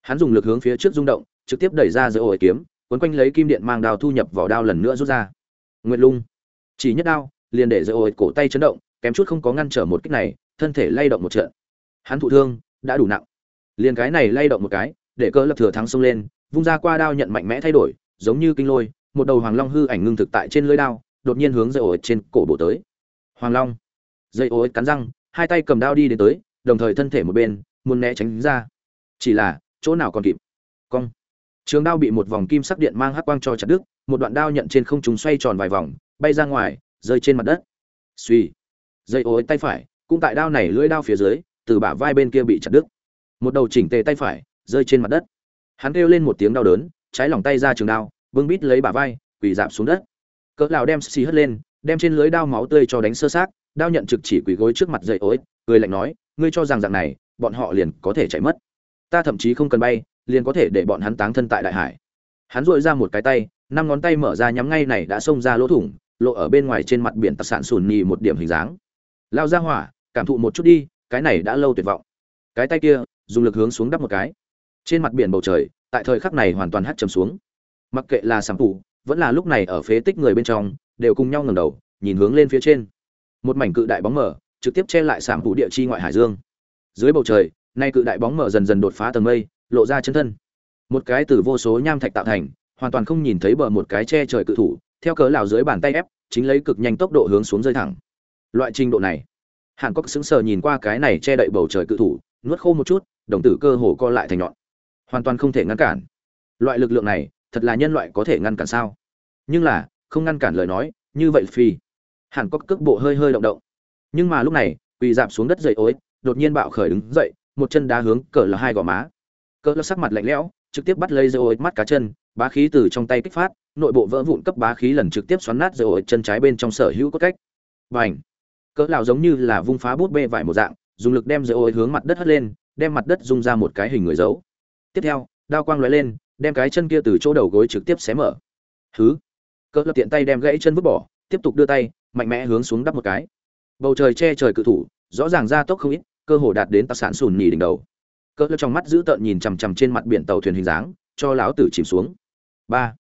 Hắn dùng lực hướng phía trước rung động, trực tiếp đẩy ra dây ổi kiếm, cuốn quanh lấy kim điện mang đao thu nhập vào đao lần nữa rút ra. Nguyệt lung. Chỉ nhất đao liền để dây ôi cổ tay chấn động, kém chút không có ngăn trở một kích này, thân thể lay động một trận. Hắn thụ thương, đã đủ nặng. Liền cái này lay động một cái, để cơ lập thừa thắng xông lên, vung ra qua đao nhận mạnh mẽ thay đổi, giống như kinh lôi, một đầu hoàng long hư ảnh ngưng thực tại trên lưới đao, đột nhiên hướng dây ổi trên cổ bổ tới. Hoàng long. Dây ô cắn răng, hai tay cầm đao đi đến tới, đồng thời thân thể một bên, muốn né tránh ra. Chỉ là, chỗ nào còn kịp? Cong. Trường đao bị một vòng kim sắc điện mang hắc quang cho chặt đứt, một đoạn đao nhận trên không trung xoay tròn vài vòng, bay ra ngoài rơi trên mặt đất. Suy dây ối tay phải, cũng tại đao này lưỡi đao phía dưới, từ bả vai bên kia bị chặt đứt. Một đầu chỉnh tề tay phải, rơi trên mặt đất. Hắn kêu lên một tiếng đau đớn, trái lòng tay ra trường đao, vương bít lấy bả vai, quỳ dạp xuống đất. Cỡ lão đem xì hất lên, đem trên lưới đao máu tươi cho đánh sơ xác, đao nhận trực chỉ quỳ gối trước mặt dậy ối, cười lạnh nói, ngươi cho rằng dạng này, bọn họ liền có thể chạy mất. Ta thậm chí không cần bay, liền có thể để bọn hắn táng thân tại đại hải. Hắn dội ra một cái tay, năm ngón tay mở ra nhắm ngay này đã xông ra lỗ thủng lộ ở bên ngoài trên mặt biển tạc sản sùn nhì một điểm hình dáng. Lao ra hỏa, cảm thụ một chút đi, cái này đã lâu tuyệt vọng. Cái tay kia, dùng lực hướng xuống đắp một cái. Trên mặt biển bầu trời, tại thời khắc này hoàn toàn hắt chầm xuống. Mặc kệ là sảng phủ vẫn là lúc này ở phế tích người bên trong, đều cùng nhau ngẩng đầu, nhìn hướng lên phía trên. Một mảnh cự đại bóng mở trực tiếp che lại sảng phủ địa chi ngoại hải dương. Dưới bầu trời, nay cự đại bóng mở dần dần đột phá tầng mây, lộ ra chân thân. Một cái từ vô số nham thạch tạo thành, hoàn toàn không nhìn thấy bờ một cái che trời cự thủ theo cớ lào dưới bàn tay ép, chính lấy cực nhanh tốc độ hướng xuống rơi thẳng. Loại trình độ này, hàn cốc sững sờ nhìn qua cái này che đậy bầu trời cự thủ, nuốt khô một chút, đồng tử cơ hồ co lại thành nhọn. Hoàn toàn không thể ngăn cản. Loại lực lượng này, thật là nhân loại có thể ngăn cản sao? Nhưng là, không ngăn cản lời nói, như vậy phi. Hàn cốc cước bộ hơi hơi động động. Nhưng mà lúc này, quỳ dạp xuống đất dậy ối, đột nhiên bạo khởi đứng dậy, một chân đá hướng cờ là hai gò má. Cờ là sắc mặt lạnh lẽo trực tiếp bắt lấy dây ối mắt cá chân bá khí từ trong tay kích phát nội bộ vỡ vụn cấp bá khí lần trực tiếp xoắn nát dây ối chân trái bên trong sở hữu cốt cách. Bành, cỡ lão giống như là vung phá bút bê vải một dạng dùng lực đem dây ối hướng mặt đất hất lên đem mặt đất rung ra một cái hình người giấu tiếp theo đao quang lóe lên đem cái chân kia từ chỗ đầu gối trực tiếp xé mở. Thứ cỡ lão tiện tay đem gãy chân vứt bỏ tiếp tục đưa tay mạnh mẽ hướng xuống đắp một cái. Bầu trời che trời cự thủ rõ ràng ra tốc không ít cơ hồ đạt đến tác sản sùn nhì đỉnh đầu cỡ lão trong mắt giữ tợn nhìn chằm chằm trên mặt biển tàu thuyền hình dáng, cho lão tử chìm xuống. Ba.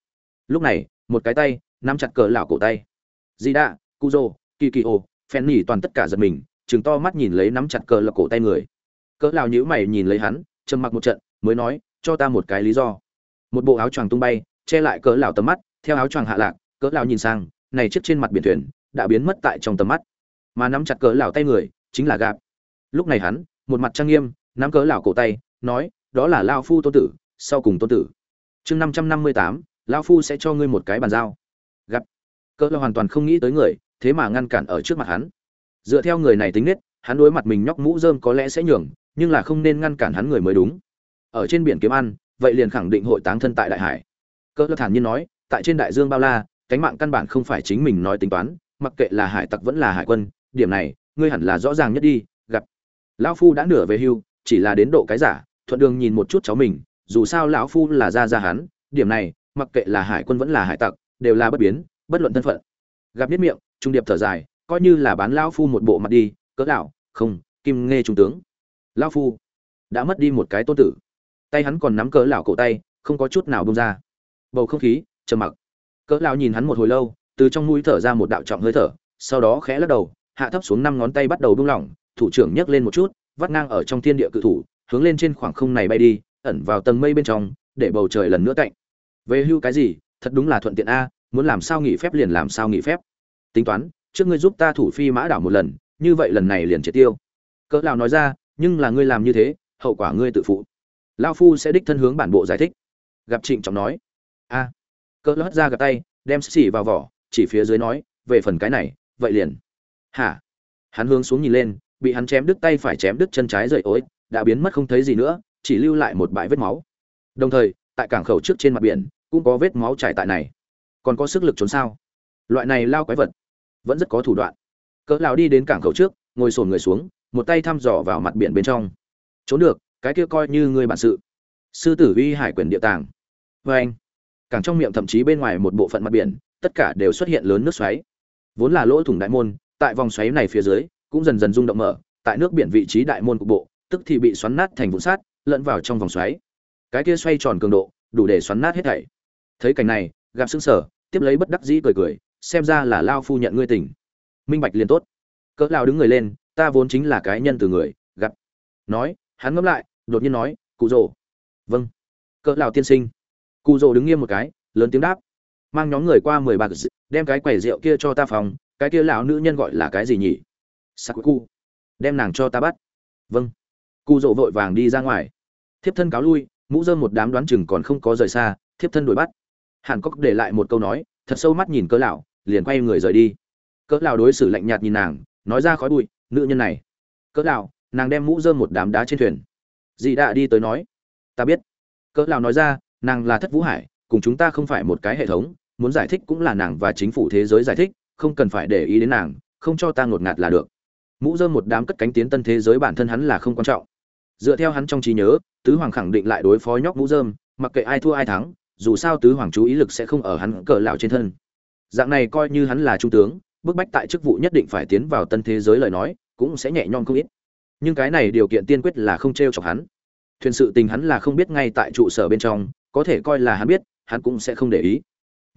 Lúc này, một cái tay nắm chặt cỡ lão cổ tay. Di đạ cuzo kỳ kỳ ô phen nỉ toàn tất cả giật mình chừng to mắt nhìn lấy nắm chặt cỡ lão cổ tay người. Cỡ lão nhíu mày nhìn lấy hắn, trầm mặc một trận, mới nói, cho ta một cái lý do. Một bộ áo choàng tung bay, che lại cỡ lão tầm mắt, theo áo choàng hạ lạc, cỡ lão nhìn sang, này chiếc trên mặt biển thuyền đã biến mất tại trong tầm mắt. Mà nắm chặt cỡ lão tay người chính là gạp lúc này hắn, một mặt trang nghiêm nắm cỡ lão cổ tay, nói, đó là lao phu tôn tử, sau cùng tôn tử. Chương năm trăm năm mươi tám lao phu sẽ cho ngươi một cái bàn giao. Gặp, cỡ là hoàn toàn không nghĩ tới người, thế mà ngăn cản ở trước mặt hắn. Dựa theo người này tính nết, hắn đối mặt mình nhóc mũ rơm có lẽ sẽ nhường, nhưng là không nên ngăn cản hắn người mới đúng. Ở trên biển kiếm ăn, vậy liền khẳng định hội táng thân tại đại hải. Cỡ thản nhiên nói, tại trên đại dương bao la, cánh mạng căn bản không phải chính mình nói tính toán, mặc kệ là hải tặc vẫn là hải quân, điểm này, ngươi hẳn là rõ ràng nhất đi. Gặp, lão phu đã nửa về hưu chỉ là đến độ cái giả, thuận đường nhìn một chút cháu mình, dù sao lão phu là gia gia hắn, điểm này, mặc kệ là hải quân vẫn là hải tặc, đều là bất biến, bất luận thân phận. Gặp biết miệng, trung điệp thở dài, coi như là bán lão phu một bộ mặt đi, cỡ lão, không, kim nghe trung tướng. Lão phu đã mất đi một cái tôn tử. Tay hắn còn nắm cỡ lão cổ tay, không có chút nào bông ra. Bầu không khí, trầm mặc. Cỡ lão nhìn hắn một hồi lâu, từ trong mũi thở ra một đạo trọng hơi thở, sau đó khẽ lắc đầu, hạ thấp xuống năm ngón tay bắt đầu buông lỏng, thủ trưởng nhấc lên một chút vắt ngang ở trong thiên địa cự thủ, hướng lên trên khoảng không này bay đi, ẩn vào tầng mây bên trong, để bầu trời lần nữa cạnh về hưu cái gì? Thật đúng là thuận tiện a, muốn làm sao nghỉ phép liền làm sao nghỉ phép. Tính toán, trước ngươi giúp ta thủ phi mã đảo một lần, như vậy lần này liền triệt tiêu. Cỡ lão nói ra, nhưng là ngươi làm như thế, hậu quả ngươi tự phụ. Lão phu sẽ đích thân hướng bản bộ giải thích. Gặp trịnh trọng nói. A. Cỡ lão hất ra gặp tay, đem xỉ vào vỏ, chỉ phía dưới nói, về phần cái này, vậy liền. Hả? Hắn hướng xuống nhìn lên bị hắn chém đứt tay phải chém đứt chân trái rời ối, đã biến mất không thấy gì nữa, chỉ lưu lại một bãi vết máu. Đồng thời, tại cảng khẩu trước trên mặt biển, cũng có vết máu chảy tại này. Còn có sức lực trốn sao? Loại này lao quái vật, vẫn rất có thủ đoạn. Cỡ lao đi đến cảng khẩu trước, ngồi sồn người xuống, một tay thăm dò vào mặt biển bên trong. Trốn được, cái kia coi như người bản sự. Sư tử uy hải quyền địa tàng. Với anh, cảng trong miệng thậm chí bên ngoài một bộ phận mặt biển, tất cả đều xuất hiện lớn nước xoáy. Vốn là lỗ thủng đại môn, tại vòng xoáy này phía dưới cũng dần dần rung động mở, tại nước biển vị trí đại môn cục bộ, tức thì bị xoắn nát thành vụn sát lẫn vào trong vòng xoáy. Cái kia xoay tròn cường độ, đủ để xoắn nát hết thảy. Thấy cảnh này, gặp xương sở tiếp lấy bất đắc dĩ cười cười, xem ra là lao phu nhận ngươi tỉnh minh bạch liền tốt. Cỡ lao đứng người lên, ta vốn chính là cái nhân từ người, gặp. Nói, hắn ngẫm lại, đột nhiên nói, cụ rồ vâng. Cỡ lao tiên sinh. Cụ rồ đứng nghiêm một cái, lớn tiếng đáp. Mang nhóm người qua mười bạc đem cái quầy rượu kia cho ta phòng, cái kia lão nữ nhân gọi là cái gì nhỉ? Sakuku. Đem nàng cho ta bắt. Vâng. Cụ rộ vội vàng đi ra ngoài. Thiếp thân cáo lui, mũ dơm một đám đoán chừng còn không có rời xa, thiếp thân đuổi bắt. Hàn cốc để lại một câu nói, thật sâu mắt nhìn cỡ lão, liền quay người rời đi. Cỡ lão đối xử lạnh nhạt nhìn nàng, nói ra khói bụi, nữ nhân này. Cỡ lão, nàng đem mũ dơm một đám đá trên thuyền. Dị đã đi tới nói. Ta biết. Cỡ lão nói ra, nàng là thất vũ hải, cùng chúng ta không phải một cái hệ thống, muốn giải thích cũng là nàng và chính phủ thế giới giải thích, không cần phải để ý đến nàng, không cho ta ngột ngạt là được mũ dơm một đám cất cánh tiến tân thế giới bản thân hắn là không quan trọng. Dựa theo hắn trong trí nhớ, tứ hoàng khẳng định lại đối phó nhóc mũ dơm, mặc kệ ai thua ai thắng, dù sao tứ hoàng chú ý lực sẽ không ở hắn cờ lão trên thân. Dạng này coi như hắn là trung tướng, bức bách tại chức vụ nhất định phải tiến vào tân thế giới lời nói, cũng sẽ nhẹ nhõm không ít. Nhưng cái này điều kiện tiên quyết là không t r e o chọc hắn. Thuyền sự tình hắn là không biết ngay tại trụ sở bên trong, có thể coi là hắn biết, hắn cũng sẽ không để ý.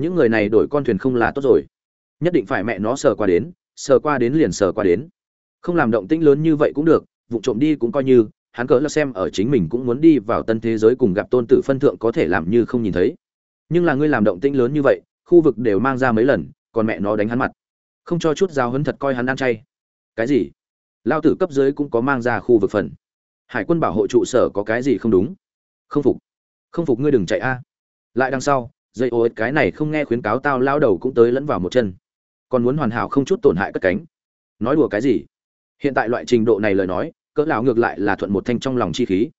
Những người này đổi con thuyền không là tốt rồi. Nhất định phải mẹ nó sờ qua đến, sờ qua đến liền sờ qua đến không làm động tĩnh lớn như vậy cũng được, vụ trộm đi cũng coi như, hắn cỡ là xem ở chính mình cũng muốn đi vào tân thế giới cùng gặp tôn tử phân thượng có thể làm như không nhìn thấy. Nhưng là ngươi làm động tĩnh lớn như vậy, khu vực đều mang ra mấy lần, còn mẹ nó đánh hắn mặt. Không cho chút giao hấn thật coi hắn ăn chay. Cái gì? Lao tử cấp dưới cũng có mang ra khu vực phần. Hải quân bảo hộ trụ sở có cái gì không đúng? Không phục. Không phục ngươi đừng chạy a. Lại đằng sau, dây ô cái này không nghe khuyến cáo tao lao đầu cũng tới lẫn vào một chân. Còn muốn hoàn hảo không chút tổn hại cất cánh. Nói đùa cái gì? Hiện tại loại trình độ này lời nói, cỡ lão ngược lại là thuận một thanh trong lòng chi khí.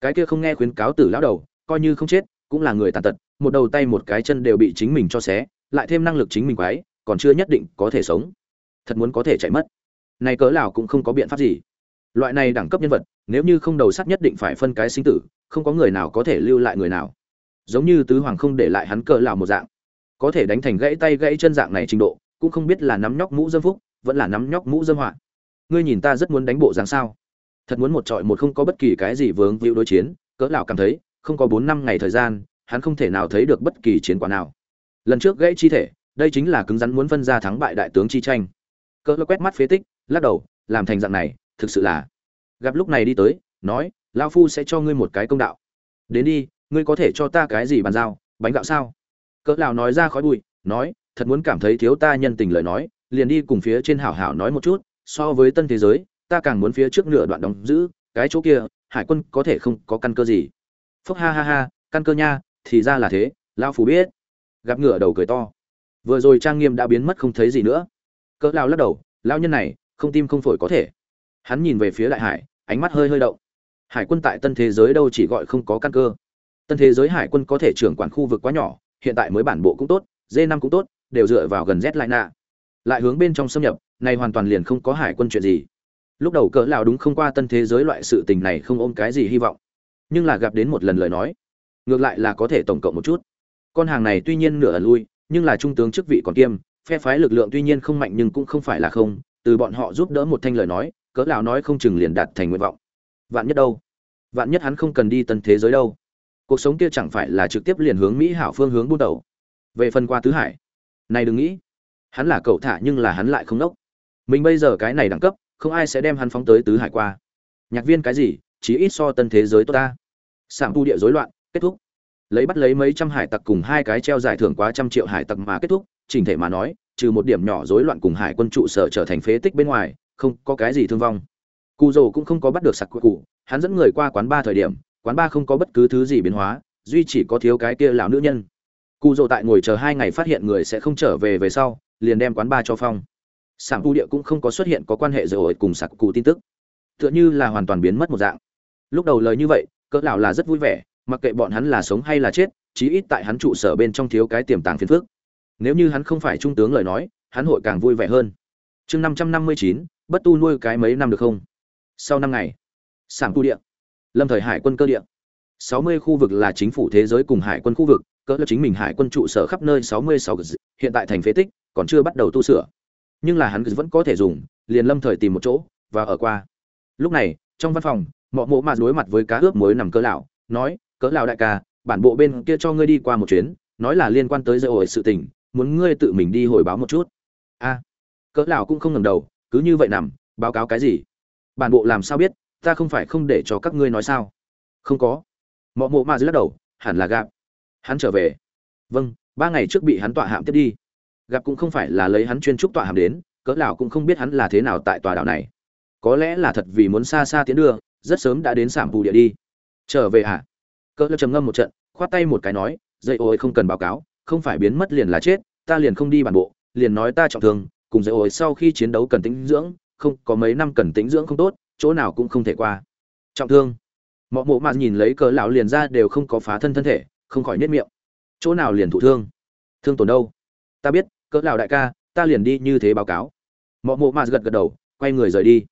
Cái kia không nghe khuyến cáo tử lão đầu, coi như không chết, cũng là người tàn tật, một đầu tay một cái chân đều bị chính mình cho xé, lại thêm năng lực chính mình quái, còn chưa nhất định có thể sống. Thật muốn có thể chạy mất. Này cỡ lão cũng không có biện pháp gì. Loại này đẳng cấp nhân vật, nếu như không đầu sắt nhất định phải phân cái sinh tử, không có người nào có thể lưu lại người nào. Giống như tứ hoàng không để lại hắn cỡ lão một dạng. Có thể đánh thành gãy tay gãy chân dạng này trình độ, cũng không biết là nắm nhóc mũ dâm phúc, vẫn là nắm nhóc mũ dâm hoạn ngươi nhìn ta rất muốn đánh bộ dáng sao? Thật muốn một trọi một không có bất kỳ cái gì vướng víu đối chiến, cỡ lão cảm thấy, không có bốn năm ngày thời gian, hắn không thể nào thấy được bất kỳ chiến quả nào. Lần trước gãy chi thể, đây chính là cứng rắn muốn phân ra thắng bại đại tướng chi tranh. Cỡ quét mắt phế tích, lắc đầu, làm thành dạng này, thực sự là. Gặp lúc này đi tới, nói, lão phu sẽ cho ngươi một cái công đạo. Đến đi, ngươi có thể cho ta cái gì bàn giao, bánh gạo sao? Cỡ lão nói ra khói bụi, nói, thật muốn cảm thấy thiếu ta nhân tình lời nói, liền đi cùng phía trên hảo hảo nói một chút so với tân thế giới, ta càng muốn phía trước nửa đoạn đóng giữ, cái chỗ kia, hải quân có thể không có căn cơ gì. Phúc ha ha ha, căn cơ nha, thì ra là thế lao phù biết. Gặp ngựa đầu cười to. Vừa rồi trang nghiêm đã biến mất không thấy gì nữa. Cỡ lao lắc đầu lao nhân này, không tim không phổi có thể. Hắn nhìn về phía đại hải, ánh mắt hơi hơi động. Hải quân tại tân thế giới đâu chỉ gọi không có căn cơ. Tân thế giới hải quân có thể trưởng quản khu vực quá nhỏ, hiện tại mới bản bộ cũng tốt d năm cũng tốt, đều dựa vào gần z lại nạ lại hướng bên trong xâm nhập, này hoàn toàn liền không có hải quân chuyện gì. Lúc đầu cỡ lão đúng không qua tân thế giới loại sự tình này không ôm cái gì hy vọng. Nhưng là gặp đến một lần lời nói, ngược lại là có thể tổng cộng một chút. Con hàng này tuy nhiên nửa ẩn lui, nhưng là trung tướng chức vị còn kiêm, phe phái lực lượng tuy nhiên không mạnh nhưng cũng không phải là không, từ bọn họ giúp đỡ một thanh lời nói, cỡ lão nói không chừng liền đạt thành nguyện vọng. Vạn nhất đâu? Vạn nhất hắn không cần đi tân thế giới đâu? Cuộc sống kia chẳng phải là trực tiếp liền hướng mỹ hảo phương hướng buôn đầu. Về phần qua tứ hải, này đừng nghĩ hắn là cậu thả nhưng là hắn lại không đốc. Mình bây giờ cái này đẳng cấp, không ai sẽ đem hắn phóng tới tứ hải qua. Nhạc viên cái gì chỉ ít so tân thế giới tốt ta. Sảng tu địa rối loạn, kết thúc. Lấy bắt lấy mấy trăm hải tặc cùng hai cái treo giải thưởng quá trăm triệu hải tặc mà kết thúc, chỉnh thể mà nói, trừ một điểm nhỏ rối loạn cùng hải quân trụ sở trở thành phế tích bên ngoài, không có cái gì thương vong. Cụ rồ cũng không có bắt được sặc cụ, hắn dẫn người qua quán ba thời điểm, quán ba không có bất cứ thứ gì biến hóa, duy chỉ có thiếu cái kia lão nữ nhân. Cụ rồ tại ngồi chờ hai ngày phát hiện người sẽ không trở về về sau liền đem quán ba cho phong. Sảng tu địa cũng không có xuất hiện có quan hệ rồi cùng sạc cụ tin tức. Tựa như là hoàn toàn biến mất một dạng. Lúc đầu lời như vậy, cỡ lão là rất vui vẻ, mặc kệ bọn hắn là sống hay là chết, chí ít tại hắn trụ sở bên trong thiếu cái tiềm tàng phiền phức. Nếu như hắn không phải trung tướng lời nói, hắn hội càng vui vẻ hơn. Chương năm trăm năm mươi chín, bất tu nuôi cái mấy năm được không? Sau năm ngày sảng tu địa, lâm thời hải quân cơ địa. sáu mươi khu vực là chính phủ thế giới cùng hải quân khu vực, cỡ là chính mình hải quân trụ sở khắp nơi sáu mươi sáu hiện tại thành phế tích còn chưa bắt đầu tu sửa. Nhưng là hắn vẫn có thể dùng, liền lâm thời tìm một chỗ, và ở qua. Lúc này, trong văn phòng mọi mộ mà đối mặt với cá ướp muối nằm cỡ lão, nói, cỡ lão đại ca, bản bộ bên kia cho ngươi đi qua một chuyến, nói là liên quan tới dây ổi sự tình, muốn ngươi tự mình đi hồi báo một chút. A. Cỡ lão cũng không ngẩng đầu, cứ như vậy nằm, báo cáo cái gì? Bản bộ làm sao biết, ta không phải không để cho các ngươi nói sao? Không có. Mọi mộ mà lắc đầu, hẳn là gặp. Hắn trở về. Vâng ba ngày trước bị hắn tọa hạm tiếp đi gặp cũng không phải là lấy hắn chuyên trúc tọa hàm đến, cỡ lão cũng không biết hắn là thế nào tại tòa đảo này. Có lẽ là thật vì muốn xa xa tiến đưa, rất sớm đã đến sảm bù địa đi. Trở về hả? Cỡ lão trầm ngâm một trận, khoát tay một cái nói dây ôi, không cần báo cáo, không phải biến mất liền là chết, ta liền không đi bản bộ, liền nói ta trọng thương, cùng dây ôi, sau khi chiến đấu cần tĩnh dưỡng, không, có mấy năm cần tĩnh dưỡng không tốt, chỗ nào cũng không thể qua. Trọng thương. Mọi mộ mà nhìn lấy cỡ lão liền ra đều không có phá thân thân thể, không khỏi nết miệng. Chỗ nào liền thụ thương? Thương tổn đâu? Ta biết cỡ lão đại ca, ta liền đi như thế báo cáo. Mọi mộ mạt gật gật đầu, quay người rời đi.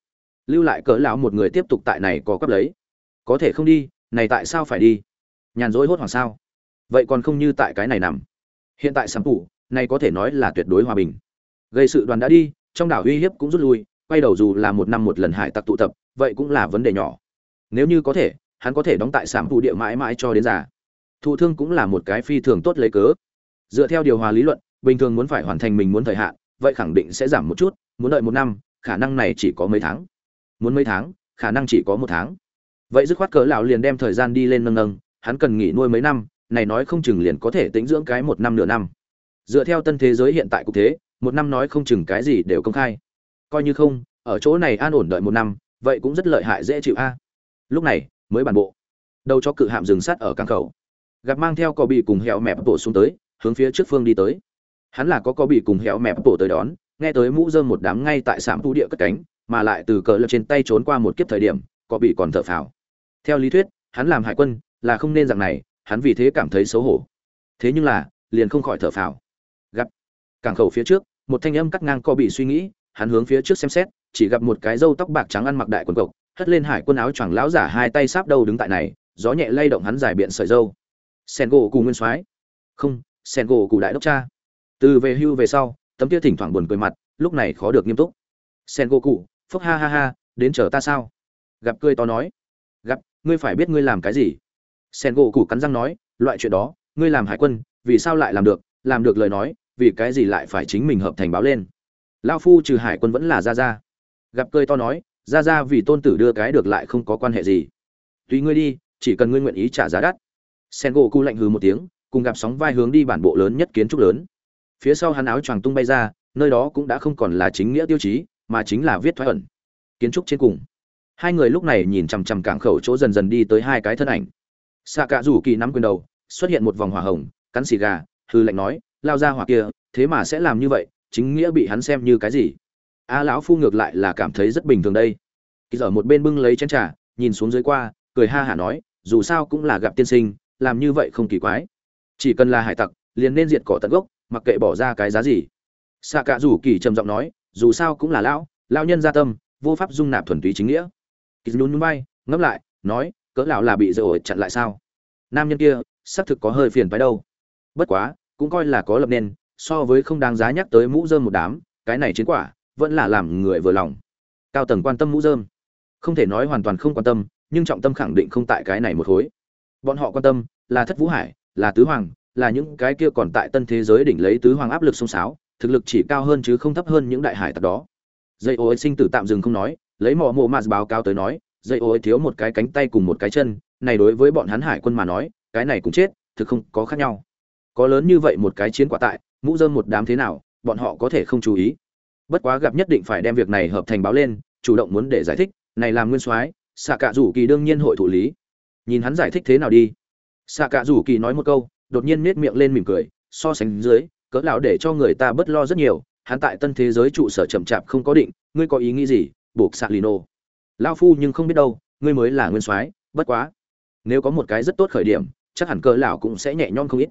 Lưu lại cỡ lão một người tiếp tục tại này có cấp lấy. Có thể không đi, này tại sao phải đi? Nhàn rỗi hốt hoảng sao? Vậy còn không như tại cái này nằm. Hiện tại sắm phủ, này có thể nói là tuyệt đối hòa bình. Gây sự đoàn đã đi, trong đảo uy hiếp cũng rút lui, quay đầu dù là một năm một lần hải tặc tụ tập, vậy cũng là vấn đề nhỏ. Nếu như có thể, hắn có thể đóng tại sảm phụ địa mãi mãi cho đến già. Thụ thương cũng là một cái phi thường tốt lấy cớ. Dựa theo điều hòa lý luận bình thường muốn phải hoàn thành mình muốn thời hạn, vậy khẳng định sẽ giảm một chút, muốn đợi một năm, khả năng này chỉ có mấy tháng. Muốn mấy tháng, khả năng chỉ có một tháng. Vậy dứt khoát cỡ lão liền đem thời gian đi lên nâng nâng, hắn cần nghỉ nuôi mấy năm, này nói không chừng liền có thể tĩnh dưỡng cái một năm nửa năm. Dựa theo tân thế giới hiện tại cục thế, một năm nói không chừng cái gì đều công khai. Coi như không, ở chỗ này an ổn đợi một năm, vậy cũng rất lợi hại dễ chịu a. Lúc này, mới bản bộ. Đầu cho cự hạm dừng sát ở cảng khẩu. Gặp mang theo cò bị cùng hẹo mẹp bộ xuống tới, hướng phía trước phương đi tới hắn là có có bị cùng hẹo mẹp bộ tới đón, nghe tới mũ dơm một đám ngay tại sảm thu địa cất cánh, mà lại từ cờ lập trên tay trốn qua một kiếp thời điểm, có bị còn thở phào. Theo lý thuyết, hắn làm hải quân, là không nên dạng này, hắn vì thế cảm thấy xấu hổ. Thế nhưng là, liền không khỏi thở phào. Gặp cảng khẩu phía trước, một thanh âm cắt ngang co bị suy nghĩ, hắn hướng phía trước xem xét, chỉ gặp một cái râu tóc bạc trắng ăn mặc đại quần cộc, hất lên hải quân áo choàng lão giả hai tay sáp đầu đứng tại này, gió nhẹ lay động hắn dài biện sợi râu. Sen gỗ cù nguyên soái. Không, sen gỗ cù đại đốc cha từ về hưu về sau, tấm kia thỉnh thoảng buồn cười mặt, lúc này khó được nghiêm túc. Sen gỗ cụ phúc ha ha ha, đến chờ ta sao? Gặp cười to nói. Gặp, ngươi phải biết ngươi làm cái gì. Sen gỗ cụ cắn răng nói, loại chuyện đó, ngươi làm hải quân, vì sao lại làm được? Làm được lời nói, vì cái gì lại phải chính mình hợp thành báo lên? Lao phu trừ hải quân vẫn là ra ra gặp cười to nói ra ra vì tôn tử đưa cái được lại không có quan hệ gì. Tùy ngươi đi, chỉ cần ngươi nguyện ý trả giá đắt. Sen gỗ cụ lạnh hừ một tiếng, cùng gặp sóng vai hướng đi bản bộ lớn nhất kiến trúc lớn phía sau hắn áo choàng tung bay ra, nơi đó cũng đã không còn là chính nghĩa tiêu chí, mà chính là viết thoái ẩn, kiến trúc trên cùng. Hai người lúc này nhìn chằm chằm cảng khẩu chỗ dần dần đi tới hai cái thân ảnh. Sạ cạ rủ kỳ nắm quyền đầu, xuất hiện một vòng hỏa hồng, cắn xì gà, hư lạnh nói, lao ra hỏa kia, thế mà sẽ làm như vậy, chính nghĩa bị hắn xem như cái gì? A lão phu ngược lại là cảm thấy rất bình thường đây. Kỳ dở một bên bưng lấy chén trà, nhìn xuống dưới qua, cười ha hả nói, dù sao cũng là gặp tiên sinh, làm như vậy không kỳ quái. Chỉ cần là hải tặc, liền nên diệt cỏ tận gốc mặc kệ bỏ ra cái giá gì. Xạ cạ rủ kỳ trầm giọng nói, dù sao cũng là lão lão nhân gia tâm, vô pháp dung nạp thuần túy chính nghĩa. Kỳ nhún nhún bay ngẫm lại, nói, cỡ lão là bị dỡ ổi chặn lại sao? Nam nhân kia, xác thực có hơi phiền phải đâu. Bất quá, cũng coi là có lập nên, so với không đáng giá nhắc tới mũ dơm một đám, cái này chiến quả, vẫn là làm người vừa lòng. Cao tầng quan tâm mũ dơm không thể nói hoàn toàn không quan tâm, nhưng trọng tâm khẳng định không tại cái này một khối. Bọn họ quan tâm là thất vũ hải, là tứ hoàng là những cái kia còn tại tân thế giới đỉnh lấy tứ hoàng áp lực sông sáo, thực lực chỉ cao hơn chứ không thấp hơn những đại hải tặc đó. Dây ô ấy sinh tử tạm dừng không nói, lấy mỏ mộ mạt báo cáo tới nói, dây ô ấy thiếu một cái cánh tay cùng một cái chân, này đối với bọn hắn hải quân mà nói, cái này cũng chết, thực không có khác nhau. Có lớn như vậy một cái chiến quả tại, mũ dơm một đám thế nào, bọn họ có thể không chú ý. Bất quá gặp nhất định phải đem việc này hợp thành báo lên, chủ động muốn để giải thích, này làm nguyên soái xạ cạ rủ kỳ đương nhiên hội thủ lý. Nhìn hắn giải thích thế nào đi. Xạ cạ rủ kỳ nói một câu đột nhiên nết miệng lên mỉm cười, so sánh dưới, cỡ lão để cho người ta bớt lo rất nhiều, hắn tại tân thế giới trụ sở chậm chạp không có định, ngươi có ý nghĩ gì? Buộc sạc lino lao phu nhưng không biết đâu, ngươi mới là nguyên soái, bất quá. Nếu có một cái rất tốt khởi điểm, chắc hẳn cỡ lão cũng sẽ nhẹ nhõm không ít.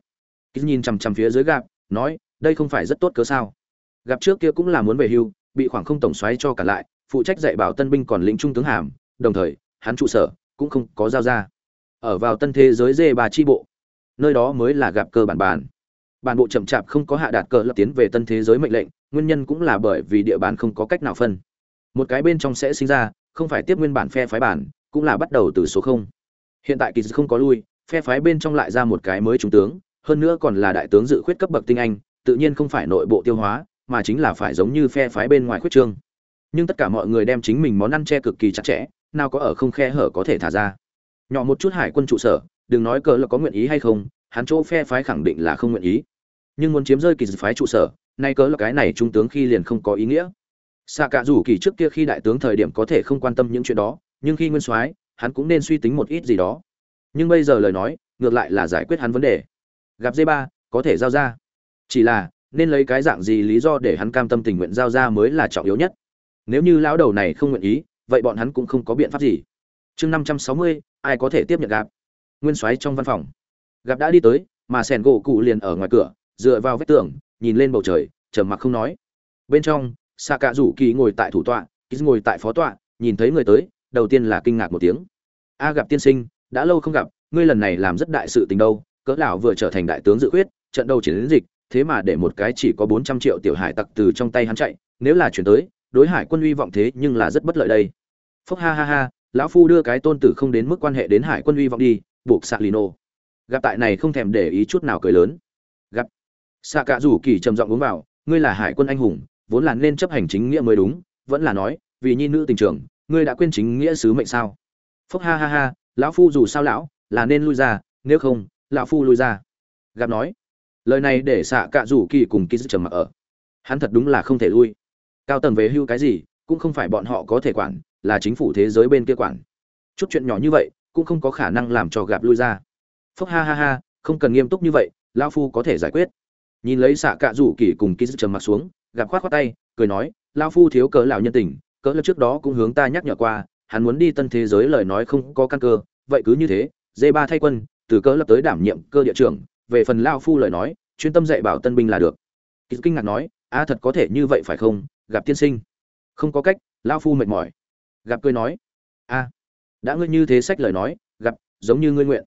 Kýt nhìn chằm chằm phía dưới gạp, nói, đây không phải rất tốt cớ sao? Gặp trước kia cũng là muốn về hưu, bị khoảng không tổng xoáy cho cả lại, phụ trách dạy bảo tân binh còn lĩnh trung tướng hàm, đồng thời, hắn trụ sở cũng không có giao ra. Ở vào tân thế giới dê bà chi bộ nơi đó mới là gặp cơ bản bản bản bộ chậm chạp không có hạ đạt cờ lập tiến về tân thế giới mệnh lệnh, nguyên nhân cũng là bởi vì địa bàn không có cách nào phân. Một cái bên trong sẽ sinh ra, không phải tiếp nguyên bản phe phái bản, cũng là bắt đầu từ số không. Hiện tại kỳ không có lui, phe phái bên trong lại ra một cái mới trung tướng, hơn nữa còn là đại tướng dự khuyết cấp bậc tinh anh, tự nhiên không phải nội bộ tiêu hóa, mà chính là phải giống như phe phái bên ngoài khuyết trương. Nhưng tất cả mọi người đem chính mình món ăn che cực kỳ chặt chẽ, nào có ở không khe hở có thể thả ra. Nhỏ một chút hải quân trụ sở đừng nói cờ là có nguyện ý hay không, hắn chỗ phe phái khẳng định là không nguyện ý. Nhưng muốn chiếm rơi kỳ phái trụ sở, nay cớ là cái này trung tướng khi liền không có ý nghĩa. Xạ cả rủ kỳ trước kia khi đại tướng thời điểm có thể không quan tâm những chuyện đó, nhưng khi nguyên soái, hắn cũng nên suy tính một ít gì đó. Nhưng bây giờ lời nói, ngược lại là giải quyết hắn vấn đề. Gặp dây ba, có thể giao ra. Chỉ là, nên lấy cái dạng gì lý do để hắn cam tâm tình nguyện giao ra mới là trọng yếu nhất. Nếu như lão đầu này không nguyện ý, vậy bọn hắn cũng không có biện pháp gì. Chương năm trăm sáu mươi, ai có thể tiếp nhận gặp? Nguyên soái trong văn phòng. Gặp đã đi tới, mà sẻn gỗ cụ liền ở ngoài cửa, dựa vào vách tường, nhìn lên bầu trời, trầm mặc không nói. Bên trong xạ cạ rủ kỳ ngồi tại thủ tọa ký ngồi tại phó tọa, nhìn thấy người tới, đầu tiên là kinh ngạc một tiếng. A gặp tiên sinh, đã lâu không gặp, ngươi lần này làm rất đại sự tình đâu, cỡ lão vừa trở thành đại tướng dự quyết trận đầu chiến dịch, thế mà để một cái chỉ có bốn trăm triệu tiểu hải tặc từ trong tay hắn chạy, nếu là chuyển tới, đối hải quân uy vọng thế nhưng là rất bất lợi đây. Phúc, ha ha ha, lão phu đưa cái tôn tử không đến mức quan hệ đến hải quân uy vọng đi buộc xạ lino gặp tại này không thèm để ý chút nào cười lớn. Gặp. Xạ cả rủ kỳ trầm giọng uống vào, ngươi là hải quân anh hùng, vốn là nên chấp hành chính nghĩa mới đúng, vẫn là nói, vì nhi nữ tình trường, ngươi đã quên chính nghĩa sứ mệnh sao? Phúc ha ha ha, lão phu dù sao lão, là nên lui ra, nếu không, lão phu lui ra. Gặp nói. Lời này để xạ cạ rủ kỳ cùng ký trầm mặc ở. Hắn thật đúng là không thể lui. Cao tầng về hưu cái gì, cũng không phải bọn họ có thể quản, là chính phủ thế giới bên kia quản. Chút chuyện nhỏ như vậy cũng không có khả năng làm cho gặp lui ra. Phúc ha ha ha, không cần nghiêm túc như vậy, lão phu có thể giải quyết. Nhìn lấy xạ cạ rủ kỳ cùng ký trầm mặt xuống gặp khoát khoát tay, cười nói, lão phu thiếu cỡ lão nhân tình cỡ lập trước đó cũng hướng ta nhắc nhở qua, hắn muốn đi tân thế giới lời nói không có căn cơ, vậy cứ như thế, Dê ba thay quân, từ cỡ lập tới đảm nhiệm cơ địa trưởng, về phần lao phu lời nói, chuyên tâm dạy bảo tân binh là được. Kinh ngạc nói, a, thật có thể như vậy phải không gặp tiên sinh? Không có cách lao phu mệt mỏi. Gặp cười nói, a đã ngươi như thế sách lời nói, gặp, giống như ngươi nguyện.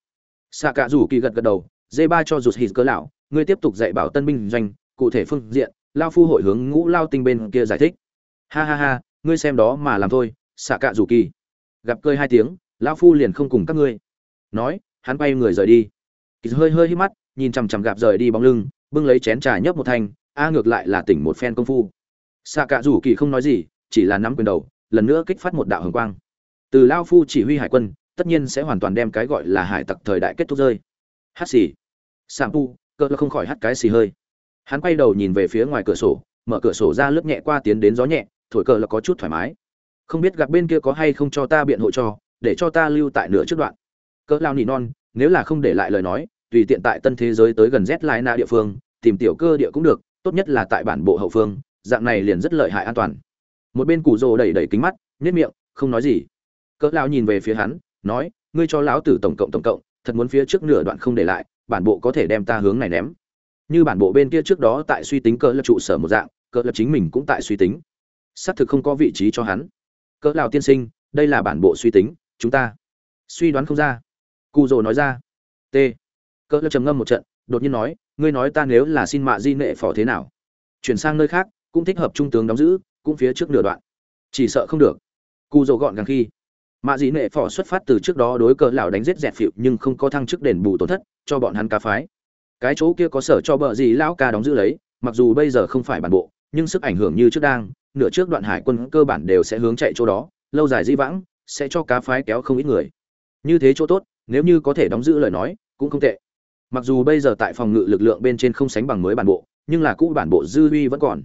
Xạ cả rủ kỳ gật gật đầu, dê ba cho rụt hít cỡ lão, ngươi tiếp tục dạy bảo tân binh doanh, cụ thể phương diện, lao phu hội hướng ngũ lao tinh bên kia giải thích. Ha ha ha, ngươi xem đó mà làm thôi, xạ cạ rủ kỳ. Gặp cơi hai tiếng lao phu liền không cùng các ngươi. Nói, hắn bay người rời đi. Kỳ hơi hơi hít mắt, nhìn chằm chằm gặp rời đi bóng lưng, bưng lấy chén trà nhấp một thanh, a ngược lại là tỉnh một phen công phu. Xạ cạ rủ kỳ không nói gì, chỉ là nắm quyền đầu, lần nữa kích phát một đạo hồng quang từ lao phu chỉ huy hải quân, tất nhiên sẽ hoàn toàn đem cái gọi là hải tặc thời đại kết thúc rơi. Hát xì. Sạm pu cơ không khỏi hắt cái xì hơi. Hắn quay đầu nhìn về phía ngoài cửa sổ, mở cửa sổ ra lướt nhẹ qua tiến đến gió nhẹ, thổi cờ là có chút thoải mái. Không biết gặp bên kia có hay không cho ta biện hộ cho, để cho ta lưu tại nửa trước đoạn. Cỡ lao nỉ non, nếu là không để lại lời nói, tùy tiện tại tân thế giới tới gần z lai na địa phương, tìm tiểu cơ địa cũng được, tốt nhất là tại bản bộ hậu phương, dạng này liền rất lợi hại an toàn. Một bên củ rồ đẩy đẩy kính mắt nếp miệng, không nói gì cỡ lão nhìn về phía hắn, nói, ngươi cho lão tử tổng cộng tổng cộng, thật muốn phía trước nửa đoạn không để lại, bản bộ có thể đem ta hướng này ném. Như bản bộ bên kia trước đó tại suy tính cỡ lập trụ sở một dạng, cỡ lập chính mình cũng tại suy tính. Xác thực không có vị trí cho hắn. Cỡ lão tiên sinh, đây là bản bộ suy tính, chúng ta suy đoán không ra. Cụ rồ nói ra. T. Cỡ lập trầm ngâm một trận, đột nhiên nói, ngươi nói ta nếu là xin mạ di nệ phò thế nào? Chuyển sang nơi khác, cũng thích hợp trung tướng đóng giữ, cũng phía trước nửa đoạn. Chỉ sợ không được. Cụ rồ gọn gàng khi mạ di nệ Phỏ xuất phát từ trước đó đối cỡ lão đánh giết dẹt phịu nhưng không có thăng chức đền bù tổn thất cho bọn hắn cá phái. Cái chỗ kia có sở cho bợ gì lão ca đóng giữ lấy, mặc dù bây giờ không phải bản bộ, nhưng sức ảnh hưởng như trước đang, nửa trước đoạn hải quân cơ bản đều sẽ hướng chạy chỗ đó, lâu dài di vãng, sẽ cho cá phái kéo không ít người. Như thế chỗ tốt, nếu như có thể đóng giữ lời nói, cũng không tệ. Mặc dù bây giờ tại phòng ngự lực lượng bên trên không sánh bằng mới bản bộ, nhưng là cũ bản bộ dư huy vẫn còn.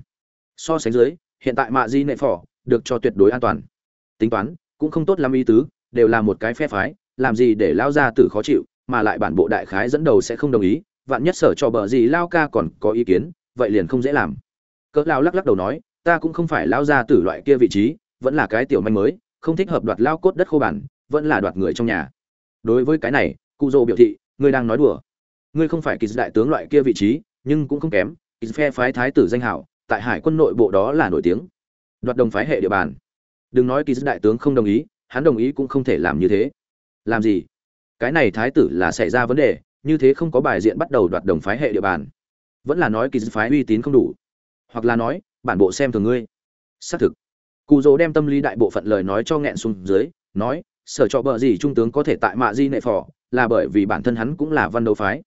So sánh dưới, hiện tại mạ di nệ phỏ được cho tuyệt đối an toàn. Tính toán cũng không tốt lắm ý tứ, đều là một cái phe phái, làm gì để lao ra tử khó chịu, mà lại bản bộ đại khái dẫn đầu sẽ không đồng ý, vạn nhất sở cho bờ gì lao ca còn có ý kiến, vậy liền không dễ làm. Cỡ lao lắc lắc đầu nói, ta cũng không phải lao ra tử loại kia vị trí, vẫn là cái tiểu manh mới, không thích hợp đoạt lao cốt đất khô bản, vẫn là đoạt người trong nhà. Đối với cái này cụ dô biểu thị, ngươi đang nói đùa. Ngươi không phải kỳ đại tướng loại kia vị trí, nhưng cũng không kém kỳ phe phái thái tử danh hảo, tại hải quân nội bộ đó là nổi tiếng. Đoạt đồng phái hệ địa bàn đừng nói kỳ đại tướng không đồng ý, hắn đồng ý cũng không thể làm như thế. Làm gì? Cái này thái tử là xảy ra vấn đề, như thế không có bài diện bắt đầu đoạt đồng phái hệ địa bàn. Vẫn là nói kỳ phái uy tín không đủ. Hoặc là nói, bản bộ xem thường ngươi. Xác thực. Cụ dỗ đem tâm lý đại bộ phận lời nói cho nghẹn xuống dưới, nói, sở trọ bờ gì trung tướng có thể tại mạ di nệ phò, là bởi vì bản thân hắn cũng là văn đấu phái.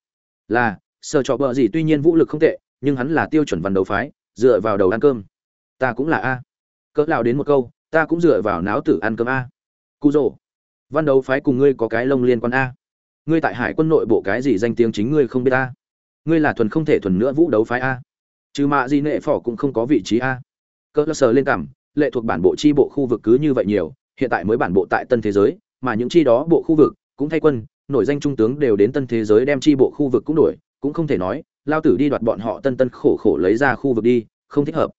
Là, sở trọ bờ gì tuy nhiên vũ lực không tệ, nhưng hắn là tiêu chuẩn văn đấu phái, dựa vào đầu ăn cơm. Ta cũng là a. Cỡ lao đến một câu ta cũng dựa vào náo tử ăn cơm a. Cụ rồ, văn đấu phái cùng ngươi có cái lông liên quan a. Ngươi tại hải quân nội bộ cái gì danh tiếng chính ngươi không biết a? Ngươi là thuần không thể thuần nữa vũ đấu phái a. Chứ mạ gì nệ phỏ cũng không có vị trí a. Cơ sở lên cảm, lệ thuộc bản bộ chi bộ khu vực cứ như vậy nhiều, hiện tại mới bản bộ tại tân thế giới, mà những chi đó bộ khu vực cũng thay quân, nổi danh trung tướng đều đến tân thế giới đem chi bộ khu vực cũng đổi, cũng không thể nói, lao tử đi đoạt bọn họ tân tân khổ khổ lấy ra khu vực đi, không thích hợp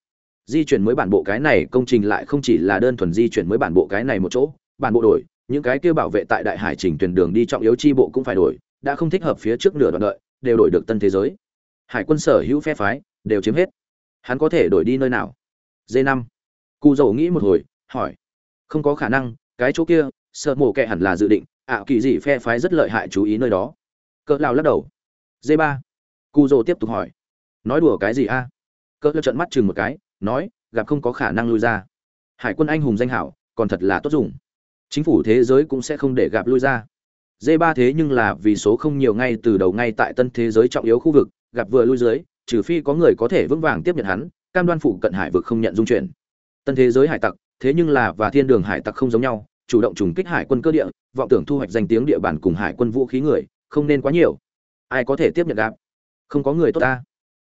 di chuyển mới bản bộ cái này, công trình lại không chỉ là đơn thuần di chuyển mới bản bộ cái này một chỗ, bản bộ đổi, những cái kia bảo vệ tại đại hải trình tuyển đường đi trọng yếu chi bộ cũng phải đổi, đã không thích hợp phía trước nửa đoạn đợi, đều đổi được tân thế giới. Hải quân sở hữu phe phái, đều chiếm hết. Hắn có thể đổi đi nơi nào? D năm. Cụ dầu nghĩ một hồi, hỏi. Không có khả năng, cái chỗ kia, sợ mổ kệ hẳn là dự định, ạ, kỳ gì phe phái rất lợi hại chú ý nơi đó. Cỡ lao lắc đầu. D ba. Cụ dầu tiếp tục hỏi. Nói đùa cái gì a? Cỡ lao trận mắt chừng một cái nói, gặp không có khả năng lui ra. Hải quân anh hùng danh hảo, còn thật là tốt dùng. Chính phủ thế giới cũng sẽ không để gặp lui ra. D ba thế nhưng là vì số không nhiều ngay từ đầu ngay tại tân thế giới trọng yếu khu vực, gặp vừa lui dưới, trừ phi có người có thể vững vàng tiếp nhận hắn, cam đoan phụ cận hải vực không nhận dung chuyển. Tân thế giới hải tặc, thế nhưng là và thiên đường hải tặc không giống nhau, chủ động trùng kích hải quân cơ địa, vọng tưởng thu hoạch danh tiếng địa bàn cùng hải quân vũ khí người, không nên quá nhiều. Ai có thể tiếp nhận gặp? Không có người tốt ta.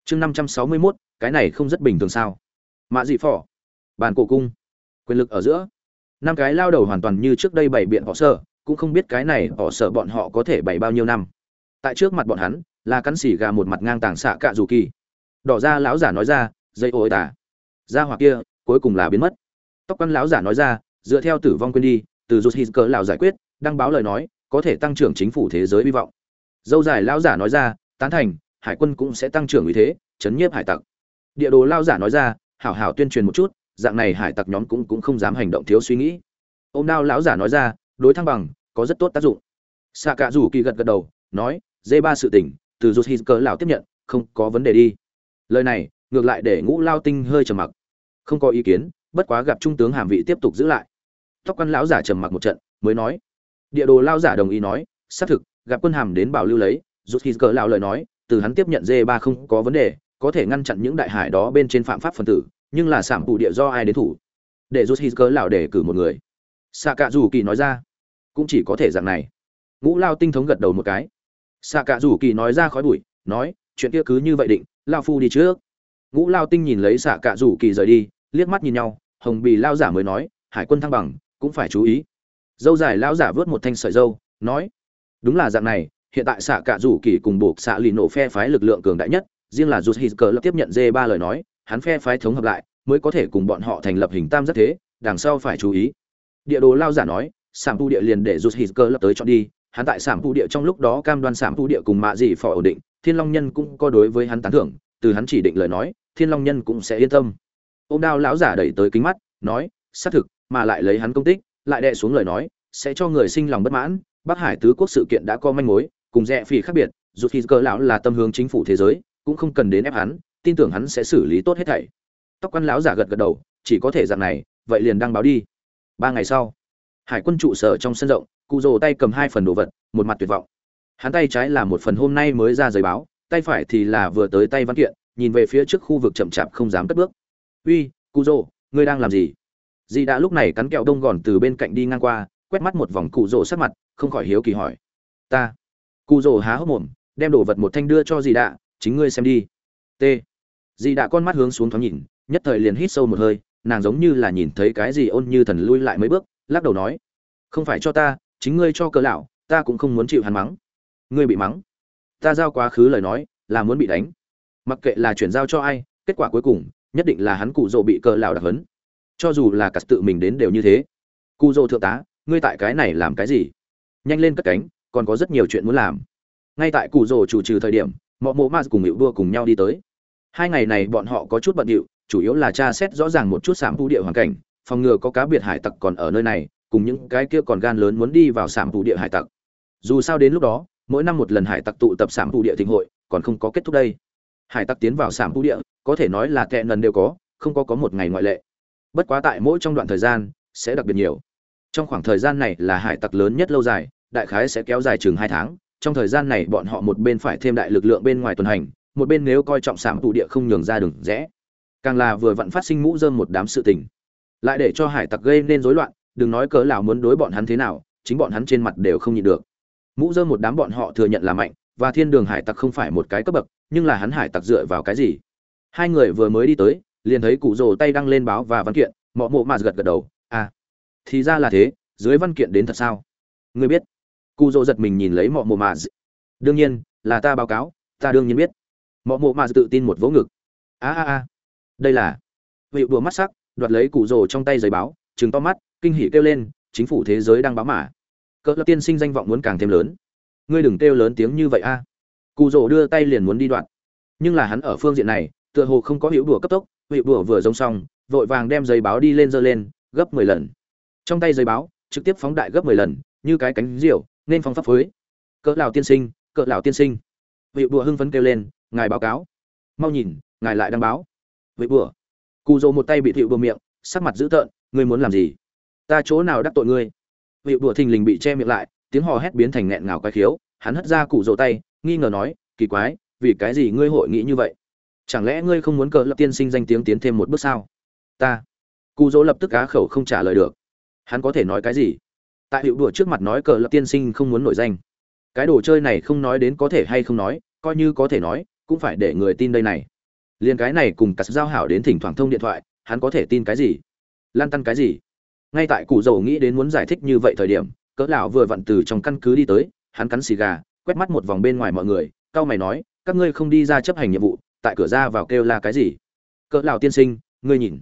Chương năm trăm sáu mươi mốt, cái này không rất bình thường sao? Mạ dị phỏ. Bàn cổ cung. Quyền lực ở giữa. Năm cái lao đầu hoàn toàn như trước đây bảy biện họ sợ, cũng không biết cái này họ sợ bọn họ có thể bảy bao nhiêu năm. Tại trước mặt bọn hắn, là cắn xỉ gà một mặt ngang tàng xạ cạ dù kỳ. Đỏ ra lão giả nói ra, dây ôi tả ra hoặc kia, cuối cùng là biến mất. Tóc quan lão giả nói ra, dựa theo tử vong quên đi, từ rút hít cỡ lão giải quyết, đăng báo lời nói, có thể tăng trưởng chính phủ thế giới hy vọng. Dâu dài lão giả nói ra, tán thành, hải quân cũng sẽ tăng trưởng uy thế, chấn nhiếp hải tặc. Địa đồ lão giả nói ra hảo hảo tuyên truyền một chút, dạng này hải tặc nhóm cũng cũng không dám hành động thiếu suy nghĩ. Ô m đao lão giả nói ra, đối thăng bằng, có rất tốt tác dụng. Xạ cả rủ kỳ gật gật đầu, nói, dê ba sự tỉnh từ rút hít cỡ lão tiếp nhận, không có vấn đề đi. Lời này, ngược lại để ngũ lao tinh hơi trầm mặc. Không có ý kiến, bất quá gặp trung tướng hàm vị tiếp tục giữ lại. Tóc quan lão giả trầm mặc một trận, mới nói, địa đồ lao giả đồng ý nói, xác thực, gặp quân hàm đến bảo lưu lấy, rút hít cỡ lão lời nói, từ hắn tiếp nhận dê ba không có vấn đề có thể ngăn chặn những đại hải đó bên trên phạm pháp phần tử, nhưng là sản phụ địa do ai đến thủ? Để rút hít cớ lão để cử một người. Xạ cạ dù kỳ nói ra. Cũng chỉ có thể dạng này. Ngũ lao tinh thống gật đầu một cái. Xạ cạ dù kỳ nói ra khói bụi, nói, chuyện kia cứ như vậy định, lao phu đi trước. Ngũ lao tinh nhìn lấy xạ cạ rủ kỳ rời đi, liếc mắt nhìn nhau, hồng bì lao giả mới nói, hải quân thăng bằng, cũng phải chú ý. Dâu dài lao giả vớt một thanh sợi dâu, nói, đúng là dạng này, hiện tại xạ cạ rủ kỳ cùng buộc xạ lì nổ phe phái lực lượng cường đại nhất riêng là rút hít cờ lập tiếp nhận dê ba lời nói, hắn phe phái thống hợp lại, mới có thể cùng bọn họ thành lập hình tam giác thế, đằng sau phải chú ý. Địa đồ lao giả nói, sảm tu địa liền để rút hít cờ lập tới chọn đi, hắn tại sảm tu địa trong lúc đó cam đoan sảm tu địa cùng mạ dị phò ổn định, thiên long nhân cũng có đối với hắn tán thưởng, từ hắn chỉ định lời nói, thiên long nhân cũng sẽ yên tâm. Ô đao lão giả đẩy tới kính mắt, nói, xác thực, mà lại lấy hắn công tích, lại đệ xuống lời nói, sẽ cho người sinh lòng bất mãn, bắc hải tứ quốc sự kiện đã có manh mối, cùng rẽ phi khác biệt dù khi cơ lão là tâm hướng chính phủ thế giới cũng không cần đến ép hắn, tin tưởng hắn sẽ xử lý tốt hết thảy. Tóc quan lão giả gật gật đầu, chỉ có thể dạng này, vậy liền đăng báo đi. Ba ngày sau, hải quân trụ sở trong sân rộng, cụ rồ tay cầm hai phần đồ vật, một mặt tuyệt vọng. Hắn tay trái là một phần hôm nay mới ra giấy báo, tay phải thì là vừa tới tay văn kiện, nhìn về phía trước khu vực chậm chạp không dám cất bước. Uy, cụ rồ, ngươi đang làm gì? Dì đã lúc này cắn kẹo đông gòn từ bên cạnh đi ngang qua, quét mắt một vòng cụ rồ sắc mặt, không khỏi hiếu kỳ hỏi. Ta? Cụ rồ há hốc mồm, đem đồ vật một thanh đưa cho dì đạ chính ngươi xem đi. T. Dì đã con mắt hướng xuống thoáng nhìn, nhất thời liền hít sâu một hơi, nàng giống như là nhìn thấy cái gì ôn như thần lui lại mấy bước, lắc đầu nói, không phải cho ta, chính ngươi cho cỡ lão, ta cũng không muốn chịu hắn mắng. Ngươi bị mắng? Ta giao quá khứ lời nói, là muốn bị đánh. Mặc kệ là chuyển giao cho ai, kết quả cuối cùng, nhất định là hắn cụ rồ bị cờ lão đặc hấn cho dù là cả tự mình đến đều như thế. Cụ rồ thượng tá, ngươi tại cái này làm cái gì? Nhanh lên cất cánh, còn có rất nhiều chuyện muốn làm. Ngay tại cụ rồ chủ trừ thời điểm mọi mộ ma cùng hiệu đua cùng nhau đi tới. Hai ngày này bọn họ có chút bận điệu, chủ yếu là tra xét rõ ràng một chút sảm thu địa hoàn cảnh, phòng ngừa có cá biệt hải tặc còn ở nơi này, cùng những cái kia còn gan lớn muốn đi vào sảm thu địa hải tặc. Dù sao đến lúc đó, mỗi năm một lần hải tặc tụ tập sảm thu địa thịnh hội, còn không có kết thúc đây. Hải tặc tiến vào sảm thu địa, có thể nói là tệ lần đều có, không có có một ngày ngoại lệ. Bất quá tại mỗi trong đoạn thời gian, sẽ đặc biệt nhiều. Trong khoảng thời gian này là hải tặc lớn nhất lâu dài, đại khái sẽ kéo dài chừng hai tháng trong thời gian này bọn họ một bên phải thêm đại lực lượng bên ngoài tuần hành, một bên nếu coi trọng sảm tụ địa không nhường ra đường rẽ. Càng là vừa vặn phát sinh mũ dơm một đám sự tình. Lại để cho hải tặc gây nên rối loạn, đừng nói cớ lão muốn đối bọn hắn thế nào, chính bọn hắn trên mặt đều không nhịn được. Mũ dơm một đám bọn họ thừa nhận là mạnh, và thiên đường hải tặc không phải một cái cấp bậc, nhưng là hắn hải tặc dựa vào cái gì? Hai người vừa mới đi tới, liền thấy cụ rồ tay đăng lên báo và văn kiện, mọ mộ mà gật gật đầu à thì ra là thế, dưới văn kiện đến thật sao? Ngươi biết cụ dỗ giật mình nhìn lấy mọ mộ mà đương nhiên, là ta báo cáo, ta đương nhiên biết. Mọ mộ mà tự tin một vỗ ngực. A a a, đây là vị đùa mắt sắc, đoạt lấy cụ rồ trong tay giấy báo chứng to mắt, kinh hỉ kêu lên, chính phủ thế giới đang báo mà. Cỡ lập tiên sinh danh vọng muốn càng thêm lớn. Ngươi đừng kêu lớn tiếng như vậy a. Cụ rồ đưa tay liền muốn đi đoạn. Nhưng là hắn ở phương diện này, tựa hồ không có hiệu đùa cấp tốc hiệu đùa vừa giống xong, vội vàng đem giấy báo đi lên giơ lên, gấp mười lần. Trong tay giấy báo, trực tiếp phóng đại gấp mười lần, như cái cánh diều nên phong pháp phối. Cỡ lão tiên sinh cỡ lão tiên sinh. Vị bùa hưng phấn kêu lên ngài báo cáo. Mau nhìn ngài lại đăng báo. Vị bùa, cụ dồ một tay bị thịu bùa miệng sắc mặt dữ tợn ngươi muốn làm gì? Ta chỗ nào đắc tội ngươi? Vị bùa thình lình bị che miệng lại tiếng hò hét biến thành nghẹn ngào quái khiếu hắn hất ra cụ dồ tay nghi ngờ nói kỳ quái vì cái gì ngươi hội nghĩ như vậy? Chẳng lẽ ngươi không muốn cỡ lập tiên sinh danh tiếng tiến thêm một bước sao? Ta. Cụ dỗ lập tức á khẩu không trả lời được. Hắn có thể nói cái gì? Tại hiệu đùa trước mặt nói cờ lập tiên sinh không muốn nổi danh. Cái đồ chơi này không nói đến có thể hay không nói, coi như có thể nói, cũng phải để người tin đây này. Liền cái này cùng cắt giao hảo đến thỉnh thoảng thông điện thoại, hắn có thể tin cái gì? Lan tăn cái gì? Ngay tại cụ dầu nghĩ đến muốn giải thích như vậy thời điểm, cỡ lão vừa vặn từ trong căn cứ đi tới, hắn cắn xì gà, quét mắt một vòng bên ngoài mọi người cao mày nói, các ngươi không đi ra chấp hành nhiệm vụ, tại cửa ra vào kêu là cái gì? Cỡ lão tiên sinh, ngươi nhìn.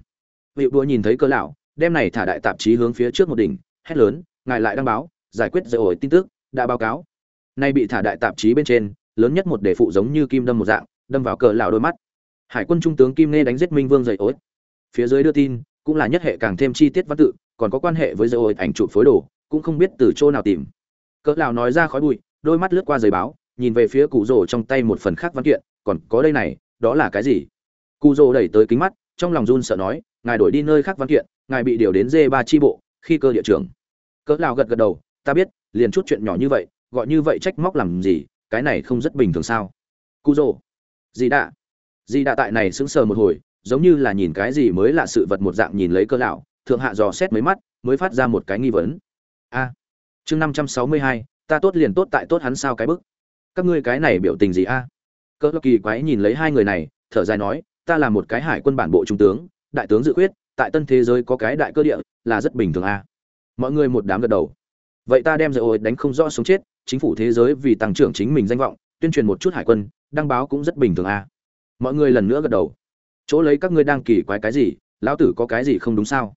Hiệu đua nhìn thấy cỡ lão, đem này thả đại tạp chí hướng phía trước một đỉnh, hét lớn ngài lại đăng báo, giải quyết dây ổi tin tức, đã báo cáo. Nay bị thả đại tạp chí bên trên, lớn nhất một đề phụ giống như kim đâm một dạng, đâm vào cờ lão đôi mắt. Hải quân trung tướng kim nê đánh giết minh vương dày ối phía dưới đưa tin, cũng là nhất hệ càng thêm chi tiết văn tự, còn có quan hệ với dây ối ảnh chụp phối đồ, cũng không biết từ chỗ nào tìm. Cỡ lão nói ra khói bụi, đôi mắt lướt qua giấy báo, nhìn về phía cụ rồ trong tay một phần khác văn kiện, còn có đây này, đó là cái gì? Cụ rồ đẩy tới kính mắt, trong lòng run sợ nói, ngài đổi đi nơi khác văn kiện, ngài bị điều đến dê ba tri bộ, khi cơ địa trưởng cỡ lao gật gật đầu, ta biết, liền chút chuyện nhỏ như vậy, gọi như vậy trách móc làm gì, cái này không rất bình thường sao? Cụ rồ dì đã dì đã tại này sững sờ một hồi, giống như là nhìn cái gì mới là sự vật một dạng nhìn lấy cơ lão, thượng hạ dò xét mấy mắt, mới phát ra một cái nghi vấn. A, chương năm trăm sáu mươi hai, ta tốt liền tốt tại tốt hắn sao cái bức? Các ngươi cái này biểu tình gì a? Cỡ kỳ quái nhìn lấy hai người này, thở dài nói, ta là một cái hải quân bản bộ trung tướng, đại tướng dự quyết tại tân thế giới có cái đại cơ địa, là rất bình thường a mọi người một đám gật đầu. Vậy ta đem dạy ôi đánh không rõ sống chết, chính phủ thế giới vì tăng trưởng chính mình danh vọng, tuyên truyền một chút hải quân, đăng báo cũng rất bình thường a mọi người lần nữa gật đầu. Chỗ lấy các ngươi đang kỳ quái cái gì, lão tử có cái gì không đúng sao?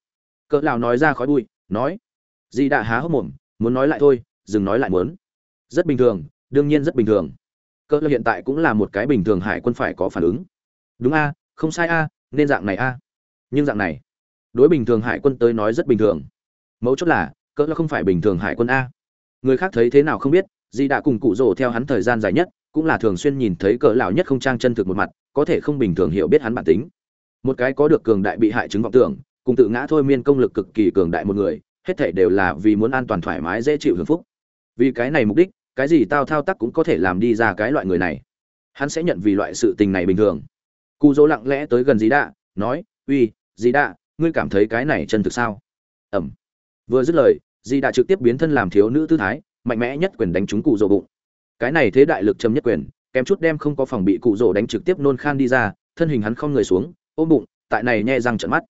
Cỡ lão nói ra khói bụi, nói. Di đã há hốc mồm, muốn nói lại thôi, dừng nói lại muốn. Rất bình thường, đương nhiên rất bình thường. Cỡ lão hiện tại cũng là một cái bình thường hải quân phải có phản ứng. Đúng a không sai a nên dạng này a nhưng dạng này, đối bình thường hải quân tới nói rất bình thường mấu chốt là, cỡ lão không phải bình thường hải quân a. Người khác thấy thế nào không biết, di đã cùng cụ rồ theo hắn thời gian dài nhất, cũng là thường xuyên nhìn thấy cỡ lão nhất không trang chân thực một mặt, có thể không bình thường hiểu biết hắn bản tính. Một cái có được cường đại bị hại chứng vọng tưởng, cùng tự ngã thôi miên công lực cực kỳ cường đại một người, hết thảy đều là vì muốn an toàn thoải mái dễ chịu hưởng phúc. Vì cái này mục đích, cái gì tao thao tác cũng có thể làm đi ra cái loại người này. Hắn sẽ nhận vì loại sự tình này bình thường. Cụ dỗ lặng lẽ tới gần di đạ, nói, uy, di đạ, ngươi cảm thấy cái này chân thực sao? Ẩm vừa dứt lời, di đã trực tiếp biến thân làm thiếu nữ tư thái, mạnh mẽ nhất quyền đánh trúng cụ rỗ bụng. Cái này thế đại lực châm nhất quyền, kém chút đem không có phòng bị cụ rỗ đánh trực tiếp nôn khan đi ra, thân hình hắn không người xuống, ôm bụng, tại này nhẹ răng trận mắt.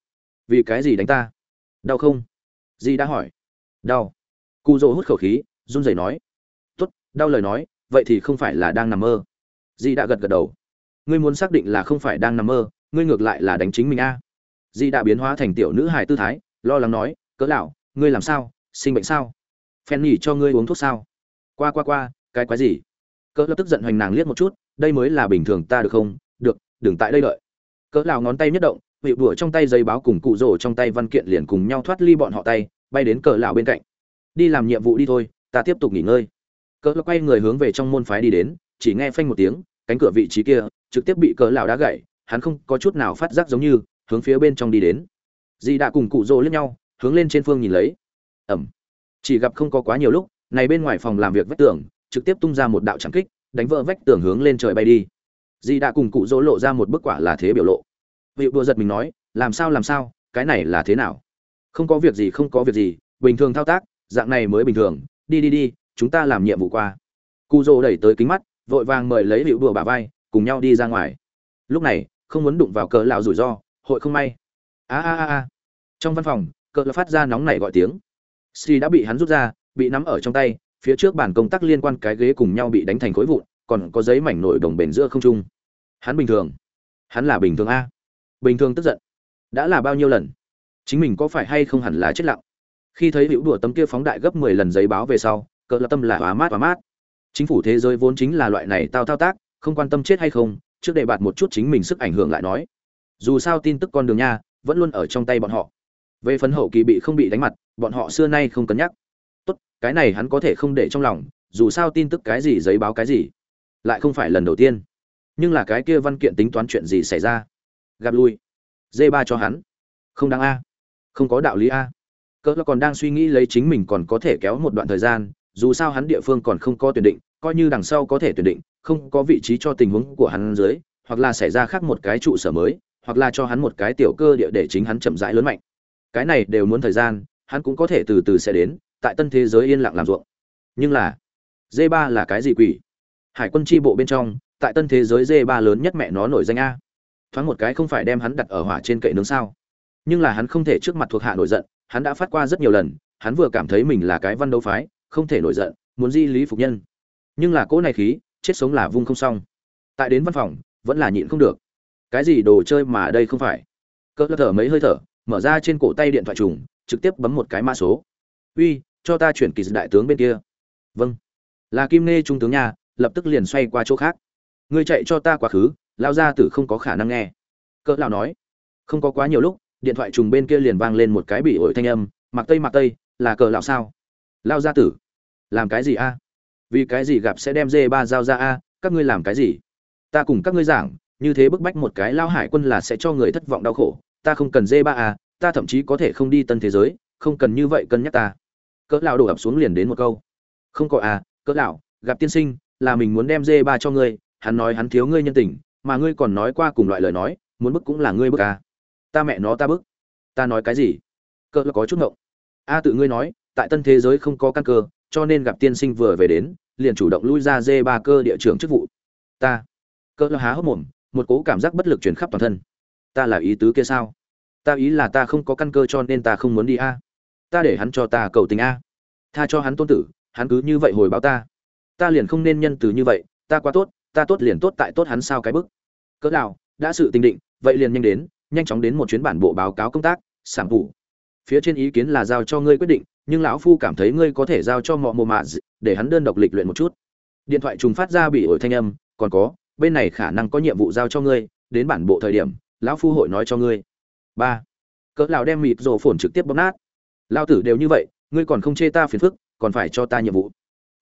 Vì cái gì đánh ta? Đau không? Di đã hỏi. Đau. Cụ rỗ hút khẩu khí, run rẩy nói. Tốt, đau lời nói, vậy thì không phải là đang nằm mơ. Di đã gật gật đầu. Ngươi muốn xác định là không phải đang nằm mơ, ngươi ngược lại là đánh chính mình a. Di đã biến hóa thành tiểu nữ hài tư thái, lo lắng nói, cỡ lão ngươi làm sao? Sinh bệnh sao? Phen nhỉ cho ngươi uống thuốc sao? Qua qua qua, cái quái gì? Cỡ lập tức giận hoành nàng liếc một chút, đây mới là bình thường ta được không? Được, đừng tại đây đợi. Cỡ lào ngón tay nhất động hiệu đùa trong tay giấy báo cùng cụ rổ trong tay văn kiện liền cùng nhau thoát ly bọn họ tay, bay đến cỡ lào bên cạnh. Đi làm nhiệm vụ đi thôi, ta tiếp tục nghỉ ngơi. Cỡ lập quay người hướng về trong môn phái đi đến, chỉ nghe phanh một tiếng, cánh cửa vị trí kia trực tiếp bị cỡ lào đá gãy, hắn không có chút nào phát giác giống như hướng phía bên trong đi đến. Dì đã cùng cụ rỗ lẫn nhau hướng lên trên phương nhìn lấy. Ẩm. Chỉ gặp không có quá nhiều lúc, này bên ngoài phòng làm việc vách tường, trực tiếp tung ra một đạo trảm kích, đánh vỡ vách tường hướng lên trời bay đi. Dì đã cùng cụ dỗ lộ ra một bức quả là thế biểu lộ. Vị đùa giật mình nói, làm sao làm sao? Cái này là thế nào? Không có việc gì, không có việc gì, bình thường thao tác, dạng này mới bình thường. Đi đi đi, chúng ta làm nhiệm vụ qua. Cụ dỗ đẩy tới kính mắt, vội vàng mời lấy hiệu đùa bà vai, cùng nhau đi ra ngoài. Lúc này, không muốn đụng vào cờ lão rủi ro, hội không may. A a a a. Trong văn phòng cỡ phát ra nóng nảy gọi tiếng. Si đã bị hắn rút ra, bị nắm ở trong tay, phía trước bàn công tác liên quan cái ghế cùng nhau bị đánh thành khối vụn, còn có giấy mảnh nổi đồng bền giữa không trung. Hắn bình thường. Hắn là bình thường a. Bình thường tức giận. Đã là bao nhiêu lần? Chính mình có phải hay không hẳn là chết lặng? Khi thấy hữu đùa tấm kia phóng đại gấp mười lần giấy báo về sau cỡ lập tâm là hóa mát hóa mát. Chính phủ thế giới vốn chính là loại này tao thao tác, không quan tâm chết hay không, trước để bạt một chút chính mình sức ảnh hưởng lại nói. Dù sao tin tức con đường nha, vẫn luôn ở trong tay bọn họ về phần hậu kỳ bị không bị đánh mặt, bọn họ xưa nay không cân nhắc. Tốt, cái này hắn có thể không để trong lòng, dù sao tin tức cái gì giấy báo cái gì, lại không phải lần đầu tiên. Nhưng là cái kia văn kiện tính toán chuyện gì xảy ra? Gặp lui. D ba cho hắn. Không đáng a. Không có đạo lý a. Cỡ còn đang suy nghĩ lấy chính mình còn có thể kéo một đoạn thời gian, dù sao hắn địa phương còn không có tuyển định, coi như đằng sau có thể tuyển định, không có vị trí cho tình huống của hắn dưới, hoặc là xảy ra khác một cái trụ sở mới, hoặc là cho hắn một cái tiểu cơ địa để chính hắn chậm rãi lớn mạnh cái này đều muốn thời gian, hắn cũng có thể từ từ sẽ đến, tại tân thế giới yên lặng làm ruộng. Nhưng là d ba là cái gì quỷ? Hải quân tri bộ bên trong, tại tân thế giới d ba lớn nhất mẹ nó nổi danh a. Thoáng một cái không phải đem hắn đặt ở hỏa trên kệ nướng sao. Nhưng là hắn không thể trước mặt thuộc hạ nổi giận, hắn đã phát qua rất nhiều lần, hắn vừa cảm thấy mình là cái văn đấu phái, không thể nổi giận, muốn di lý phục nhân. Nhưng là cỗ này khí, chết sống là vung không xong. Tại đến văn phòng, vẫn là nhịn không được. Cái gì đồ chơi mà đây không phải? Cỡ thở mấy hơi thở mở ra trên cổ tay điện thoại trùng, trực tiếp bấm một cái mã số. Uy, cho ta chuyển kỳ đại tướng bên kia. Vâng. Là kim nê trung tướng nhà lập tức liền xoay qua chỗ khác. Ngươi chạy cho ta quá khứ lao ra tử không có khả năng nghe. Cỡ lão nói. Không có quá nhiều lúc, điện thoại trùng bên kia liền vang lên một cái bị ổi thanh âm, mặc tây mặc tây, là cờ lão sao? Lao gia tử. Làm cái gì a? Vì cái gì gặp sẽ đem dê ba giao ra a, các ngươi làm cái gì? Ta cùng các ngươi giảng, như thế bức bách một cái lao hải quân là sẽ cho người thất vọng đau khổ ta không cần dê ba a ta thậm chí có thể không đi tân thế giới, không cần như vậy cân nhắc ta. Cỡ lão đổ ập xuống liền đến một câu. Không có à? cỡ lão, gặp tiên sinh, là mình muốn đem dê ba cho ngươi, hắn nói hắn thiếu ngươi nhân tình, mà ngươi còn nói qua cùng loại lời nói, muốn bức cũng là ngươi bức à? ta mẹ nó ta bức. Ta nói cái gì? Cỡ lão có chút ngộng. A tự ngươi nói, tại tân thế giới không có căn cơ, cho nên gặp tiên sinh vừa về đến, liền chủ động lui ra dê ba cơ địa trưởng chức vụ. Ta. Cỡ lão há hốc mồm, một cố cảm giác bất lực truyền khắp toàn thân ta là ý tứ kia sao? Ta ý là ta không có căn cơ cho nên ta không muốn đi a. Ta để hắn cho ta cầu tình a. Tha cho hắn tôn tử, hắn cứ như vậy hồi báo ta. Ta liền không nên nhân từ như vậy, ta quá tốt, ta tốt liền tốt tại tốt hắn sao cái bức. Cỡ nào, đã sự tình định, vậy liền nhanh đến, nhanh chóng đến một chuyến bản bộ báo cáo công tác sản phụ phía trên ý kiến là giao cho ngươi quyết định, nhưng lão phu cảm thấy ngươi có thể giao cho mọi mồ mạ để hắn đơn độc lịch luyện một chút. Điện thoại trùng phát ra bị ổi thanh âm, còn có, bên này khả năng có nhiệm vụ giao cho ngươi, đến bản bộ thời điểm lão phu hội nói cho ngươi. Ba. Cỡ lão đem mịt rổ phồn trực tiếp bóp nát. Lão tử đều như vậy, ngươi còn không chê ta phiền phức, còn phải cho ta nhiệm vụ.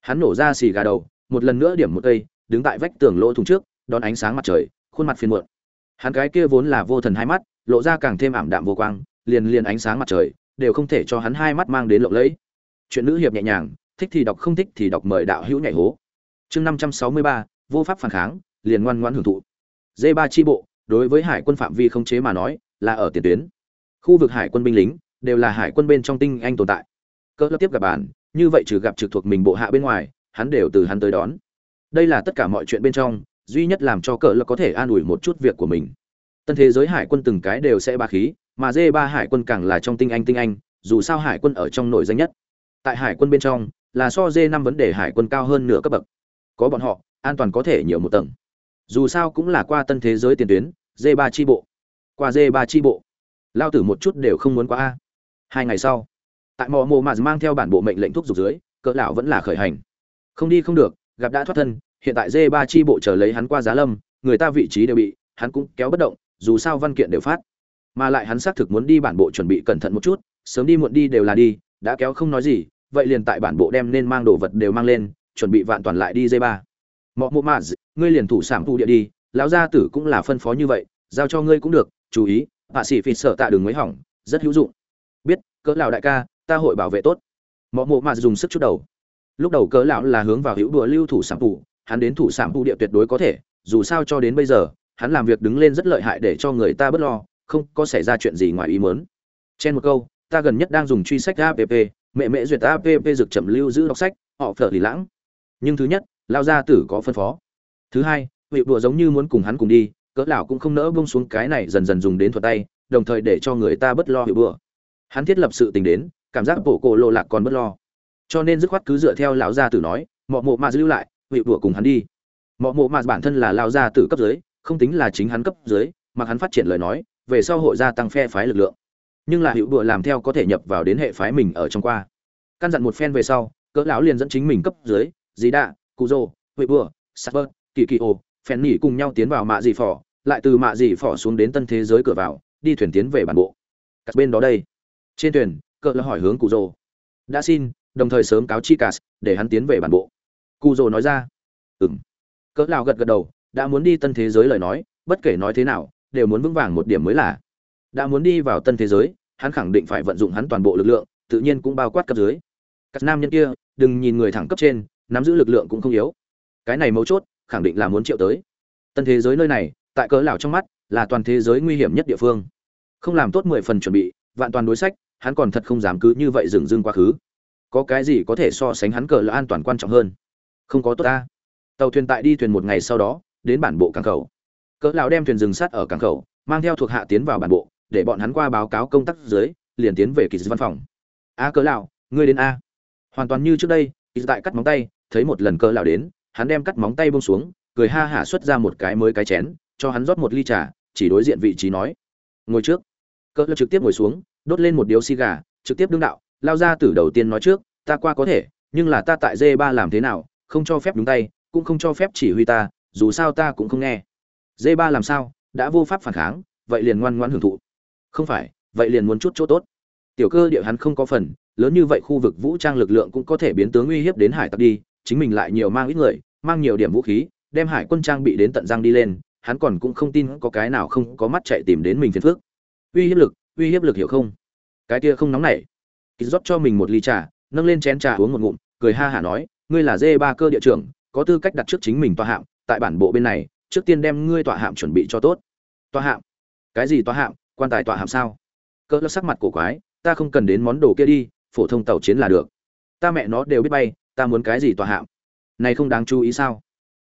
Hắn nổ ra xì gà đầu, một lần nữa điểm một cây, đứng tại vách tường lỗ thùng trước, đón ánh sáng mặt trời, khuôn mặt phiền muộn. Hắn cái kia vốn là vô thần hai mắt, lộ ra càng thêm ảm đạm vô quang, liền liền ánh sáng mặt trời, đều không thể cho hắn hai mắt mang đến lộng lẫy. Chuyện nữ hiệp nhẹ nhàng, thích thì đọc, không thích thì đọc mời đạo hữu nhảy hố. Chương năm trăm sáu mươi ba, vô pháp phản kháng, liền ngoan ngoãn hưởng thụ. D ba tri bộ đối với hải quân phạm vi không chế mà nói, là ở tiền tuyến. Khu vực hải quân binh lính đều là hải quân bên trong tinh anh tồn tại. Cỡ lớp tiếp gặp bản, như vậy trừ gặp trực thuộc mình bộ hạ bên ngoài, hắn đều từ hắn tới đón. Đây là tất cả mọi chuyện bên trong, duy nhất làm cho cỡ lập có thể an ủi một chút việc của mình. Tân thế giới hải quân từng cái đều sẽ ba khí, mà dê ba hải quân càng là trong tinh anh tinh anh, dù sao hải quân ở trong nội danh nhất. Tại hải quân bên trong, là so dê năm vấn đề hải quân cao hơn nửa cấp bậc. Có bọn họ, an toàn có thể nhiều một tầng dù sao cũng là qua tân thế giới tiền tuyến d ba tri bộ. Qua d ba tri bộ. Lao tử một chút đều không muốn qua a. Hai ngày sau, tại mò mồ mà mang theo bản bộ mệnh lệnh thúc giục dưới, cỡ lão vẫn là khởi hành. Không đi không được, gặp đã thoát thân, hiện tại d ba tri bộ chờ lấy hắn qua giá lâm, người ta vị trí đều bị, hắn cũng kéo bất động, dù sao văn kiện đều phát. Mà lại hắn xác thực muốn đi bản bộ chuẩn bị cẩn thận một chút, sớm đi muộn đi đều là đi, đã kéo không nói gì, vậy liền tại bản bộ đem nên mang đồ vật đều mang lên, chuẩn bị vạn toàn lại đi dây ba mọ mộ mạ ngươi liền thủ sản thụ địa đi, lão gia tử cũng là phân phó như vậy, giao cho ngươi cũng được, chú ý, hạ sĩ phỉ sợ tạ đường mới hỏng, rất hữu dụng. Biết, cỡ lão đại ca, ta hội bảo vệ tốt. Mọ mộ mạ dùng sức chút đầu. Lúc đầu cỡ lão là hướng vào hữu đùa lưu thủ sản thụ hắn đến thủ sản thụ địa tuyệt đối có thể, dù sao cho đến bây giờ, hắn làm việc đứng lên rất lợi hại để cho người ta bất lo, không có xảy ra chuyện gì ngoài ý muốn. Trên một câu, ta gần nhất đang dùng truy sách app mẹ mẹ duyệt app dược chậm lưu giữ đọc sách, họ phở lì lãng. Nhưng thứ nhất lao gia tử có phân phó. Thứ hai, vị đùa giống như muốn cùng hắn cùng đi, cỡ lão cũng không nỡ bông xuống cái này dần dần dùng đến thuật tay, đồng thời để cho người ta bất lo hiệu Bữa. hắn thiết lập sự tình đến, cảm giác bộ cổ lộ lạc còn bất lo. Cho nên dứt khoát cứ dựa theo lão gia tử nói, mọ mộ mà lưu lại, vị đùa cùng hắn đi. Mọ mộ mà bản thân là lão gia tử cấp dưới, không tính là chính hắn cấp dưới, mà hắn phát triển lời nói, về sau hội gia tăng phe phái lực lượng. Nhưng là hiệu đùa làm theo có thể nhập vào đến hệ phái mình ở trong qua. Căn dặn một phen về sau, cỡ lão liền dẫn chính mình cấp dưới dí đạ cụ rô huệ bừa sapper kỳ kỳ ô phèn nỉ cùng nhau tiến vào mạ dị phỏ. Lại từ mạ dị phỏ xuống đến tân thế giới cửa vào, đi thuyền tiến về bản bộ. Các bên đó đây. Trên thuyền cỡ là hỏi hướng cụ rô đã xin, đồng thời sớm cáo chi cas để hắn tiến về bản bộ. Cụ rô nói ra. Ừm. Cỡ lão gật gật đầu, đã muốn đi tân thế giới lời nói, bất kể nói thế nào, đều muốn vững vàng một điểm mới là. Đã muốn đi vào tân thế giới, hắn khẳng định phải vận dụng hắn toàn bộ lực lượng, tự nhiên cũng bao quát cấp dưới. Các nam nhân kia, đừng nhìn người thẳng cấp trên nắm giữ lực lượng cũng không yếu. Cái này mấu chốt, khẳng định là muốn triệu tới. Tân thế giới nơi này, tại cỡ lão trong mắt, là toàn thế giới nguy hiểm nhất địa phương. Không làm tốt mười phần chuẩn bị, vạn toàn đối sách, hắn còn thật không dám cứ như vậy dừng dưng quá khứ. Có cái gì có thể so sánh hắn cỡ là an toàn quan trọng hơn? Không có tốt ta. Tàu thuyền tại đi thuyền một ngày sau đó, đến bản bộ cảng khẩu. Cỡ lão đem thuyền dừng sát ở cảng khẩu, mang theo thuộc hạ tiến vào bản bộ, để bọn hắn qua báo cáo công tác dưới, liền tiến về kỳ văn phòng. A cỡ lão, ngươi đến a. Hoàn toàn như trước đây kỳ tại cắt móng tay thấy một lần cơ lão đến, hắn đem cắt móng tay buông xuống, cười ha hả xuất ra một cái mới cái chén, cho hắn rót một ly trà, chỉ đối diện vị trí nói, ngồi trước. Cơ lão trực tiếp ngồi xuống, đốt lên một điếu xì gà, trực tiếp đương đạo, lao ra từ đầu tiên nói trước, ta qua có thể, nhưng là ta tại dê ba làm thế nào, không cho phép đúng tay, cũng không cho phép chỉ huy ta, dù sao ta cũng không nghe. Dê ba làm sao, đã vô pháp phản kháng, vậy liền ngoan ngoãn hưởng thụ. Không phải, vậy liền muốn chút chỗ tốt. Tiểu cơ địa hắn không có phần, lớn như vậy khu vực vũ trang lực lượng cũng có thể biến tướng uy hiếp đến hải tặc đi chính mình lại nhiều mang ít người, mang nhiều điểm vũ khí, đem hải quân trang bị đến tận răng đi lên, hắn còn cũng không tin có cái nào không có mắt chạy tìm đến mình phiền phước uy hiếp lực, uy hiếp lực hiểu không? Cái kia không nóng nảy. Kýt rót cho mình một ly trà, nâng lên chén trà uống một ngụm, cười ha hả nói, ngươi là dê ba cơ địa trưởng, có tư cách đặt trước chính mình tòa hạm, tại bản bộ bên này, trước tiên đem ngươi tọa hạm chuẩn bị cho tốt. Tọa hạm? Cái gì tọa hạm? Quan tài tọa hạm sao? Cỡ lớp sắc mặt cổ quái, ta không cần đến món đồ kia đi, phổ thông tàu chiến là được. Ta mẹ nó đều biết bay ta muốn cái gì tòa hạm? Này không đáng chú ý sao?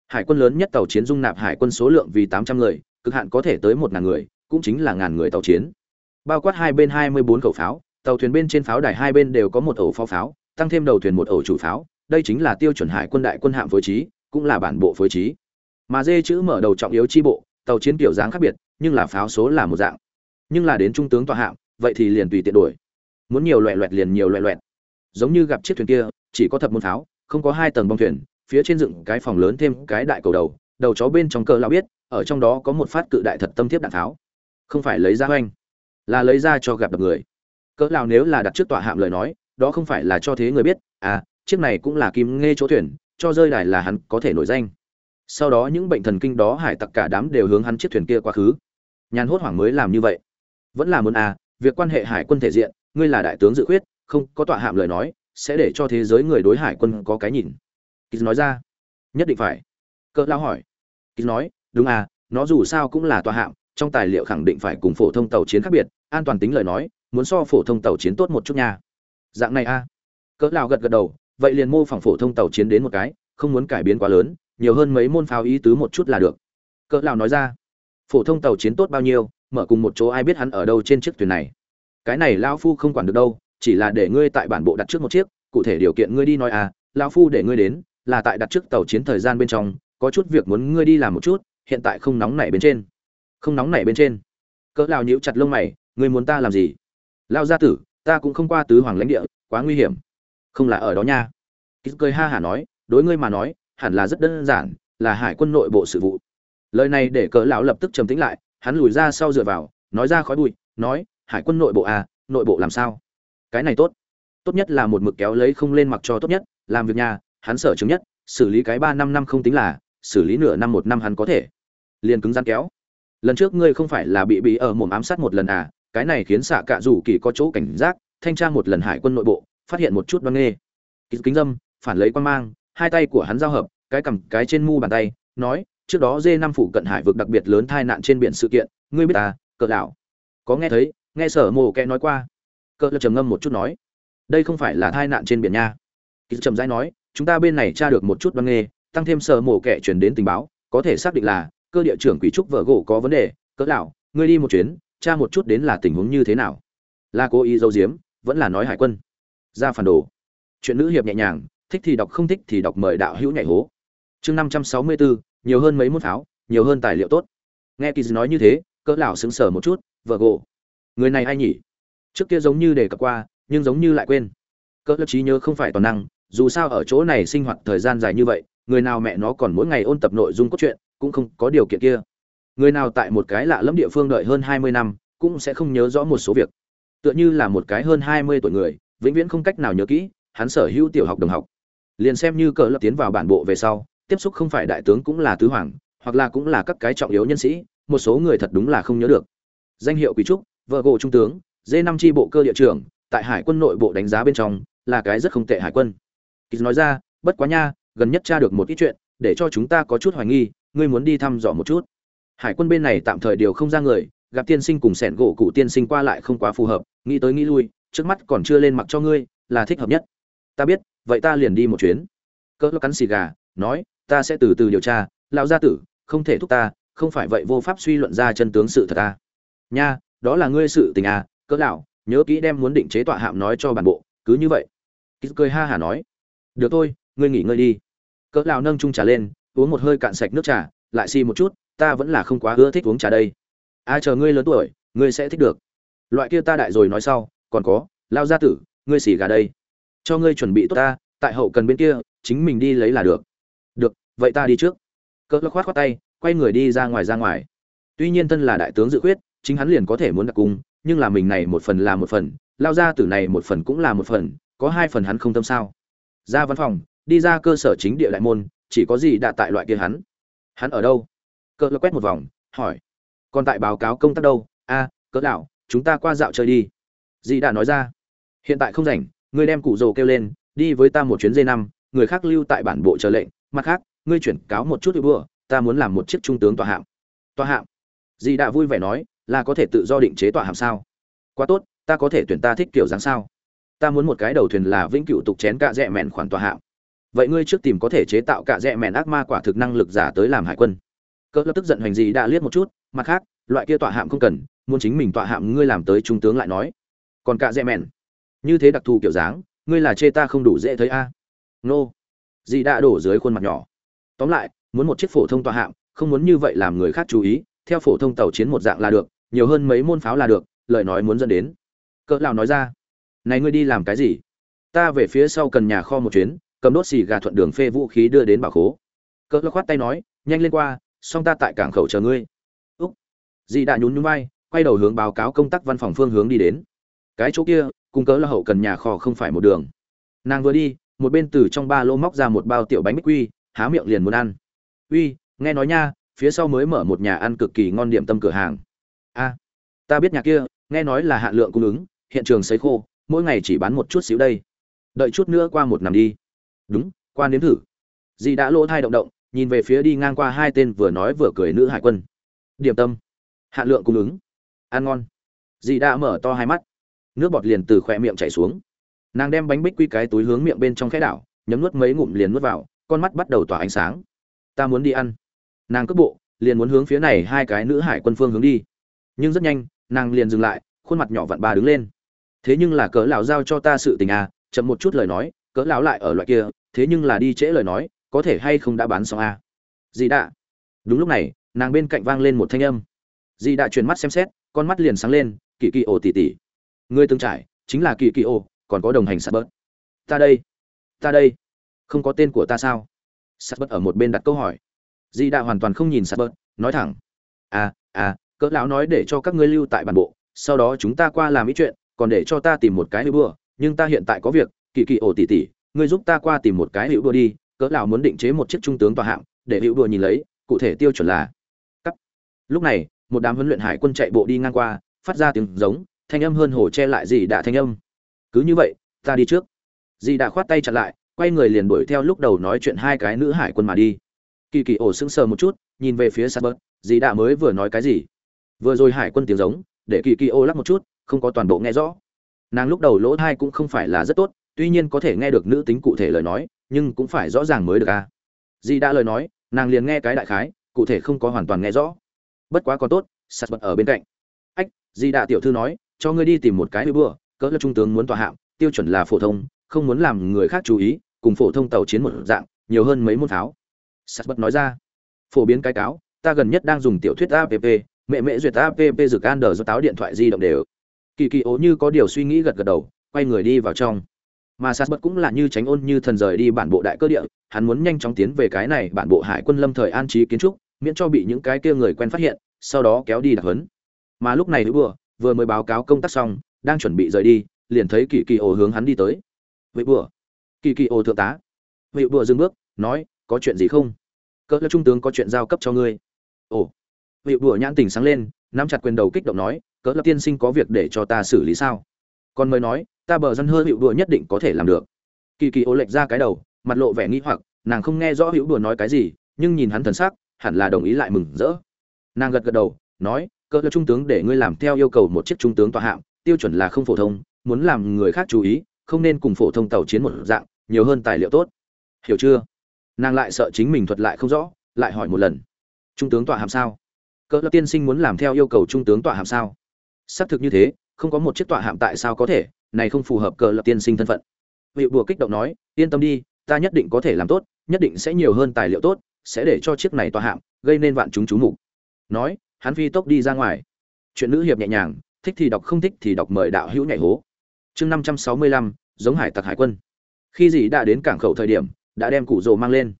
Hải quân lớn nhất tàu chiến dung nạp hải quân số lượng vì tám trăm người, cực hạn có thể tới một ngàn người, cũng chính là ngàn người tàu chiến. Bao quát hai bên hai mươi bốn khẩu pháo, tàu thuyền bên trên pháo đài hai bên đều có một ổ pháo pháo, tăng thêm đầu thuyền một ổ chủ pháo, đây chính là tiêu chuẩn hải quân đại quân hạm phối trí, cũng là bản bộ phối trí. Mà dê chữ mở đầu trọng yếu chi bộ, tàu chiến kiểu dáng khác biệt, nhưng là pháo số là một dạng. Nhưng là đến trung tướng tòa hạm, vậy thì liền tùy tiện đổi. Muốn nhiều loẹ loẹt liền nhiều loẹ loẹt. Giống như gặp chiếc thuyền kia chỉ có thập môn pháo, không có hai tầng bong thuyền, phía trên dựng cái phòng lớn thêm cái đại cầu đầu đầu chó bên trong cờ lão biết, ở trong đó có một phát cự đại thật tâm thiếp đạn tháo. không phải lấy ra oanh là lấy ra cho gặp đập người. Cỡ lão nếu là đặt trước tọa hạm lời nói, đó không phải là cho thế người biết à chiếc này cũng là kim nghe chỗ thuyền, cho rơi đài là hắn có thể nổi danh. Sau đó những bệnh thần kinh đó hải tặc cả đám đều hướng hắn chiếc thuyền kia quá khứ. Nhàn hốt hoảng mới làm như vậy. Vẫn là muốn à việc quan hệ hải quân thể diện, ngươi là đại tướng dự khuyết, không có tọa hạm lời nói sẽ để cho thế giới người đối hải quân có cái nhìn. Kýt nói ra. Nhất định phải. Cỡ lao hỏi. Kýt nói, đúng à nó dù sao cũng là tòa hạm, trong tài liệu khẳng định phải cùng phổ thông tàu chiến khác biệt, an toàn tính lời nói, muốn so phổ thông tàu chiến tốt một chút nha. Dạng này a à. cỡ lao gật gật đầu, vậy liền mô phỏng phổ thông tàu chiến đến một cái, không muốn cải biến quá lớn, nhiều hơn mấy môn pháo ý tứ một chút là được. Cỡ lao nói ra. Phổ thông tàu chiến tốt bao nhiêu, mở cùng một chỗ ai biết hắn ở đâu trên chiếc thuyền này. Cái này lao phu không quản được đâu chỉ là để ngươi tại bản bộ đặt trước một chiếc, cụ thể điều kiện ngươi đi nói à lao phu để ngươi đến, là tại đặt trước tàu chiến thời gian bên trong, có chút việc muốn ngươi đi làm một chút, hiện tại không nóng nảy bên trên. Không nóng nảy bên trên. Cỡ lao nhíu chặt lông mày, ngươi muốn ta làm gì? Lao gia tử, ta cũng không qua tứ hoàng lãnh địa, quá nguy hiểm. Không là ở đó nha. Kýt cười ha hả nói, đối ngươi mà nói, hẳn là rất đơn giản, là hải quân nội bộ sự vụ. Lời này để cỡ lão lập tức trầm tĩnh lại, hắn lùi ra sau dựa vào, nói ra khói bụi, nói, hải quân nội bộ à nội bộ làm sao? Cái này tốt. Tốt nhất là một mực kéo lấy không lên mặc cho tốt nhất, làm việc nhà, hắn sở chứng nhất, xử lý cái ba năm năm không tính là, xử lý nửa năm một năm hắn có thể. Liền cứng rắn kéo. Lần trước ngươi không phải là bị bị ở mồm ám sát một lần à cái này khiến xạ cạ rủ kỳ có chỗ cảnh giác, thanh tra một lần hải quân nội bộ, phát hiện một chút đoan nghê. Kính dâm, phản lấy quan mang, hai tay của hắn giao hợp, cái cầm cái trên mu bàn tay, nói, trước đó dê năm phủ cận hải vực đặc biệt lớn tai nạn trên biển sự kiện, ngươi biết à? cỡ đảo có nghe thấy, nghe sở mồ kẽ nói qua cỡ trầm ngâm một chút nói đây không phải là tai nạn trên biển nha. Kỳ trầm rãi nói chúng ta bên này tra được một chút đoan nghề tăng thêm sở mổ kẻ chuyển đến tình báo có thể xác định là cơ địa trưởng quỷ trúc vợ gỗ có vấn đề cỡ lão, ngươi đi một chuyến tra một chút đến là tình huống như thế nào. Là cố ý giấu giếm vẫn là nói hải quân. Ra phản đồ. Chuyện nữ hiệp nhẹ nhàng thích thì đọc không thích thì đọc mời đạo hữu nhảy hố. Chương năm trăm sáu mươi bốn nhiều hơn mấy môn pháo nhiều hơn tài liệu tốt. Nghe kỳ nói như thế cỡ lão sững sờ một chút vợ gỗ người này ai nhỉ? Trước kia giống như đề cập qua, nhưng giống như lại quên. Cỡ lớp trí nhớ không phải toàn năng, dù sao ở chỗ này sinh hoạt thời gian dài như vậy, người nào mẹ nó còn mỗi ngày ôn tập nội dung cốt truyện, cũng không có điều kiện kia. Người nào tại một cái lạ lẫm địa phương đợi hơn hai mươi năm, cũng sẽ không nhớ rõ một số việc. Tựa như là một cái hơn hai mươi tuổi người, vĩnh viễn không cách nào nhớ kỹ, hắn sở hữu tiểu học đồng học. Liền xem như cỡ lập tiến vào bản bộ về sau, tiếp xúc không phải đại tướng cũng là tứ hoàng, hoặc là cũng là các cái trọng yếu nhân sĩ, một số người thật đúng là không nhớ được. Danh hiệu quý trúc vợ gộ trung tướng d năm tri bộ cơ địa trưởng, tại hải quân nội bộ đánh giá bên trong, là cái rất không tệ hải quân. Kỳ nói ra, bất quá nha, gần nhất tra được một ít chuyện, để cho chúng ta có chút hoài nghi, ngươi muốn đi thăm dò một chút. Hải quân bên này tạm thời điều không ra người, gặp tiên sinh cùng sẻn gỗ cụ tiên sinh qua lại không quá phù hợp, nghĩ tới nghĩ lui, trước mắt còn chưa lên mặc cho ngươi, là thích hợp nhất. Ta biết, vậy ta liền đi một chuyến. Cỡ cắn xì gà, nói, ta sẽ từ từ điều tra, lão gia tử, không thể thúc ta, không phải vậy vô pháp suy luận ra chân tướng sự thật ta nha, đó là ngươi sự tình à cỡ lão nhớ kỹ đem muốn định chế tọa hạm nói cho bản bộ, cứ như vậy. Kýt cười ha hả nói, được thôi, ngươi nghỉ ngơi đi. Cỡ lão nâng chung trà lên, uống một hơi cạn sạch nước trà, lại xì một chút, ta vẫn là không quá ưa thích uống trà đây. A, chờ ngươi lớn tuổi, ngươi sẽ thích được. Loại kia ta đại rồi nói sau, còn có, lao gia tử, ngươi xì gà đây. Cho ngươi chuẩn bị tốt ta, tại hậu cần bên kia, chính mình đi lấy là được. Được, vậy ta đi trước. Cỡ khoát khoát tay, quay người đi ra ngoài ra ngoài. Tuy nhiên thân là đại tướng dự quyết chính hắn liền có thể muốn đặc cung nhưng là mình này một phần là một phần, lao ra tử này một phần cũng là một phần, có hai phần hắn không tâm sao? Ra văn phòng, đi ra cơ sở chính địa đại môn, chỉ có gì đã tại loại kia hắn. Hắn ở đâu? Cỡ quét một vòng, hỏi. Còn tại báo cáo công tác đâu? A, cỡ đảo chúng ta qua dạo chơi đi. Dì đã nói ra. Hiện tại không rảnh, ngươi đem cụ rồ kêu lên, đi với ta một chuyến dây năm, người khác lưu tại bản bộ chờ lệnh, mặt khác, ngươi chuyển cáo một chút đua ta muốn làm một chiếc trung tướng tòa hạm. Tòa hạm? Dì đã vui vẻ nói là có thể tự do định chế tòa hạm sao? Quá tốt, ta có thể tuyển ta thích kiểu dáng sao? Ta muốn một cái đầu thuyền là vĩnh cửu tục chén cạ rẽ mẹn khoản tòa hạm vậy ngươi trước tìm có thể chế tạo cạ rẽ mẹn ác ma quả thực năng lực giả tới làm hải quân. Cỡ lập tức giận hành gì đã liếc một chút, mặt khác, loại kia tọa hạm không cần, muốn chính mình tọa hạm ngươi làm tới trung tướng lại nói. Còn cạ rẽ mẹn, như thế đặc thù kiểu dáng, ngươi là chê ta không đủ dễ thấy a? Nô. Dì đã đổ dưới khuôn mặt nhỏ. Tóm lại, muốn một chiếc phổ thông tọa hạm không muốn như vậy làm người khác chú ý, theo phổ thông tàu chiến một dạng là được nhiều hơn mấy môn pháo là được, lời nói muốn dẫn đến. Cỡ lão nói ra, này ngươi đi làm cái gì? Ta về phía sau cần nhà kho một chuyến, cầm đốt xì gà thuận đường phê vũ khí đưa đến bảo khố. Cỡ lão khoát tay nói, nhanh lên qua, xong ta tại cảng khẩu chờ ngươi. Úc. Dì đã nhún nhún vai, quay đầu hướng báo cáo công tác văn phòng phương hướng đi đến. Cái chỗ kia, cùng cỡ là hậu cần nhà kho không phải một đường. Nàng vừa đi, một bên từ trong ba lô móc ra một bao tiểu bánh bích quy, há miệng liền muốn ăn. Uy, nghe nói nha, phía sau mới mở một nhà ăn cực kỳ ngon điểm tâm cửa hàng a ta biết nhà kia, nghe nói là hạn lượng cung ứng, hiện trường sấy khô, mỗi ngày chỉ bán một chút xíu đây. Đợi chút nữa qua một năm đi. Đúng, qua nếm thử. Dì đã lỗ thai động động, nhìn về phía đi ngang qua hai tên vừa nói vừa cười nữ hải quân. Điểm tâm. Hạn lượng cung ứng. Ăn ngon. Dì đã mở to hai mắt. Nước bọt liền từ khỏe miệng chảy xuống. Nàng đem bánh bích quy cái túi hướng miệng bên trong khẽ đảo, nhấm nuốt mấy ngụm liền nuốt vào, con mắt bắt đầu tỏa ánh sáng. Ta muốn đi ăn. Nàng cước bộ, liền muốn hướng phía này hai cái nữ hải quân phương hướng đi nhưng rất nhanh, nàng liền dừng lại, khuôn mặt nhỏ vặn ba đứng lên. Thế nhưng là cỡ lão giao cho ta sự tình à chậm một chút lời nói, cỡ lão lại ở loại kia, thế nhưng là đi trễ lời nói, có thể hay không đã bán xong à? Gì đã đúng lúc này, nàng bên cạnh vang lên một thanh âm. Dì đã chuyển mắt xem xét, con mắt liền sáng lên kỳ kỳ ổ tỉ tỉ. Người từng trải, chính là kỳ kỳ ổ, còn có đồng hành sạt bớt. Ta đây ta đây. Không có tên của ta sao? Sạt bớt ở một bên đặt câu hỏi. Dì đã hoàn toàn không nhìn sạt bớt, nói thẳng. À à cỡ lão nói để cho các ngươi lưu tại bản bộ, sau đó chúng ta qua làm ý chuyện, còn để cho ta tìm một cái hữu bữa nhưng ta hiện tại có việc, kỳ kỳ ổ tỉ tỉ, ngươi giúp ta qua tìm một cái hữu đua đi, cỡ lão muốn định chế một chiếc trung tướng tòa hạng, để hữu đua nhìn lấy, cụ thể tiêu chuẩn là cắt. Lúc này, một đám huấn luyện hải quân chạy bộ đi ngang qua, phát ra tiếng giống, thanh âm hơn hồ che lại gì đã thanh âm. Cứ như vậy, ta đi trước. Dì đã khoát tay chặn lại, quay người liền đuổi theo lúc đầu nói chuyện hai cái nữ hải quân mà đi. Kỳ kỳ ổ sững sờ một chút, nhìn về phía sát bớt dì đã mới vừa nói cái gì? Vừa rồi hải quân tiếng giống, để kỳ kỳ ô lắc một chút, không có toàn bộ nghe rõ. Nàng lúc đầu lỗ thai cũng không phải là rất tốt, tuy nhiên có thể nghe được nữ tính cụ thể lời nói, nhưng cũng phải rõ ràng mới được a à. dì đã lời nói, nàng liền nghe cái đại khái, cụ thể không có hoàn toàn nghe rõ. Bất quá còn tốt sạt bật ở bên cạnh. Ách di đã tiểu thư nói, cho ngươi đi tìm một cái bữa, cỡ là trung tướng muốn tòa hạm, tiêu chuẩn là phổ thông, không muốn làm người khác chú ý, cùng phổ thông tàu chiến một dạng, nhiều hơn mấy môn pháo. Sạt bật nói ra. Phổ biến cái cáo, ta gần nhất đang dùng tiểu thuyết app mẹ mẹ duyệt app dược an đờ do táo điện thoại di động đều. Kỳ kỳ ố như có điều suy nghĩ gật gật đầu, quay người đi vào trong. Mà sas bất cũng là như tránh ôn như thần rời đi bản bộ đại cơ địa, hắn muốn nhanh chóng tiến về cái này bản bộ hải quân lâm thời an trí kiến trúc, miễn cho bị những cái kia người quen phát hiện, sau đó kéo đi đặc huấn. Mà lúc này vừa vừa mới báo cáo công tác xong, đang chuẩn bị rời đi, liền thấy kỳ kỳ ổ hướng hắn đi tới. Vậy bữa kỳ kỳ ổ thượng tá. Vậy bữa dừng bước, nói, có chuyện gì không? Cỡ trung tướng có chuyện giao cấp cho ngươi. Ồ. Vị bùa nhãn tình sáng lên nắm chặt quyền đầu kích động nói cỡ lập tiên sinh có việc để cho ta xử lý sao? Còn mới nói ta bờ dân hơi hữu đùa nhất định có thể làm được. Kỳ kỳ ô lệch ra cái đầu mặt lộ vẻ nghi hoặc nàng không nghe rõ hữu đùa nói cái gì nhưng nhìn hắn thần sắc hẳn là đồng ý lại mừng rỡ. Nàng gật gật đầu nói cỡ lập trung tướng để ngươi làm theo yêu cầu một chiếc trung tướng tọa hạng, tiêu chuẩn là không phổ thông muốn làm người khác chú ý không nên cùng phổ thông tàu chiến một dạng nhiều hơn tài liệu tốt. Hiểu chưa? Nàng lại sợ chính mình thuật lại không rõ lại hỏi một lần trung tướng tọa hàm sao? Cỡ lập tiên sinh muốn làm theo yêu cầu trung tướng tọa hạm sao? Xác thực như thế, không có một chiếc tọa hạm tại sao có thể, này không phù hợp cỡ lập tiên sinh thân phận. Vị bùa kích động nói, yên tâm đi, ta nhất định có thể làm tốt, nhất định sẽ nhiều hơn tài liệu tốt, sẽ để cho chiếc này tọa hạm gây nên vạn chúng chú mục. Nói, hắn phi tốc đi ra ngoài. Chuyện nữ hiệp nhẹ nhàng, thích thì đọc không thích thì đọc mời đạo hữu nhảy hố. Chương năm trăm sáu mươi lăm, giống hải tặc hải quân. Khi dì đã đến cảng khẩu thời điểm, đã đem cụ rồ mang lên.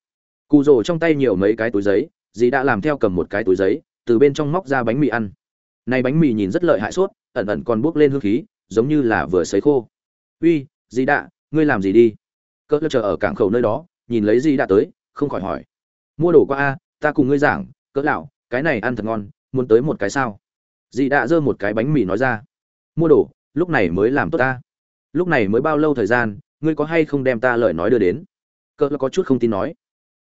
Cụ rồ trong tay nhiều mấy cái túi giấy, dì đã làm theo cầm một cái túi giấy từ bên trong móc ra bánh mì ăn. Này bánh mì nhìn rất lợi hại suốt ẩn ẩn còn bốc lên hương khí, giống như là vừa sấy khô. Uy, Di đạ, ngươi làm gì đi? Cỡ chờ ở cảng khẩu nơi đó, nhìn lấy Di đạ tới, không khỏi hỏi. Mua đồ qua a, ta cùng ngươi giảng, cỡ lão, cái này ăn thật ngon, muốn tới một cái sao? Di đạ giơ một cái bánh mì nói ra. Mua đồ, lúc này mới làm tốt ta. Lúc này mới bao lâu thời gian, ngươi có hay không đem ta lời nói đưa đến? Cỡ có chút không tin nói.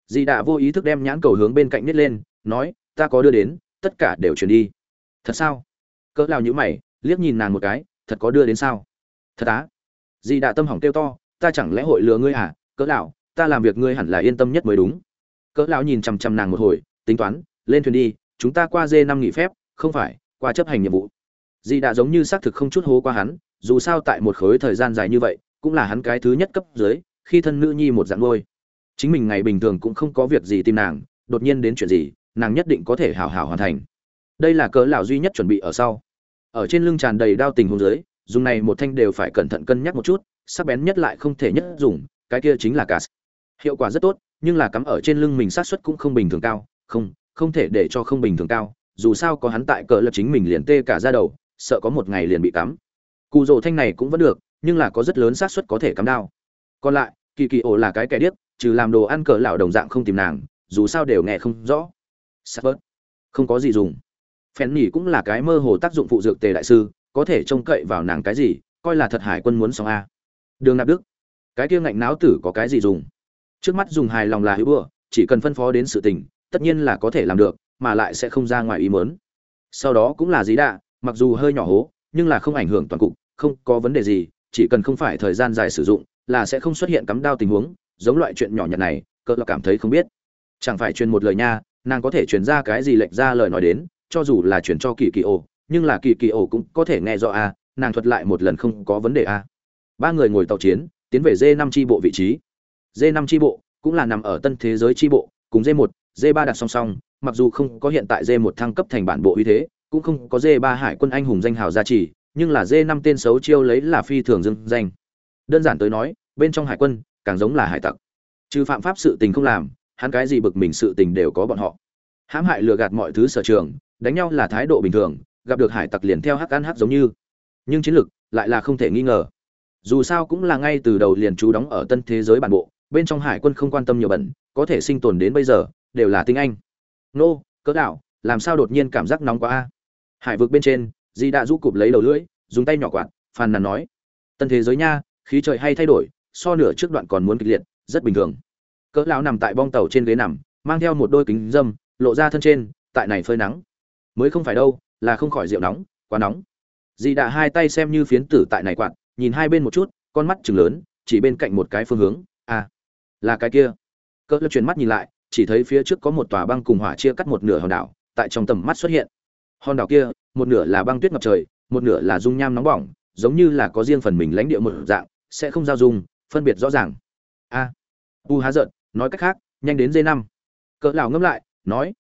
Di đạ vô ý thức đem nhãn cầu hướng bên cạnh nít lên, nói, ta có đưa đến tất cả đều chuyển đi. Thật sao? Cỡ lão nhữ mày, liếc nhìn nàng một cái, thật có đưa đến sao? Thật á? Dì đạ tâm hỏng kêu to, ta chẳng lẽ hội lừa ngươi à? Cỡ lão ta làm việc ngươi hẳn là yên tâm nhất mới đúng. Cỡ lão nhìn chằm chằm nàng một hồi, tính toán, lên thuyền đi, chúng ta qua dê năm nghỉ phép, không phải, qua chấp hành nhiệm vụ. Dì đạ giống như xác thực không chút hố qua hắn, dù sao tại một khối thời gian dài như vậy, cũng là hắn cái thứ nhất cấp dưới, khi thân nữ nhi một dạng ngôi chính mình ngày bình thường cũng không có việc gì tìm nàng, đột nhiên đến chuyện gì nàng nhất định có thể hào hào hoàn thành. Đây là cớ lão duy nhất chuẩn bị ở sau. Ở trên lưng tràn đầy đao tình hôn dưới, dùng này một thanh đều phải cẩn thận cân nhắc một chút, sắc bén nhất lại không thể nhất dùng, cái kia chính là cà hiệu quả rất tốt, nhưng là cắm ở trên lưng mình sát suất cũng không bình thường cao. Không không thể để cho không bình thường cao, dù sao có hắn tại cỡ lập chính mình liền tê cả ra đầu, sợ có một ngày liền bị cắm. Cụ rồ thanh này cũng vẫn được, nhưng là có rất lớn xác suất có thể cắm đao. Còn lại, kỳ kỳ ổ là cái kẻ điếc, trừ làm đồ ăn cỡ lão đồng dạng không tìm nàng, dù sao đều nghe không rõ sát bớt. Không có gì dùng. Phèn nhỉ cũng là cái mơ hồ tác dụng phụ dược tề đại sư, có thể trông cậy vào nàng cái gì, coi là thật hải quân muốn xong a. Đường nạp đức. Cái kia ngạnh não tử có cái gì dùng? Trước mắt dùng hài lòng là hữu bữa, chỉ cần phân phó đến sự tình, tất nhiên là có thể làm được, mà lại sẽ không ra ngoài ý mớn sau đó cũng là dí đạ, mặc dù hơi nhỏ hố, nhưng là không ảnh hưởng toàn cục, không có vấn đề gì, chỉ cần không phải thời gian dài sử dụng, là sẽ không xuất hiện cắm đao tình huống, giống loại chuyện nhỏ nhặt này, cỡ là cảm thấy không biết. Chẳng phải truyền một lời nha nàng có thể truyền ra cái gì lệch ra lời nói đến, cho dù là chuyển cho kỳ kỳ ổ, nhưng là kỳ kỳ ổ cũng có thể nghe rõ a, nàng thuật lại một lần không có vấn đề a. Ba người ngồi tàu chiến, tiến về d năm tri bộ vị trí. D năm tri bộ cũng là nằm ở tân thế giới tri bộ, cùng d một d ba đặt song song, mặc dù không có hiện tại d một thăng cấp thành bản bộ uy thế, cũng không có d ba hải quân anh hùng danh hào gia trì, nhưng là d năm tên xấu chiêu lấy là phi thường dưng danh. Đơn giản tới nói, bên trong hải quân càng giống là hải tặc. Trừ phạm pháp sự tình không làm hắn cái gì bực mình sự tình đều có bọn họ. Hãm hại lừa gạt mọi thứ sở trường, đánh nhau là thái độ bình thường, gặp được hải tặc liền theo hắc ăn hắc giống như. Nhưng chiến lược lại là không thể nghi ngờ. Dù sao cũng là ngay từ đầu liền trú đóng ở tân thế giới bản bộ, bên trong hải quân không quan tâm nhiều bẩn, có thể sinh tồn đến bây giờ, đều là tinh anh. Nô, cỡ đạo, làm sao đột nhiên cảm giác nóng quá a? Hải vực bên trên, di đã rũ cụp lấy đầu lưỡi, dùng tay nhỏ quạt, phàn nàn nói. Tân thế giới nha, khí trời hay thay đổi, so nửa trước đoạn còn muốn kịch liệt, rất bình thường cỡ lão nằm tại bong tàu trên ghế nằm, mang theo một đôi kính dâm, lộ ra thân trên, tại này phơi nắng. Mới không phải đâu, là không khỏi rượu nóng, quá nóng. Dì đã hai tay xem như phiến tử tại này quạt, nhìn hai bên một chút, con mắt chừng lớn, chỉ bên cạnh một cái phương hướng à là cái kia. Cỡ lão chuyển mắt nhìn lại, chỉ thấy phía trước có một tòa băng cùng hỏa chia cắt một nửa hòn đảo, tại trong tầm mắt xuất hiện. Hòn đảo kia, một nửa là băng tuyết ngập trời, một nửa là dung nham nóng bỏng, giống như là có riêng phần mình lãnh địa một dạng, sẽ không giao dung, phân biệt rõ ràng. A. U há giận nói cách khác, nhanh đến d năm. Cỡ lão ngâm lại, nói,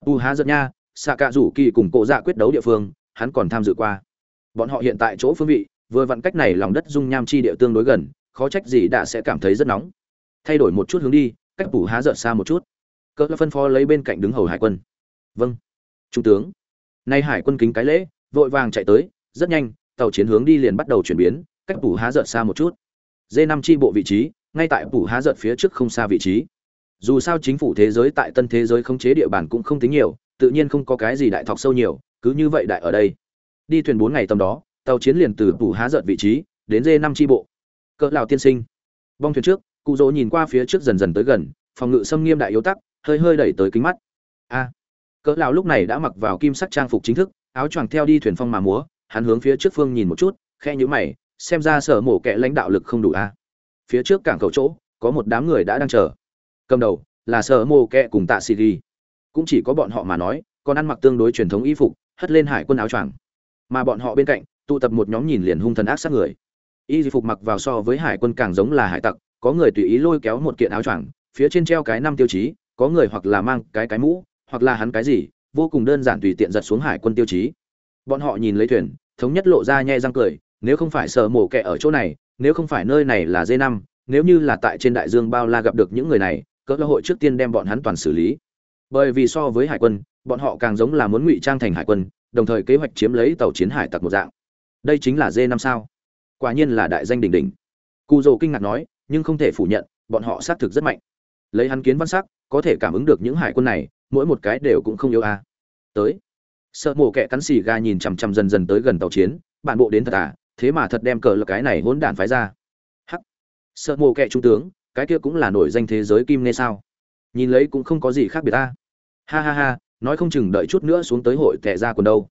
u há giật nha xạ cạ rủ kỳ cùng cổ dạ quyết đấu địa phương, hắn còn tham dự qua. Bọn họ hiện tại chỗ phương vị, vừa vặn cách này lòng đất dung nham chi địa tương đối gần, khó trách gì đã sẽ cảm thấy rất nóng. Thay đổi một chút hướng đi, cách phủ há giật xa một chút. Cỡ phân phó lấy bên cạnh đứng hầu hải quân. Vâng. Trung tướng. Nay hải quân kính cái lễ, vội vàng chạy tới, rất nhanh, tàu chiến hướng đi liền bắt đầu chuyển biến, cách phủ há giật xa một chút. D năm chi bộ vị trí ngay tại phủ há giật phía trước không xa vị trí. Dù sao chính phủ thế giới tại tân thế giới khống chế địa bàn cũng không tính nhiều, tự nhiên không có cái gì đại thọc sâu nhiều, cứ như vậy đại ở đây. Đi thuyền bốn ngày tầm đó, tàu chiến liền từ phủ há giật vị trí, đến Dê năm chi bộ. Cỡ lào tiên sinh. Bong thuyền trước, cụ dỗ nhìn qua phía trước dần dần tới gần, phòng ngự xâm nghiêm đại yếu tắc, hơi hơi đẩy tới kính mắt. A. Cỡ lão lúc này đã mặc vào kim sắc trang phục chính thức, áo choàng theo đi thuyền phong mà múa, hắn hướng phía trước phương nhìn một chút khe nhữ mày, xem ra sở mổ kẻ lãnh đạo lực không đủ a phía trước cảng cầu chỗ, có một đám người đã đang chờ. Cầm đầu là sở mô kẹ cùng tạ xì ghi. Cũng chỉ có bọn họ mà nói, còn ăn mặc tương đối truyền thống y phục, hất lên hải quân áo choàng. Mà bọn họ bên cạnh, tụ tập một nhóm nhìn liền hung thần ác sát người. Y phục mặc vào so với hải quân càng giống là hải tặc, có người tùy ý lôi kéo một kiện áo choàng, phía trên treo cái năm tiêu chí, có người hoặc là mang cái cái mũ, hoặc là hắn cái gì, vô cùng đơn giản tùy tiện giật xuống hải quân tiêu chí. Bọn họ nhìn lấy thuyền, thống nhất lộ ra nhe răng cười, nếu không phải sợ mổ kẹ ở chỗ này nếu không phải nơi này là d năm, nếu như là tại trên đại dương bao la gặp được những người này, cỡ cơ hội trước tiên đem bọn hắn toàn xử lý. Bởi vì so với hải quân, bọn họ càng giống là muốn ngụy trang thành hải quân, đồng thời kế hoạch chiếm lấy tàu chiến hải tặc một dạng. Đây chính là d năm sao? Quả nhiên là đại danh đỉnh đỉnh. Cụ dồ kinh ngạc nói, nhưng không thể phủ nhận, bọn họ xác thực rất mạnh. Lấy hắn kiến văn sắc, có thể cảm ứng được những hải quân này, mỗi một cái đều cũng không yếu a tới. Sợ mổ kẹ cắn xì ga nhìn chằm chằm dần dần tới gần tàu chiến, bản bộ đến thật à thế mà thật đem cờ là cái này hỗn đản phái ra. Hắc. Sợ mồ kệ trung tướng, cái kia cũng là nổi danh thế giới kim nê sao? Nhìn lấy cũng không có gì khác biệt ta. Ha ha ha, nói không chừng đợi chút nữa xuống tới hội tệ ra quần đâu.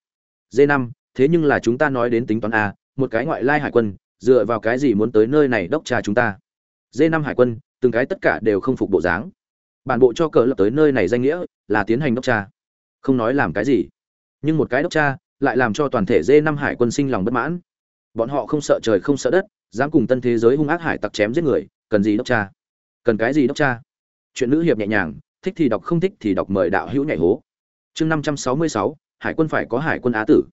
D năm, thế nhưng là chúng ta nói đến tính toán a, một cái ngoại lai hải quân, dựa vào cái gì muốn tới nơi này đốc trà chúng ta? D năm hải quân, từng cái tất cả đều không phục bộ dáng. Bản bộ cho cờ lập tới nơi này danh nghĩa là tiến hành đốc tra không nói làm cái gì. Nhưng một cái đốc tra lại làm cho toàn thể d năm hải quân sinh lòng bất mãn bọn họ không sợ trời không sợ đất, dám cùng tân thế giới hung ác hải tặc chém giết người, cần gì đốc cha? Cần cái gì đốc cha? Chuyện nữ hiệp nhẹ nhàng, thích thì đọc, không thích thì đọc mời đạo hữu nhảy hố. Chương năm trăm sáu mươi sáu, hải quân phải có hải quân á tử.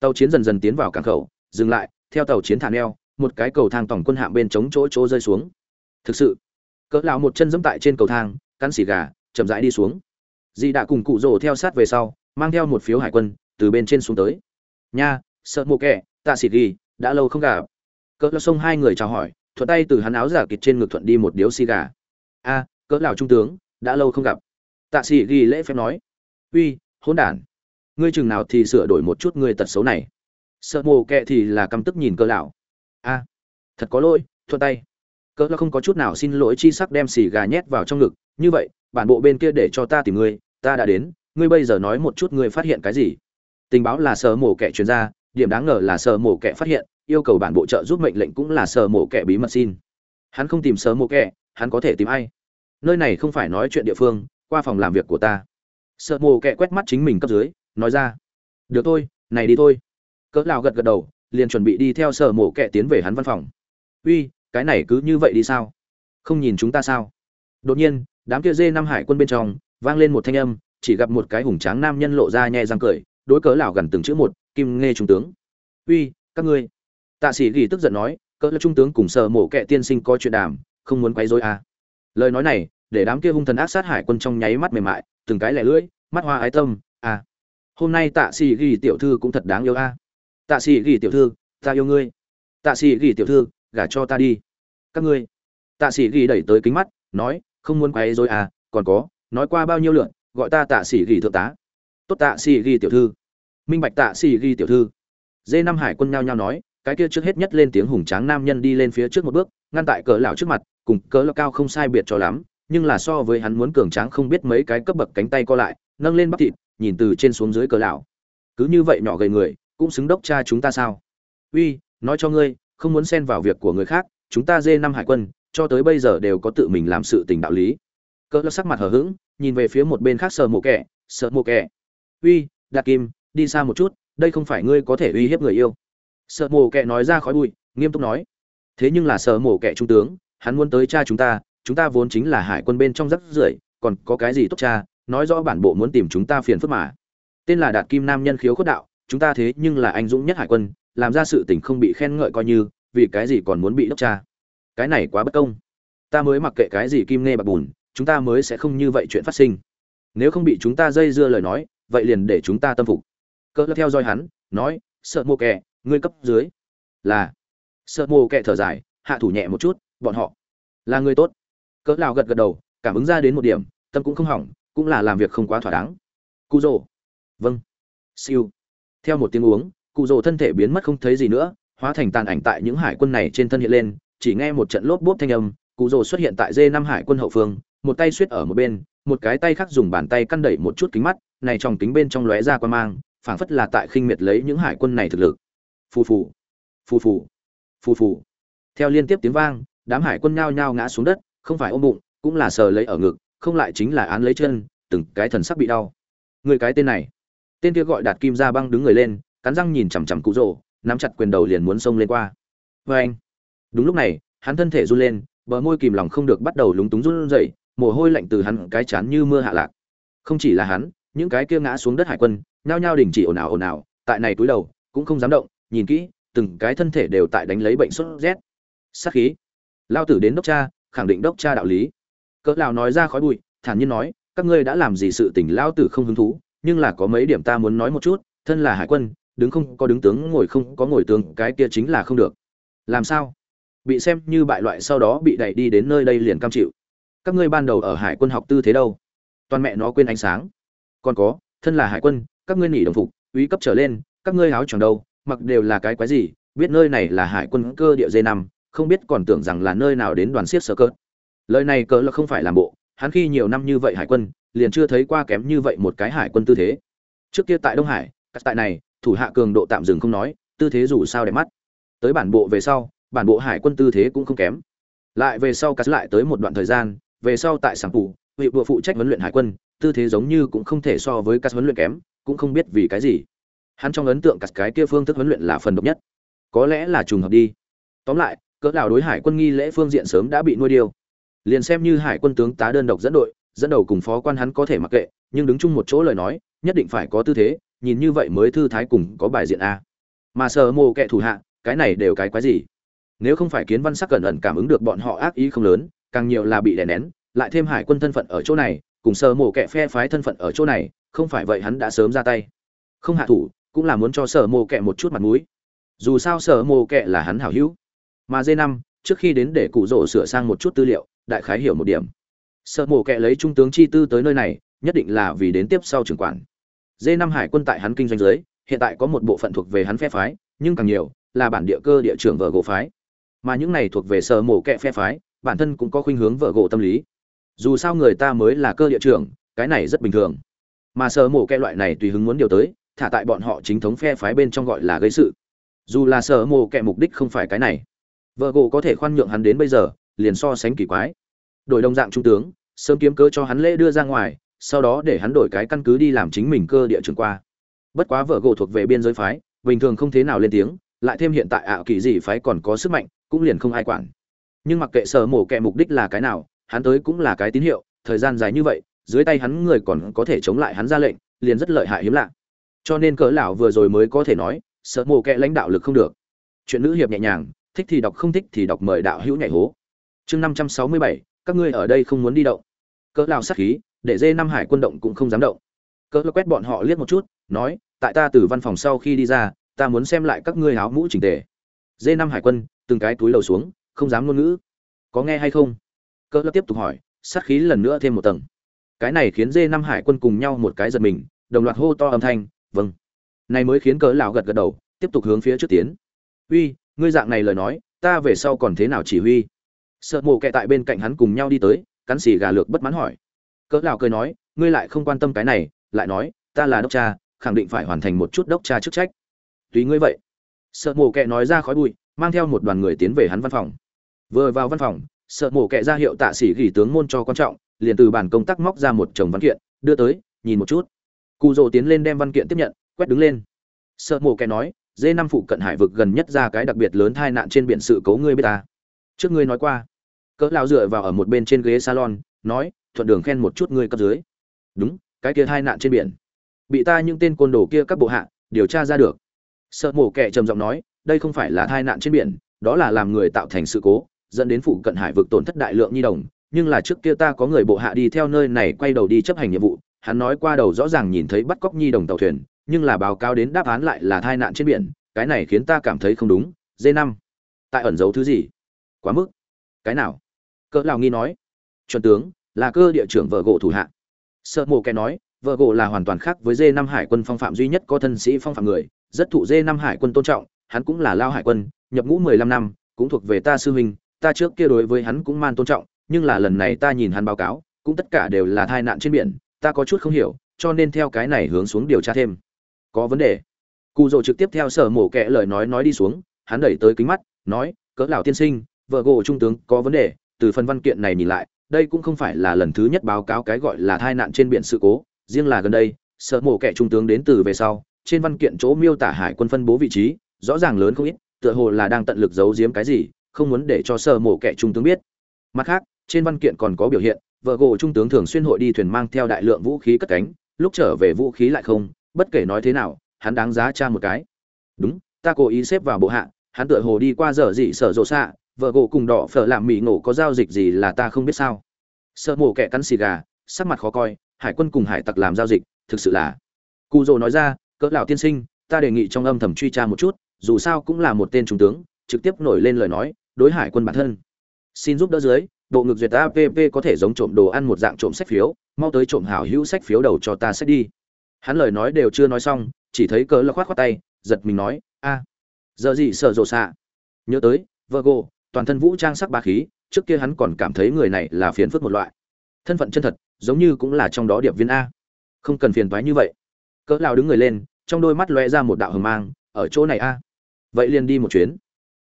Tàu chiến dần dần tiến vào cảng khẩu, dừng lại, theo tàu chiến thả neo, một cái cầu thang tổng quân hạm bên chống chỗ chỗ rơi xuống. Thực sự, cỡ lão một chân giẫm tại trên cầu thang, cắn xì gà, chậm rãi đi xuống. Dì đã cùng cụ rồ theo sát về sau, mang theo một phiếu hải quân, từ bên trên xuống tới. Nha, sợ mộ kẹ tạ xịt ghi đã lâu không gặp. Cỡ lão sông hai người chào hỏi, thuận tay từ hắn áo giả kịt trên ngực thuận đi một điếu xì gà. A, cỡ lão trung tướng, đã lâu không gặp. Tạ sĩ ghi lễ phép nói. Uy, hỗn đản. Ngươi chừng nào thì sửa đổi một chút ngươi tật xấu này. Sợ mồ kệ thì là căm tức nhìn cỡ lão. A, thật có lỗi, thuận tay. Cỡ lão không có chút nào xin lỗi chi sắc đem xì gà nhét vào trong ngực. Như vậy, bản bộ bên kia để cho ta tìm ngươi, ta đã đến. Ngươi bây giờ nói một chút ngươi phát hiện cái gì? Tình báo là sợ mồ kệ truyền ra điểm đáng ngờ là sở mổ kẻ phát hiện, yêu cầu bản bộ trợ giúp mệnh lệnh cũng là sở mổ kẻ bí mật xin. Hắn không tìm sở mổ kẻ, hắn có thể tìm ai? Nơi này không phải nói chuyện địa phương, qua phòng làm việc của ta. Sở mổ kẻ quét mắt chính mình cấp dưới, nói ra. Được thôi, này đi thôi. Cỡ lào gật gật đầu, liền chuẩn bị đi theo sở mổ kẻ tiến về hắn văn phòng. Uy, cái này cứ như vậy đi sao? Không nhìn chúng ta sao? Đột nhiên, đám kia dê năm hải quân bên trong, vang lên một thanh âm, chỉ gặp một cái hùng tráng nam nhân lộ ra nhẹ răng cười, đối cớ lão gần từng chữ một kim nghe trung tướng uy, các ngươi tạ sĩ Gỉ tức giận nói, cỡ là trung tướng cùng sở mổ kệ tiên sinh có chuyện đàm, không muốn quấy rối à. lời nói này, để đám kia hung thần ác sát hải quân trong nháy mắt mềm mại, từng cái lẻ lưỡi, mắt hoa ái tâm à. hôm nay tạ sĩ Gỉ tiểu thư cũng thật đáng yêu a à. tạ sĩ Gỉ tiểu thư, ta yêu ngươi tạ sĩ Gỉ tiểu thư, gả cho ta đi các ngươi tạ sĩ Gỉ đẩy tới kính mắt, nói, không muốn quấy rối à còn có, nói qua bao nhiêu lượn, gọi ta tạ sĩ Gỉ thượng tá tốt tạ sĩ ghi tiểu thư minh bạch tạ sĩ ghi tiểu thư. Dê năm hải quân nhao nhao nói, cái kia trước hết nhất lên tiếng hùng tráng nam nhân đi lên phía trước một bước, ngăn tại cỡ lão trước mặt, cùng cỡ lão cao không sai biệt cho lắm, nhưng là so với hắn muốn cường tráng không biết mấy cái cấp bậc cánh tay co lại, nâng lên bắp thịt, nhìn từ trên xuống dưới cỡ lão. Cứ như vậy nhỏ gầy người, cũng xứng đốc cha chúng ta sao? Uy, nói cho ngươi, không muốn xen vào việc của người khác, chúng ta dê năm hải quân, cho tới bây giờ đều có tự mình làm sự tình đạo lý. Cỡ lão sắc mặt hờ hững, nhìn về phía một bên khác sợ mộ kẻ sợ mộ kẻ. Uy đạt kim đi xa một chút, đây không phải ngươi có thể uy hiếp người yêu. Sợ mổ kẻ nói ra khói bụi, nghiêm túc nói. Thế nhưng là sợ mổ kẻ trung tướng, hắn muốn tới cha chúng ta chúng ta vốn chính là hải quân bên trong rắc rưởi, còn có cái gì tốt cha, nói rõ bản bộ muốn tìm chúng ta phiền phức mà. Tên là đạt kim nam nhân khiếu khuất đạo, chúng ta thế nhưng là anh dũng nhất hải quân, làm ra sự tình không bị khen ngợi coi như, vì cái gì còn muốn bị đốc cha? Cái này quá bất công. Ta mới mặc kệ cái gì kim nghe bạc bùn, chúng ta mới sẽ không như vậy chuyện phát sinh. Nếu không bị chúng ta dây dưa lời nói, vậy liền để chúng ta tâm phục cỡ theo dõi hắn, nói, sợ mô kẹ ngươi cấp dưới. Là. Sợ mô kẹ thở dài, hạ thủ nhẹ một chút, bọn họ là người tốt. Cỡ lào gật gật đầu, cảm ứng ra đến một điểm, tâm cũng không hỏng, cũng là làm việc không quá thỏa đáng. Cụ rồ vâng. Siêu. Theo một tiếng uống cụ rồ thân thể biến mất không thấy gì nữa, hóa thành tàn ảnh tại những hải quân này trên thân hiện lên, chỉ nghe một trận lốp bốp thanh âm cụ rồ xuất hiện tại dê năm hải quân hậu phương, một tay suýt ở một bên, một cái tay khác dùng bàn tay căn đẩy một chút kính mắt, này trong kính bên trong lóe ra quan mang phảng phất là tại khinh miệt lấy những hải quân này thực lực. Phù phù phù phù phù phù. Theo liên tiếp tiếng vang, đám hải quân nhao nhao ngã xuống đất, không phải ôm bụng, cũng là sờ lấy ở ngực, không lại chính là án lấy chân, từng cái thần sắc bị đau. Người cái tên này, tên kia gọi đạt kim gia băng đứng người lên, cắn răng nhìn chằm chằm cụ rồ nắm chặt quyền đầu liền muốn xông lên qua. Và anh, đúng lúc này, hắn thân thể run lên, bờ môi kìm lòng không được bắt đầu lúng túng run rẩy, mồ hôi lạnh từ hắn cái chán như mưa hạ lạc. Không chỉ là hắn, những cái kia ngã xuống đất hải quân nhao nhao đình chỉ ồn ào ồn ào, tại này túi đầu, cũng không dám động, nhìn kỹ, từng cái thân thể đều tại đánh lấy bệnh sốt rét. Sát khí. Lao tử đến đốc cha, khẳng định đốc cha đạo lý. Cỡ lão nói ra khói bụi, thản nhiên nói, các ngươi đã làm gì sự tình, lao tử không hứng thú, nhưng là có mấy điểm ta muốn nói một chút, thân là hải quân, đứng không có đứng tướng, ngồi không có ngồi tướng, cái kia chính là không được. Làm sao? Bị xem như bại loại sau đó bị đẩy đi đến nơi đây liền cam chịu. Các ngươi ban đầu ở hải quân học tư thế đâu? Toàn mẹ nó quên ánh sáng. Còn có, thân là hải quân các ngươi nghỉ đồng phục, uy cấp trở lên, các ngươi áo choàng đâu, mặc đều là cái quái gì, biết nơi này là hải quân cơ địa dây năm, không biết còn tưởng rằng là nơi nào đến đoàn siết sơ cớt lời này cỡ là không phải làm bộ, hắn khi nhiều năm như vậy hải quân, liền chưa thấy qua kém như vậy một cái hải quân tư thế. Trước kia tại đông hải, các tại này, thủ hạ cường độ tạm dừng không nói, tư thế dù sao đẹp mắt. Tới bản bộ về sau, bản bộ hải quân tư thế cũng không kém. Lại về sau cắt lại tới một đoạn thời gian, về sau tại sản phủ, vị vừa phụ trách huấn luyện hải quân, tư thế giống như cũng không thể so với các huấn luyện kém cũng không biết vì cái gì. Hắn trong ấn tượng cắt cái kia phương thức huấn luyện là phần độc nhất. Có lẽ là trùng hợp đi. Tóm lại, cỡ nào đối hải quân nghi lễ phương diện sớm đã bị nuôi điêu. Liền xem như hải quân tướng tá đơn độc dẫn đội, dẫn đầu cùng phó quan hắn có thể mặc kệ, nhưng đứng chung một chỗ lời nói, nhất định phải có tư thế, nhìn như vậy mới thư thái cùng có bài diện a. Mà sờ mồ kệ thủ hạ, cái này đều cái quái gì? Nếu không phải kiến văn sắc cẩn ẩn cảm ứng được bọn họ ác ý không lớn, càng nhiều là bị đè nén, lại thêm hải quân thân phận ở chỗ này cùng sơ mộ kẻ phe phái thân phận ở chỗ này, không phải vậy hắn đã sớm ra tay. Không hạ thủ, cũng là muốn cho sở mồ kẹ một chút mặt mũi. Dù sao sở mồ kẹ là hắn hảo hữu. Mà d năm, trước khi đến để cụ rỗ sửa sang một chút tư liệu, đại khái hiểu một điểm. Sở mồ kẹ lấy trung tướng chi tư tới nơi này, nhất định là vì đến tiếp sau trưởng quản. D năm hải quân tại hắn kinh doanh dưới, hiện tại có một bộ phận thuộc về hắn phe phái, nhưng càng nhiều, là bản địa cơ địa trưởng vợ gỗ phái. Mà những này thuộc về sở mộ kẹ phe phái, bản thân cũng có khuynh hướng vợ gỗ tâm lý dù sao người ta mới là cơ địa trưởng, cái này rất bình thường. Mà sở mổ kẹ loại này tùy hứng muốn điều tới, thả tại bọn họ chính thống phe phái bên trong gọi là gây sự. Dù là sở mổ kẹ mục đích không phải cái này. Vợ gỗ có thể khoan nhượng hắn đến bây giờ, liền so sánh kỳ quái. Đổi đồng dạng trung tướng, sớm kiếm cơ cho hắn lễ đưa ra ngoài, sau đó để hắn đổi cái căn cứ đi làm chính mình cơ địa trưởng qua. Bất quá vợ gỗ thuộc về biên giới phái, bình thường không thế nào lên tiếng, lại thêm hiện tại ảo kỳ gì phái còn có sức mạnh, cũng liền không ai quản. Nhưng mặc kệ sở mổ kẹ mục đích là cái nào hắn tới cũng là cái tín hiệu, thời gian dài như vậy, dưới tay hắn người còn có thể chống lại hắn ra lệnh, liền rất lợi hại hiếm lạ. Cho nên cỡ lão vừa rồi mới có thể nói, sợ mổ kẹ lãnh đạo lực không được. Chuyện nữ hiệp nhẹ nhàng, thích thì đọc không thích thì đọc mời đạo hữu nhảy hố. Chương năm trăm sáu mươi bảy, các ngươi ở đây không muốn đi động. Cỡ lão sát khí, để dê năm hải quân động cũng không dám động. Cỡ lão quét bọn họ liếc một chút, nói, tại ta từ văn phòng sau khi đi ra, ta muốn xem lại các ngươi áo mũ chỉnh tề. Dê năm hải quân, từng cái túi lầu xuống, không dám ngôn ngữ. Có nghe hay không? Cỡ lão tiếp tục hỏi, sát khí lần nữa thêm một tầng. Cái này khiến dê năm hải quân cùng nhau một cái giật mình, đồng loạt hô to âm thanh vâng. Này mới khiến cỡ lão gật gật đầu, tiếp tục hướng phía trước tiến. Uy, ngươi dạng này lời nói, ta về sau còn thế nào chỉ huy? Sợ mộ kệ tại bên cạnh hắn cùng nhau đi tới, cắn xì gà lược bất mãn hỏi. Cỡ lão cười nói, ngươi lại không quan tâm cái này, lại nói, ta là đốc cha, khẳng định phải hoàn thành một chút đốc cha chức trách. Tùy ngươi vậy. Sợ mộ kệ nói ra khói bụi, mang theo một đoàn người tiến về hắn văn phòng. Vừa vào văn phòng sợ mổ kẻ ra hiệu tạ sĩ gỉ tướng môn cho quan trọng, liền từ bản công tác móc ra một chồng văn kiện, đưa tới, nhìn một chút. Cụ rồ tiến lên đem văn kiện tiếp nhận, quét đứng lên. Sợ mổ kẻ nói, dê năm phụ cận hải vực gần nhất ra cái đặc biệt lớn tai nạn trên biển sự cố ngươi biết ta. Trước ngươi nói qua. Cỡ lão dựa vào ở một bên trên ghế salon, nói, thuận đường khen một chút ngươi cấp dưới. Đúng, cái kia tai nạn trên biển. Bị ta những tên côn đồ kia các bộ hạ, điều tra ra được. Sợ mổ kẻ trầm giọng nói, đây không phải là tai nạn trên biển, đó là làm người tạo thành sự cố dẫn đến phụ cận hải vực tổn thất đại lượng nhi đồng, nhưng là trước kia ta có người bộ hạ đi theo nơi này quay đầu đi chấp hành nhiệm vụ, hắn nói qua đầu rõ ràng nhìn thấy bắt cóc nhi đồng tàu thuyền, nhưng là báo cáo đến đáp án lại là tai nạn trên biển, cái này khiến ta cảm thấy không đúng d năm. Tại ẩn giấu thứ gì? Quá mức. Cái nào? Cỡ lào nghi nói. Chuẩn tướng, là cơ địa trưởng vợ gỗ thủ hạ. Sợ mộ kẻ nói, vợ gỗ là hoàn toàn khác với d năm hải quân phong phạm duy nhất có thân sĩ phong phạm người, rất thụ d năm hải quân tôn trọng, hắn cũng là lao hải quân, nhập ngũ mười lăm năm, cũng thuộc về ta sư huynh ta trước kia đối với hắn cũng man tôn trọng, nhưng là lần này ta nhìn hắn báo cáo, cũng tất cả đều là tai nạn trên biển, ta có chút không hiểu, cho nên theo cái này hướng xuống điều tra thêm. Có vấn đề. Cụ rồ trực tiếp theo sở mổ kẹ lời nói nói đi xuống, hắn đẩy tới kính mắt, nói, cỡ lão tiên sinh, vợ gỗ trung tướng, có vấn đề, từ phần văn kiện này nhìn lại, đây cũng không phải là lần thứ nhất báo cáo cái gọi là tai nạn trên biển sự cố, riêng là gần đây, sở mổ kẹ trung tướng đến từ về sau, trên văn kiện chỗ miêu tả hải quân phân bố vị trí, rõ ràng lớn không ít, tựa hồ là đang tận lực giấu giếm cái gì không muốn để cho sở mổ kẹ trung tướng biết. Mặt khác, trên văn kiện còn có biểu hiện, vợ gỗ trung tướng thường xuyên hội đi thuyền mang theo đại lượng vũ khí cất cánh, lúc trở về vũ khí lại không, bất kể nói thế nào, hắn đáng giá cha một cái. Đúng, ta cố ý xếp vào bộ hạ, hắn tựa hồ đi qua giờ gì sở rộ xạ, vợ gỗ cùng đỏ phở làm mỹ ngộ có giao dịch gì là ta không biết sao. Sợ mổ kẻ cắn xì gà, sắc mặt khó coi, hải quân cùng hải tặc làm giao dịch, thực sự là. Cụ rồ nói ra, cỡ lão tiên sinh, ta đề nghị trong âm thầm truy tra một chút, dù sao cũng là một tên trung tướng, trực tiếp nổi lên lời nói đối hải quân bản thân. Xin giúp đỡ dưới, bộ ngực duyệt app có thể giống trộm đồ ăn một dạng trộm sách phiếu, mau tới trộm hảo hữu sách phiếu đầu cho ta sách đi. Hắn lời nói đều chưa nói xong, chỉ thấy cỡ là khoát khoát tay, giật mình nói, a, giờ gì sợ rộ xạ? Nhớ tới, virgo, toàn thân vũ trang sắc ba khí, trước kia hắn còn cảm thấy người này là phiền phức một loại. Thân phận chân thật, giống như cũng là trong đó điệp viên a. Không cần phiền thoái như vậy. Cỡ lao đứng người lên, trong đôi mắt lóe ra một đạo hờ mang, ở chỗ này a. Vậy liền đi một chuyến.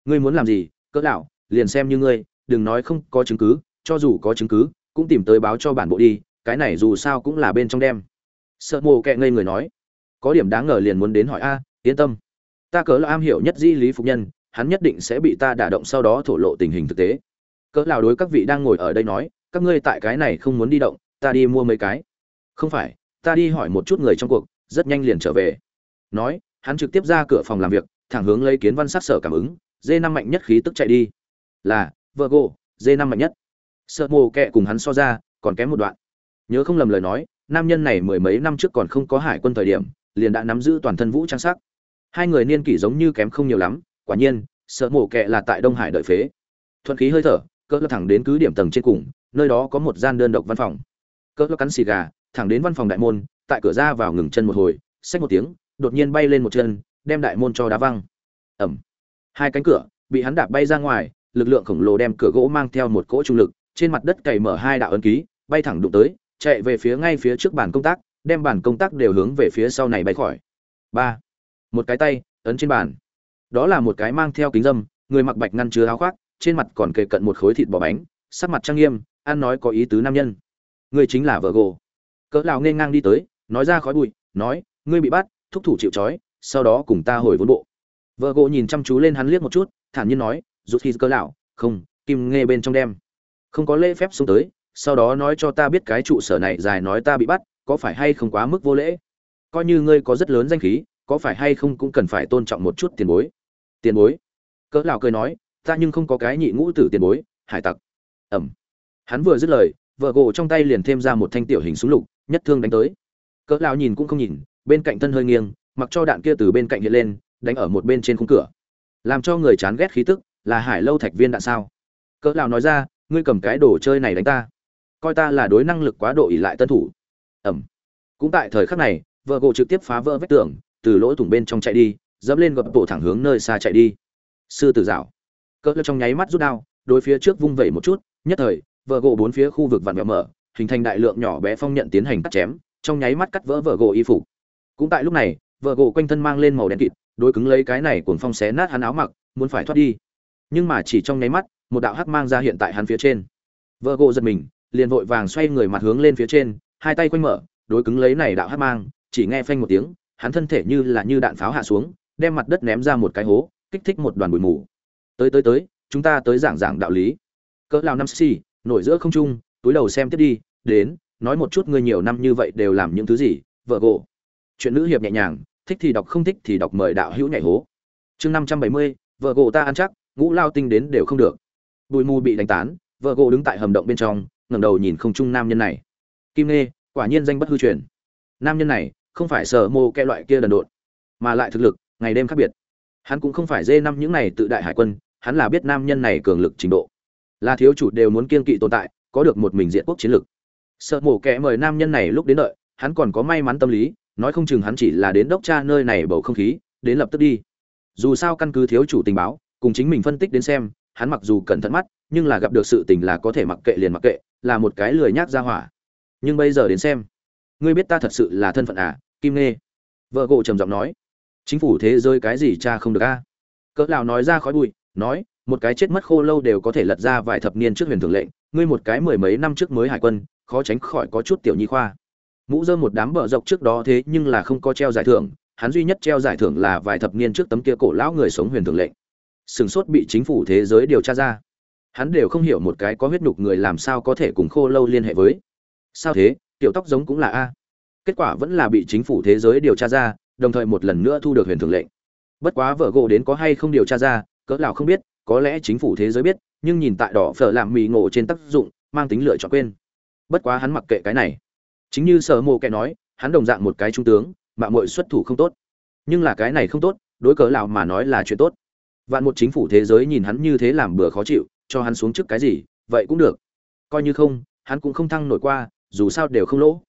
Ngươi muốn làm gì? Cỡ lão liền xem như ngươi, đừng nói không có chứng cứ, cho dù có chứng cứ, cũng tìm tới báo cho bản bộ đi, cái này dù sao cũng là bên trong đem. Sợ mồ kệ ngây người nói. Có điểm đáng ngờ liền muốn đến hỏi a, yên tâm. Ta cớ là am hiểu nhất di lý phục nhân, hắn nhất định sẽ bị ta đả động sau đó thổ lộ tình hình thực tế. Cỡ nào đối các vị đang ngồi ở đây nói, các ngươi tại cái này không muốn đi động, ta đi mua mấy cái. Không phải, ta đi hỏi một chút người trong cuộc, rất nhanh liền trở về. Nói, hắn trực tiếp ra cửa phòng làm việc, thẳng hướng lấy kiến văn sát sở cảm ứng d năm mạnh nhất khí tức chạy đi. Là vợ gỗ d năm mạnh nhất. Sợ mồ kẹ cùng hắn so ra, còn kém một đoạn. Nhớ không lầm lời nói, nam nhân này mười mấy năm trước còn không có hải quân thời điểm, liền đã nắm giữ toàn thân vũ trang sắc. Hai người niên kỷ giống như kém không nhiều lắm, quả nhiên, sợ mổ kẹ là tại đông hải đợi phế. Thuận khí hơi thở, cỡ thẳng đến cứ điểm tầng trên cùng, nơi đó có một gian đơn độc văn phòng. Cỡ cắn xì gà, thẳng đến văn phòng đại môn, tại cửa ra vào ngừng chân một hồi, xách một tiếng, đột nhiên bay lên một chân, đem đại môn cho đá văng. Ẩm hai cánh cửa bị hắn đạp bay ra ngoài, lực lượng khổng lồ đem cửa gỗ mang theo một cỗ trung lực, trên mặt đất cày mở hai đạo ấn ký, bay thẳng đụng tới, chạy về phía ngay phía trước bàn công tác, đem bàn công tác đều hướng về phía sau này bay khỏi. Ba. Một cái tay ấn trên bàn. Đó là một cái mang theo kính dâm, người mặc bạch ngăn chứa áo khoác, trên mặt còn kề cận một khối thịt bò bánh, sắc mặt trang nghiêm, ăn nói có ý tứ nam nhân. Người chính là vợ gồ cỡ lào nên ngang đi tới, nói ra khói bụi, nói, ngươi bị bắt, thúc thủ chịu trói, sau đó cùng ta hồi vốn bộ vợ gỗ nhìn chăm chú lên hắn liếc một chút, thản nhiên nói, rút khi cỡ lão, không, kim nghe bên trong đem. Không có lễ phép xuống tới, sau đó nói cho ta biết cái trụ sở này dài nói ta bị bắt, có phải hay không quá mức vô lễ? Coi như ngươi có rất lớn danh khí, có phải hay không cũng cần phải tôn trọng một chút tiền bối. Tiền bối? Cỡ lão cười nói, ta nhưng không có cái nhị ngũ tử tiền bối, hải tặc. Ẩm. Hắn vừa dứt lời, vợ gỗ trong tay liền thêm ra một thanh tiểu hình súng lục, nhất thương đánh tới. Cỡ lão nhìn cũng không nhìn, bên cạnh thân hơi nghiêng, mặc cho đạn kia từ bên cạnh hiện lên đánh ở một bên trên khung cửa. Làm cho người chán ghét khí tức là hải lâu thạch viên đạn sao? Cỡ lão nói ra, ngươi cầm cái đồ chơi này đánh ta. Coi ta là đối năng lực quá độ ỉ lại tân thủ. Ẩm. Cũng tại thời khắc này, vợ gỗ trực tiếp phá vỡ vách tường, từ lỗ thủng bên trong chạy đi, dẫm lên gập bộ thẳng hướng nơi xa chạy đi. Sư tử dạo. Cỡ lão trong nháy mắt rút đao, đối phía trước vung vẩy một chút, nhất thời, vợ gỗ bốn phía khu vực vặn vẹo mở, hình thành đại lượng nhỏ bé phong nhận tiến hành cắt chém, trong nháy mắt cắt vỡ vợ gỗ y phục. Cũng tại lúc này, vợ gỗ quanh thân mang lên màu đen kịt đối cứng lấy cái này cuồng phong xé nát hắn áo mặc, muốn phải thoát đi. Nhưng mà chỉ trong nháy mắt, một đạo hắc mang ra hiện tại hắn phía trên. Vợ gỗ giật mình, liền vội vàng xoay người mặt hướng lên phía trên, hai tay quanh mở, đối cứng lấy này đạo hắc mang, chỉ nghe phanh một tiếng, hắn thân thể như là như đạn pháo hạ xuống, đem mặt đất ném ra một cái hố, kích thích một đoàn bụi mù. Tới tới tới, chúng ta tới giảng giảng đạo lý. Cỡ lão năm xì, nổi giữa không trung, túi đầu xem tiếp đi, đến, nói một chút ngươi nhiều năm như vậy đều làm những thứ gì, vợ gỗ. Chuyện nữ hiệp nhẹ nhàng thích thì đọc, không thích thì đọc, mời đạo hữu nhảy hố. Chương năm trăm bảy mươi, vợ gỗ ta ăn chắc, ngũ lao tinh đến đều không được. Bụi mù bị đánh tán, vợ gỗ đứng tại hầm động bên trong, ngẩng đầu nhìn không trung nam nhân này. Kim nê quả nhiên danh bất hư truyền. Nam nhân này, không phải sở mô kẹ loại kia đần độn, mà lại thực lực, ngày đêm khác biệt. Hắn cũng không phải dê năm những này tự đại hải quân, hắn là biết nam nhân này cường lực trình độ. Là thiếu chủ đều muốn kiên kỵ tồn tại, có được một mình diện quốc chiến lực. Sợ mổ kẻ mời nam nhân này lúc đến đợi, hắn còn có may mắn tâm lý nói không chừng hắn chỉ là đến đốc cha nơi này bầu không khí, đến lập tức đi. Dù sao căn cứ thiếu chủ tình báo, cùng chính mình phân tích đến xem, hắn mặc dù cẩn thận mắt, nhưng là gặp được sự tình là có thể mặc kệ liền mặc kệ, là một cái lười nhác ra hỏa. Nhưng bây giờ đến xem, ngươi biết ta thật sự là thân phận à kim nghe vợ gỗ trầm giọng nói. Chính phủ thế giới cái gì cha không được a? Cỡ lão nói ra khói bụi, nói, một cái chết mất khô lâu đều có thể lật ra vài thập niên trước huyền thường lệnh, ngươi một cái mười mấy năm trước mới hải quân, khó tránh khỏi có chút tiểu nhi khoa mũ dơ một đám bờ dọc trước đó thế nhưng là không có treo giải thưởng, hắn duy nhất treo giải thưởng là vài thập niên trước tấm kia cổ lão người sống huyền thường lệnh. Sừng sốt bị chính phủ thế giới điều tra ra. Hắn đều không hiểu một cái có huyết nhục người làm sao có thể cùng khô lâu liên hệ với. Sao thế? Tiểu tóc giống cũng là a. Kết quả vẫn là bị chính phủ thế giới điều tra ra, đồng thời một lần nữa thu được huyền thường lệnh. Bất quá vợ gỗ đến có hay không điều tra ra, cỡ nào không biết, có lẽ chính phủ thế giới biết, nhưng nhìn tại đỏ phở làm mì ngộ trên tác dụng, mang tính lựa chọn quên. Bất quá hắn mặc kệ cái này chính như sở mộ kẻ nói, hắn đồng dạng một cái trung tướng mạng mội xuất thủ không tốt. Nhưng là cái này không tốt, đối cỡ nào mà nói là chuyện tốt. Vạn một chính phủ thế giới nhìn hắn như thế làm bừa khó chịu, cho hắn xuống trước cái gì, vậy cũng được. Coi như không, hắn cũng không thăng nổi qua, dù sao đều không lỗ.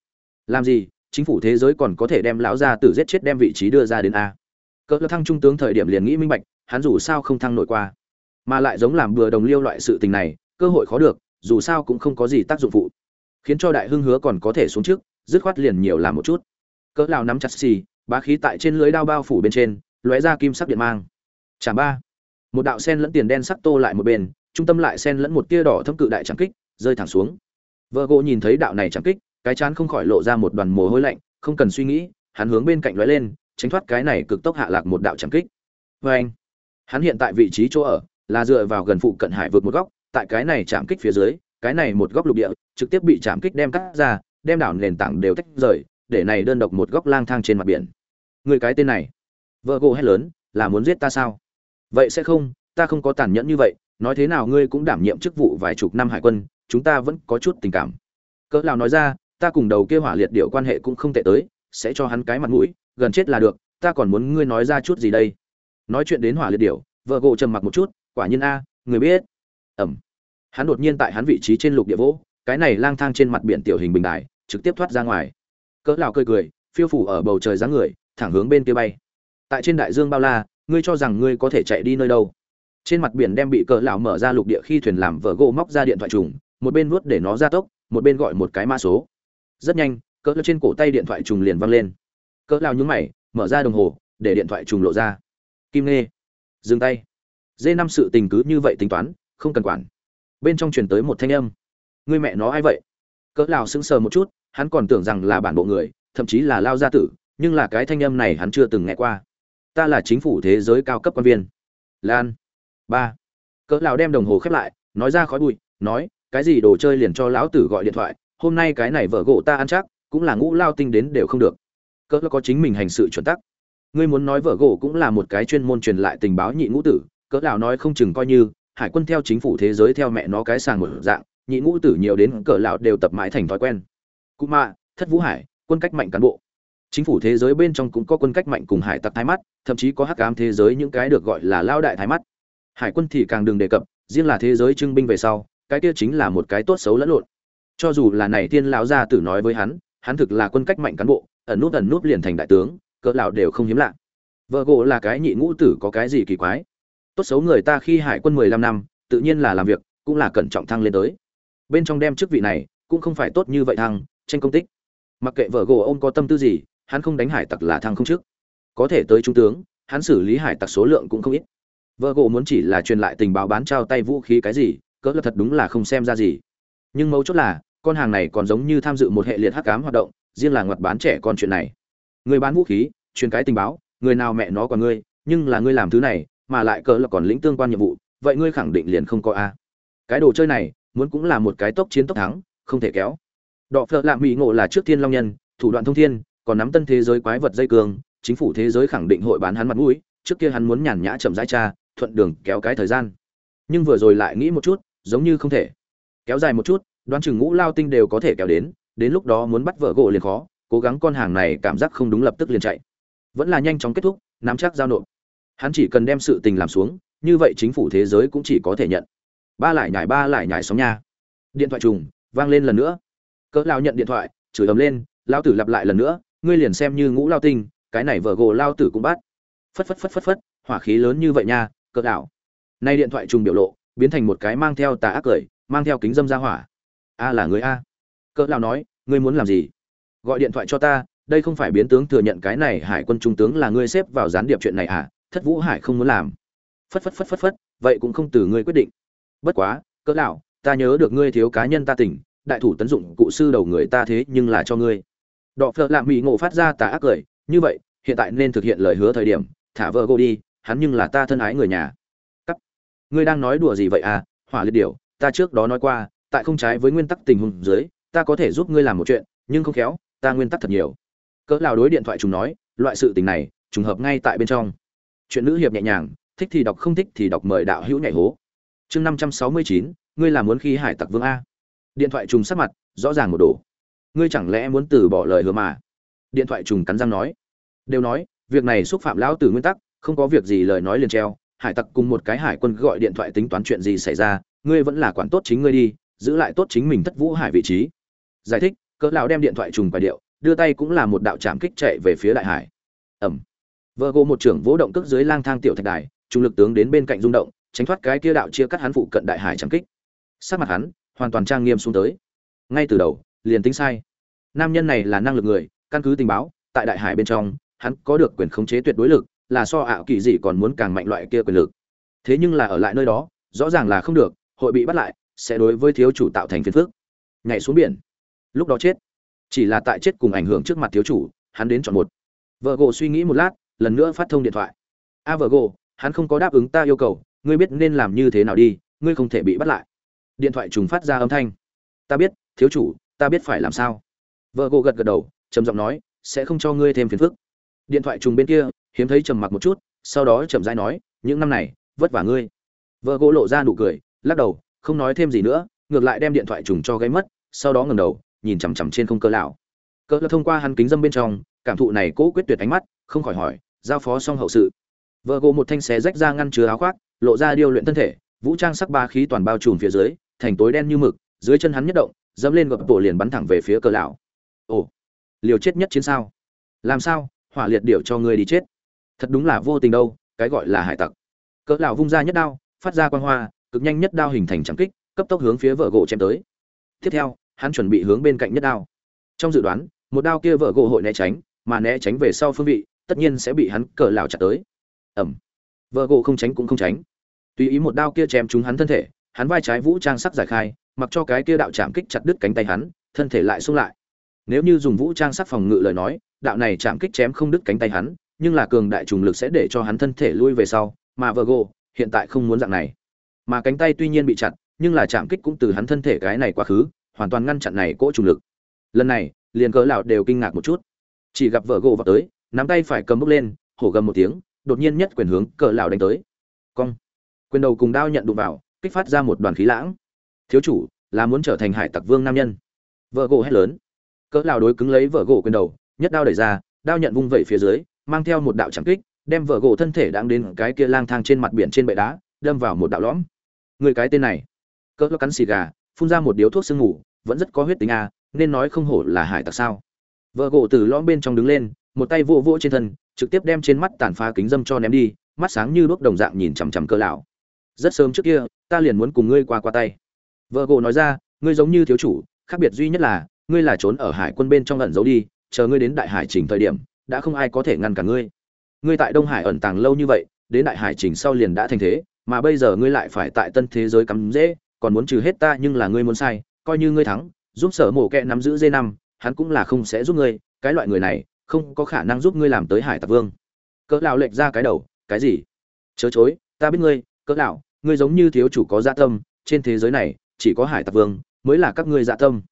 Làm gì, chính phủ thế giới còn có thể đem lão ra tử giết chết đem vị trí đưa ra đến a. Cỡ thăng trung tướng thời điểm liền nghĩ minh bạch, hắn dù sao không thăng nổi qua. Mà lại giống làm bừa đồng liêu loại sự tình này, cơ hội khó được, dù sao cũng không có gì tác dụng phụ khiến cho đại hưng hứa còn có thể xuống trước, dứt khoát liền nhiều làm một chút. Cỡ lao nắm chặt xì, bá khí tại trên lưới đao bao phủ bên trên, lóe ra kim sắc điện mang. Chả ba. Một đạo sen lẫn tiền đen sắc tô lại một bên, trung tâm lại sen lẫn một tia đỏ thâm cự đại trắng kích, rơi thẳng xuống. Vợ gỗ nhìn thấy đạo này trắng kích, cái chán không khỏi lộ ra một đoàn mồ hôi lạnh, không cần suy nghĩ, hắn hướng bên cạnh lóe lên, tránh thoát cái này cực tốc hạ lạc một đạo trắng kích. Vê anh. Hắn hiện tại vị trí chỗ ở, là dựa vào gần phụ cận hải vượt một góc, tại cái này chạm kích phía dưới cái này một góc lục địa, trực tiếp bị chạm kích đem cắt ra, đem đảo nền tảng đều tách rời, để này đơn độc một góc lang thang trên mặt biển. Người cái tên này vợ gỗ hét lớn, là muốn giết ta sao? Vậy sẽ không, ta không có tàn nhẫn như vậy, nói thế nào ngươi cũng đảm nhiệm chức vụ vài chục năm hải quân, chúng ta vẫn có chút tình cảm. Cỡ nào nói ra, ta cùng đầu kia hỏa liệt điệu quan hệ cũng không tệ tới, sẽ cho hắn cái mặt mũi, gần chết là được, ta còn muốn ngươi nói ra chút gì đây? Nói chuyện đến hỏa liệt điệu vợ gỗ trầm mặc một chút, quả nhiên a, người biết. Ẩm hắn đột nhiên tại hắn vị trí trên lục địa vỗ, cái này lang thang trên mặt biển tiểu hình bình đài trực tiếp thoát ra ngoài. Cỡ lão cười cười, phiêu phủ ở bầu trời dáng người, thẳng hướng bên kia bay. Tại trên đại dương bao la, ngươi cho rằng ngươi có thể chạy đi nơi đâu? Trên mặt biển đem bị cỡ lão mở ra lục địa khi thuyền làm vỡ gỗ móc ra điện thoại trùng, một bên vuốt để nó ra tốc, một bên gọi một cái mã số. Rất nhanh, cỡ lão trên cổ tay điện thoại trùng liền văng lên. Cỡ lão nhướng mày, mở ra đồng hồ, để điện thoại trùng lộ ra. Kim nghe dừng tay. Dê năm sự tình cứ như vậy tính toán, không cần quản bên trong truyền tới một thanh âm. Người mẹ nó ai vậy? Cỡ lào sững sờ một chút, hắn còn tưởng rằng là bản bộ người, thậm chí là lao gia tử, nhưng là cái thanh âm này hắn chưa từng nghe qua. Ta là chính phủ thế giới cao cấp quan viên. Lan. Ba. Cỡ lào đem đồng hồ khép lại, nói ra khói bụi, nói, cái gì đồ chơi liền cho lão tử gọi điện thoại, hôm nay cái này vợ gỗ ta ăn chắc, cũng là ngũ lao tinh đến đều không được. Cỡ có chính mình hành sự chuẩn tắc. Ngươi muốn nói vợ gỗ cũng là một cái chuyên môn truyền lại tình báo nhị ngũ tử, cỡ lào nói không chừng coi như hải quân theo chính phủ thế giới theo mẹ nó cái sàng một dạng, nhị ngũ tử nhiều đến cỡ lão đều tập mãi thành thói quen. Cụ mạ thất vũ hải, quân cách mạnh cán bộ. Chính phủ thế giới bên trong cũng có quân cách mạnh cùng hải tặc thái mắt, thậm chí có hắc ám thế giới những cái được gọi là lao đại thái mắt. Hải quân thì càng đừng đề cập, riêng là thế giới trưng binh về sau, cái kia chính là một cái tốt xấu lẫn lộn. Cho dù là này tiên lão gia tử nói với hắn hắn thực là quân cách mạnh cán bộ, ẩn nút ẩn nút liền thành đại tướng, cỡ lão đều không hiếm lạ. Vợ gỗ là cái nhị ngũ tử có cái gì kỳ quái? Tốt xấu người ta khi hải quân mười lăm năm, tự nhiên là làm việc, cũng là cẩn trọng thăng lên tới. Bên trong đem chức vị này, cũng không phải tốt như vậy thăng, tranh công tích. Mặc kệ vợ gỗ ông có tâm tư gì, hắn không đánh hải tặc là thăng không trước. Có thể tới trung tướng, hắn xử lý hải tặc số lượng cũng không ít. Vợ gỗ muốn chỉ là truyền lại tình báo bán trao tay vũ khí cái gì, cỡ là thật đúng là không xem ra gì. Nhưng mấu chốt là, con hàng này còn giống như tham dự một hệ liệt hắc ám hoạt động, riêng là ngoặt bán trẻ con chuyện này. Người bán vũ khí, truyền cái tình báo, người nào mẹ nó còn ngươi, nhưng là ngươi làm thứ này mà lại cỡ là còn lĩnh tương quan nhiệm vụ, vậy ngươi khẳng định liền không có a. Cái đồ chơi này, muốn cũng là một cái tốc chiến tốc thắng, không thể kéo. Đọ phợ lạ mỹ ngộ là trước thiên long nhân, thủ đoạn thông thiên, còn nắm tân thế giới quái vật dây cường, chính phủ thế giới khẳng định hội bán hắn mặt mũi, trước kia hắn muốn nhàn nhã chậm rãi cha thuận đường kéo cái thời gian. Nhưng vừa rồi lại nghĩ một chút, giống như không thể. Kéo dài một chút, đoán chừng ngũ lao tinh đều có thể kéo đến đến lúc đó muốn bắt vợ gỗ liền khó, cố gắng con hàng này cảm giác không đúng lập tức liền chạy. Vẫn là nhanh chóng kết thúc, nắm chắc giao nộp hắn chỉ cần đem sự tình làm xuống, như vậy chính phủ thế giới cũng chỉ có thể nhận. Ba lại nhải ba lại nhải sóng nha. Điện thoại trùng, vang lên lần nữa. Cỡ lao nhận điện thoại, chửi ấm lên, lao tử lặp lại lần nữa, ngươi liền xem như ngũ lao tinh, cái này vợ gồ lao tử cũng bắt. Phất phất phất phất phất, hỏa khí lớn như vậy nha, cỡ đảo. Nay điện thoại trùng biểu lộ, biến thành một cái mang theo tà ác cười, mang theo kính dâm ra hỏa. A là người a. Cỡ lao nói, ngươi muốn làm gì? Gọi điện thoại cho ta, đây không phải biến tướng thừa nhận cái này hải quân trung tướng là ngươi xếp vào gián điệp chuyện này à? Thất vũ hải không muốn làm. Phất phất phất phất phất, vậy cũng không từ ngươi quyết định. Bất quá, cỡ lão, ta nhớ được ngươi thiếu cá nhân ta tỉnh, đại thủ tấn dụng cụ sư đầu người ta thế nhưng là cho ngươi. Đọ phợ lạ mỹ ngộ phát ra tà ác cười, như vậy, hiện tại nên thực hiện lời hứa thời điểm, thả vợ cô đi, hắn nhưng là ta thân ái người nhà. Cắt. Ngươi đang nói đùa gì vậy à? Hỏa liệt điều ta trước đó nói qua, tại không trái với nguyên tắc tình huống dưới, ta có thể giúp ngươi làm một chuyện, nhưng không khéo, ta nguyên tắc thật nhiều. Cỡ lão đối điện thoại chúng nói, loại sự tình này, trùng hợp ngay tại bên trong chuyện nữ hiệp nhẹ nhàng, thích thì đọc không thích thì đọc mời đạo hữu nhảy hố. Chương năm trăm sáu mươi chín, ngươi là muốn khi hải tặc vương a. Điện thoại trùng sắc mặt, rõ ràng một đồ ngươi chẳng lẽ muốn từ bỏ lời hứa mà? Điện thoại trùng cắn răng nói. Đều nói, việc này xúc phạm lão tử nguyên tắc, không có việc gì lời nói liền treo. Hải tặc cùng một cái hải quân gọi điện thoại tính toán chuyện gì xảy ra, ngươi vẫn là quản tốt chính ngươi đi, giữ lại tốt chính mình thất vũ hải vị trí. Giải thích, cỡ lão đem điện thoại trùng quay điệu, đưa tay cũng là một đạo chạm kích chạy về phía đại hải. Ẩm vợ gỗ một trưởng vỗ động cước dưới lang thang tiểu thạch đài, trung lực tướng đến bên cạnh rung động, tránh thoát cái kia đạo chia cắt hắn phụ cận đại hải chạm kích. Sắc mặt hắn hoàn toàn trang nghiêm xuống tới. Ngay từ đầu, liền tính sai. Nam nhân này là năng lực người, căn cứ tình báo, tại đại hải bên trong, hắn có được quyền khống chế tuyệt đối lực, là so ảo kỳ gì còn muốn càng mạnh loại kia quyền lực. Thế nhưng là ở lại nơi đó, rõ ràng là không được, hội bị bắt lại, sẽ đối với thiếu chủ tạo thành phiền phức. Nhảy xuống biển. Lúc đó chết. Chỉ là tại chết cùng ảnh hưởng trước mặt thiếu chủ, hắn đến chọn một. Vợ gỗ suy nghĩ một lát lần nữa phát thông điện thoại. A hắn không có đáp ứng ta yêu cầu, ngươi biết nên làm như thế nào đi, ngươi không thể bị bắt lại. Điện thoại trùng phát ra âm thanh. Ta biết, thiếu chủ, ta biết phải làm sao. Vợ gỗ gật gật đầu, trầm giọng nói, sẽ không cho ngươi thêm phiền phức. Điện thoại trùng bên kia, hiếm thấy trầm mặc một chút, sau đó chậm rãi nói, những năm này, vất vả ngươi. Vợ gỗ lộ ra nụ cười, lắc đầu, không nói thêm gì nữa, ngược lại đem điện thoại trùng cho gây mất, sau đó ngẩng đầu, nhìn chằm chằm trên không cơ lão. Cơ lão thông qua hắn kính dâm bên trong, cảm thụ này cố quyết tuyệt ánh mắt, không khỏi hỏi giao phó xong hậu sự. Vợ gỗ một thanh xé rách ra ngăn chứa áo khoác, lộ ra điêu luyện thân thể, vũ trang sắc ba khí toàn bao trùm phía dưới, thành tối đen như mực, dưới chân hắn nhất động, dẫm lên gập bộ liền bắn thẳng về phía cờ lão. Ồ, liều chết nhất chiến sao? Làm sao? Hỏa liệt điểu cho ngươi đi chết. Thật đúng là vô tình đâu, cái gọi là hải tặc. Cỡ lão vung ra nhất đao, phát ra quang hoa, cực nhanh nhất đao hình thành trắng kích, cấp tốc hướng phía vợ gỗ chém tới. Tiếp theo, hắn chuẩn bị hướng bên cạnh nhất đao. Trong dự đoán, một đao kia vợ gỗ hội né tránh, mà né tránh về sau phương vị tất nhiên sẽ bị hắn cỡ lão chặt tới. Ẩm. Vợ gỗ không tránh cũng không tránh. Tùy ý một đao kia chém trúng hắn thân thể, hắn vai trái vũ trang sắc giải khai, mặc cho cái kia đạo chạm kích chặt đứt cánh tay hắn, thân thể lại xung lại. Nếu như dùng vũ trang sắc phòng ngự lời nói, đạo này chạm kích chém không đứt cánh tay hắn, nhưng là cường đại trùng lực sẽ để cho hắn thân thể lui về sau, mà vợ gỗ hiện tại không muốn dạng này. Mà cánh tay tuy nhiên bị chặt, nhưng là chạm kích cũng từ hắn thân thể cái này quá khứ, hoàn toàn ngăn chặn này cỗ trùng lực. Lần này, liền cỡ lão đều kinh ngạc một chút. Chỉ gặp vợ gỗ vào tới nắm tay phải cầm bốc lên, hổ gầm một tiếng, đột nhiên nhất quyền hướng cỡ lão đánh tới. Cong. Quyền đầu cùng đao nhận đụng vào, kích phát ra một đoàn khí lãng. Thiếu chủ, là muốn trở thành hải tặc vương nam nhân. Vợ gỗ hét lớn. Cỡ lão đối cứng lấy vợ gỗ quyền đầu, nhất đao đẩy ra, đao nhận vung vẩy phía dưới, mang theo một đạo chẳng kích, đem vợ gỗ thân thể đang đến cái kia lang thang trên mặt biển trên bệ đá, đâm vào một đạo lõm. Người cái tên này. Cỡ cắn xì gà, phun ra một điếu thuốc sương ngủ vẫn rất có huyết tính a, nên nói không hổ là hải tặc sao. Vợ gỗ từ lõm bên trong đứng lên một tay vỗ vỗ trên thân, trực tiếp đem trên mắt tàn phá kính dâm cho ném đi, mắt sáng như đuốc đồng dạng nhìn chằm chằm cơ lão. Rất sớm trước kia, ta liền muốn cùng ngươi qua qua tay. Vợ gỗ nói ra, ngươi giống như thiếu chủ, khác biệt duy nhất là, ngươi là trốn ở hải quân bên trong ẩn giấu đi, chờ ngươi đến đại hải trình thời điểm, đã không ai có thể ngăn cả ngươi. Ngươi tại đông hải ẩn tàng lâu như vậy, đến đại hải trình sau liền đã thành thế, mà bây giờ ngươi lại phải tại tân thế giới cắm dễ, còn muốn trừ hết ta nhưng là ngươi muốn sai, coi như ngươi thắng, giúp sở mổ kẹ nắm giữ dê năm, hắn cũng là không sẽ giúp ngươi, cái loại người này không có khả năng giúp ngươi làm tới hải tặc vương. Cỡ Lão lệch ra cái đầu, cái gì? Chớ chối, ta biết ngươi, cỡ lão, ngươi giống như thiếu chủ có dạ tâm, trên thế giới này, chỉ có hải tặc vương mới là các ngươi dạ tâm.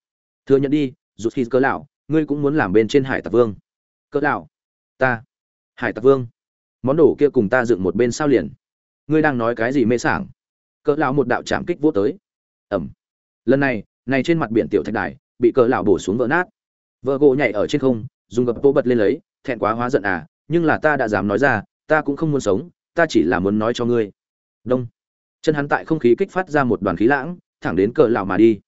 Thừa nhận đi, dù khi cỡ lão, ngươi cũng muốn làm bên trên hải tặc vương. Cỡ lão, ta, hải tặc vương. Món đồ kia cùng ta dựng một bên sao liền? Ngươi đang nói cái gì mê sảng? Cỡ lão một đạo chạm kích vô tới. Ẩm. Lần này này trên mặt biển tiểu thạch đài, bị cỡ lão bổ xuống vỡ nát. Vợ gỗ nhảy ở trên không dùng gập bố bật lên lấy, thẹn quá hóa giận à nhưng là ta đã dám nói ra, ta cũng không muốn sống, ta chỉ là muốn nói cho ngươi. Đông. Chân hắn tại không khí kích phát ra một đoàn khí lãng, thẳng đến cỡ lão mà đi.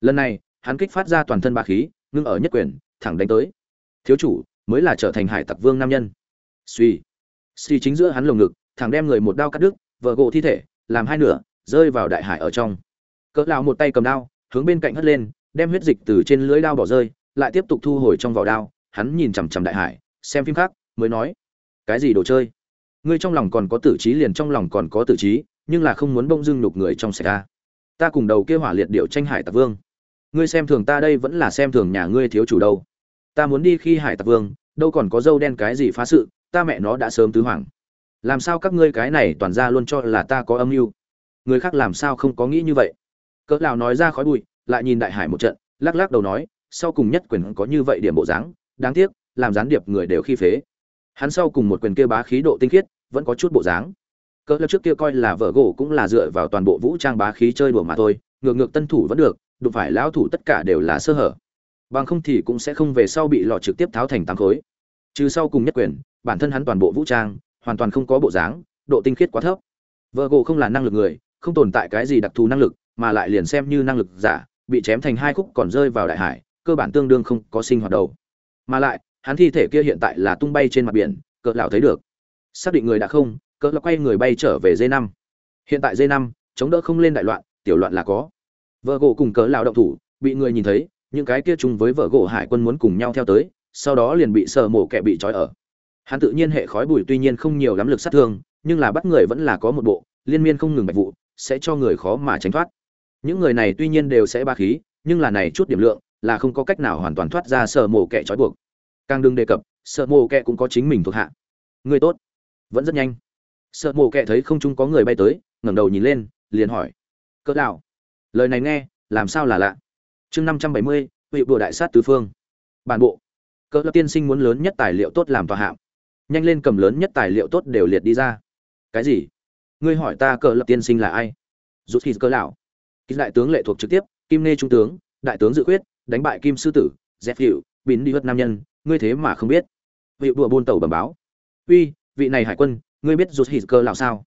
Lần này, hắn kích phát ra toàn thân ba khí, ngưng ở nhất quyền, thẳng đánh tới. Thiếu chủ, mới là trở thành hải tặc vương nam nhân. Suy. Suy chính giữa hắn lồng ngực, thẳng đem người một đao cắt đứt vợ gỗ thi thể, làm hai nửa, rơi vào đại hải ở trong. Cỡ lão một tay cầm đao, hướng bên cạnh hất lên, đem huyết dịch từ trên lưỡi đao bỏ rơi, lại tiếp tục thu hồi trong vỏ đao hắn nhìn chằm chằm đại hải, xem phim khác, mới nói, cái gì đồ chơi? Ngươi trong lòng còn có tử trí liền trong lòng còn có tử trí, nhưng là không muốn bông dưng nhục người trong xảy ra ta cùng đầu kêu hỏa liệt điệu tranh hải tạc vương. Ngươi xem thường ta đây vẫn là xem thường nhà ngươi thiếu chủ đâu. Ta muốn đi khi hải tạc vương, đâu còn có dâu đen cái gì phá sự, ta mẹ nó đã sớm tứ hoàng làm sao các ngươi cái này toàn ra luôn cho là ta có âm mưu? Người khác làm sao không có nghĩ như vậy? Cỡ nào nói ra khói bụi, lại nhìn đại hải một trận, lắc lắc đầu nói, sau cùng nhất quyền có như vậy điểm bộ dáng đáng tiếc, làm gián điệp người đều khi phế. Hắn sau cùng một quyền kia bá khí độ tinh khiết, vẫn có chút bộ dáng. Cỡ lớp trước kia coi là vợ gỗ cũng là dựa vào toàn bộ vũ trang bá khí chơi đùa mà thôi, ngược ngược tân thủ vẫn được, đụng phải lão thủ tất cả đều là sơ hở. Bằng không thì cũng sẽ không về sau bị lọ trực tiếp tháo thành tám khối. Trừ sau cùng nhất quyền, bản thân hắn toàn bộ vũ trang, hoàn toàn không có bộ dáng, độ tinh khiết quá thấp. Vợ gỗ không là năng lực người, không tồn tại cái gì đặc thù năng lực, mà lại liền xem như năng lực giả, bị chém thành hai khúc còn rơi vào đại hải, cơ bản tương đương không có sinh hoạt đầu mà lại, hắn thi thể kia hiện tại là tung bay trên mặt biển, cỡ lão thấy được. Xác định người đã không, cỡ lão quay người bay trở về dây năm. Hiện tại dây năm, chống đỡ không lên đại loạn, tiểu loạn là có. Vợ gỗ cùng cỡ lão động thủ, bị người nhìn thấy, những cái kia chung với vợ gỗ hải quân muốn cùng nhau theo tới, sau đó liền bị sờ mổ kẻ bị trói ở. Hắn tự nhiên hệ khói bụi tuy nhiên không nhiều lắm lực sát thương, nhưng là bắt người vẫn là có một bộ, liên miên không ngừng bạch vụ, sẽ cho người khó mà tránh thoát. Những người này tuy nhiên đều sẽ ba khí, nhưng là này chút điểm lượng là không có cách nào hoàn toàn thoát ra sở mổ kẻ trói buộc. Càng đừng đề cập, sợ mổ kẻ cũng có chính mình thuộc hạ. Người tốt. Vẫn rất nhanh. Sợ mổ kẻ thấy không chung có người bay tới, ngẩng đầu nhìn lên, liền hỏi. Cỡ đạo lời này nghe, làm sao là lạ? Chương năm trăm bảy mươi vị bộ đại sát tứ phương. Bản bộ. Cỡ lập tiên sinh muốn lớn nhất tài liệu tốt làm tòa hạng nhanh lên cầm lớn nhất tài liệu tốt đều liệt đi ra. Cái gì? Ngươi hỏi ta cỡ lập tiên sinh là ai? Rút khi cỡ lão ký đại tướng lệ thuộc trực tiếp, kim nê trung tướng, đại tướng dự quyết đánh bại kim sư tử dép hiệu bín đi hất nam nhân, ngươi thế mà không biết. Vị đùa buôn tàu bẩm báo. Uy, vị này hải quân, ngươi biết rút hít cơ lão sao?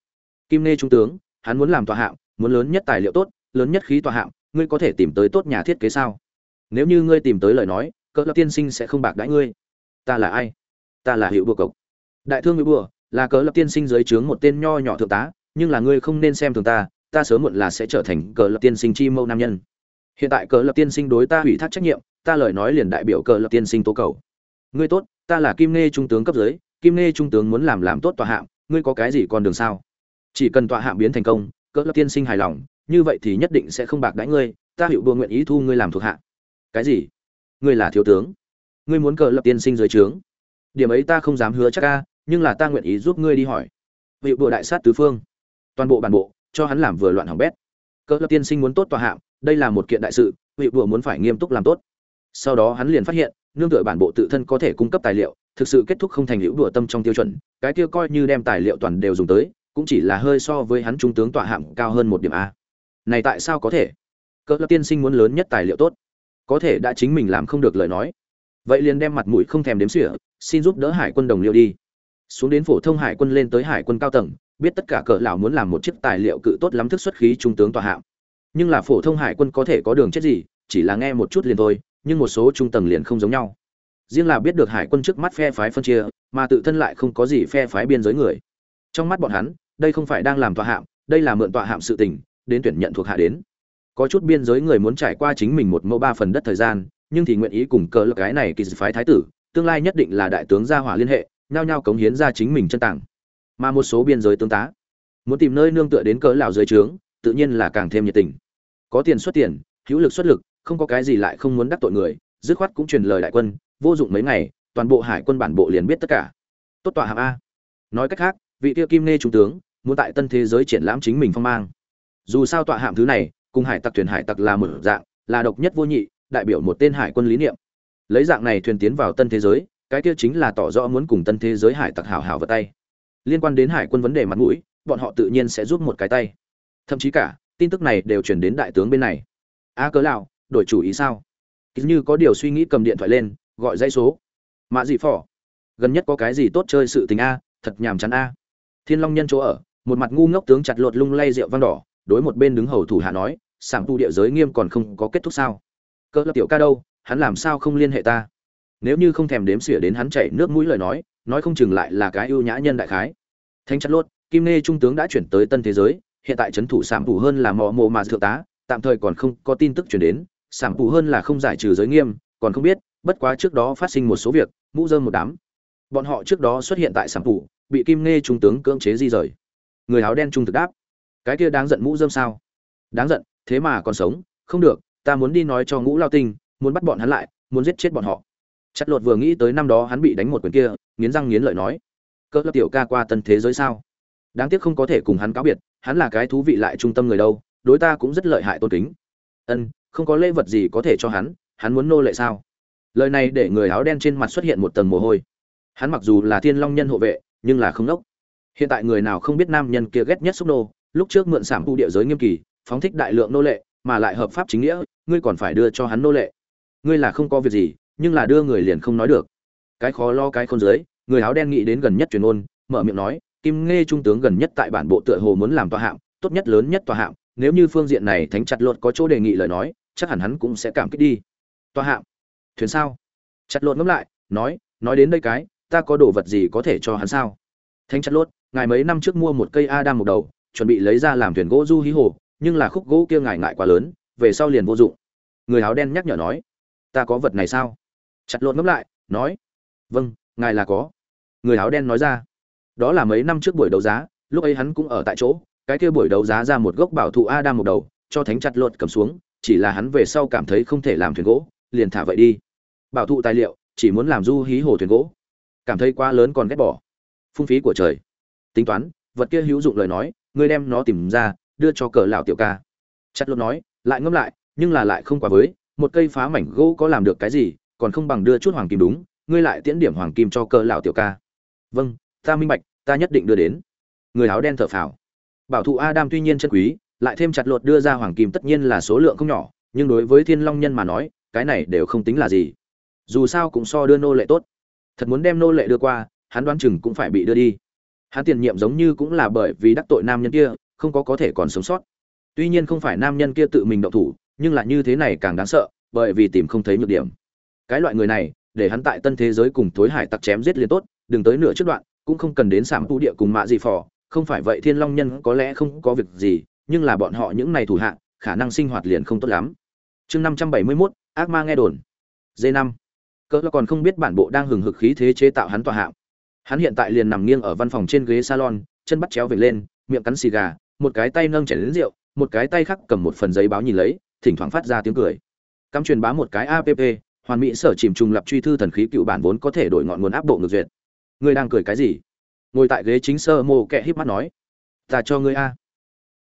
Kim nê trung tướng, hắn muốn làm tòa hạng muốn lớn nhất tài liệu tốt, lớn nhất khí tòa hạng ngươi có thể tìm tới tốt nhà thiết kế sao? Nếu như ngươi tìm tới lời nói, cỡ lập tiên sinh sẽ không bạc đãi ngươi. Ta là ai? Ta là hiệu bùa cộc. Đại thương hiệu bùa, là cỡ lập tiên sinh dưới trướng một tên nho nhỏ thượng tá, nhưng là ngươi không nên xem thường ta ta sớm muộn là sẽ trở thành cỡ lập tiên sinh chi mâu nam nhân hiện tại cờ lập tiên sinh đối ta ủy thác trách nhiệm, ta lời nói liền đại biểu cờ lập tiên sinh tố cầu. Ngươi tốt, ta là kim nê trung tướng cấp dưới, kim nê trung tướng muốn làm làm tốt tòa hạng ngươi có cái gì còn đường sao? Chỉ cần tòa hạng biến thành công cỡ lập tiên sinh hài lòng, như vậy thì nhất định sẽ không bạc đãi ngươi, ta hiệu đua nguyện ý thu ngươi làm thuộc hạ. Cái gì? Ngươi là thiếu tướng. Ngươi muốn cờ lập tiên sinh dưới trướng. Điểm ấy ta không dám hứa chắc ca nhưng là ta nguyện ý giúp ngươi đi hỏi. Hiệu đua đại sát tứ phương. Toàn bộ bản bộ, cho hắn làm vừa loạn hỏng bét cỡ lập tiên sinh muốn tốt tòa hạng đây là một kiện đại sự, vị vừa muốn phải nghiêm túc làm tốt. Sau đó hắn liền phát hiện, nương tựa bản bộ tự thân có thể cung cấp tài liệu, thực sự kết thúc không thành hữu đùa tâm trong tiêu chuẩn, cái kia coi như đem tài liệu toàn đều dùng tới, cũng chỉ là hơi so với hắn trung tướng tọa hạng cao hơn một điểm a. Này tại sao có thể? Cỡ tiên sinh muốn lớn nhất tài liệu tốt. Có thể đã chính mình làm không được lời nói. Vậy liền đem mặt mũi không thèm đếm xỉa, xin giúp đỡ hải quân đồng liêu đi. Xuống đến phổ thông hải quân lên tới hải quân cao tầng biết tất cả cỡ lão muốn làm một chiếc tài liệu cự tốt lắm thức xuất khí trung tướng tòa hạng. Nhưng là phổ thông hải quân có thể có đường chết gì, chỉ là nghe một chút liền thôi, nhưng một số trung tầng liền không giống nhau. Riêng là biết được hải quân trước mắt phe phái phân chia, mà tự thân lại không có gì phe phái biên giới người. Trong mắt bọn hắn, đây không phải đang làm tọa hạm đây là mượn tọa hạm sự tình, đến tuyển nhận thuộc hạ đến. Có chút biên giới người muốn trải qua chính mình một mẫu ba phần đất thời gian, nhưng thì nguyện ý cùng cờ lực cái này kỳ phái thái tử, tương lai nhất định là đại tướng gia hỏa liên hệ, nhao nhao cống hiến ra chính mình chân tảng mà một số biên giới tướng tá. Muốn tìm nơi nương tựa đến cỡ lão dưới trướng, tự nhiên là càng thêm nhiệt tình. Có tiền xuất tiền, hữu lực xuất lực, không có cái gì lại không muốn đắc tội người, dứt khoát cũng truyền lời đại quân, vô dụng mấy ngày, toàn bộ hải quân bản bộ liền biết tất cả. Tốt tọa hạng a. Nói cách khác, vị kia kim nê trung tướng, muốn tại tân thế giới triển lãm chính mình phong mang. Dù sao tọa hạm thứ này, cùng hải tặc thuyền hải tặc là một dạng, là độc nhất vô nhị, đại biểu một tên hải quân lý niệm. Lấy dạng này thuyền tiến vào tân thế giới, cái kia chính là tỏ rõ muốn cùng tân thế giới hải tặc hảo hảo vào tay liên quan đến hải quân vấn đề mặt mũi, bọn họ tự nhiên sẽ giúp một cái tay. Thậm chí cả, tin tức này đều chuyển đến đại tướng bên này. A cớ lào đổi chủ ý sao? Như có điều suy nghĩ cầm điện thoại lên, gọi dãy số. Mạ dị phỏ, gần nhất có cái gì tốt chơi sự tình a, thật nhàm chán a. Thiên long nhân chỗ ở, một mặt ngu ngốc tướng chặt lột lung lay rượu vang đỏ, đối một bên đứng hầu thủ hạ nói, sảng tu địa giới nghiêm còn không có kết thúc sao? Cỡ lập tiểu ca đâu, hắn làm sao không liên hệ ta? Nếu như không thèm đếm xỉa đến hắn chảy nước mũi lời nói nói không chừng lại là cái ưu nhã nhân đại khái. Thanh chặt lốt kim nê trung tướng đã chuyển tới tân thế giới hiện tại trấn thủ sảng phủ hơn là mò mồ mà thượng tá tạm thời còn không có tin tức chuyển đến. Sảng phủ hơn là không giải trừ giới nghiêm còn không biết bất quá trước đó phát sinh một số việc mũ dơm một đám. Bọn họ trước đó xuất hiện tại sảng phủ, bị kim nê trung tướng cưỡng chế di rời. Người áo đen trung thực đáp cái kia đáng giận mũ dơm sao? Đáng giận thế mà còn sống không được ta muốn đi nói cho ngũ lao tinh muốn bắt bọn hắn lại muốn giết chết bọn họ chặt lột vừa nghĩ tới năm đó hắn bị đánh một quyền kia, nghiến răng nghiến lợi nói cỡ lớp tiểu ca qua tân thế giới sao? Đáng tiếc không có thể cùng hắn cáo biệt, hắn là cái thú vị lại trung tâm người đâu, đối ta cũng rất lợi hại tôn kính. Ân, không có lễ vật gì có thể cho hắn hắn muốn nô lệ sao? Lời này để người áo đen trên mặt xuất hiện một tầng mồ hôi. Hắn mặc dù là thiên long nhân hộ vệ, nhưng là không nốc hiện tại người nào không biết nam nhân kia ghét nhất xúc nô, lúc trước mượn sản thu địa giới nghiêm kỳ, phóng thích đại lượng nô lệ, mà lại hợp pháp chính nghĩa, ngươi còn phải đưa cho hắn nô lệ. Ngươi là không có việc gì nhưng là đưa người liền không nói được. Cái khó lo cái không dưới, người áo đen nghĩ đến gần nhất truyền ôn, mở miệng nói, kim nghe trung tướng gần nhất tại bản bộ tựa hồ muốn làm tòa hạng tốt nhất lớn nhất tòa hạng nếu như phương diện này thánh chặt luật có chỗ đề nghị lời nói, chắc hẳn hắn cũng sẽ cảm kích đi. Tòa hạng thuyền sao? Chặt luật ngẫm lại, nói nói đến đây cái, ta có đồ vật gì có thể cho hắn sao? Thánh chặt luật ngài mấy năm trước mua một cây adam một đầu, chuẩn bị lấy ra làm thuyền gỗ du hí hồ, nhưng là khúc gỗ kia ngài ngại quá lớn, về sau liền vô dụng. Người áo đen nhắc nhở nói, ta có vật này sao? Chặt lột ngấp lại, nói vâng ngài là có. Người áo đen nói ra, đó là mấy năm trước buổi đấu giá, lúc ấy hắn cũng ở tại chỗ, cái kia buổi đấu giá ra một gốc bảo thụ a đam một đầu, cho thánh chặt lột cầm xuống, chỉ là hắn về sau cảm thấy không thể làm thuyền gỗ, liền thả vậy đi. Bảo thụ tài liệu, chỉ muốn làm du hí hồ thuyền gỗ. Cảm thấy quá lớn còn ghét bỏ. Phung phí của trời. Tính toán, vật kia hữu dụng lời nói, ngươi đem nó tìm ra, đưa cho cờ lão tiểu ca. Chặt lột nói, lại ngâm lại, nhưng là lại không quá với, một cây phá mảnh gỗ có làm được cái gì còn không bằng đưa chút hoàng kim đúng, ngươi lại tiễn điểm hoàng kim cho cơ lão tiểu ca. Vâng ta minh bạch, ta nhất định đưa đến. Người áo đen thở phào. Bảo thụ adam tuy nhiên chân quý, lại thêm chặt lột đưa ra hoàng kim tất nhiên là số lượng không nhỏ, nhưng đối với thiên long nhân mà nói, cái này đều không tính là gì. Dù sao cũng so đưa nô lệ tốt. Thật muốn đem nô lệ đưa qua, hắn đoán chừng cũng phải bị đưa đi. Hắn tiền nhiệm giống như cũng là bởi vì đắc tội nam nhân kia, không có có thể còn sống sót. Tuy nhiên không phải nam nhân kia tự mình động thủ, nhưng là như thế này càng đáng sợ, bởi vì tìm không thấy nhược điểm cái loại người này để hắn tại tân thế giới cùng tối hải tặc chém giết liền tốt đừng tới nửa trước đoạn cũng không cần đến sảm tu địa cùng mạ gì phò. Không phải vậy thiên long nhân có lẽ không có việc gì nhưng là bọn họ những này thủ hạ khả năng sinh hoạt liền không tốt lắm. Chương năm trăm bảy mươi 571, ác ma nghe đồn. D năm. Cỡ còn không biết bản bộ đang hừng hực khí thế chế tạo hắn tòa hạng hắn hiện tại liền nằm nghiêng ở văn phòng trên ghế salon chân bắt chéo về lên miệng cắn xì gà một cái tay nâng chảy đến rượu một cái tay khác cầm một phần giấy báo nhìn lấy thỉnh thoảng phát ra tiếng cười. Cắm truyền bá một cái app hoàn mỹ sở chìm trùng lập truy thư thần khí cựu bản vốn có thể đổi ngọn nguồn áp bộ ngược duyệt. Ngươi đang cười cái gì? Ngồi tại ghế chính sơ mô kẹ híp mắt nói. Ta cho ngươi a.